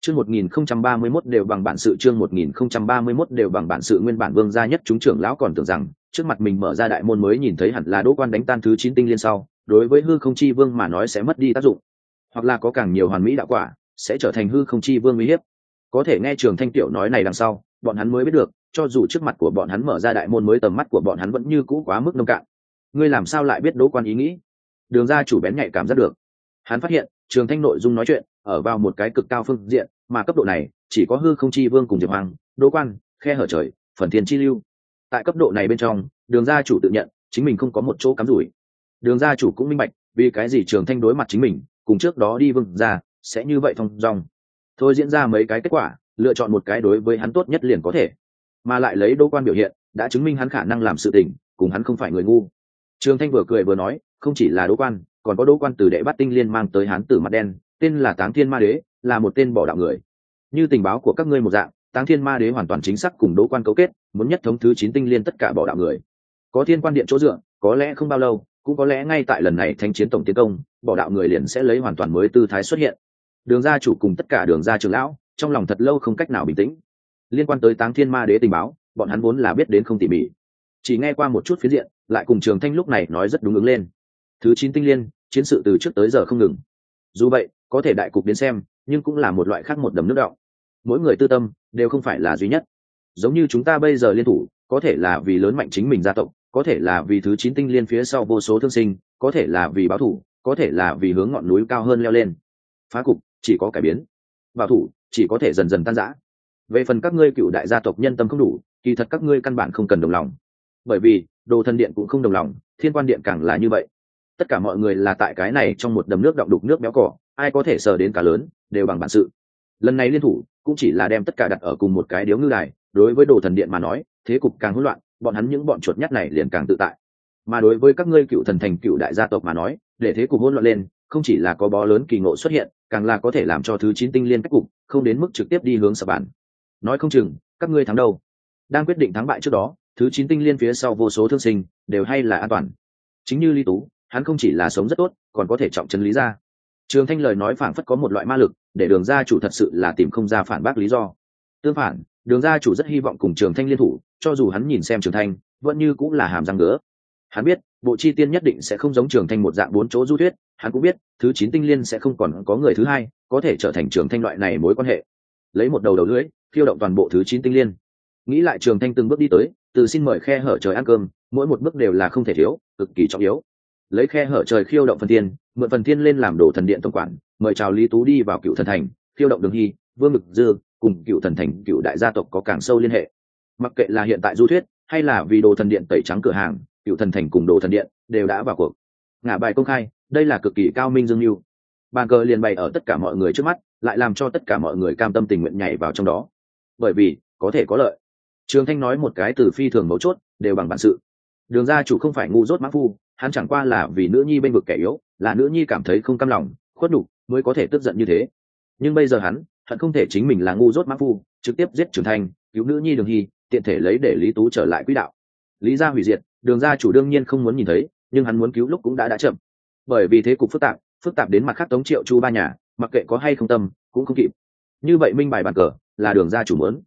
[SPEAKER 1] Chương một nghìn không trăm ba mươi mốt đều bằng bản sự, chương một nghìn không trăm ba mươi mốt đều bằng bản sự nguyên bản vương gia nhất chúng trưởng lão còn tưởng rằng, trước mặt mình mở ra đại môn mới nhìn thấy hẳn là đỗ quan đánh tan thứ chín tinh liên sau, đối với hư không chi vương mà nói sẽ mất đi tác dụng. Hoặc là có càng nhiều hoàn mỹ đạo quả, sẽ trở thành hư không chi vương uy hiếp. Có thể nghe trường thanh tiểu nói này đằng sau, bọn hắn mới biết được, cho dù trước mặt của bọn hắn mở ra đại môn mới, tầm mắt của bọn hắn vẫn như cũ quá mức nông cạn ngươi làm sao lại biết đỗ quan ý nghĩ? Đường ra chủ bén nhạy cảm giác được. Hắn phát hiện, trường thanh nội dung nói chuyện ở vào một cái cực cao phương diện, mà cấp độ này chỉ có hư không chi vương cùng diệp hoàng đỗ quan, khe hở trời, phần thiên chi lưu. Tại cấp độ này bên trong, đường gia chủ tự nhận chính mình không có một chỗ cắm rủi. Đường gia chủ cũng minh bạch, vì cái gì trường thanh đối mặt chính mình, cùng trước đó đi vương ra sẽ như vậy thông dong. Thôi diễn ra mấy cái kết quả, lựa chọn một cái đối với hắn tốt nhất liền có thể. Mà lại lấy đỗ quan biểu hiện, đã chứng minh hắn khả năng làm sự tình, cùng hắn không phải người ngu trường thanh vừa cười vừa nói, không chỉ là đỗ quan, còn có đỗ quan từ đệ bát tinh liên mang tới hắn tử mặt đen, tên là táng thiên ma đế, là một tên bỏ đạo người. Như tình báo của các ngươi một dạng, táng thiên ma đế hoàn toàn chính xác cùng đỗ quan cấu kết, muốn nhất thống thứ chín tinh liên tất cả bỏ đạo người. Có thiên quan điện chỗ dựa, có lẽ không bao lâu, cũng có lẽ ngay tại lần này thanh chiến tổng tiến công, bỏ đạo người liền sẽ lấy hoàn toàn mới tư thái xuất hiện. Đường gia chủ cùng tất cả đường gia trưởng lão, trong lòng thật lâu không cách nào bình tĩnh. Liên quan tới táng thiên ma đế tình báo, bọn hắn vốn là biết đến không tỉ mỉ chỉ nghe qua một chút phiến diện, lại cùng trường thanh lúc này nói rất đúng ứng lên. Thứ chín tinh liên, chiến sự từ trước tới giờ không ngừng. Dù vậy, có thể đại cục đến xem, nhưng cũng là một loại khác một đầm nước đọng mỗi người tư tâm, đều không phải là duy nhất. Giống như chúng ta bây giờ liên thủ, có thể là vì lớn mạnh chính mình gia tộc, có thể là vì thứ chín tinh liên phía sau vô số thương sinh, có thể là vì báo thủ, có thể là vì hướng ngọn núi cao hơn leo lên. Phá cục, chỉ có cải biến. Bảo thủ, chỉ có thể dần dần tan rã. Về phần các ngươi cựu đại gia tộc nhân tâm không đủ, kỳ thật các ngươi căn bản không cần đồng lòng bởi vì, đồ thần điện cũng không đồng lòng, thiên quan điện càng là như vậy. Tất cả mọi người là tại cái này trong một đầm nước đọng đục nước béo cỏ, ai có thể sờ đến cả lớn, đều bằng bản sự. Lần này liên thủ, cũng chỉ là đem tất cả đặt ở cùng một cái điếu ngư đài, đối với đồ thần điện mà nói, thế cục càng hỗn loạn, bọn hắn những bọn chuột nhắt này liền càng tự tại. Mà đối với các ngươi cựu thần thành cựu đại gia tộc mà nói, để thế cục hỗn loạn lên, không chỉ là có bó lớn kỳ ngộ xuất hiện, càng là có thể làm cho thứ chín tinh liên cách cục, không đến mức trực tiếp đi hướng sập bản nói không chừng, các ngươi thắng đâu? Đang quyết định thắng bại trước đó thứ chín tinh liên phía sau vô số thương sinh, đều hay là an toàn. Chính như lý tú, hắn không chỉ là sống rất tốt, còn có thể trọng chân lý ra trường thanh lời nói phảng phất có một loại ma lực, để đường gia chủ thật sự là tìm không ra phản bác lý do. Tương phản, đường gia chủ rất hy vọng cùng trường thanh liên thủ, cho dù hắn nhìn xem trường thanh, vẫn như cũng là hàm răng ngứa. Hắn biết, bộ chi tiên nhất định sẽ không giống trường thanh một dạng bốn chỗ du thuyết, hắn cũng biết, thứ chín tinh liên sẽ không còn có người thứ hai có thể trở thành trường thanh loại này mối quan hệ. Lấy một đầu đầu lưỡi khiêu động toàn bộ thứ chín tinh liên nghĩ lại trường thanh từng bước đi tới từ xin mời khe hở trời ăn cơm, mỗi một bước đều là không thể thiếu, cực kỳ trọng yếu. Lấy khe hở trời khiêu động phần thiên, mượn phần thiên lên làm đồ thần điện tổng quản, mời chào lý tú đi vào cựu thần thành, khiêu động đường hy, vương ngực dư, cùng cựu thần thành, cựu đại gia tộc có càng sâu liên hệ. Mặc kệ là hiện tại du thuyết, hay là vì đồ thần điện tẩy trắng cửa hàng, cựu thần thành cùng đồ thần điện đều đã vào cuộc. Ngả bài công khai, đây là cực kỳ cao minh dương mưu. Bàn cờ liền bày ở tất cả mọi người trước mắt, lại làm cho tất cả mọi người cam tâm tình nguyện nhảy vào trong đó. Bởi vì, có thể có lợi trường thanh nói một cái từ phi thường mấu chốt, đều bằng bản sự. Đường gia chủ không phải ngu dốt mã phu, hắn chẳng qua là vì nữ nhi bên vực kẻ yếu, là nữ nhi cảm thấy không cam lòng, khuất đục mới có thể tức giận như thế. Nhưng bây giờ hắn hận không thể chính mình là ngu dốt mã phu, trực tiếp giết trưởng thành cứu nữ nhi đường hy, tiện thể lấy để lý tú trở lại quỹ đạo. Lý gia hủy diệt, đường gia chủ đương nhiên không muốn nhìn thấy, nhưng hắn muốn cứu lúc cũng đã đã chậm. Bởi vì thế cục phức tạp phức tạp đến mặt khác tống triệu chu ba nhà, mặc kệ có hay không tâm, cũng không kịp. Như vậy minh bài bàn cờ, là đường gia chủ muốn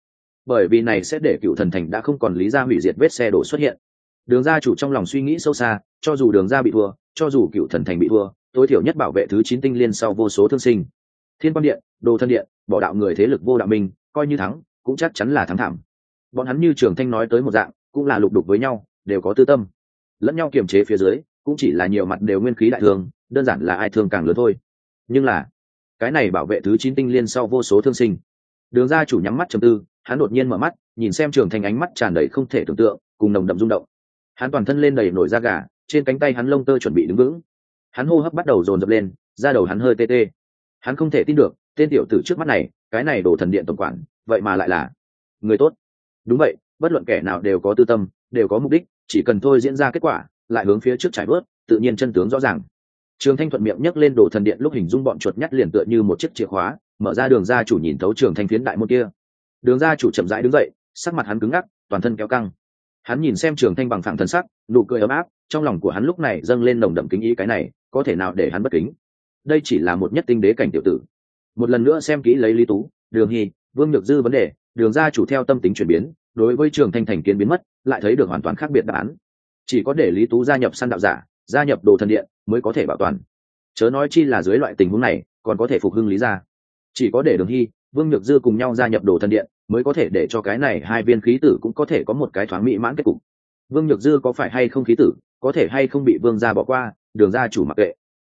[SPEAKER 1] bởi vì này sẽ để cựu thần thành đã không còn lý ra hủy diệt vết xe đổ xuất hiện. Đường gia chủ trong lòng suy nghĩ sâu xa, cho dù đường gia bị thua, cho dù cựu thần thành bị thua, tối thiểu nhất bảo vệ thứ chín tinh liên sau vô số thương sinh. Thiên quan điện, đồ thân điện, bỏ đạo người thế lực vô đạo minh, coi như thắng, cũng chắc chắn là thắng thảm. Bọn hắn như trường thanh nói tới một dạng, cũng là lục đục với nhau, đều có tư tâm. Lẫn nhau kiềm chế phía dưới, cũng chỉ là nhiều mặt đều nguyên khí đại thương, đơn giản là ai thương càng lớn thôi. Nhưng là, cái này bảo vệ thứ chín tinh liên sau vô số thương sinh. Đường gia chủ nhắm mắt chầm tư hắn đột nhiên mở mắt, nhìn xem trường thanh ánh mắt tràn đầy không thể tưởng tượng, cùng nồng đậm rung động. Hắn toàn thân lên đầy nổi da gà, trên cánh tay hắn lông tơ chuẩn bị đứng vững. Hắn hô hấp bắt đầu dồn dập lên, da đầu hắn hơi tê tê. Hắn không thể tin được, tên tiểu tử trước mắt này, cái này đổ thần điện tổng quản, vậy mà lại là người tốt. Đúng vậy, bất luận kẻ nào đều có tư tâm, đều có mục đích, chỉ cần thôi diễn ra kết quả, lại hướng phía trước trải bớt tự nhiên chân tướng rõ ràng. Trường thanh thuận miệng nhấc lên đồ thần điện lúc hình dung bọn chuột nhắt liền tựa như một chiếc chìa khóa, mở ra đường ra chủ nhìn thấu trường thanh phiến đại môn kia đường ra chủ chậm rãi đứng dậy, sắc mặt hắn cứng ngắc, toàn thân kéo căng. Hắn nhìn xem trường thanh bằng phẳng thân sắc, nụ cười ấm áp, trong lòng của hắn lúc này dâng lên nồng đậm kính ý cái này, có thể nào để hắn bất kính? Đây chỉ là một nhất tinh đế cảnh tiểu tử. Một lần nữa xem kỹ lấy lý tú, đường hy, vương nhược dư vấn đề, đường ra chủ theo tâm tính chuyển biến, đối với trường thanh thành kiến biến mất, lại thấy được hoàn toàn khác biệt đáp án. Chỉ có để lý tú gia nhập săn đạo giả, gia nhập đồ thần điện mới có thể bảo toàn. Chớ nói chi là dưới loại tình huống này, còn có thể phục hưng lý ra chỉ có để đường hy vương nhược dư cùng nhau gia nhập đồ thần điện, mới có thể để cho cái này hai viên khí tử cũng có thể có một cái thoáng mỹ mãn kết cục. Vương nhược dư có phải hay không khí tử, có thể hay không bị vương gia bỏ qua, đường gia chủ mặc kệ.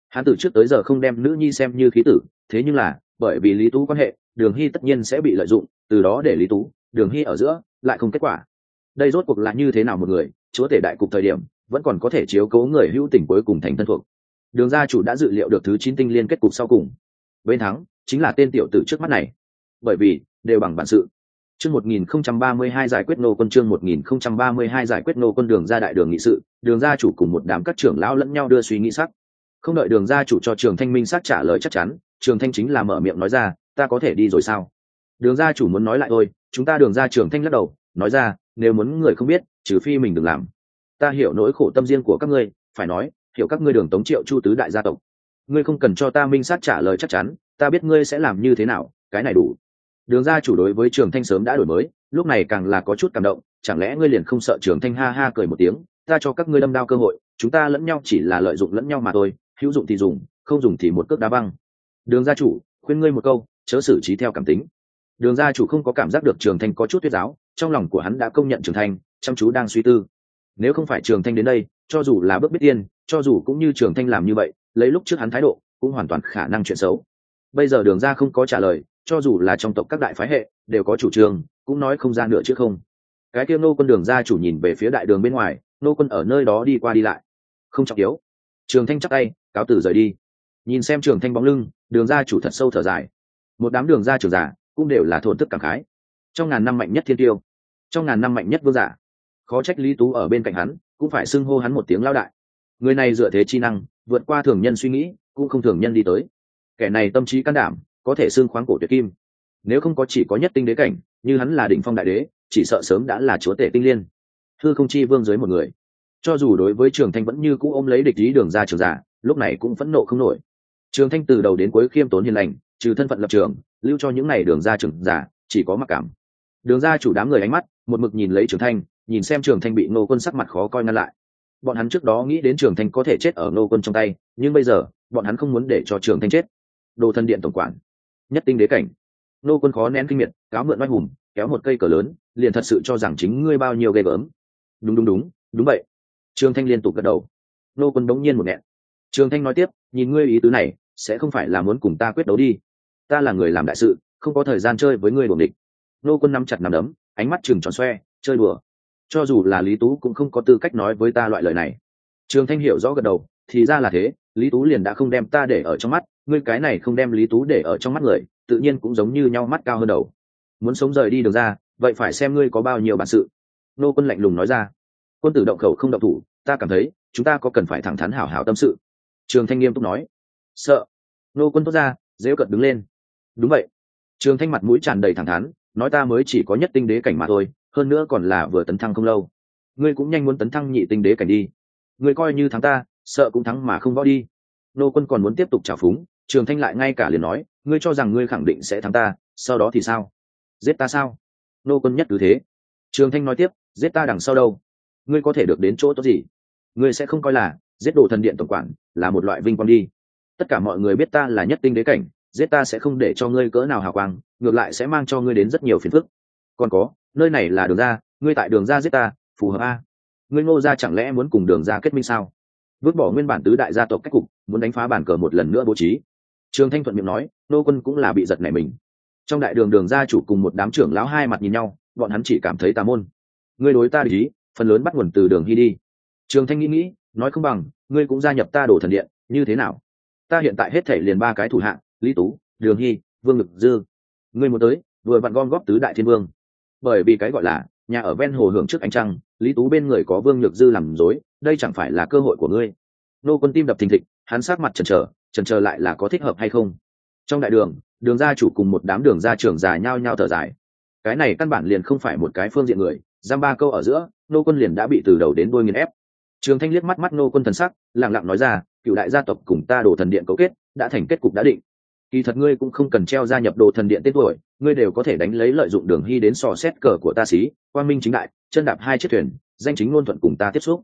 [SPEAKER 1] Hắn từ trước tới giờ không đem nữ nhi xem như khí tử, thế nhưng là, bởi vì lý tú quan hệ, đường hy tất nhiên sẽ bị lợi dụng, từ đó để lý tú, đường hy ở giữa, lại không kết quả. Đây rốt cuộc là như thế nào một người, chúa tể đại cục thời điểm, vẫn còn có thể chiếu cố người hữu tình cuối cùng thành thân thuộc. Đường gia chủ đã dự liệu được thứ chín tinh liên kết cục sau cùng. Bên thắng, chính là tên tiểu tử trước mắt này bởi vì, đều bằng bản sự. Chương một nghìn không trăm ba mươi hai giải quyết nô quân chương một nghìn không trăm ba mươi hai giải quyết nô quân đường ra đại đường nghị sự, đường gia chủ cùng một đám các trưởng lão lẫn nhau đưa suy nghĩ sắc. Không đợi đường gia chủ cho trường thanh minh sắc trả lời chắc chắn, trường thanh chính là mở miệng nói ra, ta có thể đi rồi sao? Đường gia chủ muốn nói lại thôi, chúng ta đường ra trường thanh lắc đầu, nói ra, nếu muốn người không biết, trừ phi mình đừng làm. Ta hiểu nỗi khổ tâm riêng của các ngươi, phải nói, hiểu các ngươi đường tống triệu chu tứ đại gia tộc. Ngươi không cần cho ta minh sát trả lời chắc chắn, ta biết ngươi sẽ làm như thế nào, cái này đủ đường gia chủ đối với trường thanh sớm đã đổi mới, lúc này càng là có chút cảm động, chẳng lẽ ngươi liền không sợ trường thanh ha ha cười một tiếng, ta cho các ngươi đâm đao cơ hội, chúng ta lẫn nhau chỉ là lợi dụng lẫn nhau mà thôi, hữu dụng thì dùng, không dùng thì một cước đá băng đường gia chủ, khuyên ngươi một câu, chớ xử trí theo cảm tính. Đường gia chủ không có cảm giác được trường thanh có chút tuyết giáo, trong lòng của hắn đã công nhận trường thanh, chăm chú đang suy tư. Nếu không phải trường thanh đến đây, cho dù là bước biết tiên, cho dù cũng như trường thanh làm như vậy, lấy lúc trước hắn thái độ, cũng hoàn toàn khả năng chuyện xấu. Bây giờ đường ra không có trả lời cho dù là trong tộc các đại phái hệ, đều có chủ trương, cũng nói không ra nữa chứ không. Cái kia nô quân đường ra chủ nhìn về phía đại đường bên ngoài nô quân ở nơi đó đi qua đi lại. Không trọng yếu. Trường thanh chắc tay, cáo tử rời đi. Nhìn xem trường thanh bóng lưng, đường ra chủ thật sâu thở dài. Một đám đường ra trường giả, cũng đều là thổn thức cảm khái. Trong ngàn năm mạnh nhất thiên tiêu, trong ngàn năm mạnh nhất vương giả, khó trách lý tú ở bên cạnh hắn, cũng phải xưng hô hắn một tiếng lao đại. Người này dựa thế chi năng, vượt qua thường nhân suy nghĩ, cũng không thường nhân đi tới. Kẻ này tâm trí can đảm có thể xương khoáng cổ tuyệt kim. Nếu không có chỉ có nhất tinh đế cảnh, như hắn là đỉnh phong đại đế, chỉ sợ sớm đã là chúa tể tinh liên. Thư không chi vương dưới một người. Cho dù đối với trường thanh vẫn như cũ ôm lấy địch ý đường ra trường giả, lúc này cũng phẫn nộ không nổi. Trường thanh từ đầu đến cuối khiêm tốn hiền lành, trừ thân phận lập trường, lưu cho những n à y đường ra trường giả, chỉ có mặc cảm. Đường ra chủ đám người ánh mắt, một mực nhìn lấy trường thanh, nhìn xem trường thanh bị nô quân sắc mặt khó coi ngăn lại. Bọn hắn trước đó nghĩ đến trường thanh có thể chết ở nô quân trong tay, nhưng bây giờ, bọn hắn không muốn để cho trường thanh chết. Đồ thân điện tổng quản nhất tinh đế cảnh. Nô quân khó nén kinh miệt, cáo mượn oai hùng, kéo một cây cờ lớn, liền thật sự cho rằng chính ngươi bao nhiêu ghê gớm. Đúng đúng đúng đúng vậy. Trương thanh liên tục gật đầu. Nô quân đống nhiên một nghẹn. Trương thanh nói tiếp, nhìn ngươi ý tứ này, sẽ không phải là muốn cùng ta quyết đấu đi. Ta là người làm đại sự, không có thời gian chơi với ngươi đuồng địch nô quân nắm chặt nắm đấm, ánh mắt chừng tròn xoe, chơi đùa. Cho dù là lý tú cũng không có tư cách nói với ta loại lời này. Trương thanh hiểu rõ gật đầu, thì ra là thế, lý tú liền đã không đem ta để ở trong mắt ngươi cái này không đem lý tú để ở trong mắt người, tự nhiên cũng giống như nhau mắt cao hơn đầu. Muốn sống rời đi được ra, vậy phải xem ngươi có bao nhiêu bản sự. Nô quân lạnh lùng nói ra. Quân tử động khẩu không động thủ, ta cảm thấy, chúng ta có cần phải thẳng thắn hảo hảo tâm sự. Trường thanh nghiêm túc nói. Sợ. Nô quân tốt ra, dễ cận đứng lên. Đúng vậy. Trường thanh mặt mũi tràn đầy thẳng thắn, nói ta mới chỉ có nhất tinh đế cảnh mà thôi, hơn nữa còn là vừa tấn thăng không lâu. Ngươi cũng nhanh muốn tấn thăng nhị tinh đế cảnh đi. Ngươi coi như thắng ta, sợ cũng thắng mà không võ đi. Nô quân còn muốn tiếp tục trả phúng trường thanh lại ngay cả liền nói, ngươi cho rằng ngươi khẳng định sẽ thắng ta, sau đó thì sao? Giết ta sao? Nô quân nhất cứ thế. Trường thanh nói tiếp, giết ta đằng sau đâu? Ngươi có thể được đến chỗ tốt gì? Ngươi sẽ không coi là giết đồ thần điện tổng quản là một loại vinh quang đi. Tất cả mọi người biết ta là nhất tinh đế cảnh, giết ta sẽ không để cho ngươi cỡ nào hào quang, ngược lại sẽ mang cho ngươi đến rất nhiều phiền phức. Còn có, nơi này là đường ra, ngươi tại đường ra giết ta, phù hợp a? Ngươi ngô ra chẳng lẽ muốn cùng đường ra kết minh sao? Vứt bỏ nguyên bản tứ đại gia tộc cách cục, muốn đánh phá bản cờ một lần nữa bố trí trường thanh thuận miệng nói, nô quân cũng là bị giật nảy mình. Trong đại đường đường gia chủ cùng một đám trưởng lão hai mặt nhìn nhau, bọn hắn chỉ cảm thấy tà môn. Ngươi đối ta để ý, phần lớn bắt nguồn từ đường hy đi. Trường thanh nghĩ nghĩ, nói không bằng, ngươi cũng gia nhập ta đổ thần điện, như thế nào? Ta hiện tại hết thể liền ba cái thủ hạng lý tú, đường hy, vương Lực dư. Ngươi muốn tới, vừa vặn gom góp tứ đại thiên vương. Bởi vì cái gọi là, nhà ở ven hồ hưởng trước ánh trăng, lý tú bên người có vương Lực dư làm dối đây chẳng phải là cơ hội của ngươi. Nô quân tim đập thình thịch, hắn sát mặt chần chờ trần chờ lại là có thích hợp hay không. Trong đại đường đường gia chủ cùng một đám đường gia trưởng già nhao nhao thở dài. Cái này căn bản liền không phải một cái phương diện người, giam ba câu ở giữa, nô quân liền đã bị từ đầu đến đôi nghiền ép. Trường thanh liếc mắt mắt nô quân thần sắc lẳng lặng nói ra, cựu đại gia tộc cùng ta đổ thần điện cấu kết, đã thành kết cục đã định. Kỳ thật ngươi cũng không cần treo gia nhập đồ thần điện tên tuổi, ngươi đều có thể đánh lấy lợi dụng đường hy đến sò xét cờ của ta xí quan minh chính đại, chân đạp hai chiếc thuyền, danh chính ngôn thuận cùng ta tiếp xúc.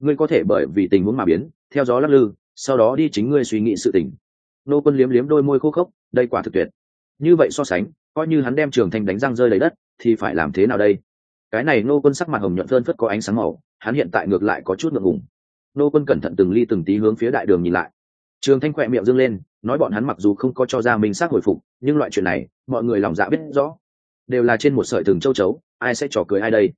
[SPEAKER 1] Ngươi có thể bởi vì tình huống mà biến, theo gió lắc lư sau đó đi chính ngươi suy nghĩ sự tình. Nô quân liếm liếm đôi môi khô khốc, đây quả thực tuyệt. Như vậy so sánh, coi như hắn đem trường thanh đánh răng rơi lấy đất, thì phải làm thế nào đây? Cái này nô quân sắc mặt hồng nhuận phơn phất có ánh sáng màu, hắn hiện tại ngược lại có chút ngượng ngùng. Nô quân cẩn thận từng ly từng tí hướng phía đại đường nhìn lại. Trường thanh khỏe miệng dâng lên, nói bọn hắn mặc dù không có cho ra mình xác hồi phục, nhưng loại chuyện này, mọi người lòng dạ biết rõ. Đều là trên một sợi thừng châu chấu, ai sẽ trò cười ai đây?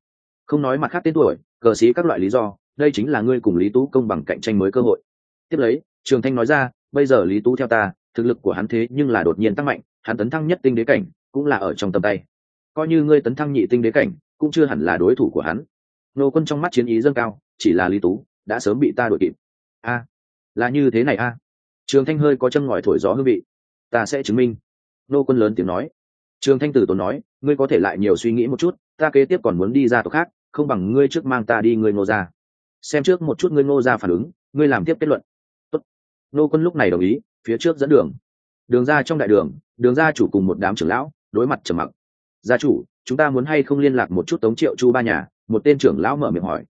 [SPEAKER 1] Không nói mặt khác tên tuổi, cờ xí các loại lý do, đây chính là ngươi cùng lý tú công bằng cạnh tranh mới cơ hội tiếp lấy, trường thanh nói ra, bây giờ lý tú theo ta, thực lực của hắn thế nhưng là đột nhiên tăng mạnh, hắn tấn thăng nhất tinh đế cảnh cũng là ở trong tầm tay. Coi như ngươi tấn thăng nhị tinh đế cảnh, cũng chưa hẳn là đối thủ của hắn. Nô quân trong mắt chiến ý dâng cao, chỉ là lý tú đã sớm bị ta đuổi kịp. A, là như thế này a. Trường thanh hơi có chân ngòi thổi gió hương vị. Ta sẽ chứng minh. Nô quân lớn tiếng nói. Trường thanh tử tốn nói, ngươi có thể lại nhiều suy nghĩ một chút, ta kế tiếp còn muốn đi ra tộc khác, không bằng ngươi trước mang ta đi ngươi ngô ra xem trước một chút ngươi ngô ra phản ứng, ngươi làm tiếp kết luận nô quân lúc này đồng ý, phía trước dẫn đường. Đường ra trong đại đường đường ra chủ cùng một đám trưởng lão, đối mặt trầm mặc. Gia chủ, chúng ta muốn hay không liên lạc một chút tống triệu chu ba nhà? Một tên trưởng lão mở miệng hỏi.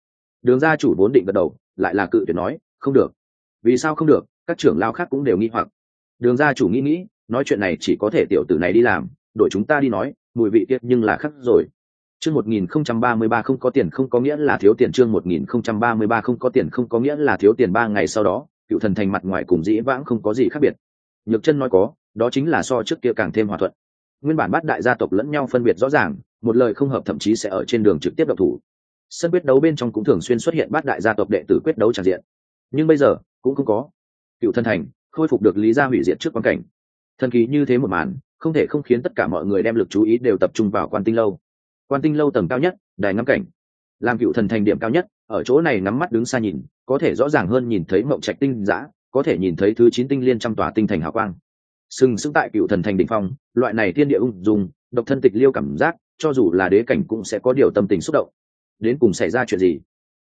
[SPEAKER 1] Đường gia chủ vốn định gật đầu, lại là cự tuyệt nói, không được. Vì sao không được? Các trưởng lao khác cũng đều nghi hoặc. Đường gia chủ nghĩ nghĩ, nói chuyện này chỉ có thể tiểu tử này đi làm đội chúng ta đi nói, mùi vị tiết nhưng là khắc rồi. Chương một nghìn không trăm ba mươi ba không có tiền không có nghĩa là thiếu tiền, chương một nghìn không trăm ba mươi ba không có tiền không có nghĩa là thiếu tiền ba ngày sau đó cựu thần thành mặt ngoài cùng dĩ vãng không có gì khác biệt. Nhược chân nói có, đó chính là so trước kia càng thêm hòa thuận. Nguyên bản bắt đại gia tộc lẫn nhau phân biệt rõ ràng, một lời không hợp thậm chí sẽ ở trên đường trực tiếp độc thủ. Sân quyết đấu bên trong cũng thường xuyên xuất hiện bắt đại gia tộc đệ tử quyết đấu tràn diện. Nhưng bây giờ, cũng không có. Cựu thân thành, khôi phục được lý gia hủy diệt trước quan cảnh. Thần kỳ như thế một màn, không thể không khiến tất cả mọi người đem lực chú ý đều tập trung vào quan tinh lâu. Quan tinh lâu tầng cao nhất, đài ngắm cảnh. Làm cựu thần thành điểm cao nhất, ở chỗ này nắm mắt đứng xa nhìn có thể rõ ràng hơn nhìn thấy mộng trạch tinh giã có thể nhìn thấy thứ chín tinh liên trăm tòa tinh thành hào quang. Sừng sững tại cựu thần thành đ ỉ n h phong, loại này thiên địa ung dùng độc thân tịch liêu cảm giác, cho dù là đế cảnh cũng sẽ có điều tâm tình xúc động. Đến cùng xảy ra chuyện gì?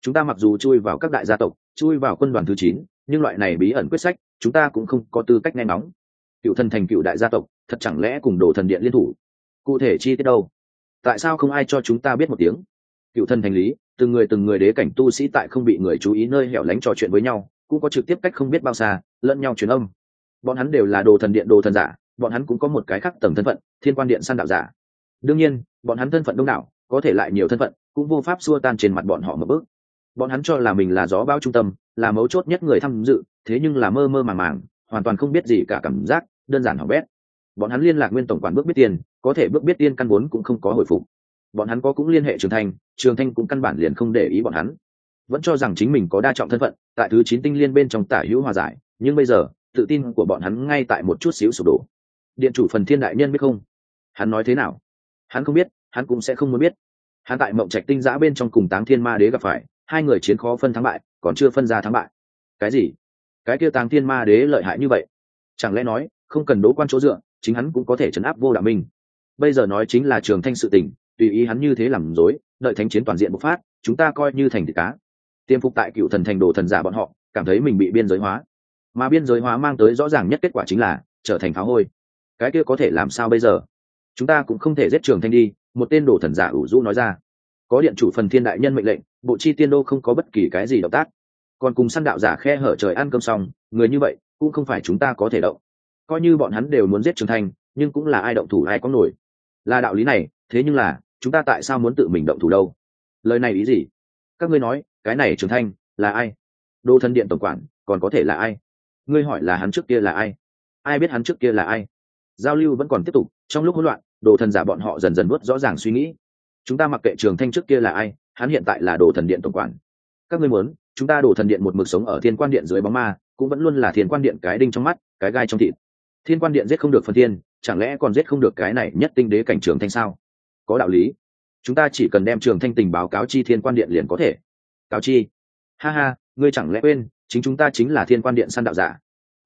[SPEAKER 1] Chúng ta mặc dù chui vào các đại gia tộc, chui vào quân đoàn thứ chín, nhưng loại này bí ẩn quyết sách, chúng ta cũng không có tư cách nghe nóng cựu thần thành cựu đại gia tộc, thật chẳng lẽ cùng đồ thần điện liên thủ? Cụ thể chi tiết đâu? Tại sao không ai cho chúng ta biết một tiếng? Cựu thần thành lý từng người từng người đế cảnh tu sĩ tại không bị người chú ý nơi hẻo lánh trò chuyện với nhau, cũng có trực tiếp cách không biết bao xa, lẫn nhau truyền âm. Bọn hắn đều là đồ thần điện, đồ thần giả, bọn hắn cũng có một cái khác tầng thân phận, thiên quan điện săn đạo giả. Đương nhiên, bọn hắn thân phận đông đảo, có thể lại nhiều thân phận, cũng vô pháp xua tan trên mặt bọn họ một bước. Bọn hắn cho là mình là gió bao trung tâm, là mấu chốt nhất người tham dự, thế nhưng là mơ mơ màng màng, hoàn toàn không biết gì cả cảm giác, đơn giản hỏng bét. Bọn hắn liên lạc nguyên tổng quản bước biết tiền, có thể bước biết tiên căn vốn cũng không có hồi phục bọn hắn có cũng liên hệ trường thanh trường thanh cũng căn bản liền không để ý bọn hắn. Vẫn cho rằng chính mình có đa trọng thân phận, tại thứ chín tinh liên bên trong tả hữu hòa giải, nhưng bây giờ, tự tin của bọn hắn ngay tại một chút xíu sụp đổ. Điện chủ phần thiên đại nhân biết không? Hắn nói thế nào? Hắn không biết, hắn cũng sẽ không muốn biết. Hắn tại mộng trạch tinh giã bên trong cùng táng thiên ma đế gặp phải, hai người chiến khó phân thắng bại, còn chưa phân ra thắng bại. Cái gì? Cái kia táng thiên ma đế lợi hại như vậy? Chẳng lẽ nói, không cần đố quan chỗ dựa, chính hắn cũng có thể chấn áp vô đạo minh bây giờ nói chính là trường thanh sự tình tùy ý hắn như thế làm dối đợi thánh chiến toàn diện bộc phát, chúng ta coi như thành thịt cá. Tiêm phục tại cựu thần thành đồ thần giả bọn họ, cảm thấy mình bị biên giới hóa. Mà biên giới hóa mang tới rõ ràng nhất kết quả chính là, trở thành pháo hôi. Cái kia có thể làm sao bây giờ? Chúng ta cũng không thể giết trường thanh đi, một tên đồ thần giả ủ rũ nói ra. Có điện chủ phần thiên đại nhân mệnh lệnh, bộ chi tiên đô không có bất kỳ cái gì động tác. Còn cùng săn đạo giả khe hở trời ăn cơm xong, người như vậy, cũng không phải chúng ta có thể động. Coi như bọn hắn đều muốn giết trường thanh, nhưng cũng là ai động thủ ai có nổi. Là đạo lý này, thế nhưng là chúng ta tại sao muốn tự mình động thủ đâu? Lời này ý gì? Các ngươi nói, cái này trường thanh là ai? Đô thân điện tổng quản còn có thể là ai? Ngươi hỏi là hắn trước kia là ai? Ai biết hắn trước kia là ai? Giao lưu vẫn còn tiếp tục, trong lúc hỗn loạn đồ thần giả bọn họ dần dần vớt rõ ràng suy nghĩ. Chúng ta mặc kệ trường thanh trước kia là ai, hắn hiện tại là đồ thần điện tổng quản. Các ngươi muốn, chúng ta đồ thần điện một mực sống ở thiên quan điện dưới bóng ma, cũng vẫn luôn là thiên quan điện cái đinh trong mắt, cái gai trong thịt. Thiên quan điện giết không được phần thiên, chẳng lẽ còn giết không được cái này nhất tinh đế cảnh trường thanh sao? Có đạo lý. Chúng ta chỉ cần đem trường thanh tình báo cáo chi thiên quan điện liền có thể. Cáo chi. Ha ha, ngươi chẳng lẽ quên, chính chúng ta chính là thiên quan điện săn đạo giả.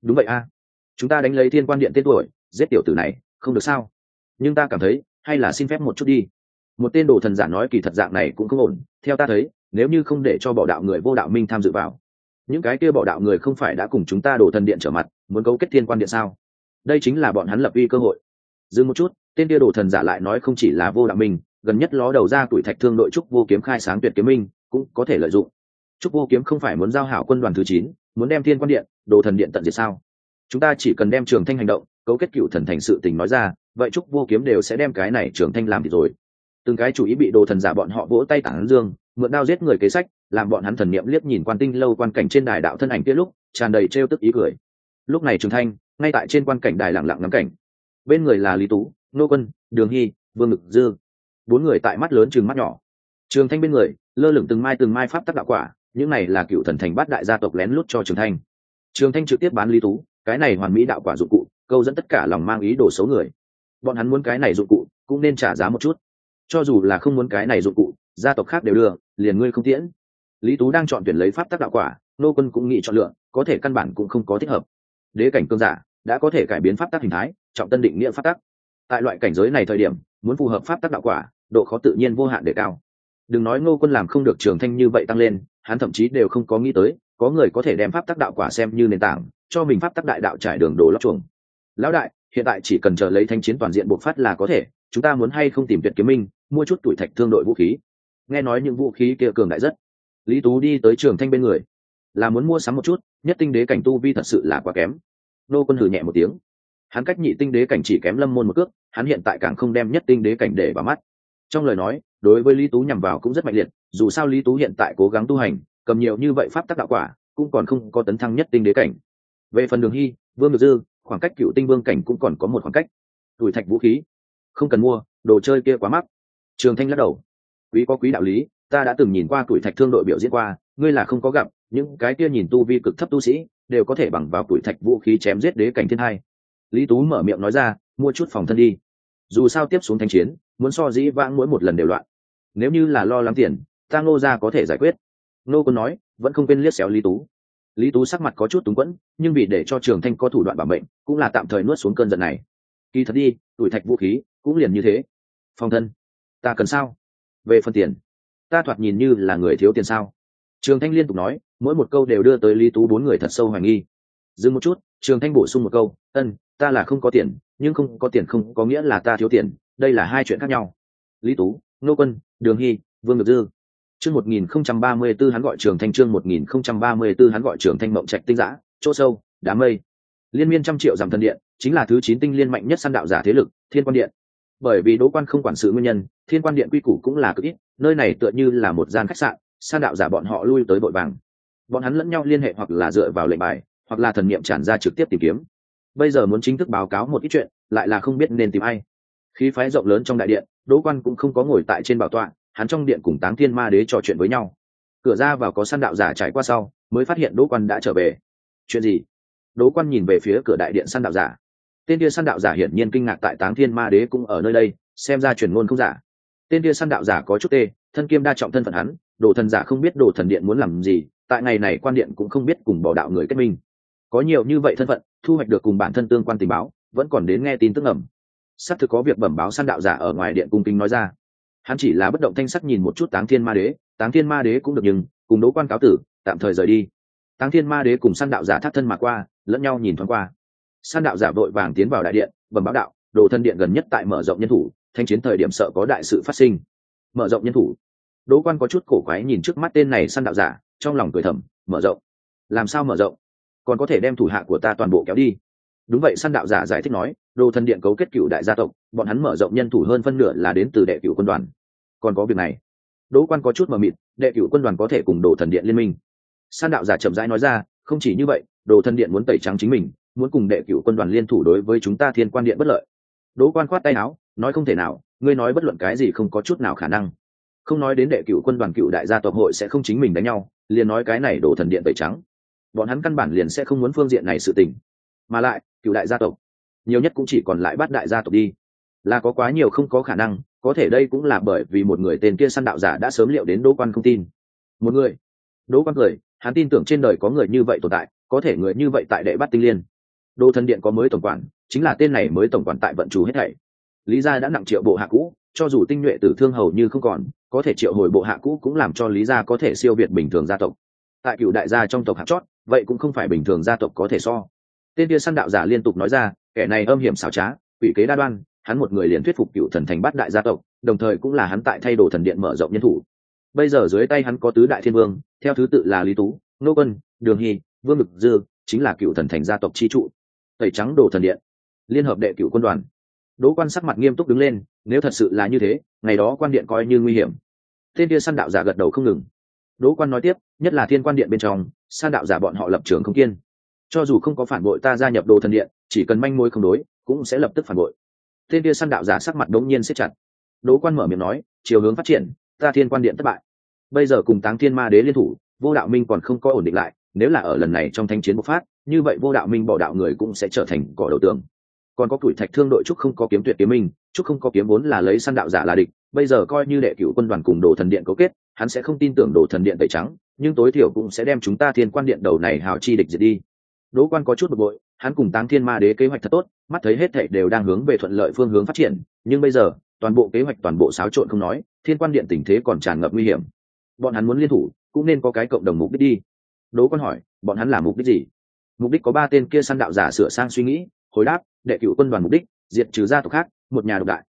[SPEAKER 1] Đúng vậy a. Chúng ta đánh lấy thiên quan điện tên tuổi, giết tiểu tử này, không được sao? Nhưng ta cảm thấy, hay là xin phép một chút đi. Một tên đồ thần giả nói kỳ thật dạng này cũng không ổn. Theo ta thấy, nếu như không để cho bỏ đạo người vô đạo minh tham dự vào, những cái kia bỏ đạo người không phải đã cùng chúng ta đổ thần điện trở mặt, muốn cấu kết thiên quan điện sao? Đây chính là bọn hắn lập uy cơ hội dừng một chút, tên kia đồ thần giả lại nói không chỉ là vô đạo minh gần nhất ló đầu ra tuổi thạch thương đội trúc vô kiếm khai sáng tuyệt kiếm minh, cũng có thể lợi dụng. Trúc vô kiếm không phải muốn giao hảo quân đoàn thứ chín, muốn đem thiên quan điện, đồ thần điện tận diệt sao? Chúng ta chỉ cần đem trường thanh hành động, cấu kết cựu thần thành sự tình nói ra, vậy trúc vô kiếm đều sẽ đem cái này trường thanh làm thì rồi. Từng cái chủ ý bị đồ thần giả bọn họ vỗ tay tản dương, mượn đao giết người kế sách, làm bọn hắn thần niệm liếc nhìn quan tinh lâu quan cảnh trên đài đạo thân ảnh kia lúc, tràn đầy trêu tức ý cười. Lúc này trường thanh, ngay tại trên quan cảnh đài lặng lặng ngắm cảnh bên người là lý tú, nô quân, đường hy, vương ngực dư. Bốn người tại mắt lớn chừng mắt nhỏ. Trường thanh bên người, lơ lửng từng mai từng mai pháp tắc đạo quả, những này là cựu thần thành bát đại gia tộc lén lút cho trường thanh. Trường thanh trực tiếp bán lý tú, cái này hoàn mỹ đạo quả dụng cụ, câu dẫn tất cả lòng mang ý đồ xấu người. Bọn hắn muốn cái này dụng cụ, cũng nên trả giá một chút. Cho dù là không muốn cái này dụng cụ, gia tộc khác đều đưa, liền ngươi không tiễn. Lý tú đang chọn tuyển lấy pháp tắc đạo quả, nô quân cũng nghĩ chọn lựa, có thể căn bản cũng không có thích hợp. Đế cảnh cương giả, đã có thể cải biến pháp tắc hình thái trọng tân định nghĩa pháp tắc. Tại loại cảnh giới này thời điểm, muốn phù hợp pháp tắc đạo quả, độ khó tự nhiên vô hạn để cao. Đừng nói ngô quân làm không được trường thanh như vậy tăng lên, hắn thậm chí đều không có nghĩ tới, có người có thể đem pháp tắc đạo quả xem như nền tảng, cho mình pháp tắc đại đạo trải đường đổ lót chuồng. Lão đại, hiện tại chỉ cần chờ lấy thanh chiến toàn diện bộc phát là có thể, chúng ta muốn hay không tìm tuyệt kiếm minh, mua chút tuổi thạch thương đội vũ khí. Nghe nói những vũ khí kia cường đại rất. Lý tú đi tới trường thanh bên người. Là muốn mua sắm một chút, nhất tinh đế cảnh tu vi thật sự là quá kém. Nô quân hử nhẹ một tiếng hắn cách nhị tinh đế cảnh chỉ kém lâm môn một cước, hắn hiện tại càng không đem nhất tinh đế cảnh để vào mắt. Trong lời nói, đối với lý tú nhằm vào cũng rất mạnh liệt, dù sao lý tú hiện tại cố gắng tu hành, cầm nhiều như vậy pháp tắc đạo quả, cũng còn không có tấn thăng nhất tinh đế cảnh. Về phần đường hy, vương được dư, khoảng cách cựu tinh vương cảnh cũng còn có một khoảng cách. Tuổi thạch vũ khí, không cần mua, đồ chơi kia quá mắc. Trường thanh lắc đầu. Quý có quý đạo lý, ta đã từng nhìn qua tuổi thạch thương đội biểu diễn qua, ngươi là không có gặp, những cái kia nhìn tu vi cực thấp tu sĩ, đều có thể bằng vào tuổi thạch vũ khí chém giết đế cảnh thiên hai lý tú mở miệng nói ra, mua chút phòng thân đi. Dù sao tiếp xuống thanh chiến, muốn so dĩ vãng mỗi một lần đều loạn. Nếu như là lo lắng tiền, ta ngô ra có thể giải quyết. Nô quân nói, vẫn không quên liếc xéo lý tú. Lý tú sắc mặt có chút túng quẫn, nhưng vì để cho trường thanh có thủ đoạn bảo mệnh, cũng là tạm thời nuốt xuống cơn giận này. Kỳ thật đi, tuổi thạch vũ khí cũng liền như thế. Phòng thân, ta cần sao? Về phần tiền, ta thoạt nhìn như là người thiếu tiền sao? Trường thanh liên tục nói, mỗi một câu đều đưa tới lý tú bốn người thật sâu hoài nghi dừng một chút, trường thanh bổ sung một câu, ân, ta là không có tiền, nhưng không có tiền không có nghĩa là ta thiếu tiền, đây là hai chuyện khác nhau. Lý tú, nô quân, đường hy, vương ngược dư. Chương một nghìn không trăm ba mươi b ố hắn gọi trường thanh, chương một nghìn không trăm ba mươi b ố hắn gọi trường thanh mộng trạch tinh giã chỗ sâu đám mây. Liên miên trăm triệu giảm thần điện, chính là thứ chín tinh liên mạnh nhất săn đạo giả thế lực, thiên quan điện. Bởi vì đỗ quan không quản sự nguyên nhân, thiên quan điện quy củ cũng là cực ít, nơi này tựa như là một gian khách sạn san đạo giả bọn họ lui tới vội vàng. Bọn hắn lẫn nhau liên hệ hoặc là dựa vào lệnh bài hoặc là thần niệm tràn ra trực tiếp tìm kiếm. Bây giờ muốn chính thức báo cáo một ít chuyện, lại là không biết nên tìm ai. Khí phái rộng lớn trong đại điện, đỗ quan cũng không có ngồi tại trên bảo tọa, hắn trong điện cùng táng thiên ma đế trò chuyện với nhau. Cửa ra vào có săn đạo giả trải qua sau, mới phát hiện đỗ quan đã trở về. Chuyện gì? Đỗ quan nhìn về phía cửa đại điện săn đạo giả. Tên kia săn đạo giả hiển nhiên kinh ngạc tại táng thiên ma đế cũng ở nơi đây, xem ra truyền ngôn không giả. Tên kia săn đạo giả có chút tê, thân kiêm đa trọng thân phận hắn, đồ thần giả không biết đồ thần điện muốn làm gì, tại ngày này quan điện cũng không biết cùng bỏ đạo người kết minh có nhiều như vậy thân phận, thu hoạch được cùng bản thân tương quan tình báo, vẫn còn đến nghe tin tức ẩm sắp thực có việc bẩm báo săn đạo giả ở ngoài điện cung kính nói ra. Hắn chỉ là bất động thanh sắc nhìn một chút táng thiên ma đế, táng thiên ma đế cũng được nhưng, cùng đỗ quan cáo tử, tạm thời rời đi. Táng thiên ma đế cùng săn đạo giả thắt thân mà qua, lẫn nhau nhìn thoáng qua. Săn đạo giả vội vàng tiến vào đại điện, bẩm báo đạo, đồ thân điện gần nhất tại mở rộng nhân thủ, thanh chiến thời điểm sợ có đại sự phát sinh. Mở rộng nhân thủ. Đỗ quan có chút cổ quái nhìn trước mắt tên này săn đạo giả, trong lòng cười thầm, mở rộng? Làm sao mở rộng? Còn có thể đem thủ hạ của ta toàn bộ kéo đi. Đúng vậy, săn đạo giả giải thích nói, đồ thần điện cấu kết cựu đại gia tộc, bọn hắn mở rộng nhân thủ hơn phân nửa là đến từ đệ cựu quân đoàn. Còn có việc này. Đỗ quan có chút mờ mịt, đệ cựu quân đoàn có thể cùng đồ thần điện liên minh. San đạo giả chậm rãi nói ra, không chỉ như vậy, đồ thần điện muốn tẩy trắng chính mình, muốn cùng đệ cựu quân đoàn liên thủ đối với chúng ta thiên quan điện bất lợi. Đỗ quan khoát tay áo, nói không thể nào, ngươi nói bất luận cái gì không có chút nào khả năng. Không nói đến đệ cựu quân đoàn cựu đại gia tộc hội sẽ không chính mình đánh nhau, liền nói cái này Đồ thần điện tẩy trắng bọn hắn căn bản liền sẽ không muốn phương diện này sự tình. Mà lại, cựu đại gia tộc, nhiều nhất cũng chỉ còn lại bắt đại gia tộc đi. Là có quá nhiều không có khả năng, có thể đây cũng là bởi vì một người tên kia săn đạo giả đã sớm liệu đến đỗ quan không tin. Một người, đỗ quan cười, hắn tin tưởng trên đời có người như vậy tồn tại, có thể người như vậy tại đệ bắt tinh liên. Đô thần điện có mới tổng quản, chính là tên này mới tổng quản tại vận chủ hết thảy. Lý gia đã nặng triệu bộ hạ cũ, cho dù tinh nhuệ tử thương hầu như không còn, có thể triệu hồi bộ hạ cũ cũng làm cho lý gia có thể siêu việt bình thường gia tộc tại cựu đại gia trong tộc hạt chót, vậy cũng không phải bình thường gia tộc có thể so. Tên kia săn đạo giả liên tục nói ra, kẻ này âm hiểm xảo trá ủy kế đa đoan, hắn một người liền thuyết phục cựu thần thành bát đại gia tộc, đồng thời cũng là hắn tại thay đồ thần điện mở rộng nhân thủ. Bây giờ dưới tay hắn có tứ đại thiên vương, theo thứ tự là lý tú, nô quân, đường hy, vương mực dư, chính là cựu thần thành gia tộc chi trụ. Tẩy trắng đồ thần điện. Liên hợp đệ cựu quân đoàn. Đỗ quan sắc mặt nghiêm túc đứng lên, nếu thật sự là như thế, ngày đó quan điện coi như nguy hiểm. Tên kia săn đạo giả gật đầu không ngừng đỗ quan nói tiếp, nhất là thiên quan điện bên trong, san đạo giả bọn họ lập trường không kiên. Cho dù không có phản bội ta gia nhập đồ thần điện, chỉ cần manh mối không đối, cũng sẽ lập tức phản bội. Tên kia San đạo giả sắc mặt đống nhiên siết chặt. Đỗ quan mở miệng nói, chiều hướng phát triển, ta thiên quan điện thất bại. Bây giờ cùng táng thiên ma đế liên thủ, vô đạo minh còn không có ổn định lại, nếu là ở lần này trong thanh chiến bộc phát, như vậy vô đạo minh bỏ đạo người cũng sẽ trở thành cỏ đầu tường. Còn có tuổi thạch thương đội trúc không có kiếm tuyệt kiếm minh trúc không có kiếm vốn là lấy săn đạo giả là địch bây giờ coi như đệ cựu quân đoàn cùng đồ thần điện cấu kết, hắn sẽ không tin tưởng đồ thần điện tẩy trắng, nhưng tối thiểu cũng sẽ đem chúng ta thiên quan điện đầu này hào chi địch diệt đi. Đỗ quan có chút bực bội, hắn cùng táng thiên ma đế kế hoạch thật tốt, mắt thấy hết thảy đều đang hướng về thuận lợi phương hướng phát triển, nhưng bây giờ, toàn bộ kế hoạch toàn bộ xáo trộn không nói, thiên quan điện tình thế còn tràn ngập nguy hiểm. Bọn hắn muốn liên thủ, cũng nên có cái cộng đồng mục đích đi. Đỗ quan hỏi, bọn hắn làm mục đích gì? Mục đích có ba tên kia săn đạo giả sửa sang suy nghĩ, hồi đáp, đệ cựu quân đoàn mục đích, diệt trừ gia tộc khác, một nhà độc đại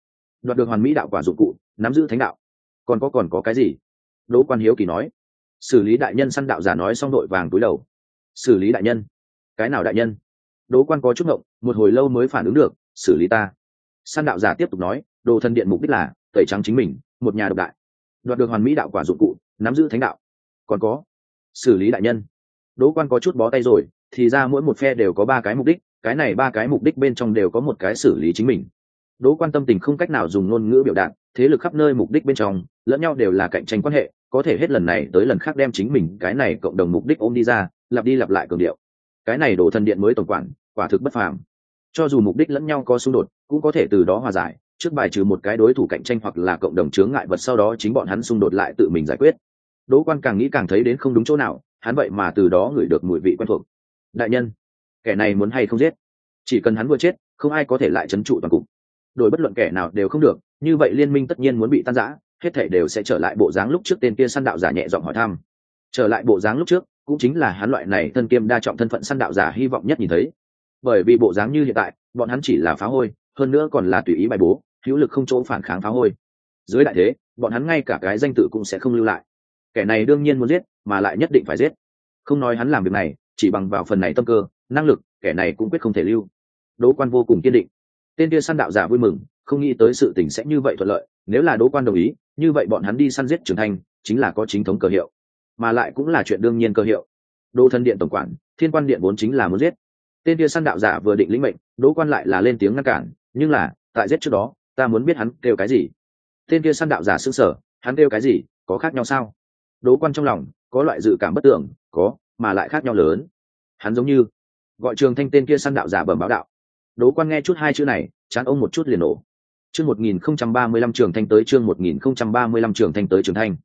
[SPEAKER 1] đoạt được hoàn mỹ đạo quả dụng cụ, nắm giữ thánh đạo. Còn có còn có cái gì? Đỗ quan hiếu kỳ nói. Xử lý đại nhân săn đạo giả nói xong đội vàng túi đầu. Xử lý đại nhân. Cái nào đại nhân? Đỗ quan có chút ngộng, một hồi lâu mới phản ứng được, xử lý ta. Săn đạo giả tiếp tục nói, đồ thần điện mục đích là, tẩy trắng chính mình, một nhà độc đại. Đoạt được hoàn mỹ đạo quả dụng cụ, nắm giữ thánh đạo. Còn có, xử lý đại nhân. Đỗ quan có chút bó tay rồi, thì ra mỗi một phe đều có ba cái mục đích, cái này ba cái mục đích bên trong đều có một cái xử lý chính mình đỗ quan tâm tình không cách nào dùng ngôn ngữ biểu đạt, thế lực khắp nơi mục đích bên trong, lẫn nhau đều là cạnh tranh quan hệ, có thể hết lần này tới lần khác đem chính mình, cái này cộng đồng mục đích ôm đi ra, lặp đi lặp lại cường điệu. Cái này đổ thần điện mới tổng quản, quả thực bất phàm. Cho dù mục đích lẫn nhau có xung đột, cũng có thể từ đó hòa giải, trước bài trừ một cái đối thủ cạnh tranh hoặc là cộng đồng chướng ngại vật sau đó chính bọn hắn xung đột lại tự mình giải quyết. Đỗ quan càng nghĩ càng thấy đến không đúng chỗ nào, hắn vậy mà từ đó ngửi được mùi vị quen thuộc. Đại nhân, kẻ này muốn hay không giết? Chỉ cần hắn vừa chết, không ai có thể lại trấn trụ toàn cục đổi bất luận kẻ nào đều không được, như vậy liên minh tất nhiên muốn bị tan rã, hết thể đều sẽ trở lại bộ dáng lúc trước tên kia săn đạo giả nhẹ giọng hỏi thăm. Trở lại bộ dáng lúc trước, cũng chính là hắn loại này thân kiêm đa trọng thân phận săn đạo giả hy vọng nhất nhìn thấy. Bởi vì bộ dáng như hiện tại, bọn hắn chỉ là phá hôi, hơn nữa còn là tùy ý bài bố, hữu lực không chỗ phản kháng phá hôi. Dưới đại thế, bọn hắn ngay cả cái danh tự cũng sẽ không lưu lại. Kẻ này đương nhiên muốn giết, mà lại nhất định phải giết. Không nói hắn làm việc này, chỉ bằng vào phần này tâm cơ, năng lực, kẻ này cũng quyết không thể lưu. Đỗ quan vô cùng kiên định tên kia săn đạo giả vui mừng, không nghĩ tới sự tình sẽ như vậy thuận lợi, nếu là đỗ quan đồng ý, như vậy bọn hắn đi săn giết trưởng thành, chính là có chính thống cơ hiệu. Mà lại cũng là chuyện đương nhiên cơ hiệu. Đô thân điện tổng quản, thiên quan điện vốn chính là muốn giết. Tên kia săn đạo giả vừa định lĩnh mệnh đỗ quan lại là lên tiếng ngăn cản, nhưng là, tại giết trước đó, ta muốn biết hắn kêu cái gì? Tên kia săn đạo giả xương sở hắn kêu cái gì, có khác nhau sao? Đỗ quan trong lòng, có loại dự cảm bất tưởng, có, mà lại khác nhau lớn. Hắn giống như, gọi trường thanh tên kia săn đạo giả bẩm báo đạo đỗ quan nghe chút hai chữ này, chán ông một chút liền nổ. Chương một nghìn không trăm ba mươi lăm trường thanh tới, chương một nghìn không trăm ba mươi lăm trường thanh tới, trường thanh.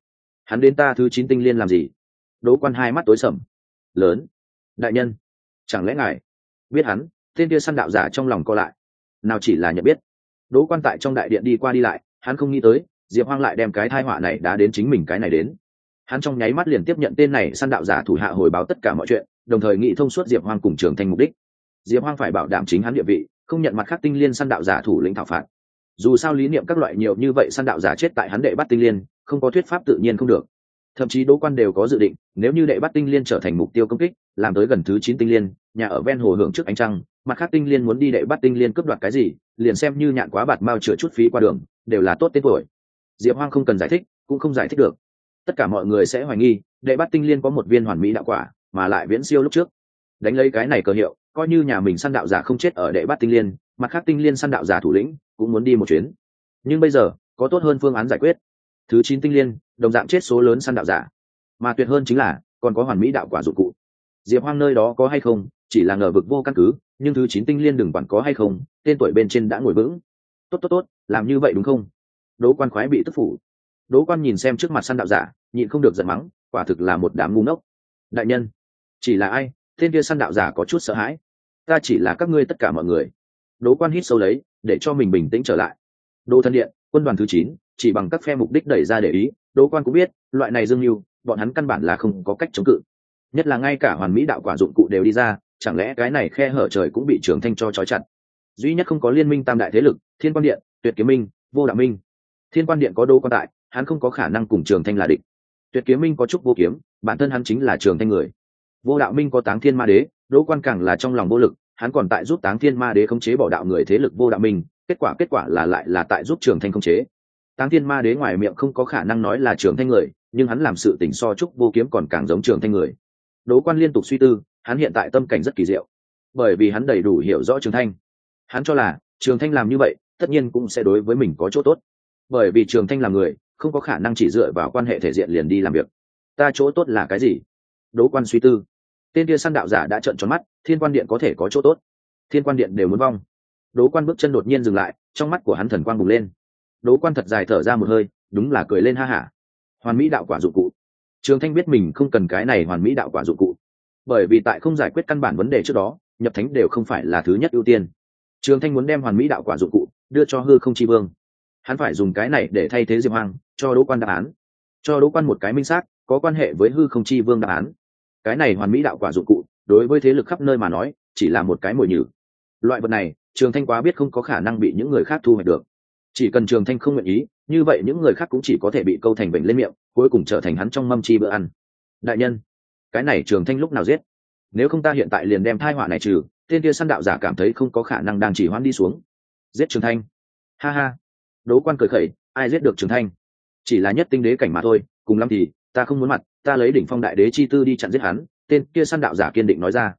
[SPEAKER 1] Hắn đến ta thứ chín tinh liên làm gì? Đỗ quan hai mắt tối sầm. Lớn. Đại nhân. Chẳng lẽ ngài biết hắn? Tên kia săn đạo giả trong lòng co lại. Nào chỉ là nhận biết. Đỗ quan tại trong đại điện đi qua đi lại, hắn không nghĩ tới, diệp hoang lại đem cái thai họa này đã đến chính mình cái này đến. Hắn trong nháy mắt liền tiếp nhận tên này săn đạo giả thủ hạ hồi báo tất cả mọi chuyện, đồng thời nghĩ thông suốt diệp hoang cùng trường thanh mục đích diệp hoang phải bảo đảm chính hắn địa vị, không nhận mặt khác tinh liên săn đạo giả thủ lĩnh thảo phạt. Dù sao lý niệm các loại nhiều như vậy săn đạo giả chết tại hắn đệ bắt tinh liên, không có thuyết pháp tự nhiên không được. Thậm chí đỗ quan đều có dự định, nếu như đệ bắt tinh liên trở thành mục tiêu công kích, làm tới gần thứ chín tinh liên, nhà ở ven hồ hưởng trước ánh trăng, mặt khác tinh liên muốn đi đệ bắt tinh liên cướp đoạt cái gì, liền xem như nhạn quá bạt mao chữa chút phí qua đường, đều là tốt tên tuổi. Diệp hoang không cần giải thích, cũng không giải thích được. Tất cả mọi người sẽ hoài nghi, đệ bắt tinh liên có một viên hoàn mỹ đạo quả, mà lại viễn siêu lúc trước đánh lấy cái này cờ hiệu, coi như nhà mình săn đạo giả không chết ở đệ bắt tinh liên mặt khác tinh liên săn đạo giả thủ lĩnh cũng muốn đi một chuyến. Nhưng bây giờ, có tốt hơn phương án giải quyết. Thứ chín tinh liên, đồng dạng chết số lớn săn đạo giả. Mà tuyệt hơn chính là, còn có hoàn mỹ đạo quả dụng cụ. Diệp hoang nơi đó có hay không, chỉ là ngờ vực vô căn cứ, nhưng thứ chín tinh liên đừng quản có hay không, tên tuổi bên trên đã ngồi vững. Tốt tốt tốt, làm như vậy đúng không? Đỗ quan khoái bị tức phủ. Đỗ quan nhìn xem trước mặt săn đạo giả, nhịn không được giận mắng, quả thực là một đám ngu ngốc. Đại nhân, chỉ là ai tên kia săn đạo giả có chút sợ hãi. Ta chỉ là các ngươi tất cả mọi người. Đố quan hít sâu lấy, để cho mình bình tĩnh trở lại. Đô thân điện, quân đoàn thứ chín, chỉ bằng các phe mục đích đẩy ra để ý, đố quan cũng biết, loại này dương mưu, bọn hắn căn bản là không có cách chống cự. Nhất là ngay cả hoàn mỹ đạo quả dụng cụ đều đi ra, chẳng lẽ cái này khe hở trời cũng bị trưởng thanh cho trói chặt? Duy nhất không có liên minh tam đại thế lực, thiên quan điện, tuyệt kiếm minh, vô đạo minh. Thiên quan điện có đô quan tại, hắn không có khả năng cùng trường thanh là địch. Tuyệt kiếm minh có trúc vô kiếm, bản thân hắn chính là trường thanh người vô đạo minh có táng thiên ma đế, đỗ quan càng là trong lòng vô lực, hắn còn tại giúp táng thiên ma đế khống chế bỏ đạo người thế lực vô đạo minh, kết quả kết quả là lại là tại giúp trường thanh khống chế. Táng thiên ma đế ngoài miệng không có khả năng nói là trường thanh người, nhưng hắn làm sự tỉnh so trúc vô kiếm còn càng giống trường thanh người. Đỗ quan liên tục suy tư, hắn hiện tại tâm cảnh rất kỳ diệu. Bởi vì hắn đầy đủ hiểu rõ trường thanh. Hắn cho là, trường thanh làm như vậy, tất nhiên cũng sẽ đối với mình có chỗ tốt. Bởi vì trường thanh là người, không có khả năng chỉ dựa vào quan hệ thể diện liền đi làm việc. Ta chỗ tốt là cái gì? Đỗ quan suy tư tên kia săn đạo giả đã trợn tròn mắt, thiên quan điện có thể có chỗ tốt. Thiên quan điện đều muốn vong. Đỗ quan bước chân đột nhiên dừng lại, trong mắt của hắn thần quang bùng lên. Đỗ quan thật dài thở ra một hơi, đúng là cười lên ha hả. Hoàn mỹ đạo quả dụng cụ. Trường thanh biết mình không cần cái này hoàn mỹ đạo quả dụng cụ. Bởi vì tại không giải quyết căn bản vấn đề trước đó, nhập thánh đều không phải là thứ nhất ưu tiên. Trường thanh muốn đem hoàn mỹ đạo quả dụng cụ đưa cho hư không chi vương. Hắn phải dùng cái này để thay thế diệp hoàng cho đỗ quan đáp án. Cho đỗ quan một cái minh xác, có quan hệ với hư không chi vương đáp án cái này hoàn mỹ đạo quả dụng cụ, đối với thế lực khắp nơi mà nói, chỉ là một cái mồi nhử. Loại vật này, trường thanh quá biết không có khả năng bị những người khác thu hoạch được. Chỉ cần trường thanh không nguyện ý, như vậy những người khác cũng chỉ có thể bị câu thành bệnh lên miệng, cuối cùng trở thành hắn trong mâm chi bữa ăn. Đại nhân, cái này trường thanh lúc nào giết? Nếu không ta hiện tại liền đem thai họa này trừ tên kia săn đạo giả cảm thấy không có khả năng đang chỉ hoãn đi xuống. Giết trường thanh. Ha ha. Đố quan cười khẩy, ai giết được trường thanh? Chỉ là nhất tinh đế cảnh mà thôi, cùng lắm thì, ta không muốn mặt ta lấy đỉnh phong đại đế chi tư đi chặn giết hắn, tên kia săn đạo giả kiên định nói ra.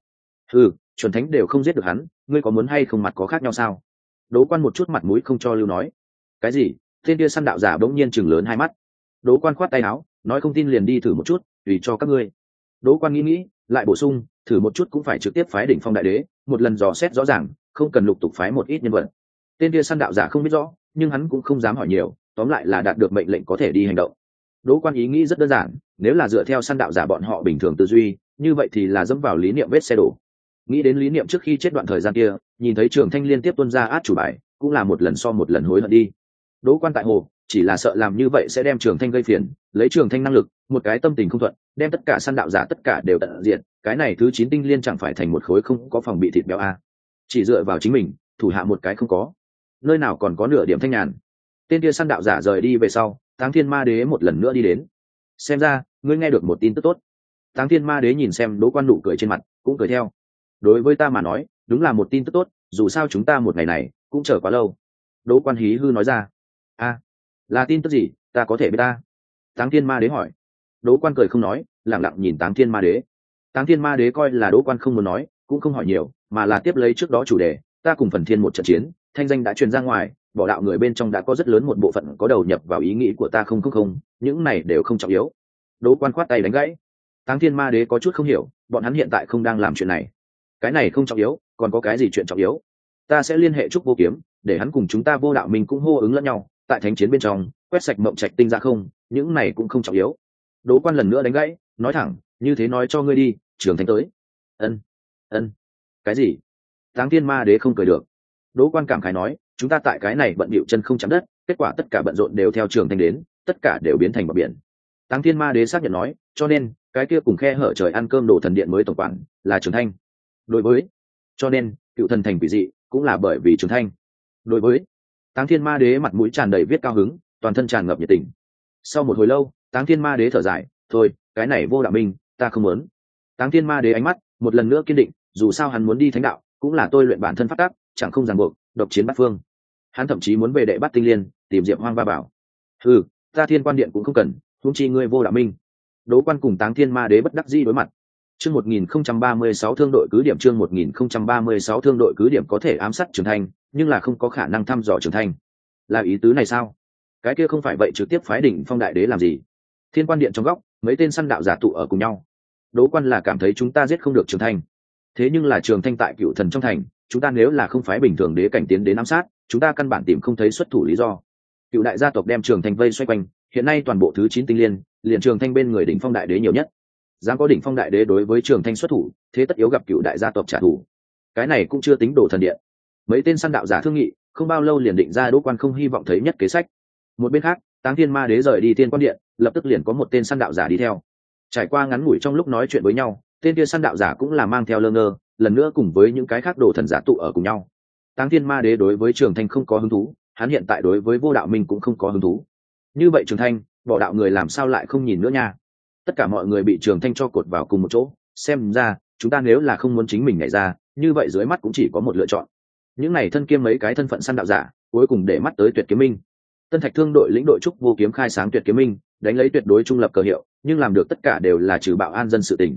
[SPEAKER 1] Ừ chuẩn thánh đều không giết được hắn, ngươi có muốn hay không mặt có khác nhau sao? Đố quan một chút mặt mũi không cho lưu nói. Cái gì? Tên kia săn đạo giả bỗng nhiên chừng lớn hai mắt. Đố quan khoát tay áo, nói không tin liền đi thử một chút, tùy cho các ngươi. Đố quan nghĩ nghĩ, lại bổ sung, thử một chút cũng phải trực tiếp phái đỉnh phong đại đế, một lần dò xét rõ ràng, không cần lục tục phái một ít nhân vật. Tên kia săn đạo giả không biết rõ, nhưng hắn cũng không dám hỏi nhiều, tóm lại là đạt được mệnh lệnh có thể đi hành động đỗ quan ý nghĩ rất đơn giản, nếu là dựa theo săn đạo giả bọn họ bình thường tư duy, như vậy thì là dẫm vào lý niệm vết xe đổ. Nghĩ đến lý niệm trước khi chết đoạn thời gian kia, nhìn thấy trường thanh liên tiếp tuân ra át chủ bài, cũng là một lần so một lần hối hận đi. Đỗ quan tại hồ, chỉ là sợ làm như vậy sẽ đem trường thanh gây phiền, lấy trường thanh năng lực, một cái tâm tình không thuận, đem tất cả săn đạo giả tất cả đều tận diện cái này thứ chín tinh liên chẳng phải thành một khối không có phòng bị thịt béo a chỉ dựa vào chính mình, thủ hạ một cái không có. Nơi nào còn có nửa điểm thanh nhàn. Tên kia săn đạo giả rời đi về sau táng thiên ma đế một lần nữa đi đến. Xem ra, ngươi nghe được một tin tức tốt. Táng thiên ma đế nhìn xem đỗ quan nụ cười trên mặt, cũng cười theo. Đối với ta mà nói, đúng là một tin tức tốt, dù sao chúng ta một ngày này cũng chờ quá lâu. Đỗ quan hí hư nói ra. A, là tin tức gì? Ta có thể biết ta. Táng thiên ma đế hỏi. Đỗ quan cười không nói, lẳng lặng nhìn táng thiên ma đế. Táng thiên ma đế coi là đỗ quan không muốn nói, cũng không hỏi nhiều, mà là tiếp lấy trước đó chủ đề, ta cùng phần thiên một trận chiến, thanh danh đã truyền ra ngoài bỏ đạo người bên trong đã có rất lớn một bộ phận có đầu nhập vào ý nghĩ của ta không không không, những này đều không trọng yếu. Đỗ quan khoát tay đánh gãy. Táng thiên ma đế có chút không hiểu, bọn hắn hiện tại không đang làm chuyện này. Cái này không trọng yếu, còn có cái gì chuyện trọng yếu? Ta sẽ liên hệ trúc vô kiếm, để hắn cùng chúng ta vô đạo mình cũng hô ứng lẫn nhau, tại thánh chiến bên trong, quét sạch mộng trạch tinh ra không, những này cũng không trọng yếu. Đỗ quan lần nữa đánh gãy, nói thẳng, như thế nói cho ngươi đi trường thánh tới. Ân ân. Cái gì? Táng thiên ma đế không cười được. Đỗ quan cảm khái nói chúng ta tại cái này bận bịu chân không chạm đất, kết quả tất cả bận rộn đều theo trường thanh đến, tất cả đều biến thành bờ biển. Táng thiên ma đế xác nhận nói, cho nên, cái kia cùng khe hở trời ăn cơm đồ thần điện mới tổng quản, là trường thanh. Đối với, cho nên, cựu thần thành quỷ dị, cũng là bởi vì trường thanh. Đối với, táng thiên ma đế mặt mũi tràn đầy viết cao hứng, toàn thân tràn ngập nhiệt tình. Sau một hồi lâu, táng thiên ma đế thở dài, thôi, cái này vô đạo minh, ta không muốn. Táng thiên ma đế ánh mắt, một lần nữa kiên định, dù sao hắn muốn đi thánh đạo, cũng là tôi luyện bản thân phát tác chẳng không ràng buộc, độc chiến bắt phương hắn thậm chí muốn về đệ bắt tinh liên, tìm diệp hoang ba bảo. Ừ ta thiên quan điện cũng không cần, huống chi ngươi vô đạo minh. Đố quan cùng táng thiên ma đế bất đắc di đối mặt. Chương một nghìn không trăm ba mươi sáu thương đội cứ điểm, chương một nghìn không trăm ba mươi sáu thương đội cứ điểm có thể ám sát trưởng thành, nhưng là không có khả năng thăm dò trưởng thành. Là ý tứ này sao? Cái kia không phải vậy trực tiếp phái đỉnh phong đại đế làm gì? Thiên quan điện trong góc, mấy tên săn đạo giả tụ ở cùng nhau. Đố quan là cảm thấy chúng ta giết không được trường thanh thế nhưng là trường thanh tại cựu thần trong thành, chúng ta nếu là không phái bình thường đế cảnh tiến đến ám sát chúng ta căn bản tìm không thấy xuất thủ lý do. Cựu đại gia tộc đem trường thanh vây xoay quanh, hiện nay toàn bộ thứ chín tinh liên, liền trường thanh bên người đỉnh phong đại đế nhiều nhất. Dám có đỉnh phong đại đế đối với trường thanh xuất thủ, thế tất yếu gặp cựu đại gia tộc trả thù. Cái này cũng chưa tính đồ thần điện. Mấy tên săn đạo giả thương nghị, không bao lâu liền định ra đỗ quan không hy vọng thấy nhất kế sách. Một bên khác, táng thiên ma đế rời đi thiên quan điện, lập tức liền có một tên săn đạo giả đi theo. Trải qua ngắn ngủi trong lúc nói chuyện với nhau, tên kia săn đạo giả cũng là mang theo lơ ngơ, lần nữa cùng với những cái khác đồ thần giả tụ ở cùng nhau táng thiên ma đế đối với trường thanh không có hứng thú, hắn hiện tại đối với vô đạo minh cũng không có hứng thú. Như vậy trường thanh bỏ đạo người làm sao lại không nhìn nữa nha? Tất cả mọi người bị trường thanh cho cột vào cùng một chỗ, xem ra, chúng ta nếu là không muốn chính mình nhảy ra, như vậy dưới mắt cũng chỉ có một lựa chọn. Những này thân kiêm mấy cái thân phận săn đạo giả, cuối cùng để mắt tới tuyệt kiếm minh. Tân thạch thương đội lĩnh đội trúc vô kiếm khai sáng tuyệt kiếm minh, đánh lấy tuyệt đối trung lập cờ hiệu, nhưng làm được tất cả đều là trừ bạo an dân sự tỉnh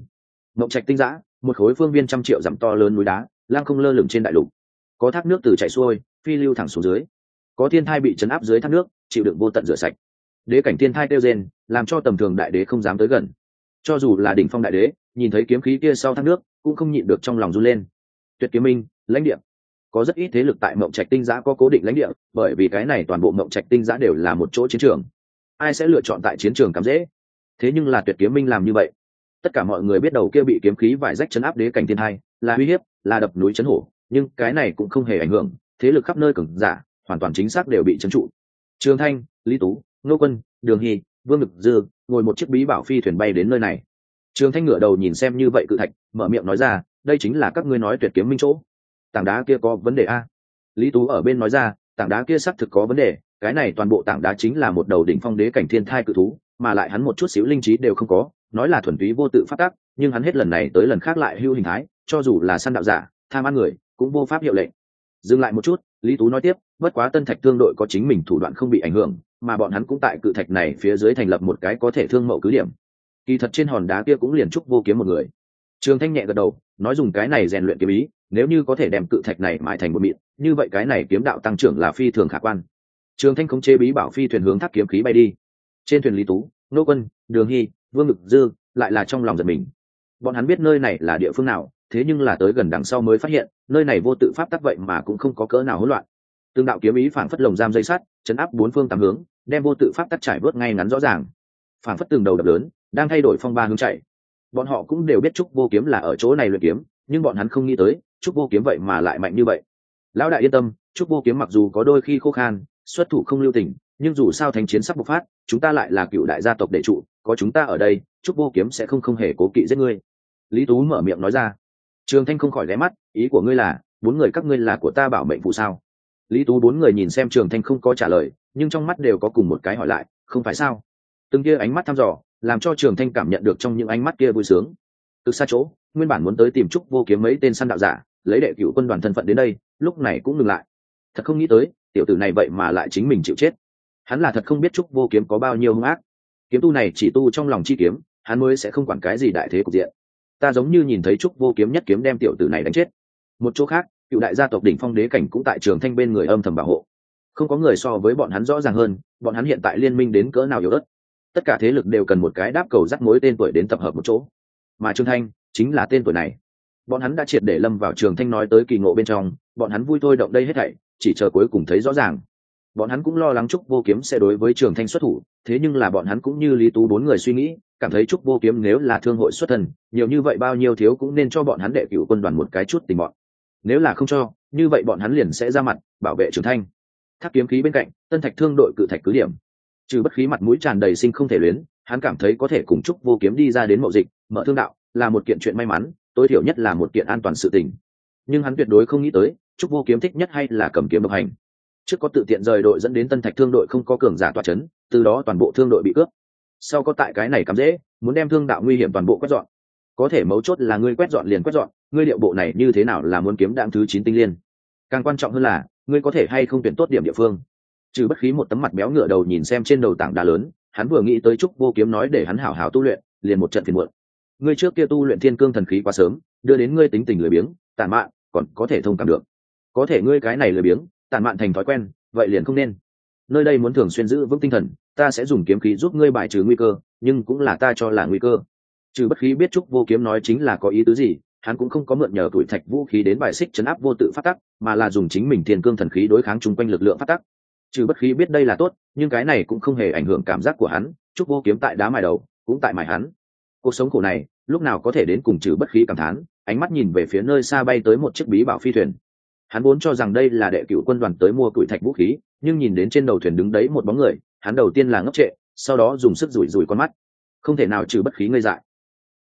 [SPEAKER 1] mộng trạch tinh giã, một khối phương viên trăm triệu dặm to lớn núi đá lang không lơ lửng trên đại lục có thác nước từ chảy xuôi, phi lưu thẳng xuống dưới. Có thiên thai bị chấn áp dưới thác nước, chịu đựng vô tận rửa sạch. Đế cảnh thiên thai kêu rên, làm cho tầm thường đại đế không dám tới gần. Cho dù là đỉnh phong đại đế, nhìn thấy kiếm khí kia sau thác nước, cũng không nhịn được trong lòng run lên. Tuyệt kiếm minh, lãnh địa. Có rất ít thế lực tại mộng trạch tinh giã có cố định lãnh địa, bởi vì cái này toàn bộ mộng trạch tinh giã đều là một chỗ chiến trường. Ai sẽ lựa chọn tại chiến trường cắm dễ? Thế nhưng là tuyệt kiếm minh làm như vậy. Tất cả mọi người biết đầu kia bị kiếm khí vải rách chấn áp đế cảnh thiên hai là uy hiếp, là đập núi chấn hổ nhưng cái này cũng không hề ảnh hưởng, thế lực khắp nơi cường giả, hoàn toàn chính xác đều bị chấn trụ. Trường thanh, lý tú, Ngô quân, đường hy, vương ngực dư, ngồi một chiếc bí bảo phi thuyền bay đến nơi này. Trường thanh ngửa đầu nhìn xem như vậy cự thạch, mở miệng nói ra, đây chính là các ngươi nói tuyệt kiếm minh chỗ. Tảng đá kia có vấn đề a? Lý tú ở bên nói ra, tảng đá kia xác thực có vấn đề, cái này toàn bộ tảng đá chính là một đầu đỉnh phong đế cảnh thiên thai cự thú, mà lại hắn một chút xíu linh trí đều không có, nói là thuần túy vô tự phát tác nhưng hắn hết lần này tới lần khác lại hưu hình thái, cho dù là săn đạo giả, tham ăn người cũng vô pháp hiệu lệnh. Dừng lại một chút, lý tú nói tiếp, bất quá tân thạch thương đội có chính mình thủ đoạn không bị ảnh hưởng, mà bọn hắn cũng tại cự thạch này phía dưới thành lập một cái có thể thương mậu cứ điểm. Kỳ thật trên hòn đá kia cũng liền trúc vô kiếm một người. Trường thanh nhẹ gật đầu, nói dùng cái này rèn luyện kiếm ý, nếu như có thể đem cự thạch này mãi thành một mịn, như vậy cái này kiếm đạo tăng trưởng là phi thường khả quan. Trường thanh không chế bí bảo phi thuyền hướng thác kiếm khí bay đi. Trên thuyền lý tú, nô quân, đường hy, vương ngực dư, lại là trong lòng giật mình. Bọn hắn biết nơi này là địa phương nào thế nhưng là tới gần đằng sau mới phát hiện, nơi này vô tự pháp tắc vậy mà cũng không có cỡ nào hỗn loạn. Tương đạo kiếm ý phản phất lồng giam dây sắt, chấn áp bốn phương tám hướng, đem vô tự pháp tắc trải bớt ngay ngắn rõ ràng. Phản phất từng đầu đập lớn, đang thay đổi phong ba hướng chạy. Bọn họ cũng đều biết trúc vô kiếm là ở chỗ này luyện kiếm, nhưng bọn hắn không nghĩ tới, trúc vô kiếm vậy mà lại mạnh như vậy. Lão đại yên tâm, trúc vô kiếm mặc dù có đôi khi khô khan, xuất thủ không lưu tình, nhưng dù sao thành chiến sắp bộc phát, chúng ta lại là cựu đại gia tộc đệ trụ, có chúng ta ở đây, trúc vô kiếm sẽ không không hề cố kỵ giết ngươi. Lý tú mở miệng nói ra trường thanh không khỏi lé mắt, ý của ngươi là, bốn người các ngươi là của ta bảo mệnh phụ sao? Lý tú bốn người nhìn xem trường thanh không có trả lời, nhưng trong mắt đều có cùng một cái hỏi lại, không phải sao? Từng kia ánh mắt thăm dò, làm cho trường thanh cảm nhận được trong những ánh mắt kia vui sướng. Từ xa chỗ, nguyên bản muốn tới tìm trúc vô kiếm mấy tên săn đạo giả, lấy đệ cựu quân đoàn thân phận đến đây, lúc này cũng ngừng lại. Thật không nghĩ tới, tiểu tử này vậy mà lại chính mình chịu chết. Hắn là thật không biết trúc vô kiếm có bao nhiêu hung ác. Kiếm tu này chỉ tu trong lòng chi kiếm, hắn mới sẽ không quản cái gì đại thế cục diện ta giống như nhìn thấy trúc vô kiếm nhất kiếm đem tiểu tử này đánh chết. Một chỗ khác, cựu đại gia tộc đỉnh phong đế cảnh cũng tại trường thanh bên người âm thầm bảo hộ. Không có người so với bọn hắn rõ ràng hơn, bọn hắn hiện tại liên minh đến cỡ nào yếu đất tất cả thế lực đều cần một cái đáp cầu dắt mối tên tuổi đến tập hợp một chỗ. Mà trương thanh chính là tên tuổi này. Bọn hắn đã triệt để lâm vào trường thanh nói tới kỳ ngộ bên trong, bọn hắn vui thôi động đây hết thảy, chỉ chờ cuối cùng thấy rõ ràng bọn hắn cũng lo lắng trúc vô kiếm sẽ đối với trường thanh xuất thủ, thế nhưng là bọn hắn cũng như lý tú bốn người suy nghĩ, cảm thấy trúc vô kiếm nếu là thương hội xuất thần, nhiều như vậy bao nhiêu thiếu cũng nên cho bọn hắn đệ cựu quân đoàn một cái chút tình bọn. Nếu là không cho, như vậy bọn hắn liền sẽ ra mặt, bảo vệ trường thanh. Tháp kiếm khí bên cạnh, tân thạch thương đội cự thạch cứ điểm. Trừ bất khí mặt mũi tràn đầy sinh không thể luyến, hắn cảm thấy có thể cùng trúc vô kiếm đi ra đến mậu dịch, mở thương đạo, là một kiện chuyện may mắn, tối thiểu nhất là một kiện an toàn sự tình. Nhưng hắn tuyệt đối không nghĩ tới, trúc vô kiếm thích nhất hay là cầm kiếm độc hành trước có tự tiện rời đội dẫn đến tân thạch thương đội không có cường giả toa c h ấ n từ đó toàn bộ thương đội bị cướp. Sau có tại cái này cắm dễ, muốn đem thương đạo nguy hiểm toàn bộ quét dọn. Có thể mấu chốt là ngươi quét dọn liền quét dọn, ngươi liệu bộ này như thế nào là muốn kiếm đạm thứ chín tinh liên. Càng quan trọng hơn là, ngươi có thể hay không tuyển tốt điểm địa phương. Trừ bất khí một tấm mặt béo ngựa đầu nhìn xem trên đầu tảng đá lớn, hắn vừa nghĩ tới trúc vô kiếm nói để hắn hảo hảo tu luyện, liền một trận phiền muộn. Ngươi trước kia tu luyện thiên cương thần khí quá sớm, đưa đến ngươi tính tình lười biếng, tàn mạn, còn có thể thông cảm được. Có thể ngươi cái này lười biếng tàn mạn thành thói quen, vậy liền không nên. Nơi đây muốn thường xuyên giữ vững tinh thần, ta sẽ dùng kiếm khí giúp ngươi bài trừ nguy cơ, nhưng cũng là ta cho là nguy cơ. Trừ bất khí biết trúc vô kiếm nói chính là có ý tứ gì, hắn cũng không có mượn nhờ tuổi thạch vũ khí đến bài xích chấn áp vô tự phát tắc, mà là dùng chính mình thiên cương thần khí đối kháng chung quanh lực lượng phát tắc. Trừ bất khí biết đây là tốt, nhưng cái này cũng không hề ảnh hưởng cảm giác của hắn, trúc vô kiếm tại đá mài đầu, cũng tại mài hắn. Cuộc sống khổ này, lúc nào có thể đến cùng trừ bất khí cảm thán, ánh mắt nhìn về phía nơi xa bay tới một chiếc bí bảo phi thuyền hắn vốn cho rằng đây là đệ cựu quân đoàn tới mua tuổi thạch vũ khí, nhưng nhìn đến trên đầu thuyền đứng đấy một bóng người, hắn đầu tiên là ngốc trệ, sau đó dùng sức rủi rủi con mắt. Không thể nào trừ bất khí ngây dại.